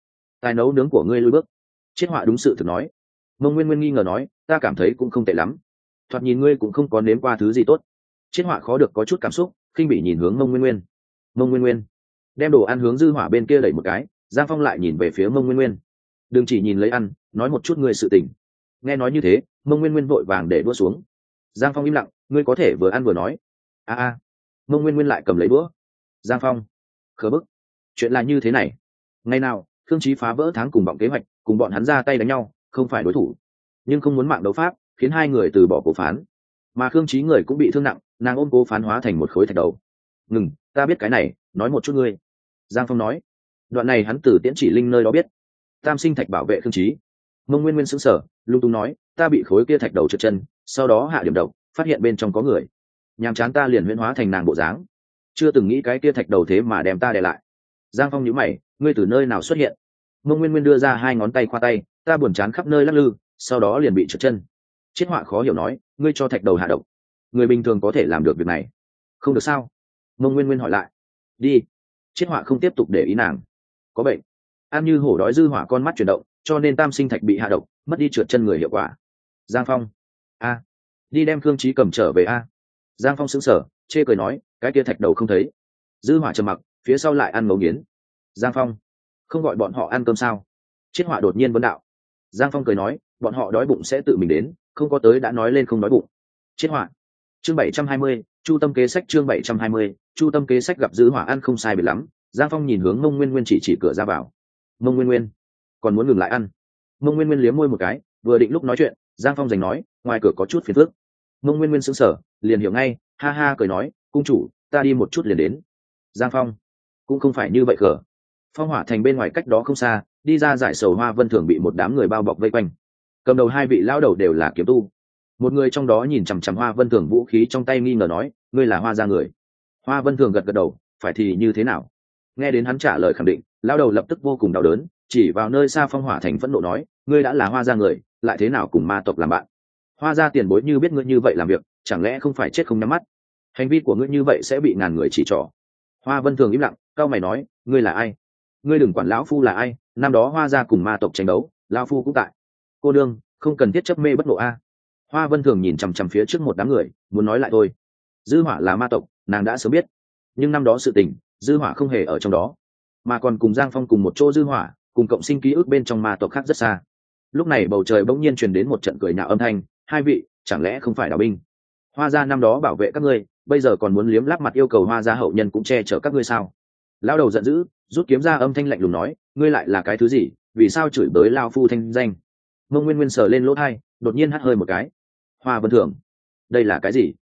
tài nấu nướng của ngươi lui bước. Chiết họa đúng sự thực nói. Mông nguyên nguyên nghi ngờ nói, ta cảm thấy cũng không tệ lắm. Thoạt nhìn ngươi cũng không có nếm qua thứ gì tốt. Chiết họa khó được có chút cảm xúc, khinh bị nhìn hướng mông nguyên nguyên. Mông nguyên nguyên, đem đồ ăn hướng dư hỏa bên kia đẩy một cái, giang phong lại nhìn về phía mông nguyên nguyên đừng chỉ nhìn lấy ăn, nói một chút ngươi sự tình. Nghe nói như thế, mông nguyên nguyên vội vàng để đua xuống. Giang phong im lặng, ngươi có thể vừa ăn vừa nói. A a. Mông nguyên nguyên lại cầm lấy đũa. Giang phong, khờ bức. Chuyện là như thế này. Ngày nào Thương trí phá vỡ tháng cùng bọn kế hoạch, cùng bọn hắn ra tay đánh nhau, không phải đối thủ. Nhưng không muốn mạng đấu pháp, khiến hai người từ bỏ cổ phán. Mà khương trí người cũng bị thương nặng, nàng ôm cố phán hóa thành một khối thạch đầu. Ngừng, ta biết cái này, nói một chút ngươi. Giang phong nói. Đoạn này hắn từ tiễn chỉ linh nơi đó biết tam sinh thạch bảo vệ khương trí. Mông nguyên nguyên xứng sở lung tung nói, ta bị khối kia thạch đầu trượt chân, sau đó hạ điểm độc, phát hiện bên trong có người. Nhàm chán ta liền huyễn hóa thành nàng bộ dáng. Chưa từng nghĩ cái kia thạch đầu thế mà đem ta để lại. Giang phong nhíu mày, ngươi từ nơi nào xuất hiện? Mông nguyên nguyên đưa ra hai ngón tay khoa tay, ta buồn chán khắp nơi lắc lư, sau đó liền bị trượt chân. Chiết họa khó hiểu nói, ngươi cho thạch đầu hạ độc. Người bình thường có thể làm được việc này. Không được sao? Mông nguyên nguyên hỏi lại. Đi. Chiết họa không tiếp tục để ý nàng. Có bệnh ăn như hổ đói dư hỏa con mắt chuyển động, cho nên tam sinh thạch bị hạ độc, mất đi trượt chân người hiệu quả. Giang phong. A. Đi đem khương trí cầm trở về a. Giang phong sững sờ, chê cười nói, cái kia thạch đầu không thấy. Dư hỏa trầm mặc, phía sau lại ăn ngấu nghiến. Giang phong. Không gọi bọn họ ăn cơm sao? Chiết hỏa đột nhiên vấn đạo. Giang phong cười nói, bọn họ đói bụng sẽ tự mình đến, không có tới đã nói lên không đói bụng. Chiết hỏa. Chương bảy trăm hai mươi, chu tâm kế sách chương bảy trăm hai mươi, chu tâm kế sách gặp dư hỏa ăn không sai biệt lắm. Giang phong nhìn hướng mông nguyên nguyên chỉ chỉ cửa ra vào mông nguyên nguyên. Còn muốn ngừng lại ăn. Mông nguyên nguyên liếm môi một cái, vừa định lúc nói chuyện, giang phong giành nói, ngoài cửa có chút phiền phức. Mông nguyên nguyên sững sờ, liền hiểu ngay, ha ha cười nói, cung chủ, ta đi một chút liền đến. Giang phong. Cũng không phải như vậy cờ phong hỏa thành bên ngoài cách đó không xa, đi ra giải sầu hoa vân thường bị một đám người bao bọc vây quanh. Cầm đầu hai vị lão đầu đều là kiếm tu. Một người trong đó nhìn chằm chằm hoa vân thường vũ khí trong tay nghi ngờ nói, ngươi là hoa gia người? Hoa vân thường gật gật đầu, phải thì như thế nào? Nghe đến hắn trả lời khẳng định lão đầu lập tức vô cùng đau đớn, chỉ vào nơi xa phong hỏa thành phẫn nộ nói, ngươi đã là hoa gia người, lại thế nào cùng ma tộc làm bạn? Hoa gia tiền bối như biết ngươi như vậy làm việc, chẳng lẽ không phải chết không nhắm mắt? Hành vi của ngươi như vậy sẽ bị ngàn người chỉ trỏ. Hoa vân thường im lặng, cao mày nói, ngươi là ai? Ngươi đừng quản lão phu là ai, năm đó hoa gia cùng ma tộc tranh đấu, lão phu cũng tại. Cô đương, không cần thiết chấp mê bất ngộ a. Hoa vân thường nhìn chằm chằm phía trước một đám người, muốn nói lại thôi. Dư hỏa là ma tộc, nàng đã sớm biết. Nhưng năm đó sự tình dư hỏa không hề ở trong đó. Mà còn cùng giang phong cùng một chỗ dư hỏa, cùng cộng sinh ký ức bên trong ma tộc khác rất xa. Lúc này bầu trời bỗng nhiên truyền đến một trận cười nhạo âm thanh, hai vị, chẳng lẽ không phải đào binh? Hoa gia năm đó bảo vệ các ngươi, bây giờ còn muốn liếm lát mặt yêu cầu hoa gia hậu nhân cũng che chở các ngươi sao? Lao đầu giận dữ, rút kiếm ra âm thanh lạnh lùng nói, ngươi lại là cái thứ gì, vì sao chửi bới lao phu thanh danh? Mông nguyên nguyên sờ lên lỗ thai đột nhiên hắt hơi một cái. Hoa vân thường đây là cái gì?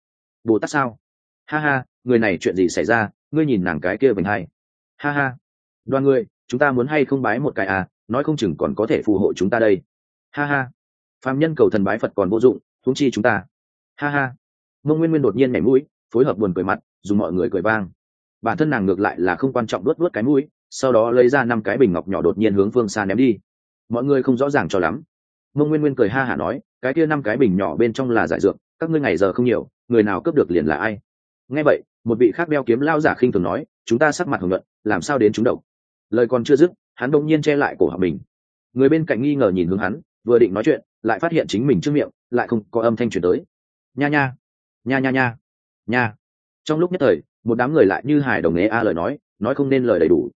Bồ tát sao? Ha ha, người này chuyện gì xảy ra? Ngươi nhìn nàng cái kia vành hai ha ha. Đoàn người, chúng ta muốn hay không bái một cái à? Nói không chừng còn có thể phù hộ chúng ta đây. Ha ha. Phạm nhân cầu thần bái phật còn vô dụng thúng chi chúng ta. Ha ha. Mông nguyên nguyên đột nhiên nhảy mũi, phối hợp buồn cười mặt, dùng mọi người cười vang. Bản thân nàng ngược lại là không quan trọng luốt luốt cái mũi, sau đó lấy ra năm cái bình ngọc nhỏ đột nhiên hướng phương xa ném đi. Mọi người không rõ ràng cho lắm. Mông nguyên nguyên cười ha hả nói, cái kia năm cái bình nhỏ bên trong là giải dược, các ngươi ngày giờ không nhiều, người nào cướp được liền là ai? Nghe vậy một vị khác đeo kiếm lao giả khinh thường nói, chúng ta sắc mặt hưởng luận làm sao đến chúng độc? Lời còn chưa dứt, hắn đông nhiên che lại cổ họng mình. Người bên cạnh nghi ngờ nhìn hướng hắn, vừa định nói chuyện, lại phát hiện chính mình trước miệng, lại không có âm thanh chuyển tới. Nha nha nha nha nha nha. Trong lúc nhất thời, một đám người lại như hài đồng nghe a lời nói nói không nên lời đầy đủ.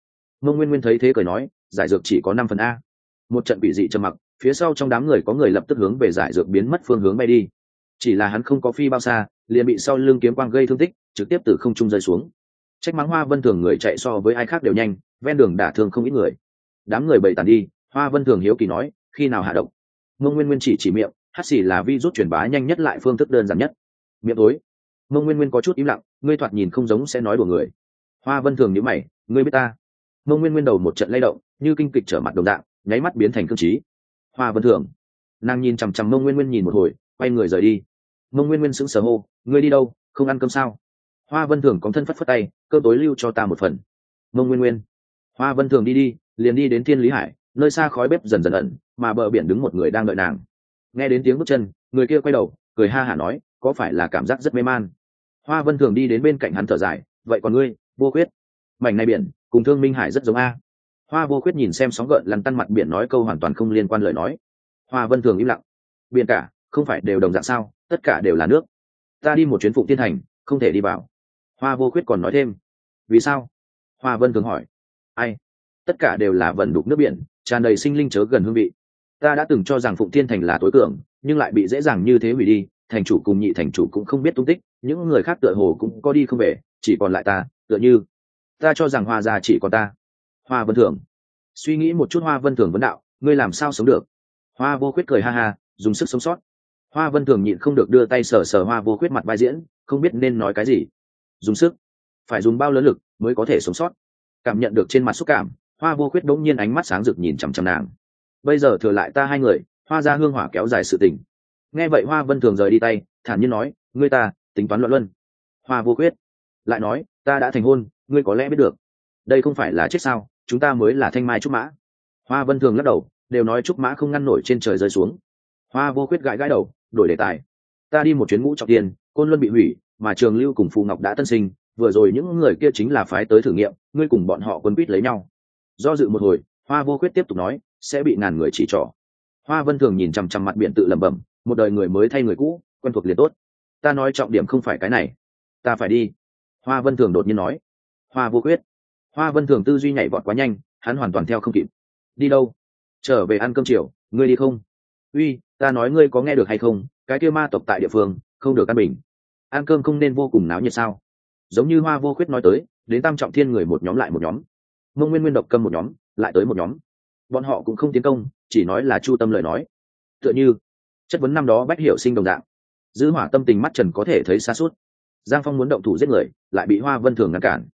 Mông nguyên nguyên thấy thế cười nói, giải dược chỉ có năm phần a. Một trận bị dị trầm mặc, phía sau trong đám người có người lập tức hướng về giải dược biến mất phương hướng bay đi. Chỉ là hắn không có phi bao xa, liền bị sau lưng kiếm quang gây thương tích trực tiếp từ không trung rơi xuống. Trách mắng hoa vân thường người chạy so với ai khác đều nhanh, ven đường đả thương không ít người. Đám người bậy tàn đi, hoa vân thường hiếu kỳ nói, khi nào hạ độc? Mông nguyên nguyên chỉ chỉ miệng, hát xì là vi rút truyền bá nhanh nhất lại phương thức đơn giản nhất. Miệng tối. Mông nguyên nguyên có chút im lặng, ngươi thoạt nhìn không giống sẽ nói đùa người. Hoa vân thường nhữ mày, ngươi biết ta? Mông nguyên nguyên đầu một trận lay động, như kinh kịch trở mặt đồng dạng, nháy mắt biến thành cương trí. Hoa vân thường. Nàng nhìn chằm chằm mông nguyên nguyên nhìn một hồi, quay người rời đi. Mông nguyên nguyên sững sờ hô, ngươi đi đâu? Không ăn cơm sao? Hoa vân thường có thân phất phất tay, cơ tối lưu cho ta một phần. Mông nguyên nguyên. Hoa vân thường đi đi, liền đi đến thiên lý hải, nơi xa khói bếp dần dần ẩn, mà bờ biển đứng một người đang đợi nàng. Nghe đến tiếng bước chân, người kia quay đầu, cười ha hả nói, có phải là cảm giác rất mê man? Hoa vân thường đi đến bên cạnh hắn thở dài, vậy còn ngươi, vô khuyết. Mảnh này biển, cùng thương minh hải rất giống a. Hoa vô khuyết nhìn xem sóng gợn lăn tăn mặt biển nói câu hoàn toàn không liên quan lời nói. Hoa vân thường im lặng. Biển cả, không phải đều đồng dạng sao? Tất cả đều là nước. Ta đi một chuyến phụ tiên thành, không thể đi vào hoa vô khuyết còn nói thêm. Vì sao? Hoa vân thường hỏi. Ai? Tất cả đều là vần đục nước biển, tràn đầy sinh linh chớ gần hương vị. Ta đã từng cho rằng phụng Thiên thành là tối cường, nhưng lại bị dễ dàng như thế hủy đi. Thành chủ cùng nhị thành chủ cũng không biết tung tích, những người khác tựa hồ cũng có đi không về, chỉ còn lại ta, tựa như. Ta cho rằng hoa già chỉ còn ta. Hoa vân thường. Suy nghĩ một chút hoa vân thường vấn đạo, ngươi làm sao sống được? Hoa vô khuyết cười ha ha, dùng sức sống sót. Hoa vân thường nhịn không được đưa tay sờ sờ hoa vô khuyết mặt vai diễn, không biết nên nói cái gì dùng sức. Phải dùng bao lớn lực mới có thể sống sót. Cảm nhận được trên mặt xúc cảm, hoa vô khuyết đỗng nhiên ánh mắt sáng rực nhìn chằm chằm nàng. Bây giờ thừa lại ta hai người, hoa ra hương hỏa kéo dài sự tình. Nghe vậy hoa vân thường rời đi tay, thản nhiên nói, ngươi ta, tính toán luận luân. Hoa vô khuyết lại nói, ta đã thành hôn, ngươi có lẽ biết được. Đây không phải là chết sao, chúng ta mới là thanh mai trúc mã. Hoa vân thường lắc đầu, đều nói trúc mã không ngăn nổi trên trời rơi xuống. Hoa vô khuyết gãi gãi đầu, đổi đề tài. Ta đi một chuyến ngũ trọng tiền côn luân bị hủy mà trường lưu cùng phù ngọc đã tân sinh, vừa rồi những người kia chính là phái tới thử nghiệm, ngươi cùng bọn họ quân quýt lấy nhau. Do dự một hồi, hoa vô khuyết tiếp tục nói, sẽ bị ngàn người chỉ trỏ. Hoa vân thường nhìn chằm chằm mặt biển tự lẩm bẩm, một đời người mới thay người cũ, quen thuộc liền tốt. Ta nói trọng điểm không phải cái này, ta phải đi. Hoa vân thường đột nhiên nói. Hoa vô khuyết. Hoa vân thường tư duy nhảy vọt quá nhanh, hắn hoàn toàn theo không kịp. Đi đâu? Trở về ăn cơm chiều, ngươi đi không? Uy, ta nói ngươi có nghe được hay không? Cái kia ma tộc tại địa phương, không được ăn bình ăn cơm không nên vô cùng náo nhiệt sao? Giống như hoa vô khuyết nói tới, đến tam trọng thiên người một nhóm lại một nhóm. Mông nguyên nguyên độc cầm một nhóm, lại tới một nhóm. Bọn họ cũng không tiến công, chỉ nói là chu tâm lời nói. Tựa như, chất vấn năm đó bách hiểu sinh đồng dạng. Giữ hỏa tâm tình mắt trần có thể thấy xa suốt. Giang phong muốn động thủ giết người, lại bị hoa vân thường ngăn cản.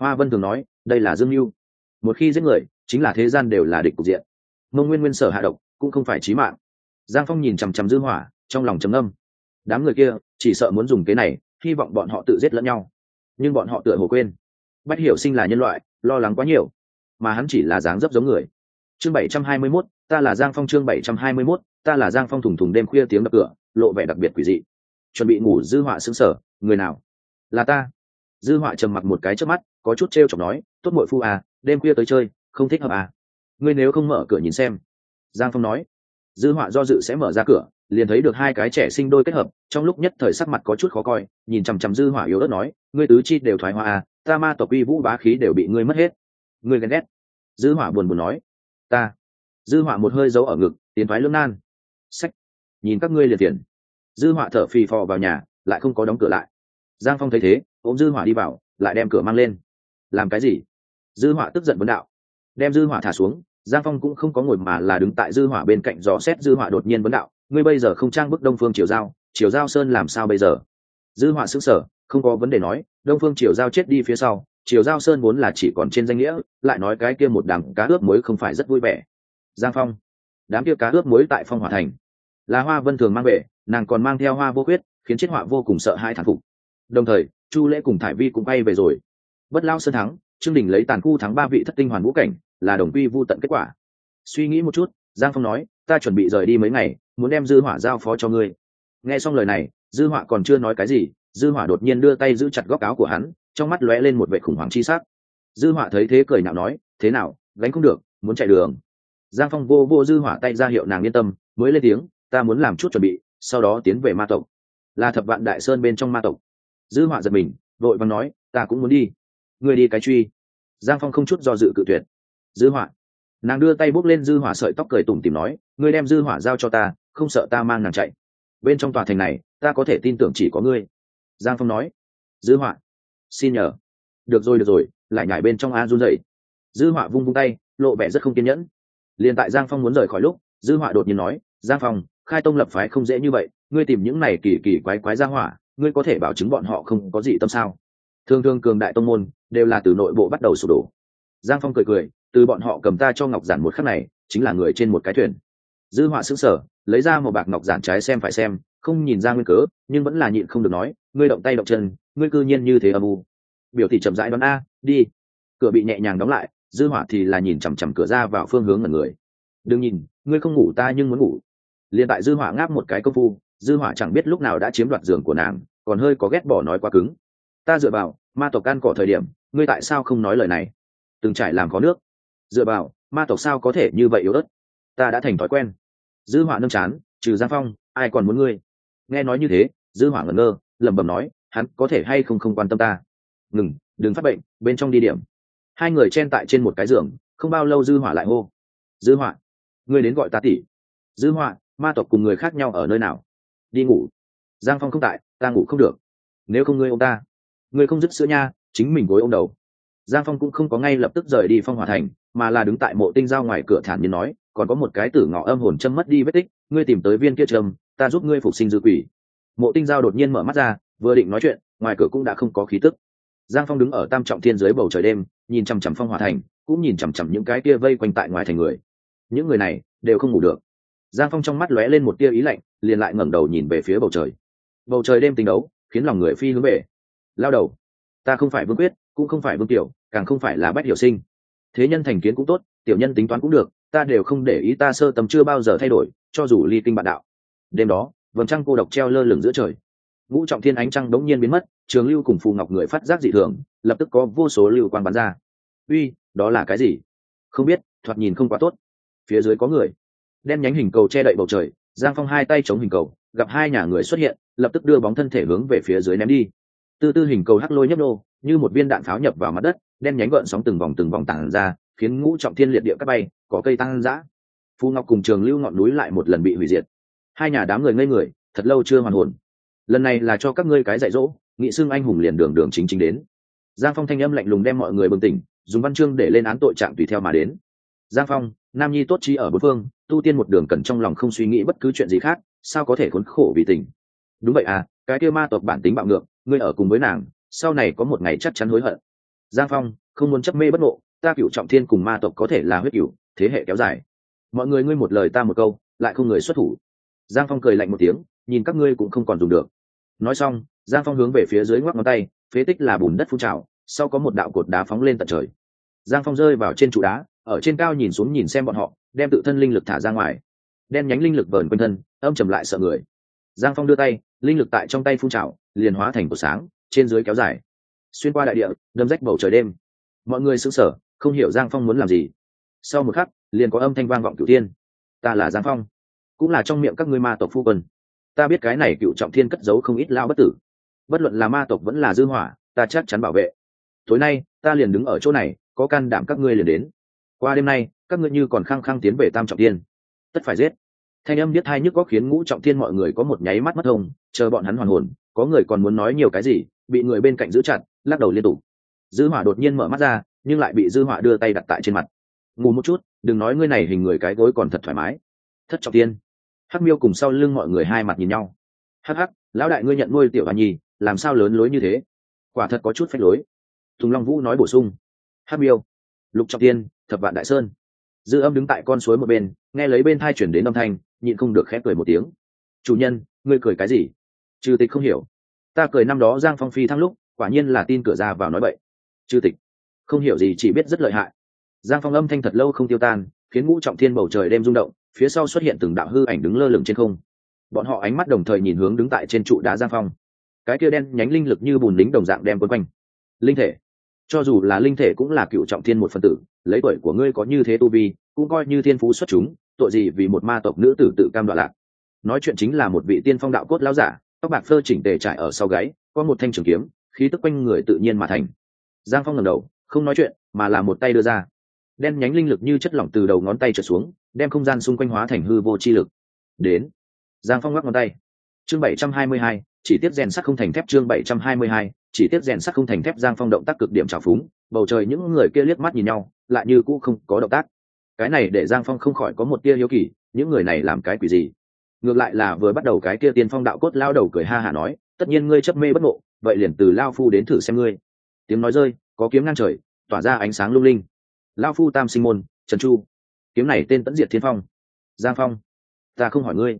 Hoa vân thường nói, đây là dương mưu một khi giết người, chính là thế gian đều là địch cục diện. Mông nguyên nguyên sở hạ độc, cũng không phải trí mạng. Giang phong nhìn chằm chằm dư hỏa, trong lòng trầm âm đám người kia chỉ sợ muốn dùng cái này hy vọng bọn họ tự giết lẫn nhau. Nhưng bọn họ tựa hồ quên. Bách hiểu sinh là nhân loại lo lắng quá nhiều. Mà hắn chỉ là dáng dấp giống người. Chương bảy trăm hai mươi 721, ta là giang phong chương bảy trăm hai mươi 721, ta là giang phong thùng thùng đêm khuya tiếng đập cửa lộ vẻ đặc biệt quỷ dị. Chuẩn bị ngủ dư họa xứng sở người nào? Là ta. Dư họa trầm mặc một cái trước mắt có chút t r e o chọc nói tốt mội phu à đêm khuya tới chơi không thích hợp à. Ngươi nếu không mở cửa nhìn xem. Giang phong nói. Dư họa do dự sẽ mở ra cửa liền thấy được hai cái trẻ sinh đôi kết hợp, trong lúc nhất thời sắc mặt có chút khó coi, nhìn chằm chằm dư hỏa yếu ớt nói, ngươi tứ chi đều thoái hoa à ta ma tộc uy vũ bá khí đều bị ngươi mất hết. Ngươi ghen ghét. Dư hỏa buồn buồn nói, ta. Dư hỏa một hơi giấu ở ngực, tiến thoái lưỡng nan. Sách nhìn các ngươi liền tiền dư hỏa thở phì phò vào nhà, lại không có đóng cửa lại. Giang phong thấy thế, ôm dư hỏa đi vào, lại đem cửa mang lên. Làm cái gì? Dư hỏa tức giận vấn đạo. Đem dư hỏa thả xuống, giang phong cũng không có ngồi mà là đứng tại dư hỏa bên cạnh dò xét dư hỏa đột nhiên vấn đạo ngươi bây giờ không trang bức đông phương triều giao triều giao sơn làm sao bây giờ? Dư họa xứng sở không có vấn đề nói, đông phương triều giao chết đi phía sau, triều giao sơn vốn là chỉ còn trên danh nghĩa, lại nói cái kia một đám cá ướp muối không phải rất vui vẻ. Giang phong, đám kia cá ướp muối tại phong hòa thành. Là hoa vân thường mang về, nàng còn mang theo hoa vô huyết khiến chết họa vô cùng sợ hai thằng phục. Đồng thời, chu lễ cùng thải vi cũng bay về rồi. Bất lao sơn thắng, trương đình lấy tàn khu thắng ba vị thất tinh hoàn vũ cảnh, là đồng quy vô tận kết quả. Suy nghĩ một chút, giang phong nói, ta chuẩn bị rời đi mấy ngày muốn đem dư hỏa giao phó cho ngươi. Nghe xong lời này, dư hỏa còn chưa nói cái gì, dư hỏa đột nhiên đưa tay giữ chặt góc áo của hắn, trong mắt lóe lên một vẻ khủng hoảng chi sắc. Dư hỏa thấy thế cười nhạo nói, thế nào, gánh không được, muốn chạy đường. Giang phong vô vô dư hỏa tay ra hiệu nàng yên tâm, mới lên tiếng, ta muốn làm chút chuẩn bị, sau đó tiến về ma tộc. Là thập vạn đại sơn bên trong ma tộc. Dư hỏa giật mình, vội vàng nói, ta cũng muốn đi. Người đi cái truy. Giang phong không chút do dự cự tuyệt. Dư hỏa. nàng đưa tay bốc lên dư hỏa sợi tóc cười tủm tỉm nói, ngươi đem dư hỏa giao cho ta không sợ ta mang nàng chạy. Bên trong tòa thành này, ta có thể tin tưởng chỉ có ngươi. Giang phong nói. Dư họa, xin nhờ. Được rồi được rồi. Lại nhảy bên trong a run dậy dư họa vung vung tay, lộ vẻ rất không kiên nhẫn. Liền tại giang phong muốn rời khỏi lúc, dư họa đột nhiên nói, giang phong, khai tông lập phái không dễ như vậy, ngươi tìm những này kỳ kỳ quái quái ra hỏa, ngươi có thể bảo chứng bọn họ không có gì tâm sao? Thường thường cường đại tông môn đều là từ nội bộ bắt đầu sụp đổ. Giang phong cười cười, từ bọn họ cầm ta cho ngọc giản một khắc này, chính là người trên một cái thuyền. Dư họa xứng sở lấy ra một bạc ngọc giản trái xem phải xem, không nhìn ra nguyên cớ, nhưng vẫn là nhịn không được nói, ngươi động tay động chân, ngươi cư nhiên như thế âm u. Biểu thị chậm rãi đón a, đi. Cửa bị nhẹ nhàng đóng lại, dư hỏa thì là nhìn chằm chằm cửa ra vào phương hướng ngẩn người. Đừng nhìn, ngươi không ngủ ta nhưng muốn ngủ. Liền tại dư hỏa ngáp một cái công phu, dư hỏa chẳng biết lúc nào đã chiếm đoạt giường của nàng, còn hơi có ghét bỏ nói quá cứng. Ta dựa vào, ma tộc can cỏ thời điểm, ngươi tại sao không nói lời này? Từng trải làm có nước. Dựa vào, ma tộc sao có thể như vậy yếu ớt? Ta đã thành thói quen dư họa nâm chán trừ giang phong ai còn muốn ngươi? Nghe nói như thế dư hỏa ngẩn ngơ lẩm bẩm nói hắn có thể hay không không quan tâm ta? Ngừng đừng phát bệnh bên trong đi điểm. Hai người chen tại trên một cái giường không bao lâu dư hỏa lại hô. Dư hỏa, ngươi đến gọi ta tỷ. dư hỏa, ma tộc cùng người khác nhau ở nơi nào? Đi ngủ. Giang phong không tại ta ngủ không được. Nếu không ngươi ô ta ngươi không dứt sữa nha chính mình gối ô đầu. Giang phong cũng không có ngay lập tức rời đi phong hòa thành mà là đứng tại mộ tinh giao ngoài cửa thản nhiên nói còn có một cái tử ngọ âm hồn châm mất đi vết tích, ngươi tìm tới viên kia trầm ta giúp ngươi phục sinh dư quỷ. Mộ tinh giao đột nhiên mở mắt ra, vừa định nói chuyện, ngoài cửa cũng đã không có khí tức. Giang phong đứng ở tam trọng thiên dưới bầu trời đêm, nhìn chằm chằm phong hòa thành, cũng nhìn chằm chằm những cái kia vây quanh tại ngoài thành người. Những người này đều không ngủ được. Giang phong trong mắt lóe lên một tia ý lạnh, liền lại ngẩng đầu nhìn về phía bầu trời. Bầu trời đêm tình đấu, khiến lòng người phi hướng về. Lao đầu, ta không phải vương quyết, cũng không phải vương tiểu, càng không phải là bách hiểu sinh. Thế nhân thành kiến cũng tốt, tiểu nhân tính toán cũng được ta đều không để ý ta sơ tầm chưa bao giờ thay đổi, cho dù ly kinh bạn đạo. Đêm đó, vầng trăng cô độc treo lơ lửng giữa trời. Ngũ trọng thiên ánh trăng đống nhiên biến mất, trường lưu cùng phù ngọc người phát giác dị thường, lập tức có vô số lưu quan bắn ra. Uy, đó là cái gì? Không biết, thoạt nhìn không quá tốt. Phía dưới có người. Đen nhánh hình cầu che đậy bầu trời, giang phong hai tay chống hình cầu, gặp hai nhà người xuất hiện, lập tức đưa bóng thân thể hướng về phía dưới ném đi. Tư tư hình cầu hắc lôi nhấp nô, như một viên đạn pháo nhập vào mặt đất, đen nhánh gợn sóng từng vòng từng vòng tàn ra khiến ngũ trọng thiên liệt địa các bay, có cây tăng giã phù ngọc cùng trường lưu ngọn núi lại một lần bị hủy diệt. Hai nhà đám người ngây người, thật lâu chưa hoàn hồn. Lần này là cho các ngươi cái dạy dỗ, nghị xưng anh hùng liền đường đường chính chính đến. Giang phong thanh âm lạnh lùng đem mọi người bừng tỉnh, dùng văn chương để lên án tội trạng tùy theo mà đến. Giang phong, nam nhi tốt trí ở bốn phương, tu tiên một đường cần trong lòng không suy nghĩ bất cứ chuyện gì khác, sao có thể khốn khổ vì tình? Đúng vậy à cái kia ma tộc bản tính bạo ngược, ngươi ở cùng với nàng, sau này có một ngày chắc chắn hối hận. Giang phong, không muốn chấp mê bất ngộ ta cựu trọng thiên cùng ma tộc có thể là huyết cựu thế hệ kéo dài. Mọi người ngươi một lời ta một câu, lại không người xuất thủ. Giang phong cười lạnh một tiếng, nhìn các ngươi cũng không còn dùng được. Nói xong, giang phong hướng về phía dưới ngoắc ngón tay, phế tích là bùn đất phun trào, sau có một đạo cột đá phóng lên tận trời. Giang phong rơi vào trên trụ đá, ở trên cao nhìn xuống nhìn xem bọn họ, đem tự thân linh lực thả ra ngoài. Đen nhánh linh lực vờn quanh thân, âm trầm lại sợ người. Giang phong đưa tay, linh lực tại trong tay phun trào, liền hóa thành cột sáng, trên dưới kéo dài. Xuyên qua đại địa, đâm rách bầu trời đêm. Mọi người sững sờ không hiểu giang phong muốn làm gì. Sau một khắc, liền có âm thanh vang vọng cửu thiên. Ta là giang phong, cũng là trong miệng các ngươi ma tộc phu quân. Ta biết cái này cựu trọng thiên cất giấu không ít lao bất tử. Bất luận là ma tộc vẫn là dư hỏa, ta chắc chắn bảo vệ. Tối nay, ta liền đứng ở chỗ này, có can đảm các ngươi liền đến. Qua đêm nay, các ngươi như còn khăng khăng tiến về tam trọng thiên. Tất phải giết. Thanh âm biết hai nhức có khiến ngũ trọng thiên mọi người có một nháy mắt mất thông chờ bọn hắn hoàn hồn, có người còn muốn nói nhiều cái gì, bị người bên cạnh giữ chặt, lắc đầu liên tục. Dư hỏa đột nhiên mở mắt ra nhưng lại bị dư họa đưa tay đặt tại trên mặt. Ngủ một chút, đừng nói ngươi này hình người cái gối còn thật thoải mái. Thất trọng tiên. Hắc miêu cùng sau lưng mọi người hai mặt nhìn nhau. Hắc hắc, lão đại ngươi nhận nuôi tiểu hoa nhi, làm sao lớn lối như thế? Quả thật có chút phách lối. Tùng long vũ nói bổ sung. Hắc miêu. Lục trọng tiên, thập vạn đại sơn. Dư âm đứng tại con suối một bên, nghe lấy bên thai chuyển đến âm thanh, nhịn không được khép cười một tiếng. Chủ nhân, ngươi cười cái gì? Trừ tịch không hiểu. Ta cười năm đó giang phong phi thăng lúc, quả nhiên là tin cửa ra vào nói bậy. Chư tịch không hiểu gì chỉ biết rất lợi hại. Giang phong âm thanh thật lâu không tiêu tan, khiến ngũ trọng thiên bầu trời đêm rung động, phía sau xuất hiện từng đạo hư ảnh đứng lơ lửng trên không. Bọn họ ánh mắt đồng thời nhìn hướng đứng tại trên trụ đá giang phong. Cái kia đen nhánh linh lực như bùn lính đồng dạng đem quấn quanh. Linh thể. Cho dù là linh thể cũng là cựu trọng thiên một phân tử, lấy tuổi của ngươi có như thế tu vi, cũng coi như thiên phú xuất chúng, tội gì vì một ma tộc nữ tử tự cam đoạn lạc. Nói chuyện chính là một vị tiên phong đạo cốt lão giả, tóc bạc phơ chỉnh tề trải ở sau gáy, có một thanh trường kiếm, khí tức quanh người tự nhiên mà thành. Giang phong ngầm đầu không nói chuyện, mà là một tay đưa ra. Đen nhánh linh lực như chất lỏng từ đầu ngón tay trở xuống, đem không gian xung quanh hóa thành hư vô chi lực. Đến. Giang phong ngoắc ngón tay. Chương bảy trăm hai mươi hai, chỉ tiếp rèn sắt không thành thép chương bảy trăm hai mươi hai, chỉ tiếp rèn sắt không thành thép giang phong động tác cực điểm trào phúng, bầu trời những người kia liếc mắt nhìn nhau, lại như cũ không có động tác. Cái này để giang phong không khỏi có một tia hiếu kỳ, những người này làm cái quỷ gì? Ngược lại là vừa bắt đầu cái kia tiên phong đạo cốt lao đầu cười ha hả nói, tất nhiên ngươi chấp mê bất ngộ, vậy liền từ lao phu đến thử xem ngươi. Tiếng nói rơi có kiếm ngang trời, tỏa ra ánh sáng lung linh. Lao phu tam sinh môn, trần chu. Kiếm này tên tẫn diệt thiên phong. Giang phong, ta không hỏi ngươi.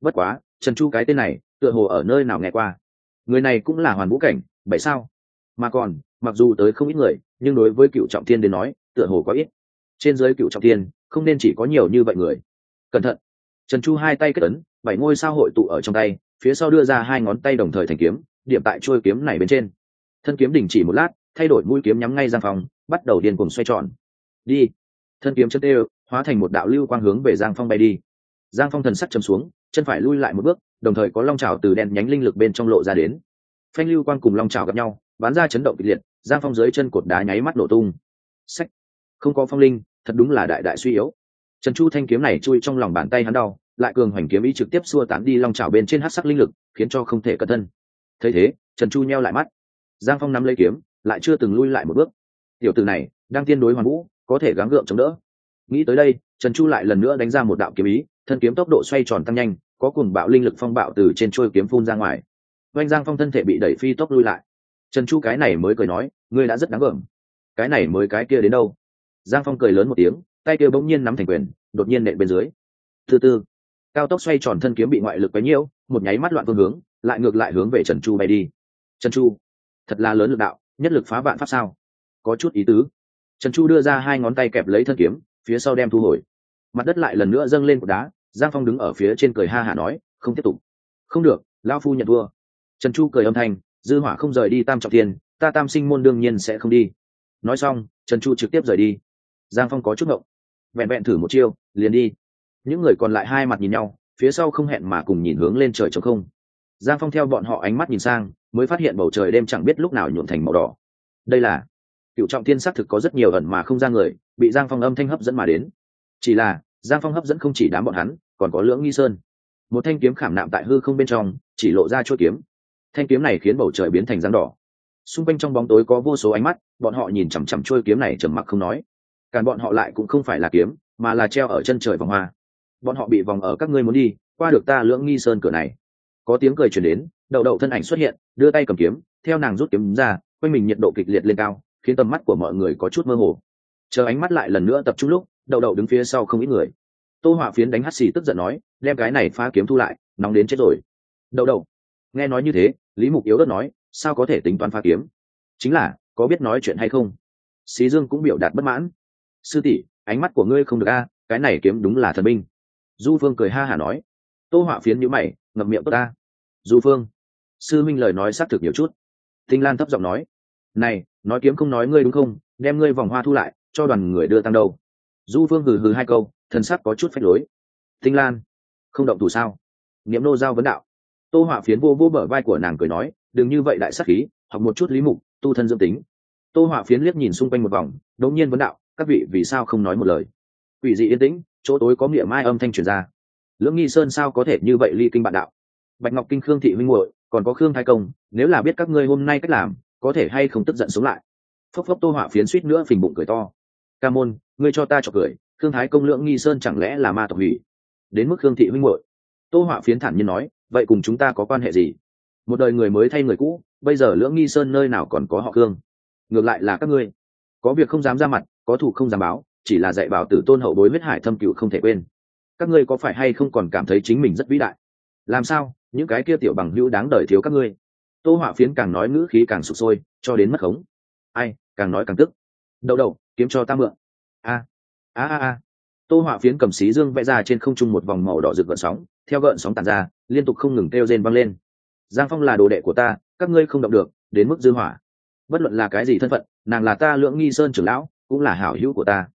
Bất quá, trần chu cái tên này, tựa hồ ở nơi nào nghe qua. Người này cũng là hoàn vũ cảnh, bảy sao. Mà còn, mặc dù tới không ít người, nhưng đối với cựu trọng thiên đến nói, tựa hồ có ít. Trên dưới cựu trọng thiên, không nên chỉ có nhiều như vậy người. Cẩn thận. Trần chu hai tay kết ấn, bảy ngôi sao hội tụ ở trong tay, phía sau đưa ra hai ngón tay đồng thời thành kiếm, điểm tại trôi kiếm này bên trên. Thân kiếm đình chỉ một lát thay đổi mũi kiếm nhắm ngay giang phong, bắt đầu điên cùng xoay tròn. Đi. Thân kiếm chân tê, hóa thành một đạo lưu quang hướng về giang phong bay đi. Giang phong thần sắc chấm xuống, chân phải lui lại một bước, đồng thời có long trào từ đen nhánh linh lực bên trong lộ ra đến. Phanh lưu quang cùng long trào gặp nhau bán ra chấn động kịch liệt, giang phong dưới chân cột đá nháy mắt nổ tung. Sách không có phong linh, thật đúng là đại đại suy yếu. Trần chu thanh kiếm này chui trong lòng bàn tay hắn đau, lại cường hoành kiếm ý trực tiếp xua tán đi long trào bên trên hát sắc linh lực, khiến cho không thể cẩn thân. Thấy thế, trần chu nheo lại mắt. Giang phong nắm lấy kiếm lại chưa từng lui lại một bước. Tiểu tử này, đang tiên đối hoàn vũ, có thể gắng gượng chống đỡ. Nghĩ tới đây, trần chu lại lần nữa đánh ra một đạo kiếm ý, thân kiếm tốc độ xoay tròn tăng nhanh, có cùng bạo linh lực phong bạo từ trên trôi kiếm phun ra ngoài. Oanh giang phong thân thể bị đẩy phi tốc lui lại. Trần chu cái này mới cười nói, ngươi đã rất đáng gờm. Cái này mới cái kia đến đâu? Giang phong cười lớn một tiếng, tay kia bỗng nhiên nắm thành quyền, đột nhiên nện bên dưới. Thứ tư cao tốc xoay tròn thân kiếm bị ngoại lực quấy nhiễu, một nháy mắt loạn phương hướng, lại ngược lại hướng về trần chu bay đi. Trần chu, thật là lớn lực đạo nhất lực phá vạn pháp sao? Có chút ý tứ. Trần chu đưa ra hai ngón tay kẹp lấy thân kiếm, phía sau đem thu hồi. Mặt đất lại lần nữa dâng lên cột đá, giang phong đứng ở phía trên cười ha hả nói, không tiếp tục. Không được lao phu nhận thua. Trần chu cười âm thanh, dư hỏa không rời đi tam trọng tiền ta tam sinh môn đương nhiên sẽ không đi. Nói xong, trần chu trực tiếp rời đi. Giang phong có chút ngộng, vẹn vẹn thử một chiêu, liền đi. Những người còn lại hai mặt nhìn nhau, phía sau không hẹn mà cùng nhìn hướng lên trời trống không giang phong theo bọn họ ánh mắt nhìn sang, mới phát hiện bầu trời đêm chẳng biết lúc nào nhuộn thành màu đỏ. Đây là, cựu trọng thiên xác thực có rất nhiều ẩn mà không ra người, bị giang phong âm thanh hấp dẫn mà đến. Chỉ là, giang phong hấp dẫn không chỉ đám bọn hắn, còn có lưỡng nghi sơn. Một thanh kiếm khảm nạm tại hư không bên trong, chỉ lộ ra chuỗi kiếm. Thanh kiếm này khiến bầu trời biến thành rắn đỏ. Xung quanh trong bóng tối có vô số ánh mắt, bọn họ nhìn chằm chằm trôi kiếm này trầm mặc không nói. Càn bọn họ lại cũng không phải là kiếm, mà là treo ở chân trời vòng hoa. Bọn họ bị vòng ở các ngươi muốn đi, qua được ta lưỡng nghi sơn cửa này có tiếng cười chuyển đến, đậu đậu thân ảnh xuất hiện, đưa tay cầm kiếm, theo nàng rút kiếm ra, quanh mình nhiệt độ kịch liệt lên cao, khiến tầm mắt của mọi người có chút mơ hồ. Chờ ánh mắt lại lần nữa tập trung lúc, đậu đậu đứng phía sau không ít người. Tô họa phiến đánh hắt xì tức giận nói, đem cái này phá kiếm thu lại, nóng đến chết rồi. Đậu đậu, nghe nói như thế, lý mục yếu đất nói, sao có thể tính toán phá kiếm? Chính là, có biết nói chuyện hay không? Xí dương cũng biểu đạt bất mãn. Sư tỷ, ánh mắt của ngươi không được a, cái này kiếm đúng là thần binh. Du phương cười ha hả nói tô họa phiến nhữ mày, ngậm miệng tốt ta. Du phương, sư minh lời nói xác thực nhiều chút. Tinh lan thấp giọng nói, này, nói kiếm không nói ngươi đúng không? Đem ngươi vòng hoa thu lại, cho đoàn người đưa tăng đầu. du phương hừ hừ hai câu, thần sắc có chút phách lối. Tinh lan, không động thủ sao? Niệm nô giao vấn đạo. Tô họa phiến vô vô bờ vai của nàng cười nói, đừng như vậy đại sắc khí, học một chút lý mục, tu thân dương tính. Tô họa phiến liếc nhìn xung quanh một vòng, đột nhiên vấn đạo, các vị vì sao không nói một lời? Quỷ dị yên tĩnh, chỗ tối có miệng mai âm thanh truyền ra lưỡng nghi sơn sao có thể như vậy ly kinh bạn đạo? Bạch ngọc kinh khương thị huynh muội, còn có khương thái công, nếu là biết các ngươi hôm nay cách làm, có thể hay không tức giận xuống lại? Phốc phốc tô họa phiến suýt nữa phình bụng cười to. Ca môn, ngươi cho ta cho cười, khương thái công lưỡng nghi sơn chẳng lẽ là ma tộc hủy? Đến mức khương thị huynh muội. Tô họa phiến thản nhiên nói, vậy cùng chúng ta có quan hệ gì? Một đời người mới thay người cũ, bây giờ lưỡng nghi sơn nơi nào còn có họ khương? Ngược lại là các ngươi. Có việc không dám ra mặt, có thủ không dám báo, chỉ là dạy bảo tử tôn hậu bối huyết hải thâm cựu không thể quên các ngươi có phải hay không còn cảm thấy chính mình rất vĩ đại? Làm sao? Những cái kia tiểu bằng hữu đáng đời thiếu các ngươi. Tô họa phiến càng nói ngữ khí càng sụp sôi, cho đến mất khống. Ai, càng nói càng tức. Đậu đậu, kiếm cho ta mượn. A a a a. Tô họa phiến cầm xí dương vẽ ra trên không trung một vòng màu đỏ rực gợn sóng, theo gợn sóng tàn ra, liên tục không ngừng kêu rên văng lên. Giang phong là đồ đệ của ta, các ngươi không động được, đến mức dư hỏa. Bất luận là cái gì thân phận, nàng là ta lưỡng nghi sơn trưởng lão, cũng là hảo hữu của ta.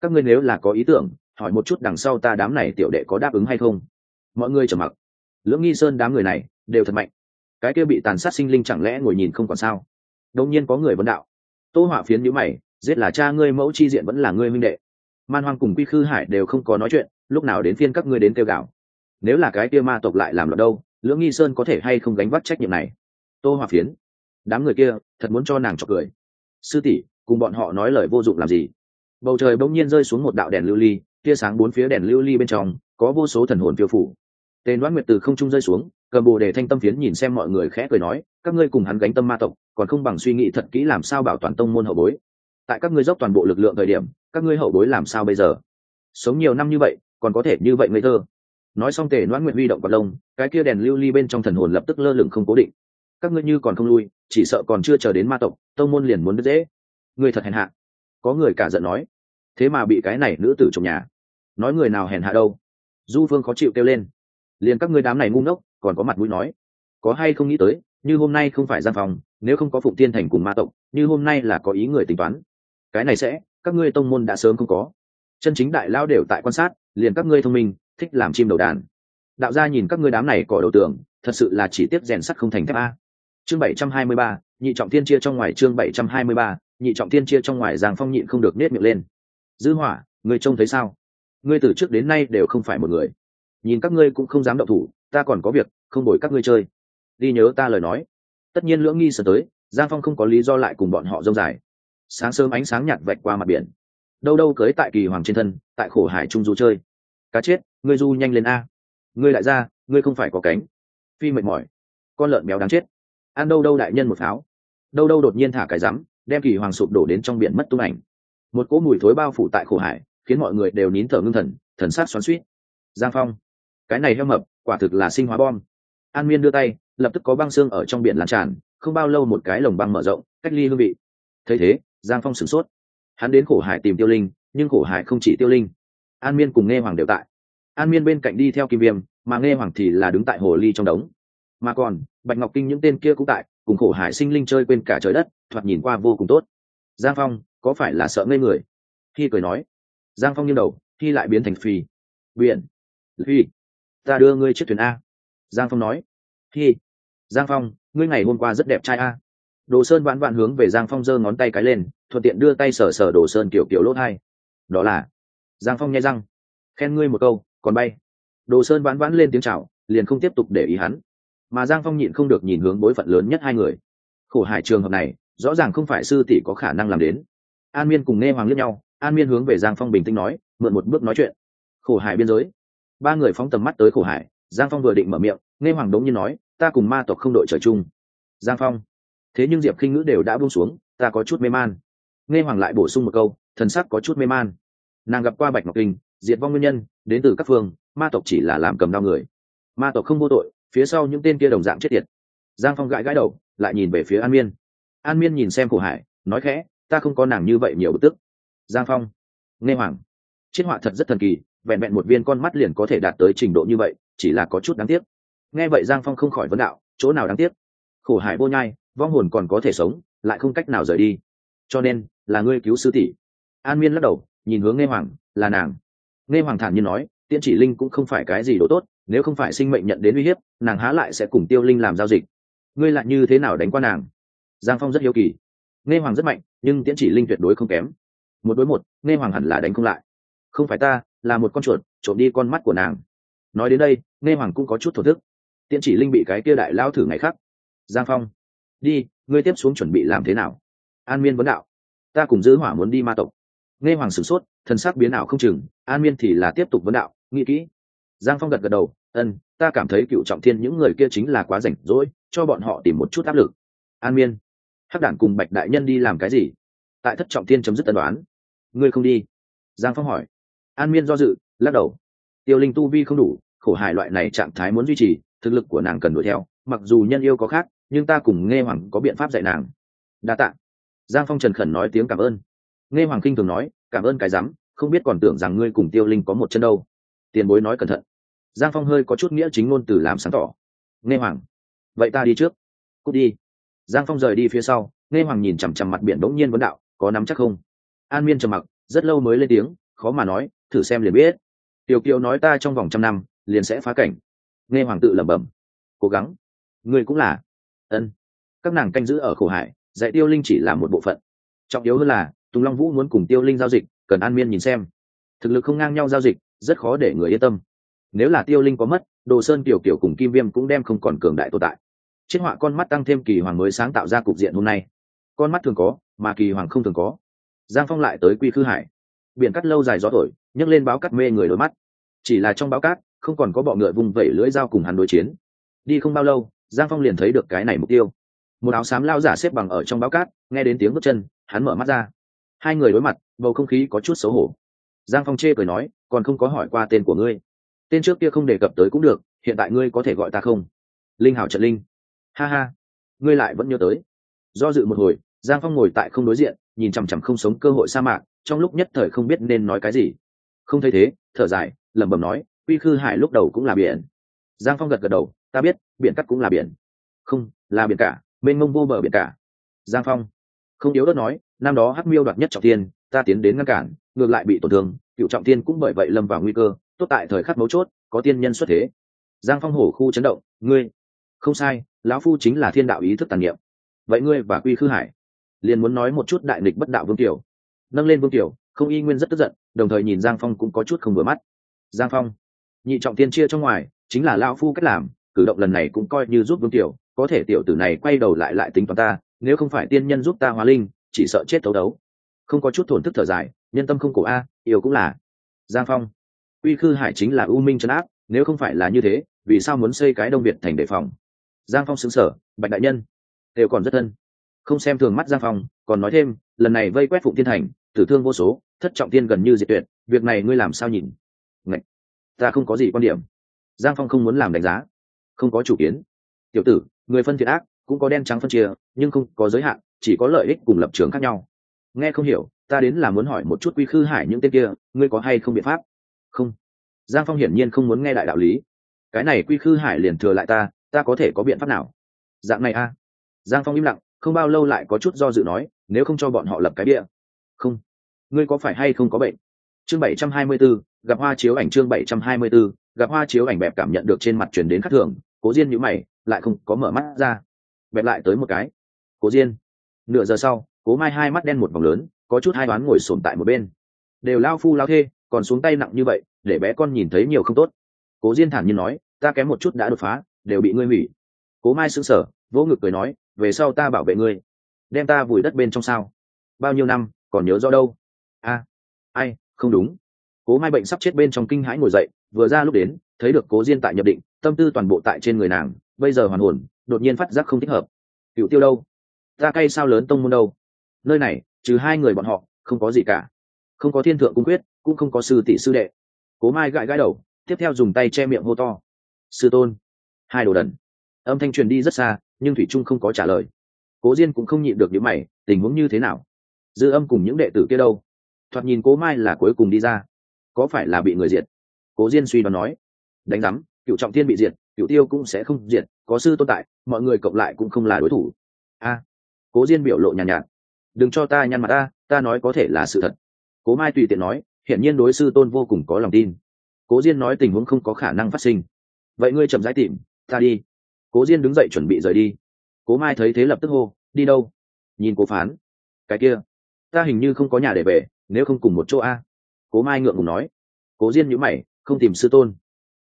Các ngươi nếu là có ý tưởng hỏi một chút đằng sau ta đám này tiểu đệ có đáp ứng hay không? Mọi người trầm mặc. Lưỡng nghi sơn đám người này đều thật mạnh. Cái kia bị tàn sát sinh linh chẳng lẽ ngồi nhìn không còn sao? Đông nhiên có người vấn đạo. Tô hỏa phiến nhíu mày, giết là cha ngươi mẫu chi diện vẫn là ngươi minh đệ. Man hoang cùng quy khư hải đều không có nói chuyện, lúc nào đến phiên các ngươi đến kêu gạo nếu là cái kia ma tộc lại làm loạn đâu, lưỡng nghi sơn có thể hay không gánh vác trách nhiệm này? Tô hỏa phiến, đám người kia thật muốn cho nàng chọc cười. Sư tỷ, cùng bọn họ nói lời vô dụng làm gì? Bầu trời bỗng nhiên rơi xuống một đạo đèn lưu ly tia sáng bốn phía đèn lưu ly bên trong, có vô số thần hồn phiêu phủ. Tên đoán nguyệt từ không trung rơi xuống, cầm bồ đề thanh tâm phiến nhìn xem mọi người khẽ cười nói, các ngươi cùng hắn gánh tâm ma tộc, còn không bằng suy nghĩ thật kỹ làm sao bảo toàn tông môn hậu bối. Tại các ngươi dốc toàn bộ lực lượng thời điểm, các ngươi hậu bối làm sao bây giờ? Sống nhiều năm như vậy, còn có thể như vậy ngây thơ. Nói xong, tề noãn nguyện huy động quạt lông, cái kia đèn lưu ly bên trong thần hồn lập tức lơ lửng không cố định. Các ngươi như còn không lui, chỉ sợ còn chưa chờ đến ma tộc, tông môn liền muốn đứt dễ người thật hèn hạ. Có người cả giận nói. Thế mà bị cái này nữ tử trong nhà nói người nào hèn hạ đâu. Du phương khó chịu kêu lên. Liền các ngươi đám này ngu ngốc, còn có mặt mũi nói. Có hay không nghĩ tới, như hôm nay không phải gian phòng, nếu không có phụng tiên thành cùng ma tộc, như hôm nay là có ý người tính toán. Cái này sẽ, các ngươi tông môn đã sớm không có. Chân chính đại lao đều tại quan sát, liền các ngươi thông minh, thích làm chim đầu đàn. Đạo gia nhìn các ngươi đám này cỏ đầu tường, thật sự là chỉ tiếp rèn sắt không thành thép a. Chương bảy trăm hai mươi ba, nhị trọng thiên chia trong ngoài chương bảy trăm hai mươi ba, nhị trọng thiên chia trong ngoài giang phong nhịn không được nết miệng lên. Dư hỏa ngươi trông thấy sao? Ngươi từ trước đến nay đều không phải một người. Nhìn các ngươi cũng không dám động thủ, ta còn có việc, không đổi các ngươi chơi. Đi nhớ ta lời nói. Tất nhiên lưỡng nghi sờ tới, giang phong không có lý do lại cùng bọn họ dông dài. Sáng sớm ánh sáng nhạt vạch qua mặt biển. Đâu đâu cưới tại kỳ hoàng trên thân, tại khổ hải trung du chơi. Cá chết, ngươi du nhanh lên a. Ngươi lại ra ngươi không phải có cánh. Phi mệt mỏi. Con lợn béo đáng chết. Ăn đâu đâu đại nhân một pháo. Đâu đâu đột nhiên thả cái rắm, đem kỳ hoàng sụp đổ đến trong biển mất tung ảnh. Một cỗ mùi thối bao phủ tại khổ hải khiến mọi người đều nín thở ngưng thần thần sát xoắn suýt giang phong, cái này heo mập, quả thực là sinh hóa bom. An miên đưa tay, lập tức có băng xương ở trong biển lan tràn, không bao lâu một cái lồng băng mở rộng, cách ly hương vị. Thấy thế, giang phong sửng sốt. Hắn đến khổ hải tìm tiêu linh, nhưng khổ hải không chỉ tiêu linh. An miên cùng nghe hoàng đều tại. An miên bên cạnh đi theo kim viêm, mà nghe hoàng thì là đứng tại hồ ly trong đống. Mà còn, bạch ngọc kinh những tên kia cũng tại, cùng khổ hải sinh linh chơi quên cả trời đất, thoạt nhìn qua vô cùng tốt. Giang phong, có phải là sợ ngây người? Khi cười nói giang phong nghiêng đầu, khi lại biến thành phi. Biển. Phi. Ta đưa ngươi chiếc thuyền a. Giang phong nói. Khi giang phong, ngươi ngày hôm qua rất đẹp trai a. Đồ sơn vãn vãn hướng về giang phong giơ ngón tay cái lên, thuận tiện đưa tay sờ sờ đồ sơn kiểu kiểu lốt hai. Đó là. Giang phong nghe răng. Khen ngươi một câu, còn bay. Đồ sơn vãn vãn lên tiếng c h à o liền không tiếp tục để ý hắn. Mà giang phong nhịn không được nhìn hướng bối phận lớn nhất hai người. Khổ hải trường hợp này, rõ ràng không phải sư tỷ có khả năng làm đến. An miên cùng nghe hoàng liếc nhau an miên hướng về giang phong bình tĩnh nói, mượn một bước nói chuyện. Khổ hải biên giới. Ba người phóng tầm mắt tới khổ hải, giang phong vừa định mở miệng nghe hoàng đống như nói, ta cùng ma tộc không đội trời chung. Giang phong. Thế nhưng diệp khinh ngữ đều đã buông xuống, ta có chút mê man. Nghe hoàng lại bổ sung một câu, thần sắc có chút mê man. Nàng gặp qua bạch ngọc kinh, diệt vong nguyên nhân, đến từ các phương, ma tộc chỉ là làm cầm đau người. Ma tộc không vô tội, phía sau những tên kia đồng dạng chết tiệt. Giang phong gãi gãi đầu, lại nhìn về phía an miên. An miên nhìn xem khổ hải, nói khẽ, ta không có nàng như vậy nhiều bực tức giang phong. Nghe hoàng. Chiết họa thật rất thần kỳ, vẹn vẹn một viên con mắt liền có thể đạt tới trình độ như vậy, chỉ là có chút đáng tiếc. Nghe vậy giang phong không khỏi vấn đạo, chỗ nào đáng tiếc? Khổ hải vô nhai, vong hồn còn có thể sống, lại không cách nào rời đi. Cho nên, là ngươi cứu sư tỷ. An miên lắc đầu, nhìn hướng nghe hoàng, là nàng. Nghe hoàng thản nhiên nói, tiễn chỉ linh cũng không phải cái gì độ tốt, nếu không phải sinh mệnh nhận đến uy hiếp, nàng há lại sẽ cùng tiêu linh làm giao dịch. Ngươi lại như thế nào đánh qua nàng? Giang phong rất hiếu kỳ. Nghe hoàng rất mạnh, nhưng tiễn chỉ linh tuyệt đối không kém một đối một, nghe hoàng hẳn là đánh không lại. Không phải ta, là một con chuột, trộm đi con mắt của nàng. Nói đến đây, nghe hoàng cũng có chút thổ thức. Tiện chỉ linh bị cái kia đại lao thử ngày khác. Giang phong, đi, ngươi tiếp xuống chuẩn bị làm thế nào? An miên vấn đạo. Ta cùng giữ hỏa muốn đi ma tộc. Nghe hoàng sửng sốt, thần sắc biến ảo không chừng, an miên thì là tiếp tục vấn đạo, nghĩ kỹ. Giang phong gật gật đầu, ân, ta cảm thấy cựu trọng thiên những người kia chính là quá rảnh rỗi, cho bọn họ tìm một chút áp lực. An miên, hắc đản cùng bạch đại nhân đi làm cái gì? Tại thất trọng thiên chấm dứt tân đoán ngươi không đi? Giang phong hỏi. An miên do dự, lắc đầu. Tiêu linh tu vi không đủ, khổ hài loại này trạng thái muốn duy trì, thực lực của nàng cần đuổi theo, mặc dù nhân yêu có khác, nhưng ta cùng nghe hoàng có biện pháp dạy nàng. Đa t ạ giang phong trần khẩn nói tiếng cảm ơn. Nghe hoàng kinh thường nói, cảm ơn cái rắm, không biết còn tưởng rằng ngươi cùng tiêu linh có một chân đâu. Tiền bối nói cẩn thận. Giang phong hơi có chút nghĩa chính ngôn từ làm sáng tỏ. Nghe hoàng, vậy ta đi trước. Cút đi. Giang phong rời đi phía sau nghe hoàng nhìn chằm chằm mặt biển đ ỗ n g nhiên vấn đạo, có nắm chắc không? An miên trầm mặc, rất lâu mới lên tiếng, khó mà nói, thử xem liền biết. Tiểu kiều nói ta trong vòng trăm năm, liền sẽ phá cảnh. Nghe hoàng tự lẩm bẩm, cố gắng. Ngươi cũng là. Ân. Các nàng canh giữ ở khổ hải, dạy tiêu linh chỉ là một bộ phận. Trọng yếu hơn là, tùng long vũ muốn cùng tiêu linh giao dịch, cần an miên nhìn xem. Thực lực không ngang nhau giao dịch, rất khó để người yên tâm. Nếu là tiêu linh có mất, đồ sơn, tiểu kiểu cùng kim viêm cũng đem không còn cường đại tồn tại. Chiết họa con mắt tăng thêm kỳ hoàng mới sáng tạo ra cục diện hôm nay. Con mắt thường có, mà kỳ hoàng không thường có giang phong lại tới quy khư hải. Biển cắt lâu dài gió thổi, nhấc lên báo cắt mê người đôi mắt. Chỉ là trong báo cát, không còn có bọ ngựa vùng vẩy lưỡi dao cùng hắn đối chiến. Đi không bao lâu, giang phong liền thấy được cái này mục tiêu. Một áo xám lao giả xếp bằng ở trong báo cát, nghe đến tiếng bước chân, hắn mở mắt ra. Hai người đối mặt, bầu không khí có chút xấu hổ. Giang phong chê cười nói, còn không có hỏi qua tên của ngươi. Tên trước kia không đề cập tới cũng được, hiện tại ngươi có thể gọi ta không? Linh hảo trận linh. Ha ha, ngươi lại vẫn nhớ tới. Do dự một hồi, giang phong ngồi tại không đối diện nhìn chằm chằm không sống cơ hội sa mạc, trong lúc nhất thời không biết nên nói cái gì. Không thấy thế, thở dài, lẩm bẩm nói, quy khư hải lúc đầu cũng là biển. Giang phong gật gật đầu, ta biết, biển cắt cũng là biển. Không, là biển cả, mênh mông vô bờ biển cả. Giang phong không yếu đất nói, năm đó hắc miêu đoạt nhất trọng tiên ta tiến đến ngăn cản, ngược lại bị tổn thương, cựu trọng tiên cũng bởi vậy lâm vào nguy cơ, tốt tại thời khắc mấu chốt, có tiên nhân xuất thế. Giang phong hổ khu chấn động, ngươi, không sai, lão phu chính là thiên đạo ý thức tàn niệm. Vậy ngươi và quy khư hải liền muốn nói một chút đại nghịch bất đạo vương tiểu nâng lên vương tiểu không y nguyên rất tức giận, đồng thời nhìn giang phong cũng có chút không vừa mắt. Giang phong, nhị trọng tiên chia trong ngoài, chính là lão phu cách làm, cử động lần này cũng coi như giúp vương tiểu có thể tiểu tử này quay đầu lại lại tính toán ta, nếu không phải tiên nhân giúp ta hóa linh, chỉ sợ chết thấu đấu. Không có chút thổn thức thở dài, nhân tâm không cổ a, yêu cũng là. Giang phong, uy khư hải chính là u minh trấn áp, nếu không phải là như thế, vì sao muốn xây cái đông việt thành đề phòng? Giang phong xứng sở bạch đại nhân, đều còn rất thân không xem thường mắt giang phong, còn nói thêm, lần này vây quét phụng thiên thành, tử thương vô số, thất trọng tiên gần như diệt tuyệt, việc này ngươi làm sao nhìn? Ngậy! ta không có gì quan điểm. Giang phong không muốn làm đánh giá, không có chủ kiến. Tiểu tử, người phân thiện ác, cũng có đen trắng phân chia, nhưng không có giới hạn, chỉ có lợi ích cùng lập trường khác nhau. Nghe không hiểu, ta đến là muốn hỏi một chút quy khư hải những tên kia, ngươi có hay không biện pháp? Không. Giang phong hiển nhiên không muốn nghe đại đạo lý. Cái này quy khư hải liền thừa lại ta ta có thể có biện pháp nào? Dạng này a. Giang phong im lặng không bao lâu lại có chút do dự nói nếu không cho bọn họ lập cái bia. Không. Ngươi có phải hay không có bệnh? Chương bảy trăm hai mươi 724, gặp hoa chiếu ảnh chương bảy trăm hai mươi 724, gặp hoa chiếu ảnh bẹp cảm nhận được trên mặt chuyển đến khắc thường cố diên nhữ mày lại không có mở mắt ra. Bẹp lại tới một cái. Cố diên. Nửa giờ sau cố mai hai mắt đen một vòng lớn có chút hai đoán ngồi sồn tại một bên. Đều lao phu lao thê còn xuống tay nặng như vậy để bé con nhìn thấy nhiều không tốt. Cố diên thản nhiên nói ta kém một chút đã đột phá đều bị ngươi hủy. Cố mai sững sờ vỗ ngực cười nói về sau ta bảo vệ ngươi. Đem ta vùi đất bên trong sao? Bao nhiêu năm, còn nhớ rõ đâu? A, ai, không đúng. Cố mai bệnh sắp chết bên trong kinh hãi ngồi dậy, vừa ra lúc đến, thấy được cố diên tại nhập định, tâm tư toàn bộ tại trên người nàng, bây giờ hoàn hồn, đột nhiên phát giác không thích hợp. Cựu tiêu đâu? Ta cay sao lớn tông môn đâu? Nơi này, trừ hai người bọn họ, không có gì cả. Không có thiên thượng cung quyết, cũng không có sư tỷ sư đệ. Cố mai gãi gãi đầu, tiếp theo dùng tay che miệng hô to. Sư tôn. Hai đồ đần. Âm thanh truyền đi rất xa nhưng thủy trung không có trả lời. Cố diên cũng không nhịn được những mày tình huống như thế nào? Dư âm cùng những đệ tử kia đâu? Thoạt nhìn cố mai là cuối cùng đi ra. Có phải là bị người diệt? Cố diên suy đoán nói. Đánh giám cựu trọng thiên bị diệt cựu tiêu cũng sẽ không diệt có sư tồn tại mọi người cộng lại cũng không là đối thủ. A. Cố diên biểu lộ nhàn nhạt, nhạt. Đừng cho ta nhăn mặt ta ta nói có thể là sự thật. Cố mai tùy tiện nói hiển nhiên đối sư tôn vô cùng có lòng tin. Cố diên nói tình huống không có khả năng phát sinh. Vậy ngươi chậm rãi tìm ta đi cố diên đứng dậy chuẩn bị rời đi. Cố mai thấy thế lập tức hô, đi đâu? Nhìn cố phán. Cái kia, ta hình như không có nhà để về, nếu không cùng một chỗ a. Cố mai ngượng ngùng nói. Cố diên nhữ mày, không tìm sư tôn.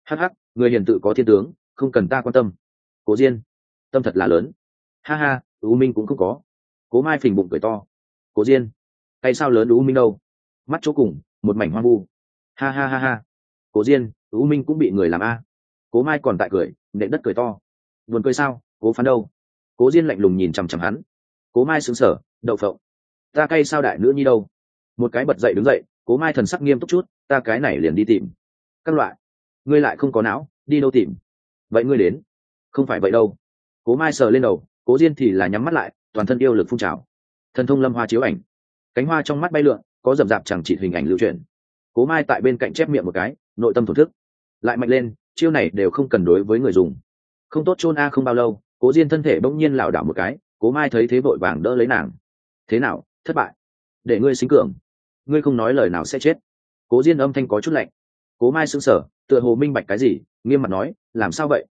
Hắc hắc, người hiền tự có thiên tướng, không cần ta quan tâm. Cố diên, tâm thật là lớn. Ha ha u minh cũng không có. Cố mai phình bụng cười to. Cố diên hay sao lớn u minh đâu? Mắt chỗ cùng, một mảnh hoang vu. Ha ha ha ha. Cố diên u minh cũng bị người làm a. Cố mai còn tại cười, nệ đất cười to buồn cười sao? Cố phán đâu? Cố diên lạnh lùng nhìn chằm chằm hắn. Cố mai xứng sở đậu phộng, ta cay sao đại nữ nhi đâu? Một cái bật dậy đứng dậy, cố mai thần sắc nghiêm túc chút, ta cái này liền đi tìm. Các loại, ngươi lại không có não, đi đâu tìm? Vậy ngươi đến. Không phải vậy đâu. Cố mai sờ lên đầu, cố diên thì là nhắm mắt lại, toàn thân yêu lực phun trào. Thần thông lâm hoa chiếu ảnh. Cánh hoa trong mắt bay lượn, có rậm rạp chẳng chỉ hình ảnh lưu truyền. Cố mai tại bên cạnh chép miệng một cái, nội tâm thổn thức. Lại mạnh lên, chiêu này đều không cần đối với người dùng không tốt chôn a không bao lâu, cố diên thân thể bỗng nhiên lảo đảo một cái, cố mai thấy thế vội vàng đỡ lấy nàng. Thế nào, thất bại? Để ngươi sinh cường. Ngươi không nói lời nào sẽ chết. Cố diên âm thanh có chút lạnh. Cố mai sững sờ, tựa hồ minh bạch cái gì, nghiêm mặt nói, làm sao vậy?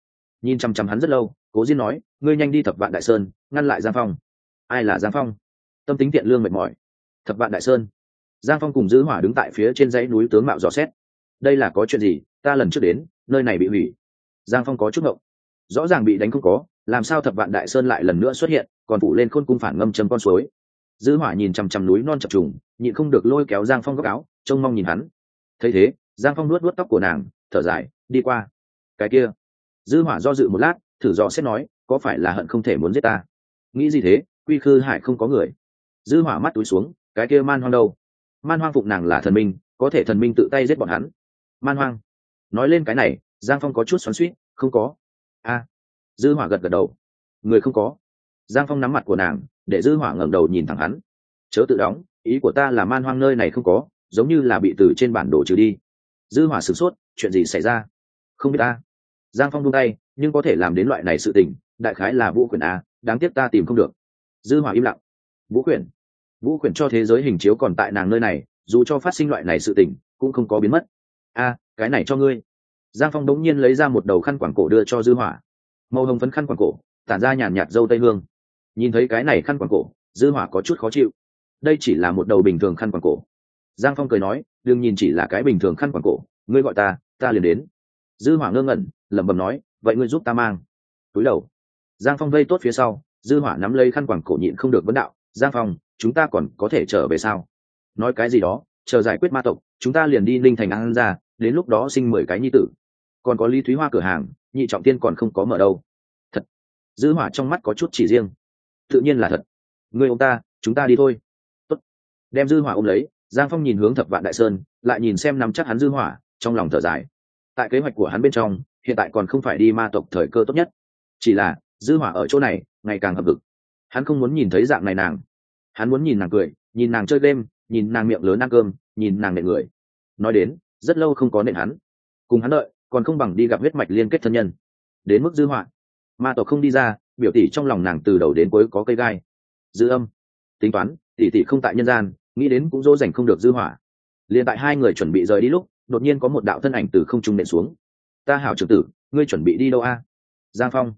Nhìn chằm chằm hắn rất lâu, cố diên nói, ngươi nhanh đi thập vạn đại sơn, ngăn lại giang phong. Ai là giang phong? Tâm tính tiện lương mệt mỏi. Thập vạn đại sơn. Giang phong cùng giữ hỏa đứng tại phía trên dãy núi tướng mạo dò xét. Đây là có chuyện gì? Ta lần trước đến, nơi này bị hủy. Giang phong có chút ngộng rõ ràng bị đánh không có, làm sao thập vạn đại sơn lại lần nữa xuất hiện, còn phủ lên khôn cung phản ngâm chấm con suối. Dư hỏa nhìn chằm chằm núi non chập trùng, nhịn không được lôi kéo giang phong góc áo, trông mong nhìn hắn. Thấy thế, giang phong nuốt nuốt tóc của nàng, thở dài, đi qua. Cái kia? Dư hỏa do dự một lát, thử dò xét nói, có phải là hận không thể muốn giết ta? Nghĩ gì thế? Quy khư hải không có người. Dư hỏa mắt túi xuống, cái kia man hoang đâu? Man hoang phụng nàng là thần minh, có thể thần minh tự tay giết bọn hắn. Man hoang. Nói lên cái này, giang phong có chút xoắn suýt không có a. Dư hỏa gật gật đầu. Người không có. Giang phong nắm mặt của nàng để dư hỏa ngẩng đầu nhìn thẳng hắn. Chớ tự đóng ý của ta là man hoang nơi này không có giống như là bị từ trên bản đồ trừ đi. Dư hỏa sửng sốt chuyện gì xảy ra? Không biết ta. Giang phong buông tay nhưng có thể làm đến loại này sự tình đại khái là vũ Quyển a đáng tiếc ta tìm không được. Dư hỏa im lặng. Vũ Quyển, vũ Quyển cho thế giới hình chiếu còn tại nàng nơi này dù cho phát sinh loại này sự tình cũng không có biến mất. A cái này cho ngươi giang phong đống nhiên lấy ra một đầu khăn quảng cổ đưa cho dư hỏa. Màu hồng phấn khăn quảng cổ, tản ra nhàn nhạt dâu tây hương. Nhìn thấy cái này khăn quảng cổ, dư hỏa có chút khó chịu. Đây chỉ là một đầu bình thường khăn quảng cổ. Giang phong cười nói đừng nhìn chỉ là cái bình thường khăn quảng cổ, ngươi gọi ta ta liền đến. Dư hỏa ngơ ngẩn, lẩm bẩm nói, vậy ngươi giúp ta mang. Túi đầu. Giang phong vây tốt phía sau, dư hỏa nắm lấy khăn quảng cổ nhịn không được vấn đạo, giang phong, chúng ta còn có thể trở về sao? Nói cái gì đó, chờ giải quyết ma tộc, chúng ta liền đi ninh thành an ra, đến lúc đó sinh mười cái nhi tử còn có lý thúy hoa cửa hàng, nhị trọng tiên còn không có mở đâu. Thật. Dư hỏa trong mắt có chút chỉ riêng. Tự nhiên là thật. Người ông ta, chúng ta đi thôi. Tốt. đem dư hỏa ôm lấy, giang phong nhìn hướng thập vạn đại sơn, lại nhìn xem nắm chắc hắn dư hỏa, trong lòng thở dài. Tại kế hoạch của hắn bên trong, hiện tại còn không phải đi ma tộc thời cơ tốt nhất. Chỉ là, dư hỏa ở chỗ này, ngày càng hợp lực. Hắn không muốn nhìn thấy dạng này nàng. Hắn muốn nhìn nàng cười, nhìn nàng chơi game, nhìn nàng miệng lớn ăn cơm, nhìn nàng nện người. Nói đến, rất lâu không có nện hắn. Cùng hắn đợi còn không bằng đi gặp huyết mạch liên kết thân nhân. Đến mức dư hỏa ma tộc không đi ra, biểu tỷ trong lòng nàng từ đầu đến cuối có cây gai. Dư âm. Tính toán, tỷ tỷ không tại nhân gian, nghĩ đến cũng dỗ dành không được dư hỏa liền tại hai người chuẩn bị rời đi lúc, đột nhiên có một đạo thân ảnh từ không trung nện xuống. Ta hảo trưởng tử, ngươi chuẩn bị đi đâu a? Giang phong.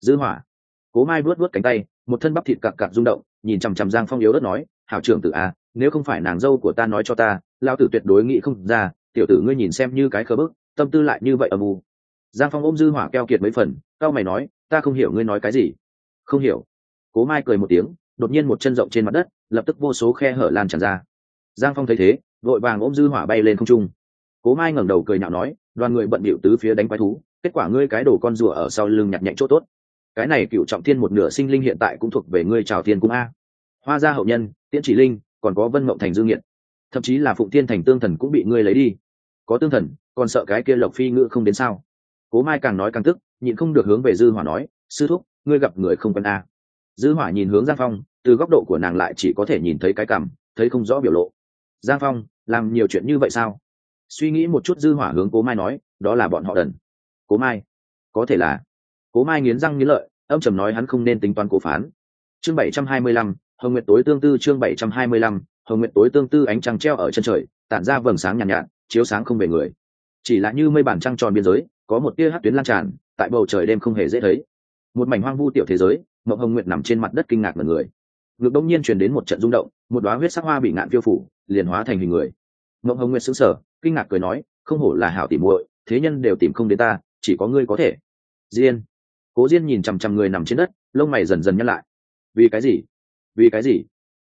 Dư hỏa cố mai vuốt vuốt cánh tay, một thân bắp thịt cặc cặc rung động, nhìn chằm chằm giang phong yếu đất nói, hảo trưởng tử a, nếu không phải nàng dâu của ta nói cho ta lao tử tuyệt đối nghĩ không ra, tiểu tử ngươi nhìn xem như cái khờ bức tâm tư lại như vậy âm u. Giang phong ôm dư hỏa keo kiệt mấy phần cao mày nói, ta không hiểu ngươi nói cái gì. Không hiểu. Cố mai cười một tiếng, đột nhiên một chân rộng trên mặt đất, lập tức vô số khe hở lan tràn ra. Giang phong thấy thế, vội vàng ôm dư hỏa bay lên không trung. Cố mai ngẩng đầu cười nhạo nói, đoàn người bận bịu tứ phía đánh quái thú, kết quả ngươi cái đồ con rùa ở sau lưng nhặt nhạnh chỗ tốt. Cái này cựu trọng thiên một nửa sinh linh hiện tại cũng thuộc về ngươi chào thiên cung a. Hoa gia hậu nhân, tiễn chỉ linh, còn có vân mộng thành dương nghiện thậm chí là phụng thiên thành tương thần cũng bị ngươi lấy đi. Có tương thần còn sợ cái kia lộc phi ngữ không đến sao? Cố mai càng nói càng tức nhịn không được hướng về dư hỏa nói sư thúc ngươi gặp người không cần a. À. dư hỏa nhìn hướng giang phong từ góc độ của nàng lại chỉ có thể nhìn thấy cái cằm thấy không rõ biểu lộ. Giang phong làm nhiều chuyện như vậy sao? Suy nghĩ một chút dư hỏa hướng cố mai nói đó là bọn họ đần. Cố mai có thể là. Cố mai nghiến răng nghiến lợi âm trầm nói hắn không nên tính toán cố phán. Chương 725, hồng nguyệt tối tương tư chương 725, hồng nguyệt tối tương tư ánh trăng treo ở chân trời tản ra vầng sáng nhàn nhạt, nhạt chiếu sáng không về người chỉ là như mây bản trăng tròn biên giới, có một tia hát tuyến lan tràn, tại bầu trời đêm không hề dễ thấy. Một mảnh hoang vu tiểu thế giới, mộng hồng nguyệt nằm trên mặt đất kinh ngạc mọi người. Ngược đông nhiên truyền đến một trận rung động, một đoá huyết sắc hoa bị ngạn phiêu phủ, liền hóa thành hình người. Mộng hồng nguyệt sững sờ, kinh ngạc cười nói, không hổ là hảo tỉ muội, thế nhân đều tìm không đến ta, chỉ có ngươi có thể. Diên. Cố diên nhìn chằm chằm người nằm trên đất, lông mày dần dần nhăn lại. Vì cái gì? Vì cái gì?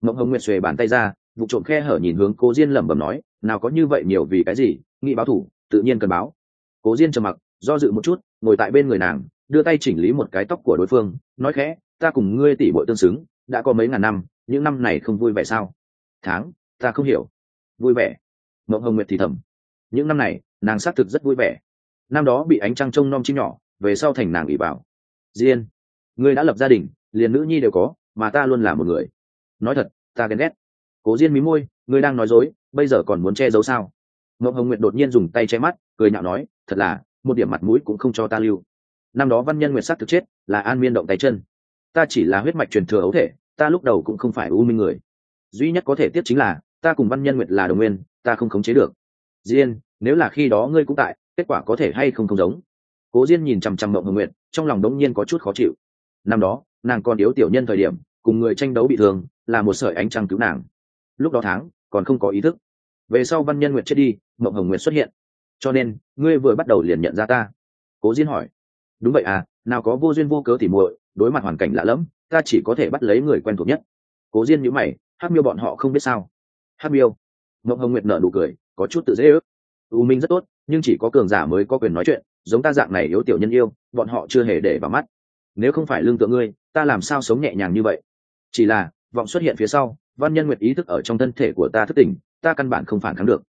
Mộng hồng nguyệt xuề bàn tay ra, vụ trộm khe hở nhìn hướng cố diên lẩm bẩm nói, nào có như vậy nhiều vì cái gì? Nghị báo thủ tự nhiên cần báo. Cố diên trầm mặc, do dự một chút, ngồi tại bên người nàng, đưa tay chỉnh lý một cái tóc của đối phương, nói khẽ, ta cùng ngươi tỷ bội tương xứng, đã có mấy ngàn năm, những năm này không vui vẻ sao? Tháng, ta không hiểu. Vui vẻ. Mộng hồng nguyệt thì thầm. Những năm này, nàng xác thực rất vui vẻ. Năm đó bị ánh trăng trông nom chim nhỏ, về sau thành nàng ỉ bảo diên, ngươi đã lập gia đình, liền nữ nhi đều có, mà ta luôn là một người. Nói thật, ta ghen ghét. Cố diên mí môi, ngươi đang nói dối, bây giờ còn muốn che giấu sao? Ngọc hồng nguyệt đột nhiên dùng tay che mắt, cười nhạo nói, thật là, một điểm mặt mũi cũng không cho ta lưu. Năm đó văn nhân nguyệt sắc thực chết, là an miên động tay chân. Ta chỉ là huyết mạch truyền thừa ấu thể, ta lúc đầu cũng không phải u minh người. Duy nhất có thể tiếp chính là, ta cùng văn nhân nguyệt là đồng nguyên, ta không khống chế được. Diên, nếu là khi đó ngươi cũng tại, kết quả có thể hay không không giống? Cố diên nhìn chằm chằm mộng hồng nguyệt, trong lòng đống nhiên có chút khó chịu. Năm đó, nàng còn yếu tiểu nhân thời điểm, cùng người tranh đấu bị thương, là một sợi ánh trăng cứu nàng. Lúc đó tháng, còn không có ý thức về sau văn nhân nguyệt chết đi, mộng hồng nguyệt xuất hiện. Cho nên, ngươi vừa bắt đầu liền nhận ra ta. Cố diên hỏi. Đúng vậy à nào có vô duyên vô cớ thì muội, đối mặt hoàn cảnh lạ lẫm, ta chỉ có thể bắt lấy người quen thuộc nhất. Cố diên nhữ mày hát miêu bọn họ không biết sao. Hát miêu. Mộng hồng nguyệt nở nụ cười, có chút tự dễ ước. U minh rất tốt, nhưng chỉ có cường giả mới có quyền nói chuyện, giống ta dạng này yếu tiểu nhân yêu, bọn họ chưa hề để vào mắt. Nếu không phải lương tượng ngươi, ta làm sao sống nhẹ nhàng như vậy? Chỉ là, vọng xuất hiện phía sau, văn nhân nguyệt ý thức ở trong thân thể của ta thất tình ta căn bản không phản kháng được.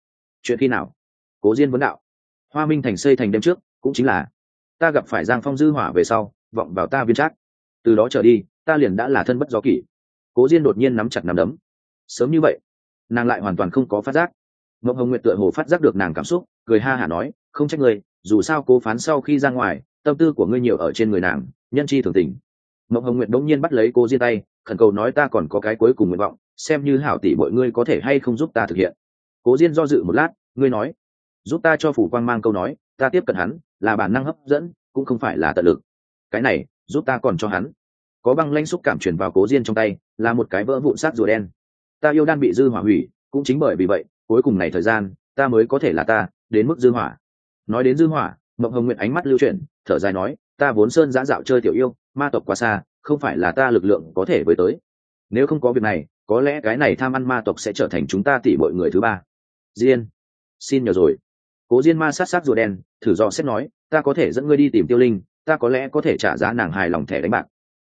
Chuyện khi nào? Cố diên vấn đạo. Hoa minh thành xây thành đêm trước, cũng chính là, ta gặp phải giang phong dư hỏa về sau, vọng vào ta viên trác. Từ đó trở đi, ta liền đã là thân bất gió kỷ. Cố diên đột nhiên nắm chặt nắm đấm. Sớm như vậy, nàng lại hoàn toàn không có phát giác. Mộng hồng nguyệt tựa hồ phát giác được nàng cảm xúc, cười ha hả nói, không trách ngươi, dù sao cố phán sau khi ra ngoài, tâm tư của ngươi nhiều ở trên người nàng, nhân chi thường tình. Mộng hồng nguyệt đống nhiên bắt lấy cô diên tay, khẩn cầu nói, ta còn có cái cuối cùng nguyện vọng xem như hảo tỷ mọi ngươi có thể hay không giúp ta thực hiện. Cố diên do dự một lát, ngươi nói, giúp ta cho phủ quang mang câu nói, ta tiếp cận hắn, là bản năng hấp dẫn, cũng không phải là tận lực. Cái này, giúp ta còn cho hắn. Có băng lanh xúc cảm truyền vào cố diên trong tay, là một cái vỡ vụn sát rùa đen. Ta yêu đan bị dư hỏa hủy, cũng chính bởi vì vậy, cuối cùng này thời gian, ta mới có thể là ta, đến mức dư hỏa. Nói đến dư hỏa, mộng hồng nguyện ánh mắt lưu chuyển, thở dài nói, ta vốn sơn giã dạo chơi tiểu yêu, ma tộc quá xa, không phải là ta lực lượng có thể với tới. Nếu không có việc này có lẽ cái này tham ăn ma tộc sẽ trở thành chúng ta tỷ mọi người thứ ba. Diên, xin nhờ rồi. Cố diên ma sát sát rùa đen, thử do xét nói, ta có thể dẫn ngươi đi tìm tiêu linh, ta có lẽ có thể trả giá nàng hài lòng thẻ đánh bạc.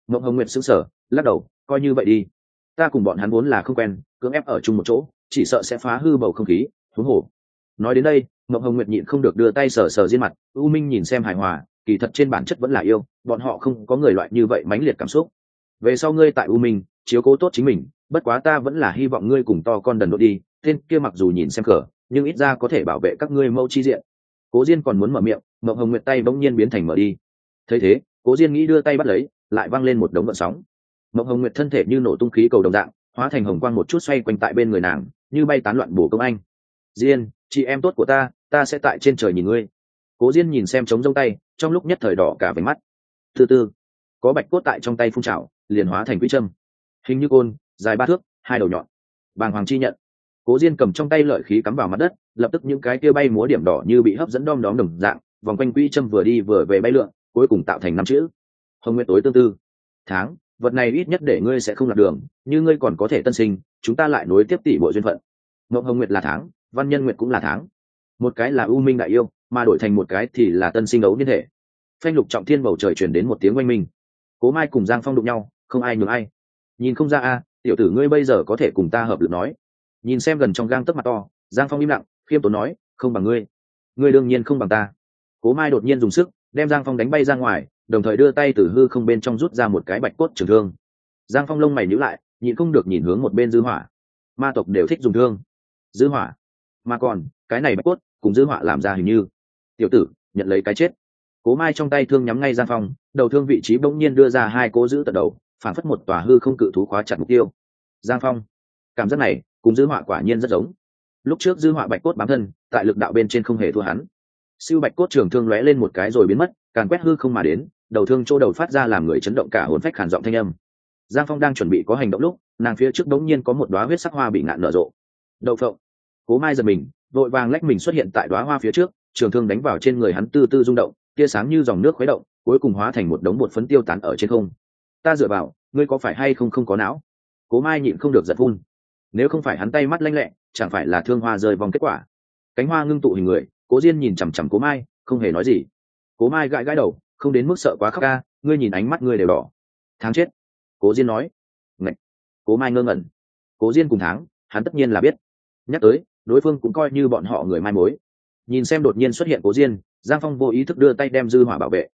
Mộng hồng nguyệt sững sờ, lắc đầu, coi như vậy đi. Ta cùng bọn hắn vốn là không quen, cưỡng ép ở chung một chỗ, chỉ sợ sẽ phá hư bầu không khí, thú hổ. Nói đến đây, mộng hồng nguyệt nhịn không được đưa tay sờ sờ diên mặt, u minh nhìn xem hài hòa, kỳ thật trên bản chất vẫn là yêu, bọn họ không có người loại như vậy mãnh liệt cảm xúc. Về sau ngươi tại u minh, chiếu cố tốt chính mình bất quá ta vẫn là hy vọng ngươi cùng to con đần độ đi, tên kia mặc dù nhìn xem cờ, nhưng ít ra có thể bảo vệ các ngươi mẫu chi diện. Cố diên còn muốn mở miệng, mộng hồng nguyệt tay bỗng nhiên biến thành mở đi. Thấy thế, cố diên nghĩ đưa tay bắt lấy, lại văng lên một đống vận sóng. Mộng hồng nguyệt thân thể như nổ tung khí cầu đồng dạng, hóa thành hồng quang một chút xoay quanh tại bên người nàng, như bay tán loạn bổ công anh. Diên, chị em tốt của ta ta sẽ tại trên trời nhìn ngươi. Cố diên nhìn xem trống rông tay, trong lúc nhất thời đỏ cả về mắt. Thứ tư có bạch cốt tại trong tay phun trào, liền hóa thành quỹ trâm hình như côn dài ba thước, hai đầu nhọn. Bàng hoàng chi nhận. Cố diên cầm trong tay lợi khí cắm vào mặt đất, lập tức những cái kia bay múa điểm đỏ như bị hấp dẫn đom đóm đồng dạng, vòng quanh quỹ trâm vừa đi vừa về bay lượn, cuối cùng tạo thành năm chữ. Hồng nguyện tối tương tư. Tháng, vật này ít nhất để ngươi sẽ không lạc đường, như ngươi còn có thể tân sinh, chúng ta lại nối tiếp tỷ bộ duyên phận. Mộng hồng nguyệt là tháng, văn nhân nguyệt cũng là tháng. Một cái là u minh đại yêu, mà đổi thành một cái thì là tân sinh đấu liên hệ. phanh lục trọng thiên bầu trời chuyển đến một tiếng oanh minh. Cố mai cùng giang phong đụng nhau, không ai nhường ai. Nhìn không ra a tiểu tử ngươi bây giờ có thể cùng ta hợp lực nói. Nhìn xem gần trong gang tấc mặt to, giang phong im lặng, khiêm tốn nói, không bằng ngươi. Ngươi đương nhiên không bằng ta. Cố mai đột nhiên dùng sức, đem giang phong đánh bay ra ngoài, đồng thời đưa tay từ hư không bên trong rút ra một cái bạch cốt trường thương. Giang phong lông mày nhíu lại, nhịn không được nhìn hướng một bên dư hỏa. Ma tộc đều thích dùng thương. Dư hỏa. Mà còn, cái này bạch cốt, cùng dư hỏa làm ra hình như. Tiểu tử, nhận lấy cái chết. Cố mai trong tay thương nhắm ngay giang phong, đầu thương vị trí bỗng nhiên đưa ra hai cố giữ tận đầu phản phất một tòa hư không cự thú khóa chặt mục tiêu. Giang phong, cảm giác này cùng dư họa quả nhiên rất giống. Lúc trước dư họa bạch cốt bám thân, tại lực đạo bên trên không hề thua hắn. Siêu bạch cốt trường thương lóe lên một cái rồi biến mất, càn quét hư không mà đến, đầu thương chỗ đầu phát ra làm người chấn động cả hồn phách khản giọng thanh âm. Giang phong đang chuẩn bị có hành động lúc, nàng phía trước đống nhiên có một đoá huyết sắc hoa bị ngạn nở rộ. Đậu phộng. Cố mai giật mình, vội vàng lách mình xuất hiện tại đoá hoa phía trước, trường thương đánh vào trên người hắn tư tư rung động, tia sáng như dòng nước khuấy động, cuối cùng hóa thành một đống bột phấn tiêu tán ở trên không ta dựa vào ngươi có phải hay không không có não? Cố mai nhịn không được giật vun, nếu không phải hắn tay mắt lanh lẹ chẳng phải là thương hoa rơi vòng kết quả? Cánh hoa ngưng tụ hình người cố diên nhìn chằm chằm cố mai không hề nói gì. Cố mai gãi gãi đầu không đến mức sợ quá khóc ca ngươi nhìn ánh mắt ngươi đều đỏ. Tháng chết. Cố diên nói. Ngậy. cố mai ngơ ngẩn. Cố diên cùng tháng hắn tất nhiên là biết. Nhắc tới đối phương cũng coi như bọn họ người mai mối. Nhìn xem đột nhiên xuất hiện cố diên giang phong vô ý thức đưa tay đem dư hỏa bảo vệ.